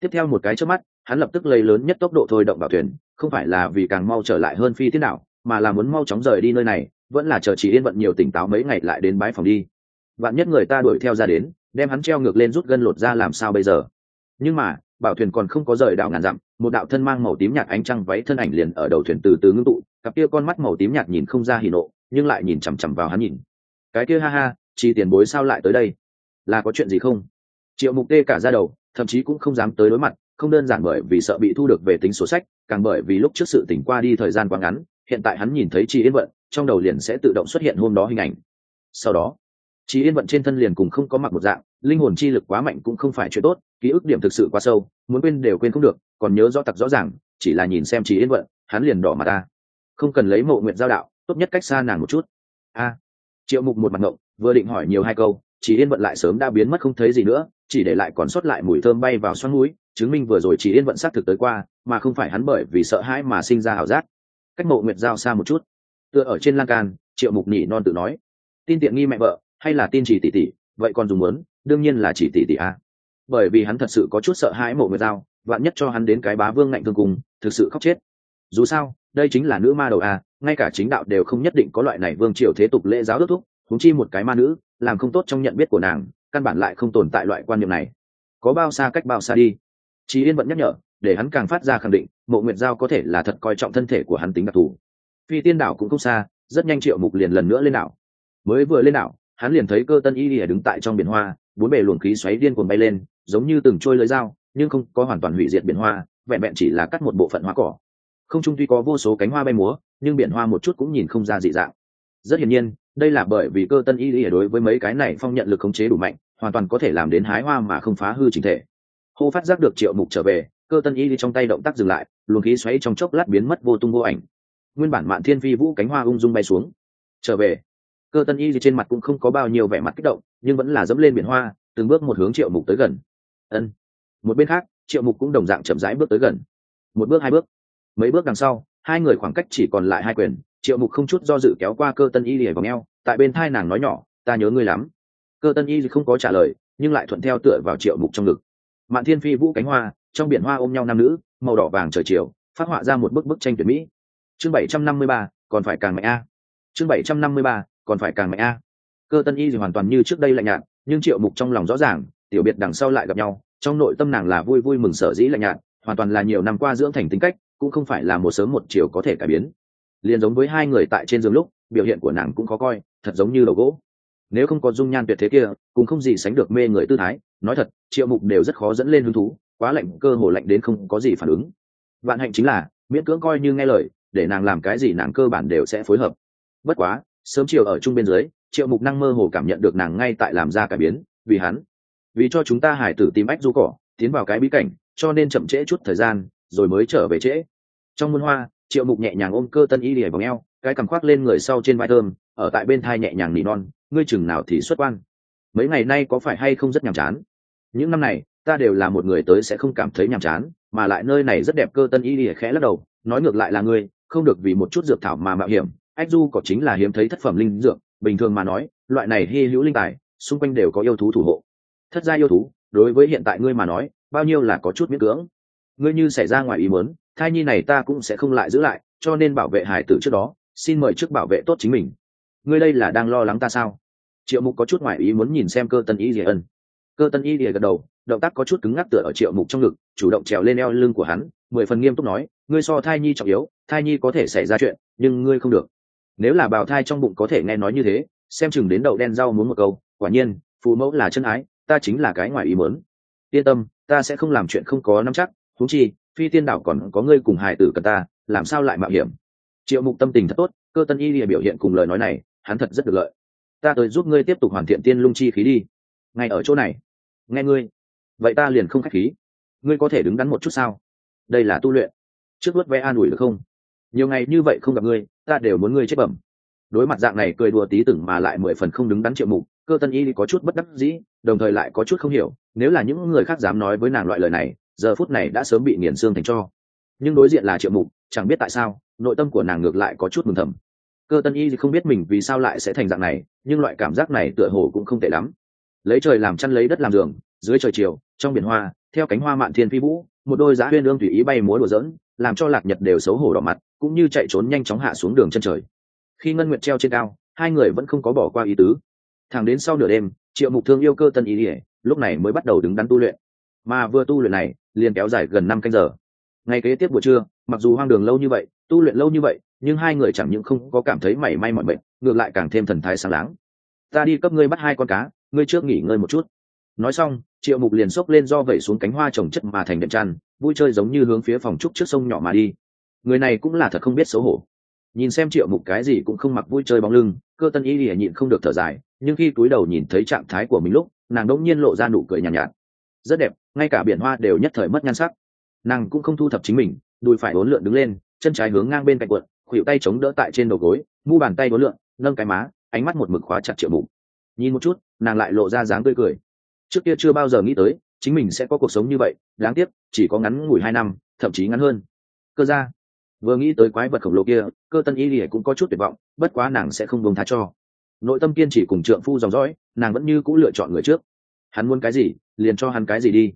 Tiếp theo một cái trước mắt hắn lập tức lấy lớn nhất tốc độ thôi động bảo thuyền không phải là vì càng mau trở lại hơn phi thế nào, mà là muốn mau chóng rời đi nơi này vẫn là chờ chỉ yên vận nhiều tỉnh táo mấy ngày lại đến bãi phòng đi. Vạn nhất người ta đuổi theo ra đến đem hắn treo ngược lên rút gân lột ra làm sao bây giờ? Nhưng mà, bảo thuyền còn không có rời đảo ngàn dặm, một đạo thân mang màu tím nhạt ánh trăng váy thân ảnh liền ở đầu thuyền từ từ ngưng tụ, cặp kia con mắt màu tím nhạt nhìn không ra hỉ nộ, nhưng lại nhìn chằm chằm vào hắn nhìn. Cái kia ha ha, chi tiền bối sao lại tới đây? Là có chuyện gì không? Triệu mục tê cả ra đầu, thậm chí cũng không dám tới đối mặt, không đơn giản bởi vì sợ bị thu được về tính sổ sách, càng bởi vì lúc trước sự tỉnh qua đi thời gian quá ngắn, hiện tại hắn nhìn thấy chi yên vận, trong đầu liền sẽ tự động xuất hiện hôm đó hình ảnh. Sau đó, chi yên vận trên thân liền cùng không có mặc một dạng linh hồn chi lực quá mạnh cũng không phải chuyện tốt, ký ức điểm thực sự quá sâu, muốn quên đều quên không được, còn nhớ rõ tặc rõ ràng, chỉ là nhìn xem chỉ yên vận, hắn liền đỏ mặt ta. Không cần lấy mộ nguyện giao đạo, tốt nhất cách xa nàng một chút. A. Triệu mục một mặt ngộng, vừa định hỏi nhiều hai câu chỉ yên vận lại sớm đã biến mất không thấy gì nữa, chỉ để lại còn sót lại mùi thơm bay vào xoắn núi, chứng minh vừa rồi chỉ yên vận xác thực tới qua, mà không phải hắn bởi vì sợ hãi mà sinh ra ảo giác. Cách mộ nguyệt giao xa một chút. Tựa ở trên lan can, triệu mục nhỉ non tự nói, tin tiện nghi mẹ vợ, hay là tin chỉ tỷ tỷ, vậy còn dùng muốn đương nhiên là chỉ tỷ tỷ a. Bởi vì hắn thật sự có chút sợ hãi mộ nguyệt dao, vạn nhất cho hắn đến cái bá vương ngạnh thương cùng thực sự khóc chết. Dù sao đây chính là nữ ma đầu a ngay cả chính đạo đều không nhất định có loại này vương triều thế tục lễ giáo đức thúc thúng chi một cái ma nữ làm không tốt trong nhận biết của nàng căn bản lại không tồn tại loại quan niệm này. Có bao xa cách bao xa đi. Chị yên vẫn nhắc nhở để hắn càng phát ra khẳng định mộ nguyệt giao có thể là thật coi trọng thân thể của hắn tính đặc thù. Phi tiên đảo cũng không xa rất nhanh triệu mục liền lần nữa lên đảo. Mới vừa lên đảo hắn liền thấy cơ tân y lìa đứng tại trong biển hoa bốn bề luồng khí xoáy điên cuồng bay lên, giống như từng trôi lưới dao, nhưng không có hoàn toàn hủy diệt biển hoa, vẹn vẹn chỉ là cắt một bộ phận hoa cỏ. Không trung tuy có vô số cánh hoa bay múa, nhưng biển hoa một chút cũng nhìn không ra dị dạng. Rất hiển nhiên, đây là bởi vì cơ tân y lìa đối với mấy cái này phong nhận lực khống chế đủ mạnh, hoàn toàn có thể làm đến hái hoa mà không phá hư chính thể. Hô phát giác được triệu mục trở về, cơ tân y đi trong tay động tác dừng lại, luồng khí xoáy trong chốc lát biến mất vô tung vô ảnh. Nguyên bản mạn thiên phi vũ cánh hoa ung dung bay xuống. Trở về cơ tân y trên mặt cũng không có bao nhiêu vẻ mặt kích động, nhưng vẫn là dẫm lên biển hoa, từng bước một hướng triệu mục tới gần. Ân. Một bên khác, triệu mục cũng đồng dạng chậm rãi bước tới gần. Một bước hai bước. Mấy bước đằng sau, hai người khoảng cách chỉ còn lại hai quyền, triệu mục không chút do dự kéo qua cơ tân y lìa vào ngheo tại bên thai nàng nói nhỏ, ta nhớ ngươi lắm. Cơ tân y không có trả lời, nhưng lại thuận theo tựa vào triệu mục trong ngực. Mạn thiên phi vũ cánh hoa, trong biển hoa ôm nhau nam nữ, màu đỏ vàng trời chiều, phát họa ra một bức bức tranh tuyển mỹ. Chương bảy trăm năm mươi ba, còn phải càng mạnh a. Chương bảy trăm năm mươi ba còn phải càng mạnh a. Cơ tân y thì hoàn toàn như trước đây lạnh nhạt, nhưng triệu mục trong lòng rõ ràng, tiểu biệt đằng sau lại gặp nhau, trong nội tâm nàng là vui vui mừng sở dĩ lạnh nhạt, hoàn toàn là nhiều năm qua dưỡng thành tính cách, cũng không phải là một sớm một chiều có thể cải biến. Liền giống với hai người tại trên giường lúc, biểu hiện của nàng cũng khó coi, thật giống như đầu gỗ. Nếu không có dung nhan tuyệt thế kia, cũng không gì sánh được mê người tư thái. Nói thật, triệu mục đều rất khó dẫn lên hứng thú, quá lạnh, cơ hồ lạnh đến không có gì phản ứng. Vạn hạnh chính là, miễn cưỡng coi như nghe lời, để nàng làm cái gì nàng cơ bản đều sẽ phối hợp. Bất quá sớm chiều ở chung bên dưới, triệu mục năng mơ hồ cảm nhận được nàng ngay tại làm ra cải biến, vì hắn, vì cho chúng ta hải tử tìm ách du cỏ, tiến vào cái bí cảnh, cho nên chậm trễ chút thời gian, rồi mới trở về trễ. Trong muôn hoa, triệu mục nhẹ nhàng ôm cơ tân y lìa vòng eo, cái cằm khoác lên người sau trên vai thơm, ở tại bên thai nhẹ nhàng nỉ non, ngươi chừng nào thì xuất quan? Mấy ngày nay có phải hay không rất nhàm chán? Những năm này, ta đều là một người tới sẽ không cảm thấy nhàm chán, mà lại nơi này rất đẹp. Cơ tân y lìa khẽ lắc đầu, nói ngược lại là ngươi, không được vì một chút dược thảo mà mạo hiểm ách du có chính là hiếm thấy thất phẩm linh dược, bình thường mà nói, loại này hy hữu linh tài, xung quanh đều có yêu thú thủ hộ. Thất gia yêu thú, đối với hiện tại ngươi mà nói, bao nhiêu là có chút miễn cưỡng. Ngươi như xảy ra ngoài ý muốn, thai nhi này ta cũng sẽ không lại giữ lại, cho nên bảo vệ hải tử trước đó, xin mời trước bảo vệ tốt chính mình. Ngươi đây là đang lo lắng ta sao? Triệu mục có chút ngoài ý muốn nhìn xem cơ tân y rìa ân. Cơ tân y rìa gật đầu, động tác có chút cứng ngắc tựa ở triệu mục trong ngực, chủ động trèo lên eo lưng của hắn, mười phần nghiêm túc nói, ngươi so thai nhi trọng yếu, thai nhi có thể xảy ra chuyện, nhưng ngươi không được nếu là bào thai trong bụng có thể nghe nói như thế, xem chừng đến đậu đen rau muốn một câu, quả nhiên, phụ mẫu là chân ái, ta chính là cái ngoài ý mớn yên tâm, ta sẽ không làm chuyện không có nắm chắc thú chi, phi tiên đảo còn có ngươi cùng hài tử cần ta, làm sao lại mạo hiểm? Triệu mục tâm tình thật tốt, cơ tân y lìa biểu hiện cùng lời nói này, hắn thật rất được lợi. Ta tới giúp ngươi tiếp tục hoàn thiện tiên lung chi khí đi. Ngay ở chỗ này. Nghe ngươi. Vậy ta liền không k h á c h khí. Ngươi có thể đứng đắn một chút sao? Đây là tu luyện. Trước vớt vẽ an ủi được không? Nhiều ngày như vậy không gặp ngươi ta đều muốn ngươi chết bẩm. Đối mặt dạng này cười đùa tí tưởng mà lại mười phần không đứng đắn triệu mục, cơ tân y có chút bất đắc dĩ, đồng thời lại có chút không hiểu, nếu là những người khác dám nói với nàng loại lời này, giờ phút này đã sớm bị nghiền xương thành cho. Nhưng đối diện là triệu mục, chẳng biết tại sao, nội tâm của nàng ngược lại có chút mừng thầm. Cơ tân y thì không biết mình vì sao lại sẽ thành dạng này, nhưng loại cảm giác này tựa hồ cũng không tệ lắm. Lấy trời làm chăn lấy đất làm giường, dưới trời chiều, trong biển hoa, theo cánh hoa mạn thiên phi vũ, một đôi giá huyên ương tùy ý bay múa đùa dỡn làm cho lạc nhật đều xấu hổ đỏ mặt cũng như chạy trốn nhanh chóng hạ xuống đường chân trời. Khi ngân nguyệt treo trên cao hai người vẫn không có bỏ qua ý tứ. Thẳng đến sau nửa đêm triệu mục thương yêu cơ tân ý ỉa lúc này mới bắt đầu đứng đắn tu luyện. Mà vừa tu luyện này liền kéo dài gần năm canh giờ. Ngày kế tiếp buổi trưa mặc dù hoang đường lâu như vậy tu luyện lâu như vậy nhưng hai người chẳng những không có cảm thấy mảy may mọi mệnh, ngược lại càng thêm thần thái sáng láng. Ta đi cấp ngươi bắt hai con cá ngươi trước nghỉ ngơi một chút. Nói xong triệu mục liền xốc lên do vẩy xuống cánh hoa trồng chất mà thành đệm tràn vui chơi giống như hướng phía phòng trúc trước sông nhỏ mà đi người này cũng là thật không biết xấu hổ. Nhìn xem triệu mục cái gì cũng không mặc vui chơi bóng lưng cơ tân y lìa nhịn không được thở dài nhưng khi cúi đầu nhìn thấy trạng thái của mình lúc nàng đỗng nhiên lộ ra nụ cười nhàn nhạt, nhạt. Rất đẹp ngay cả biển hoa đều nhất thời mất nhan sắc. Nàng cũng không thu thập chính mình đùi phải bốn lượn đứng lên chân trái hướng ngang bên cạnh quận khuỷu tay chống đỡ tại trên đầu gối mu bàn tay bốn lượn nâng cái má ánh mắt một mực khóa chặt triệu mục. Nhìn một chút nàng lại lộ ra dáng tươi cười. Trước kia chưa bao giờ nghĩ tới chính mình sẽ có cuộc sống như vậy đáng tiếc chỉ có ngắn ngủi hai năm thậm chí ngắn hơn. Cơ ra vừa nghĩ tới quái vật khổng lồ kia cơ tân y lìa cũng có chút tuyệt vọng bất quá nàng sẽ không buông tha cho. Nội tâm kiên chỉ cùng trượng phu dòng dõi nàng vẫn như c ũ lựa chọn người trước. Hắn muốn cái gì liền cho hắn cái gì đi.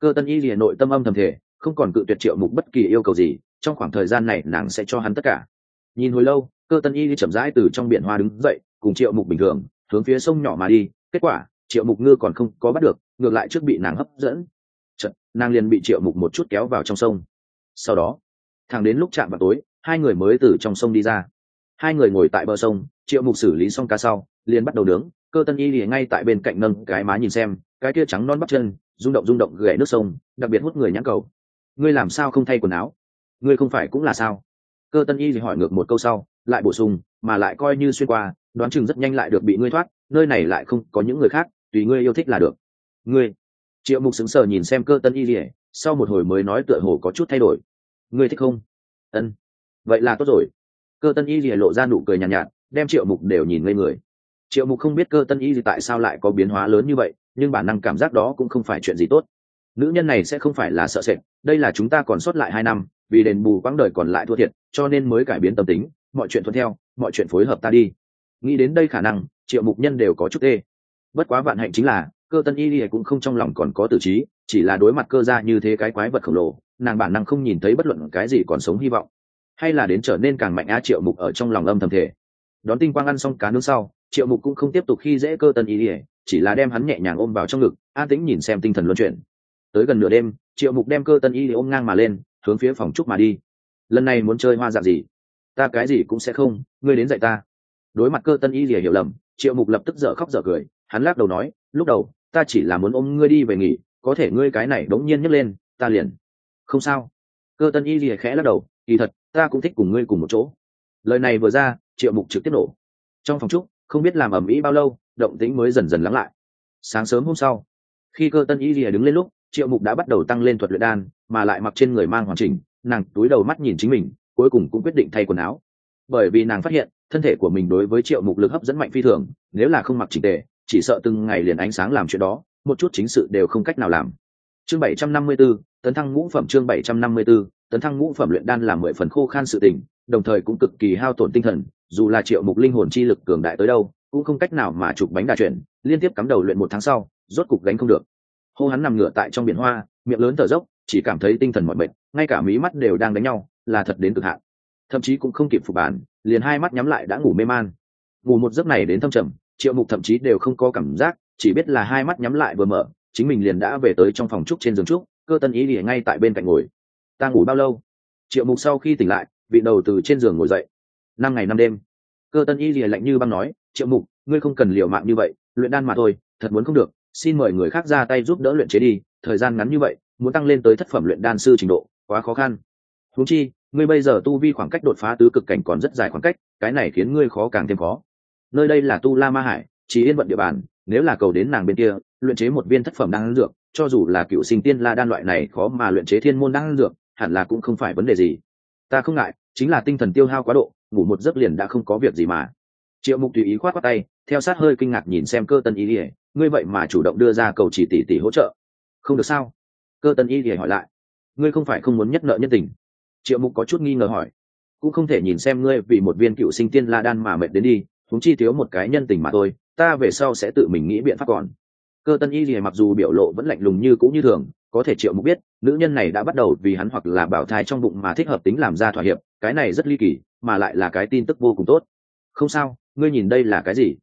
Cơ tân y lìa nội tâm âm thầm thể không còn cự tuyệt triệu mục bất kỳ yêu cầu gì trong khoảng thời gian này nàng sẽ cho hắn tất cả. Nhìn hồi lâu cơ tân y đi chậm rãi từ trong biển hoa đứng dậy cùng triệu mục bình thường hướng phía sông nhỏ mà đi. Kết quả triệu mục ngư còn không có bắt được ngược lại trước bị nàng hấp dẫn. Chật, nàng liền bị triệu mục một chút kéo vào trong sông. Sau đó thẳng đến lúc chạm vào tối, hai người mới từ trong sông đi ra. Hai người ngồi tại bờ sông, triệu mục xử lý xong cá sau, liền bắt đầu nướng. Cơ tân y lìa ngay tại bên cạnh nâng cái má nhìn xem, cái kia trắng non bắp chân, rung động rung động gậy nước sông, đặc biệt hút người nhãn cầu. Ngươi làm sao không thay quần áo? Ngươi không phải cũng là sao? Cơ tân y thì hỏi ngược một câu sau, lại bổ sung, mà lại coi như xuyên qua, đoán chừng rất nhanh lại được bị ngươi thoát, nơi này lại không có những người khác, tùy ngươi yêu thích là được. Ngươi. Triệu mục xứng sờ nhìn xem cơ tân y lìa sau một hồi mới nói tựa hồ có chút thay đổi ngươi thích không? Ân. Vậy là tốt rồi. Cơ tân y lìa lộ ra nụ cười nhàn nhạt, nhạt đem triệu mục đều nhìn ngây người. Triệu mục không biết cơ tân y gì tại sao lại có biến hóa lớn như vậy nhưng bản năng cảm giác đó cũng không phải chuyện gì tốt. Nữ nhân này sẽ không phải là sợ sệt đây là chúng ta còn sót lại hai năm vì đền bù quãng đời còn lại thua thiệt cho nên mới cải biến tâm tính mọi chuyện thuận theo mọi chuyện phối hợp ta đi. Nghĩ đến đây khả năng triệu mục nhân đều có chút tê. Bất quá vạn hạnh chính là cơ tân y lìa cũng không trong lòng còn có tử trí chỉ là đối mặt cơ ra như thế cái quái vật khổng lồ, nàng bản năng không nhìn thấy bất luận cái gì còn sống hy vọng. Hay là đến trở nên càng mạnh á triệu mục ở trong lòng âm thầm thể đón tinh quang ăn xong cá nướng sau, triệu mục cũng không tiếp tục khi dễ cơ tân y lìa chỉ là đem hắn nhẹ nhàng ôm vào trong ngực, an tĩnh nhìn xem tinh thần luân chuyển. Tới gần nửa đêm, triệu mục đem cơ tân y ôm ngang mà lên, hướng phía phòng trúc mà đi. Lần này muốn chơi hoa dạng gì? Ta cái gì cũng sẽ không, ngươi đến dạy ta. Đối mặt cơ tân y lìa hiểu lầm, triệu mục lập tức dở khóc dở cười, hắn lắc đầu nói, lúc đầu, ta chỉ là muốn ôm ngươi đi về nghỉ có thể ngươi cái này đống nhiên nhấc lên, ta liền. Không sao. Cơ tân y lìa khẽ lắc đầu, kỳ thật, ta cũng thích cùng ngươi cùng một chỗ. Lời này vừa ra, triệu mục trực tiếp nổ. Trong phòng trúc không biết làm ầm ĩ bao lâu, động tĩnh mới dần dần lắng lại. Sáng sớm hôm sau, khi cơ tân y lìa đứng lên lúc, triệu mục đã bắt đầu tăng lên thuật luyện đan, mà lại mặc trên người mang hoàn chỉnh, nàng túi đầu mắt nhìn chính mình, cuối cùng cũng quyết định thay quần áo. Bởi vì nàng phát hiện, thân thể của mình đối với triệu mục lực hấp dẫn mạnh phi thường, nếu là không mặc chỉnh tề, chỉ sợ từng ngày liền ánh sáng làm chuyện đó một chút chính sự đều không cách nào làm. Chương bảy trăm năm mươi 754, tấn thăng ngũ phẩm chương bảy trăm năm mươi 754, tấn thăng ngũ phẩm luyện đan làm mười phần khô khan sự tình đồng thời cũng cực kỳ hao tổn tinh thần dù là triệu mục linh hồn chi lực cường đại tới đâu cũng không cách nào mà chụp bánh đà chuyển liên tiếp cắm đầu luyện một tháng sau rốt cục gánh không được. Hô hắn nằm ngửa tại trong biển hoa miệng lớn thở dốc chỉ cảm thấy tinh thần mọi mệt ngay cả mí mắt đều đang đánh nhau là thật đến cực hạn. Thậm chí cũng không kịp phục bản liền hai mắt nhắm lại đã ngủ mê man. Ngủ một giấc này đến thâm trầm triệu mục thậm chí đều không có cảm giác chỉ biết là hai mắt nhắm lại vừa mở, chính mình liền đã về tới trong phòng trúc trên giường trúc, cơ tân ý ỉa ngay tại bên cạnh ngồi. Ta ngủ bao lâu? Triệu mục sau khi tỉnh lại bị đầu từ trên giường ngồi dậy. Năm ngày năm đêm. Cơ tân y lìa lạnh như băng nói, triệu mục, ngươi không cần liều mạng như vậy, luyện đan mà thôi, thật muốn không được, xin mời người khác ra tay giúp đỡ luyện chế đi, thời gian ngắn như vậy, muốn tăng lên tới thất phẩm luyện đan sư trình độ, quá khó khăn. Húng chi, ngươi bây giờ tu vi khoảng cách đột phá tứ cực cảnh còn rất dài khoảng cách, cái này khiến ngươi khó càng thêm khó. Nơi đây là tu la ma hải, chỉ yên vận địa bàn nếu là cầu đến nàng bên kia, luyện chế một viên thất phẩm đan dược, cho dù là cựu sinh tiên la đan loại này khó mà luyện chế thiên môn đan dược, hẳn là cũng không phải vấn đề gì. Ta không ngại, chính là tinh thần tiêu hao quá độ, ngủ một giấc liền đã không có việc gì mà. Triệu mục tùy ý khoát khoát tay, theo sát hơi kinh ngạc nhìn xem cơ tân y ỉa ngươi vậy mà chủ động đưa ra cầu chỉ tỷ tỷ hỗ trợ. Không được sao? Cơ tân y ỉa hỏi lại. Ngươi không phải không muốn nhất nợ nhân tình. Triệu mục có chút nghi ngờ hỏi. Cũng không thể nhìn xem ngươi vì một viên cựu sinh tiên la đan mà mệt đến đi thúng chi thiếu một cái nhân tình mà thôi, ta về sau sẽ tự mình nghĩ biện pháp còn. Cơ tân y gì mặc dù biểu lộ vẫn lạnh lùng như cũng như thường, có thể triệu mục biết, nữ nhân này đã bắt đầu vì hắn hoặc là bảo thai trong bụng mà thích hợp tính làm ra thỏa hiệp, cái này rất ly kỳ, mà lại là cái tin tức vô cùng tốt. Không sao, ngươi nhìn đây là cái gì?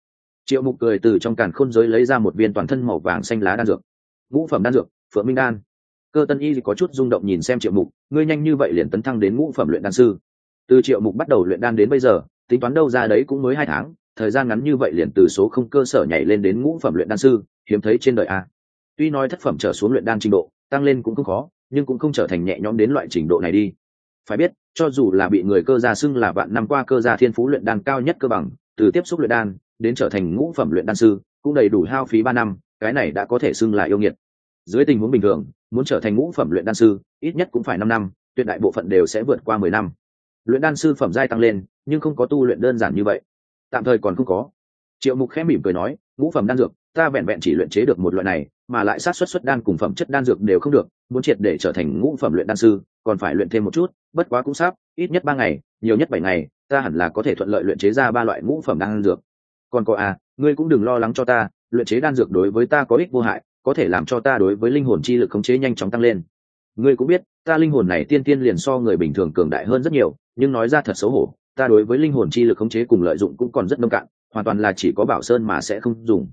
Triệu mục cười từ trong càn khôn giới lấy ra một viên toàn thân màu vàng xanh lá đan dược. Ngũ phẩm đan dược, phượng minh đan. Cơ tân y có chút rung động nhìn xem triệu mục, ngươi nhanh như vậy liền tấn thăng đến ngũ phẩm luyện đan sư. Từ triệu mục bắt đầu luyện đan đến bây giờ, tính toán đâu ra đấy cũng mới hai tháng thời gian ngắn như vậy liền từ số không cơ sở nhảy lên đến ngũ phẩm luyện đan sư, hiếm thấy trên đời a. Tuy nói thất phẩm trở xuống luyện đan trình độ, tăng lên cũng không khó, nhưng cũng không trở thành nhẹ nhõm đến loại trình độ này đi. Phải biết, cho dù là bị người cơ gia xưng là bạn năm qua cơ gia thiên phú luyện đan cao nhất cơ bằng, từ tiếp xúc luyện đan, đến trở thành ngũ phẩm luyện đan sư, cũng đầy đủ hao phí ba năm, cái này đã có thể xưng là yêu nghiệt. Dưới tình huống bình thường, muốn trở thành ngũ phẩm luyện đan sư, ít nhất cũng phải năm năm, tuyệt đại bộ phận đều sẽ vượt qua mười năm. Luyện đan sư phẩm giai tăng lên, nhưng không có tu luyện đơn giản như vậy tạm thời còn không có. Triệu mục khẽ mỉm cười nói, ngũ phẩm đan dược, ta vẹn vẹn chỉ luyện chế được một loại này, mà lại sát xuất xuất đan cùng phẩm chất đan dược đều không được, muốn triệt để trở thành ngũ phẩm luyện đan sư, còn phải luyện thêm một chút, bất quá cũng sắp, ít nhất ba ngày, nhiều nhất bảy ngày, ta hẳn là có thể thuận lợi luyện chế ra ba loại ngũ phẩm đan dược. Còn có à ngươi cũng đừng lo lắng cho ta, luyện chế đan dược đối với ta có ích vô hại, có thể làm cho ta đối với linh hồn chi lực khống chế nhanh chóng tăng lên. Ngươi cũng biết, ta linh hồn này tiên tiên liền so người bình thường cường đại hơn rất nhiều, nhưng nói ra thật xấu hổ ta đối với linh hồn chi lực khống chế cùng lợi dụng cũng còn rất nông cạn, hoàn toàn là chỉ có bảo sơn mà sẽ không dùng.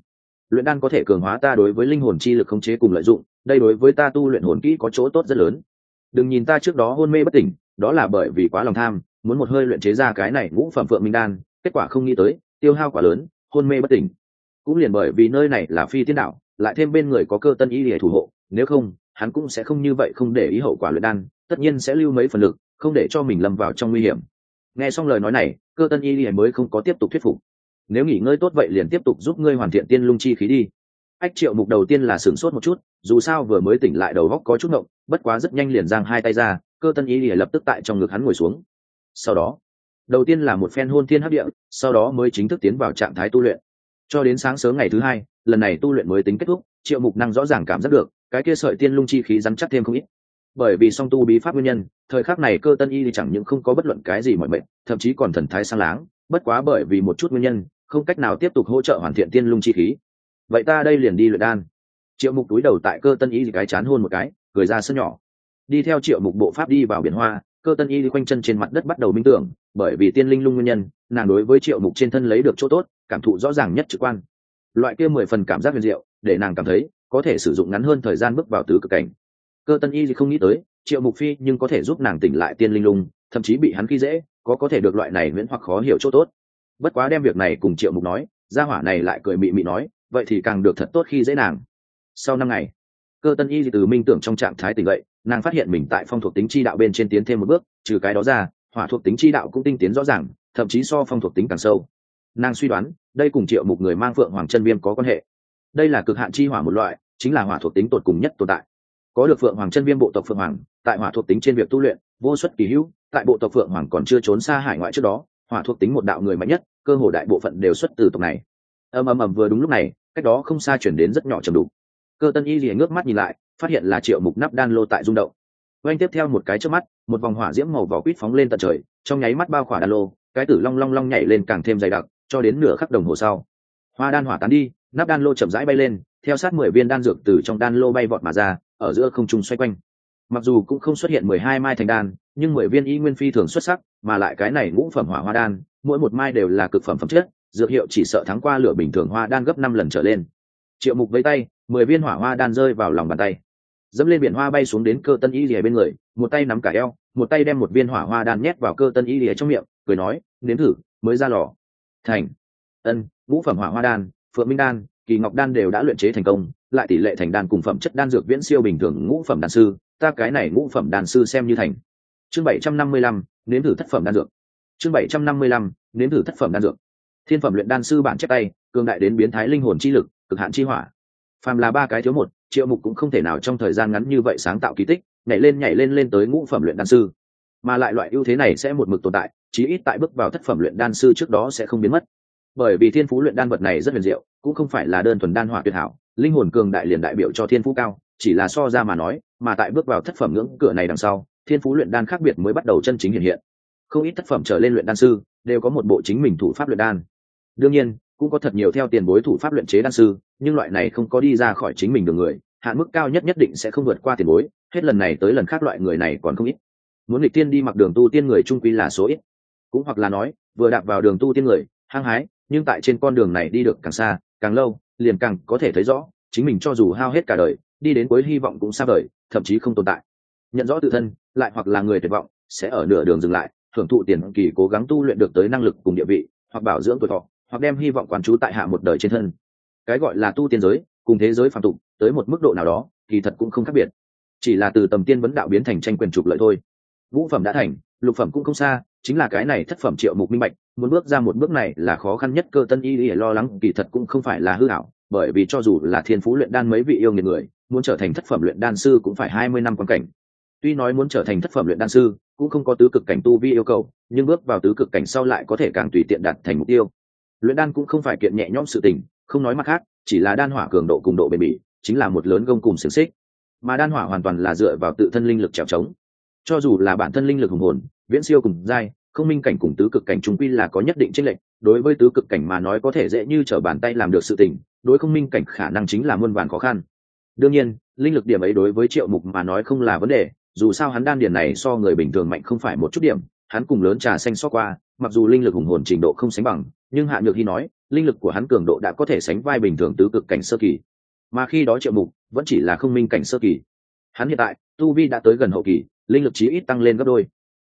Luyện đan có thể cường hóa ta đối với linh hồn chi lực khống chế cùng lợi dụng, đây đối với ta tu luyện hồn kỹ có chỗ tốt rất lớn. Đừng nhìn ta trước đó hôn mê bất tỉnh, đó là bởi vì quá lòng tham, muốn một hơi luyện chế ra cái này ngũ phẩm phượng minh đan, kết quả không nghĩ tới, tiêu hao quá lớn, hôn mê bất tỉnh. Cũng liền bởi vì nơi này là phi tiên đạo lại thêm bên người có cơ tân ý để thủ hộ, nếu không, hắn cũng sẽ không như vậy không để ý hậu quả luyện đan, tất nhiên sẽ lưu mấy phần lực, không để cho mình lâm vào trong nguy hiểm nghe xong lời nói này, cơ tân y mới không có tiếp tục thuyết phục. Nếu nghỉ ngơi tốt vậy liền tiếp tục giúp ngươi hoàn thiện tiên lung chi khí đi. Ách triệu mục đầu tiên là sửng sốt một chút, dù sao vừa mới tỉnh lại đầu góc có chút ngộng, bất quá rất nhanh liền giang hai tay ra, cơ tân y lập tức tại trong ngực hắn ngồi xuống. Sau đó, đầu tiên là một phen hôn thiên hấp địa, sau đó mới chính thức tiến vào trạng thái tu luyện. Cho đến sáng sớm ngày thứ hai, lần này tu luyện mới tính kết thúc, triệu mục năng rõ ràng cảm giác được, cái kia sợi tiên lung chi khí rắn chắc thêm không ít bởi vì song tu bí pháp nguyên nhân, thời khắc này cơ tân y thì chẳng những không có bất luận cái gì mọi mệnh, thậm chí còn thần thái sang láng, bất quá bởi vì một chút nguyên nhân, không cách nào tiếp tục hỗ trợ hoàn thiện tiên lung chi khí. Vậy ta đây liền đi luyện đan. Triệu mục túi đầu tại cơ tân y thì cái chán hôn một cái, cười ra sân nhỏ. Đi theo triệu mục bộ pháp đi vào biển hoa, cơ tân y đi quanh chân trên mặt đất bắt đầu minh tưởng, bởi vì tiên linh lung nguyên nhân, nàng đối với triệu mục trên thân lấy được chỗ tốt, cảm thụ rõ ràng nhất trực quan. Loại kia mười phần cảm giác huyền diệu, để nàng cảm thấy có thể sử dụng ngắn hơn thời gian bước vào tứ cực cảnh cơ tân y thì không nghĩ tới, triệu mục phi nhưng có thể giúp nàng tỉnh lại tiên linh lung, thậm chí bị hắn khi dễ, có có thể được loại này miễn hoặc khó hiểu chỗ tốt. Bất quá đem việc này cùng triệu mục nói, gia hỏa này lại cười mị mị nói, vậy thì càng được thật tốt khi dễ nàng. Sau năm ngày, cơ tân y từ minh tưởng trong trạng thái tỉnh dậy, nàng phát hiện mình tại phong thuộc tính chi đạo bên trên tiến thêm một bước, trừ cái đó ra, hỏa thuộc tính chi đạo cũng tinh tiến rõ ràng, thậm chí so phong thuộc tính càng sâu. Nàng suy đoán, đây cùng triệu mục người mang phượng hoàng chân viêm có quan hệ. Đây là cực hạn chi hỏa một loại, chính là hỏa thuộc tính tột cùng nhất tồn tại có được phượng hoàng chân viêm bộ tộc phượng hoàng, tại hỏa thuộc tính trên việc tu luyện, vô suất kỳ hữu, tại bộ tộc phượng hoàng còn chưa trốn xa hải ngoại trước đó, hỏa thuộc tính một đạo người mạnh nhất, cơ hồ đại bộ phận đều xuất từ tộc này. Ầm ầm ầm, vừa đúng lúc này, cách đó không xa chuyển đến rất nhỏ trầm đục. Cơ tân y lìa ngước mắt nhìn lại, phát hiện là triệu mục nắp đan lô tại rung động. Oanh tiếp theo một cái trước mắt, một vòng hỏa diễm màu vỏ quýt phóng lên tận trời, trong nháy mắt bao khỏa đan lô, cái tử long long long nhảy lên càng thêm dày đặc, cho đến nửa khắc đồng hồ sau. Hoa đan hỏa tán đi, nắp đan lô chậm rãi bay lên, theo sát mười viên đan dược từ trong đan lô bay vọt mà ra ở giữa không trung xoay quanh. Mặc dù cũng không xuất hiện mười hai mai thành đan, nhưng mười viên y nguyên phi thường xuất sắc, mà lại cái này ngũ phẩm hỏa hoa đan, mỗi một mai đều là cực phẩm phẩm chất, dược hiệu chỉ sợ thắng qua lửa bình thường hoa đan gấp năm lần trở lên. Triệu mục với tay, mười viên hỏa hoa đan rơi vào lòng bàn tay. Dẫm lên biển hoa bay xuống đến cơ tân y lìa bên người, một tay nắm cả eo, một tay đem một viên hỏa hoa đan nhét vào cơ tân y lìa trong miệng, cười nói, nếm thử, mới ra lò. Thành. Ân, ngũ phẩm hỏa hoa đan, phượng minh đan, kỳ ngọc đan đều đã luyện chế thành công lại tỷ lệ thành đan cùng phẩm chất đan dược viễn siêu bình thường ngũ phẩm đan sư, ta cái này ngũ phẩm đan sư xem như thành. Chương bảy trăm năm mươi lăm, nếm thử thất phẩm đan dược. Chương bảy trăm năm mươi lăm, nếm thử thất phẩm đan dược. Thiên phẩm luyện đan sư bản chép tay, cường đại đến biến thái linh hồn chi lực, cực hạn chi hỏa. Phàm là ba cái thiếu một, triệu mục cũng không thể nào trong thời gian ngắn như vậy sáng tạo kỳ tích, nhảy lên nhảy lên lên tới ngũ phẩm luyện đan sư. Mà lại loại ưu thế này sẽ một mực tồn tại, chí ít tại bước vào thất phẩm luyện đan sư trước đó sẽ không biến mất. Bởi vì thiên phú luyện đan vật này rất huyền diệu, cũng không phải là đơn thuần đan hỏa tuyệt hảo linh hồn cường đại liền đại biểu cho thiên phú cao, chỉ là so ra mà nói, mà tại bước vào thất phẩm ngưỡng cửa này đằng sau, thiên phú luyện đan khác biệt mới bắt đầu chân chính hiện hiện. Không ít thất phẩm trở lên luyện đan sư đều có một bộ chính mình thủ pháp luyện đan. Đương nhiên, cũng có thật nhiều theo tiền bối thủ pháp luyện chế đan sư, nhưng loại này không có đi ra khỏi chính mình đường người, hạn mức cao nhất nhất định sẽ không vượt qua tiền bối, hết lần này tới lần khác loại người này còn không ít. Muốn lịch tiên đi mặc đường tu tiên người trung quy là số ít. Cũng hoặc là nói, vừa đạp vào đường tu tiên người, hăng hái, nhưng tại trên con đường này đi được càng xa, càng lâu liền càng có thể thấy rõ, chính mình cho dù hao hết cả đời, đi đến cuối hy vọng cũng xa vời, thậm chí không tồn tại. Nhận rõ tự thân, lại hoặc là người tuyệt vọng, sẽ ở nửa đường dừng lại, hưởng thụ tiền kỳ cố gắng tu luyện được tới năng lực cùng địa vị, hoặc bảo dưỡng tuổi thọ, hoặc đem hy vọng quán trú tại hạ một đời trên thân. Cái gọi là tu tiên giới, cùng thế giới phạm tục, tới một mức độ nào đó thì thật cũng không khác biệt. Chỉ là từ tầm tiên vấn đạo biến thành tranh quyền trục lợi thôi. Ngũ phẩm đã thành, lục phẩm cũng không xa chính là cái này thất phẩm triệu mục minh bạch, muốn bước ra một bước này là khó khăn nhất, cơ tân y y lo lắng, kỳ thật cũng không phải là hư hảo bởi vì cho dù là thiên phú luyện đan mấy vị yêu nghiệt người, muốn trở thành thất phẩm luyện đan sư cũng phải hai mươi năm quan cảnh. Tuy nói muốn trở thành thất phẩm luyện đan sư, cũng không có tứ cực cảnh tu vi yêu cầu, nhưng bước vào tứ cực cảnh sau lại có thể càng tùy tiện đạt thành mục tiêu. Luyện đan cũng không phải kiện nhẹ nhõm sự tình, không nói mặt khác, chỉ là đan hỏa cường độ cùng độ bền bỉ, chính là một lớn gông cùng xiềng xích. Mà đan hỏa hoàn toàn là dựa vào tự thân linh lực trèo trống. Cho dù là bản thân linh lực hùng hồn viễn siêu cùng giai, không minh cảnh cùng tứ cực cảnh trung quy là có nhất định chênh lệch, đối với tứ cực cảnh mà nói có thể dễ như trở bàn tay làm được sự tình, đối không minh cảnh khả năng chính là muôn vàn khó khăn. Đương nhiên, linh lực điểm ấy đối với triệu mục mà nói không là vấn đề, dù sao hắn đan điền này so người bình thường mạnh không phải một chút điểm, hắn cùng lớn trà xanh so qua, mặc dù linh lực hùng hồn trình độ không sánh bằng, nhưng hạ nhược hy nói, linh lực của hắn cường độ đã có thể sánh vai bình thường tứ cực cảnh sơ kỳ. Mà khi đó triệu mục vẫn chỉ là không minh cảnh sơ kỳ. Hắn hiện tại, tu vi đã tới gần hậu kỳ, linh lực chí ít tăng lên gấp đôi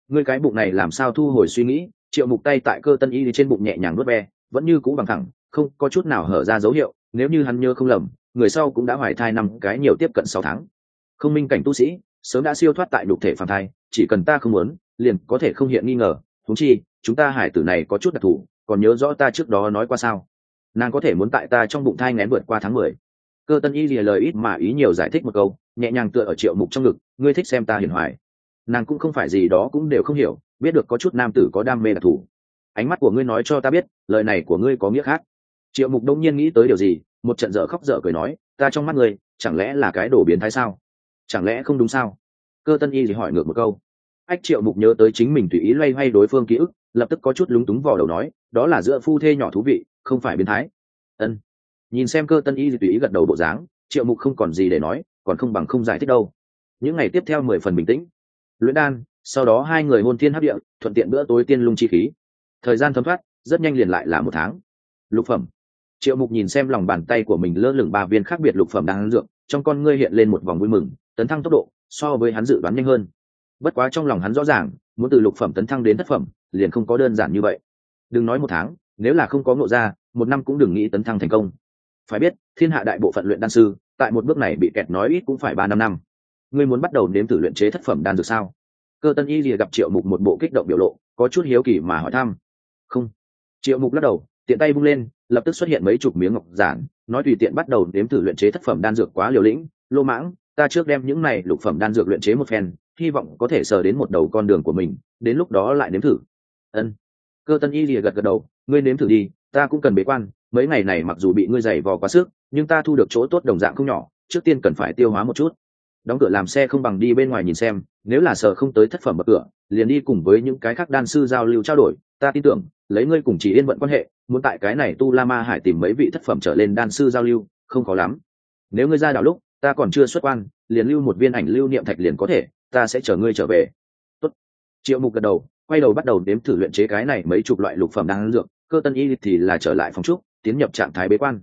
người cái bụng này làm sao thu hồi suy nghĩ, triệu mục tay tại cơ tân y trên bụng nhẹ nhàng nuốt ve, vẫn như cũ bằng thẳng, không có chút nào hở ra dấu hiệu, nếu như hắn nhớ không lầm, người sau cũng đã hoài thai năm cái nhiều tiếp cận sáu tháng. Không minh cảnh tu sĩ, sớm đã siêu thoát tại đục thể phản thai, chỉ cần ta không muốn, liền có thể không hiện nghi ngờ. Thú chi, chúng ta hải tử này có chút đặc thù, còn nhớ rõ ta trước đó nói qua sao? Nàng có thể muốn tại ta trong bụng thai ngén vượt qua tháng mười. Cơ tân y lìa lời ít mà ý nhiều giải thích một câu, nhẹ nhàng tựa ở triệu mục trong ngực, ngươi thích xem ta hiền hoài nàng cũng không phải gì đó cũng đều không hiểu, biết được có chút nam tử có đam mê đặc thù. Ánh mắt của ngươi nói cho ta biết, lời này của ngươi có nghĩa khác. Triệu mục đông nhiên nghĩ tới điều gì, một trận dở khóc dở cười nói, ta trong mắt ngươi, chẳng lẽ là cái đổ biến thái sao? Chẳng lẽ không đúng sao? Cơ tân y thì hỏi ngược một câu. Ách, triệu mục nhớ tới chính mình tùy ý loay hoay đối phương ký ức, lập tức có chút lúng túng vào đầu nói, đó là giữa phu thê nhỏ thú vị, không phải biến thái. Ân. Nhìn xem cơ tân y thì tùy ý gật đầu bộ dáng, triệu mục không còn gì để nói, còn không bằng không giải thích đâu. Những ngày tiếp theo mười phần bình tĩnh luyện đan, sau đó hai người hôn thiên hấp địa, thuận tiện bữa tối tiên lung chi khí. Thời gian thấm thoát, rất nhanh liền lại là một tháng. Lục phẩm. Triệu mục nhìn xem lòng bàn tay của mình lơ lửng ba viên khác biệt lục phẩm đang dược, trong con ngươi hiện lên một vòng vui mừng, tấn thăng tốc độ, so với hắn dự đoán nhanh hơn. Bất quá trong lòng hắn rõ ràng, muốn từ lục phẩm tấn thăng đến thất phẩm, liền không có đơn giản như vậy. Đừng nói một tháng, nếu là không có ngộ ra, một năm cũng đừng nghĩ tấn thăng thành công. Phải biết, thiên hạ đại bộ phận luyện đan sư, tại một bước này bị kẹt nói ít cũng phải ba năm năm ngươi muốn bắt đầu nếm thử luyện chế thất phẩm đan dược sao? Cơ tân y lìa gặp triệu mục một bộ kích động biểu lộ, có chút hiếu kỳ mà hỏi thăm. Không. Triệu mục lắc đầu, tiện tay bung lên, lập tức xuất hiện mấy chục miếng ngọc giản, nói tùy tiện bắt đầu nếm thử luyện chế thất phẩm đan dược quá liều lĩnh. Lô mãng, ta trước đem những này lục phẩm đan dược luyện chế một phen, hy vọng có thể sờ đến một đầu con đường của mình, đến lúc đó lại nếm thử. Ân. Cơ tân y lìa gật gật đầu, ngươi nếm thử đi, ta cũng cần bế quan, mấy ngày này mặc dù bị ngươi giày vò quá sức, nhưng ta thu được chỗ tốt đồng dạng không nhỏ, trước tiên cần phải tiêu hóa một chút đóng cửa làm xe không bằng đi bên ngoài nhìn xem, nếu là sợ không tới thất phẩm mở cửa, liền đi cùng với những cái khác đan sư giao lưu trao đổi. Ta tin tưởng, lấy ngươi cùng chỉ yên vận quan hệ, muốn tại cái này tu la ma hải tìm mấy vị thất phẩm trở lên đan sư giao lưu, không khó lắm. Nếu ngươi ra đảo lúc, ta còn chưa xuất quan, liền lưu một viên ảnh lưu niệm thạch liền có thể, ta sẽ chở ngươi trở về. Tốt. triệu mục gật đầu, quay đầu bắt đầu đếm thử luyện chế cái này mấy chục loại lục phẩm đan dược, cơ tân y thì là trở lại phòng trúc, tiến nhập trạng thái bế quan.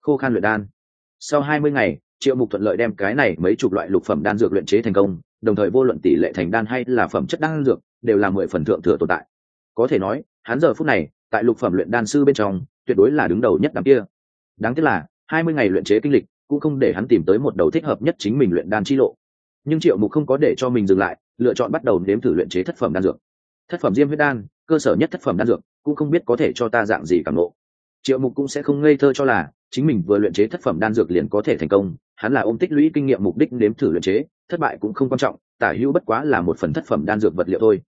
Khô khan luyện đan. Sau hai mươi ngày triệu mục thuận lợi đem cái này mấy chục loại lục phẩm đan dược luyện chế thành công, đồng thời vô luận tỷ lệ thành đan hay là phẩm chất đan dược, đều là mười phần thượng thừa tồn tại. Có thể nói, hắn giờ phút này, tại lục phẩm luyện đan sư bên trong, tuyệt đối là đứng đầu nhất đám kia. Đáng tiếc là, hai mươi ngày luyện chế kinh lịch, cũng không để hắn tìm tới một đầu thích hợp nhất chính mình luyện đan chi lộ. Nhưng triệu mục không có để cho mình dừng lại, lựa chọn bắt đầu nếm thử luyện chế thất phẩm đan dược. Thất phẩm diêm huyết đan, cơ sở nhất thất phẩm đan dược, cũng không biết có thể cho ta dạng gì cảm lộ triệu mục cũng sẽ không ngây thơ cho là, chính mình vừa luyện chế thất phẩm đan dược liền có thể thành công hắn là ôm tích lũy kinh nghiệm mục đích nếm thử luyện chế, thất bại cũng không quan trọng, tả hữu bất quá là một phần thất phẩm đan dược vật liệu thôi.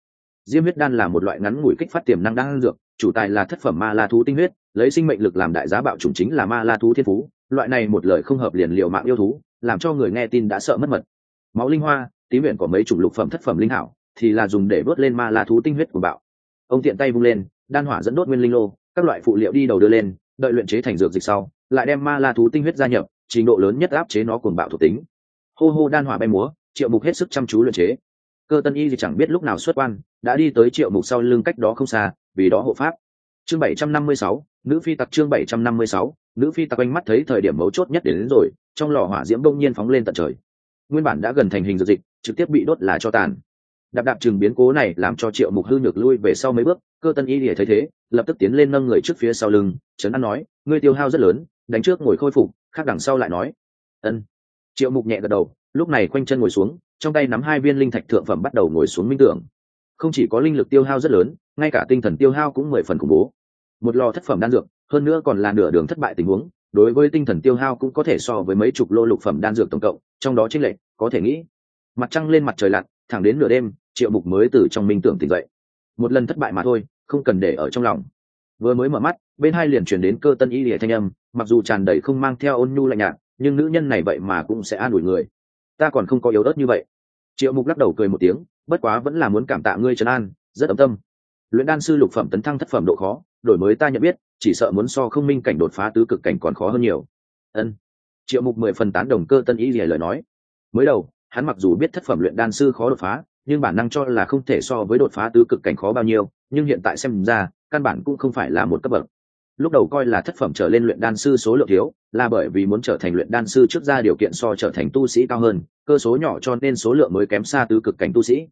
Diêm huyết đan là một loại ngắn ngủi kích phát tiềm năng đan dược, chủ tài là thất phẩm ma la thú tinh huyết, lấy sinh mệnh lực làm đại giá bạo chủng chính là ma la thú thiên phú, loại này một lời không hợp liền liệu mạng yêu thú, làm cho người nghe tin đã sợ mất mật. Máu linh hoa tí nguyện của mấy chủng lục phẩm thất phẩm linh hảo, thì là dùng để vớt lên ma la thú tinh huyết của bạo. Ông tiện tay vung lên, đan hỏa dẫn đốt nguyên linh lô, các loại phụ liệu đi đầu đưa lên, đợi luyện chế thành dược dịch sau, lại đem ma la thú tinh huyết gia nhập trình độ lớn nhất áp chế nó cuồng bạo thuộc tính. Hô hô đan hỏa bay múa triệu mục hết sức chăm chú luyện chế. Cơ tân y thì chẳng biết lúc nào xuất quan đã đi tới triệu mục sau lưng cách đó không xa vì đó hộ pháp. Chương bảy trăm năm mươi sáu nữ phi tặc chương bảy trăm năm mươi sáu nữ phi tặc quanh mắt thấy thời điểm mấu chốt nhất đến, đến rồi trong lò hỏa diễm đông nhiên phóng lên tận trời. Nguyên bản đã gần thành hình dược dịch trực tiếp bị đốt là cho tàn. Đạp đạp chừng biến cố này làm cho triệu mục hư nhược lui về sau mấy bước cơ tân y thì thấy thế lập tức tiến lên nâng người trước phía sau lưng trấn an nói ngươi tiêu hao rất lớn đánh trước ngồi khôi phục khác đằng sau lại nói, ân. Triệu mục nhẹ gật đầu, lúc này quanh chân ngồi xuống, trong tay nắm hai viên linh thạch thượng phẩm bắt đầu ngồi xuống minh tưởng. Không chỉ có linh lực tiêu hao rất lớn, ngay cả tinh thần tiêu hao cũng mười phần khủng bố. Một lò thất phẩm đan dược, hơn nữa còn là nửa đường thất bại tình huống, đối với tinh thần tiêu hao cũng có thể so với mấy chục lô lục phẩm đan dược tổng cộng, trong đó tranh lệch, có thể nghĩ. Mặt trăng lên mặt trời lặn, thẳng đến nửa đêm, triệu mục mới từ trong minh tưởng tỉnh dậy. Một lần thất bại mà thôi, không cần để ở trong lòng vừa mới mở mắt, bên hai liền chuyển đến cơ tân y lìa thanh âm, mặc dù tràn đầy không mang theo ôn nhu lạnh nhạt, nhưng nữ nhân này vậy mà cũng sẽ an ủi người. Ta còn không có yếu ớt như vậy. Triệu mục lắc đầu cười một tiếng, bất quá vẫn là muốn cảm tạ ngươi trấn an, rất ấm tâm. Luyện đan sư lục phẩm tấn thăng thất phẩm độ khó, đổi mới ta nhận biết, chỉ sợ muốn so không minh cảnh đột phá tứ cực cảnh còn khó hơn nhiều. Ân. Triệu mục mười phần tán đồng cơ tân ý Lìa lời nói. Mới đầu, hắn mặc dù biết thất phẩm luyện đan sư khó đột phá, nhưng bản năng cho là không thể so với đột phá tứ cực cảnh khó bao nhiêu, nhưng hiện tại xem ra căn bản cũng không phải là một cấp bậc. Lúc đầu coi là thất phẩm trở lên luyện đan sư số lượng thiếu, là bởi vì muốn trở thành luyện đan sư trước ra điều kiện so trở thành tu sĩ cao hơn, cơ số nhỏ cho nên số lượng mới kém xa tứ cực cảnh tu sĩ.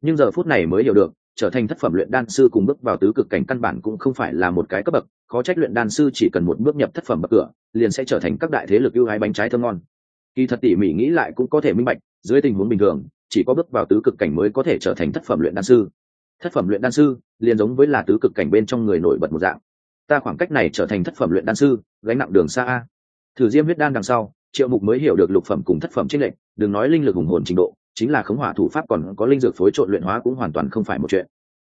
Nhưng giờ phút này mới hiểu được, trở thành thất phẩm luyện đan sư cùng bước vào tứ cực cảnh căn bản cũng không phải là một cái cấp bậc, khó trách luyện đan sư chỉ cần một bước nhập thất phẩm bậc cửa, liền sẽ trở thành các đại thế lực ưu ái bánh trái thơm ngon. Kỳ thật tỉ mỉ nghĩ lại cũng có thể minh bạch, dưới tình huống bình thường, chỉ có bước vào tứ cực cảnh mới có thể trở thành thất phẩm luyện đan sư thất phẩm luyện đan sư, liền giống với là tứ cực cảnh bên trong người nổi bật một dạng. Ta khoảng cách này trở thành thất phẩm luyện đan sư, gánh nặng đường xa a. Thử diêm huyết đan đằng sau, triệu mục mới hiểu được lục phẩm cùng thất phẩm trích lệnh đừng nói linh lực hùng hồn trình độ, chính là khống hỏa thủ pháp còn có linh dược phối trộn luyện hóa cũng hoàn toàn không phải một chuyện.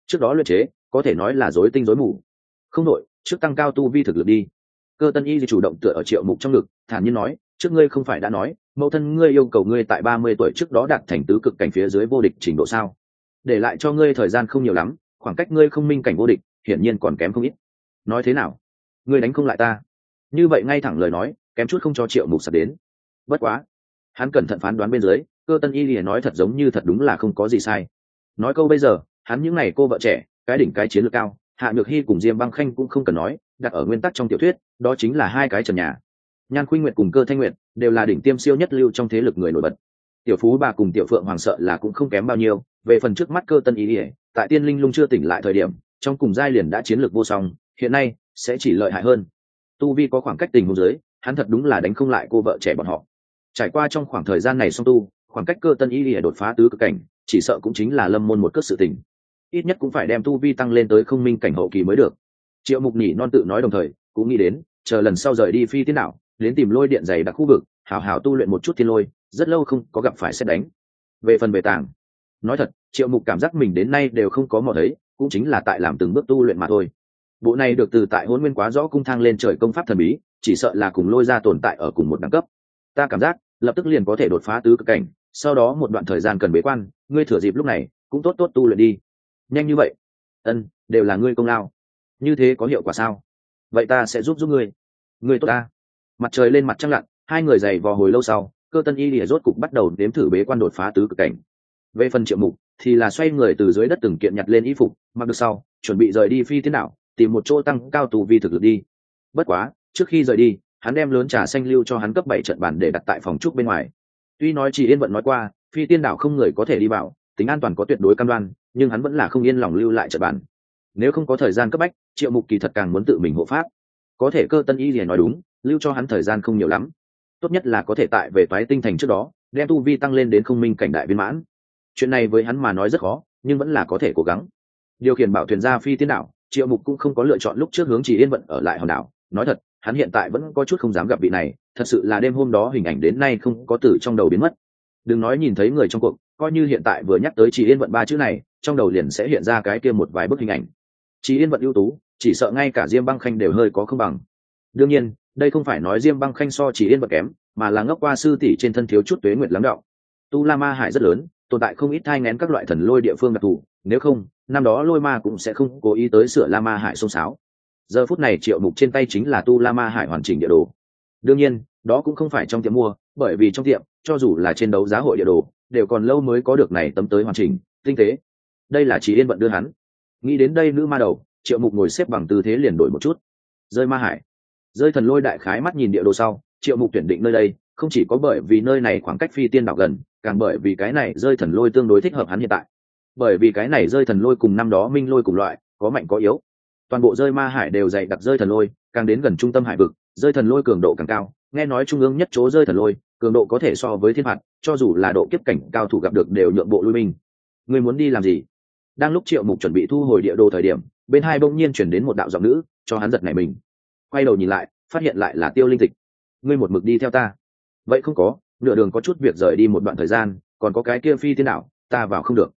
Trước đó luyện chế, có thể nói là dối tinh dối mù. Không đội trước tăng cao tu vi thực lực đi. Cơ tân y chủ động tựa ở triệu mục trong ngực, thản nhiên nói, trước ngươi không phải đã nói, mẫu thân ngươi yêu cầu ngươi tại ba mươi tuổi trước đó đạt thành tứ cực cảnh phía dưới vô địch trình độ sao? Để lại cho ngươi thời gian không nhiều lắm, khoảng cách ngươi không minh cảnh vô địch, hiển nhiên còn kém không ít. Nói thế nào? Ngươi đánh không lại ta. Như vậy ngay thẳng lời nói, kém chút không cho triệu mục sập đến. Bất quá, hắn cẩn thận phán đoán bên dưới, cơ tân y lìa nói thật giống như thật đúng là không có gì sai. Nói câu bây giờ, hắn những n à y cô vợ trẻ, cái đỉnh cái chiến lược cao, hạ nhược hy cùng diêm băng khanh cũng không cần nói, đặt ở nguyên tắc trong tiểu thuyết, đó chính là hai cái trần nhà. Nhan khuynh nguyệt cùng cơ thanh nguyệt đều là đỉnh tiêm siêu nhất lưu trong thế lực người nổi bật tiểu phú bà cùng tiểu phượng hoàng sợ là cũng không kém bao nhiêu, về phần trước mắt cơ tân ý ỉa, tại tiên linh lung chưa tỉnh lại thời điểm, trong cùng giai liền đã chiến lược vô song, hiện nay sẽ chỉ lợi hại hơn. Tu vi có khoảng cách tình huống giới hắn thật đúng là đánh không lại cô vợ trẻ bọn họ. Trải qua trong khoảng thời gian này song tu, khoảng cách cơ tân ý ỉa đột phá tứ cực cảnh, chỉ sợ cũng chính là lâm môn một cất sự tình. Ít nhất cũng phải đem tu vi tăng lên tới không minh cảnh hậu kỳ mới được. Triệu mục nhỉ non tự nói đồng thời, cũng nghĩ đến, chờ lần sau rời đi phi tiến đạo đến tìm lôi điện dày đặc khu vực, hảo hảo tu luyện một chút thiên lôi rất lâu không có gặp phải xét đánh. Về phần về tàng nói thật, triệu mục cảm giác mình đến nay đều không có mò thấy, cũng chính là tại làm từng bước tu luyện mà thôi. Bộ này được từ tại hôn nguyên quá rõ cung thang lên trời công pháp thần bí, chỉ sợ là cùng lôi ra tồn tại ở cùng một đẳng cấp. Ta cảm giác, lập tức liền có thể đột phá tứ cực cảnh, sau đó một đoạn thời gian cần bế quan, ngươi thừa dịp lúc này, cũng tốt tốt tu luyện đi. Nhanh như vậy? Ân, đều là ngươi công lao. Như thế có hiệu quả sao? Vậy ta sẽ giúp giúp ngươi. Ngươi tốt ta. Mặt trời lên mặt trăng lặn, hai người giày vò hồi lâu sau cơ tân y lìa rốt cục bắt đầu đếm thử bế quan đột phá tứ cực cảnh. Về phần triệu mục, thì là xoay người từ dưới đất từng kiện nhặt lên y phục, mặc được sau, chuẩn bị rời đi phi thế nào tìm một chỗ tăng cao tù vi thực lực đi. Bất quá, trước khi rời đi, hắn đem lớn trà xanh lưu cho hắn cấp bảy trận bản để đặt tại phòng trúc bên ngoài. Tuy nói chỉ yên vận nói qua, phi tiên đảo không người có thể đi vào, tính an toàn có tuyệt đối cam đoan, nhưng hắn vẫn là không yên lòng lưu lại trận bản. Nếu không có thời gian cấp bách, triệu mục kỳ thật càng muốn tự mình hộ pháp. Có thể cơ tân y liền nói đúng, lưu cho hắn thời gian không nhiều lắm tốt nhất là có thể tại về toái tinh thành trước đó, đem tu vi tăng lên đến không minh cảnh đại viên mãn. Chuyện này với hắn mà nói rất khó, nhưng vẫn là có thể cố gắng. Điều khiển bảo thuyền ra phi tiến đảo, triệu mục cũng không có lựa chọn lúc trước hướng chỉ yên vận ở lại hòn đảo. Nói thật, hắn hiện tại vẫn có chút không dám gặp vị này, thật sự là đêm hôm đó hình ảnh đến nay không có từ trong đầu biến mất. Đừng nói nhìn thấy người trong cuộc, coi như hiện tại vừa nhắc tới chỉ yên vận ba chữ này, trong đầu liền sẽ hiện ra cái kia một vài bức hình ảnh. Chỉ yên vận ưu tú, chỉ sợ ngay cả diêm băng khanh đều hơi có không bằng. Đương nhiên đây không phải nói diêm băng khanh so chỉ yên bậc kém, mà là ngốc qua sư tỷ trên thân thiếu chút tuế nguyệt lắng đạo tu la ma hải rất lớn, tồn tại không ít thai ngén các loại thần lôi địa phương đặc thù, nếu không, năm đó lôi ma cũng sẽ không cố ý tới sửa la ma hải xông xáo. Giờ phút này triệu mục trên tay chính là tu la ma hải hoàn chỉnh địa đồ. Đương nhiên, đó cũng không phải trong tiệm mua, bởi vì trong tiệm, cho dù là trên đấu giá hội địa đồ, đều còn lâu mới có được này tấm tới hoàn chỉnh, tinh tế. Đây là chỉ yên bận đưa hắn. Nghĩ đến đây nữ ma đầu, triệu mục ngồi xếp bằng tư thế liền đổi một chút. Rơi ma hải rơi thần lôi đại khái mắt nhìn địa đồ sau, triệu mục tuyển định nơi đây, không chỉ có bởi vì nơi này khoảng cách phi tiên đảo gần, càng bởi vì cái này rơi thần lôi tương đối thích hợp hắn hiện tại. Bởi vì cái này rơi thần lôi cùng năm đó minh lôi cùng loại, có mạnh có yếu. Toàn bộ rơi ma hải đều dày đặc rơi thần lôi, càng đến gần trung tâm hải vực, rơi thần lôi cường độ càng cao. Nghe nói trung ương nhất chỗ rơi thần lôi, cường độ có thể so với thiên phạt cho dù là độ kiếp cảnh cao thủ gặp được đều nhượng bộ lui mình người muốn đi làm gì? Đang lúc triệu mục chuẩn bị thu hồi địa đồ thời điểm, bên hai bỗng nhiên chuyển đến một đạo giọng nữ, cho hắn giật này mình quay đầu nhìn lại, phát hiện lại là tiêu linh tịch ngươi một mực đi theo ta. Vậy không có, nửa đường có chút việc rời đi một đoạn thời gian, còn có cái kia phi thiên nào ta vào không được.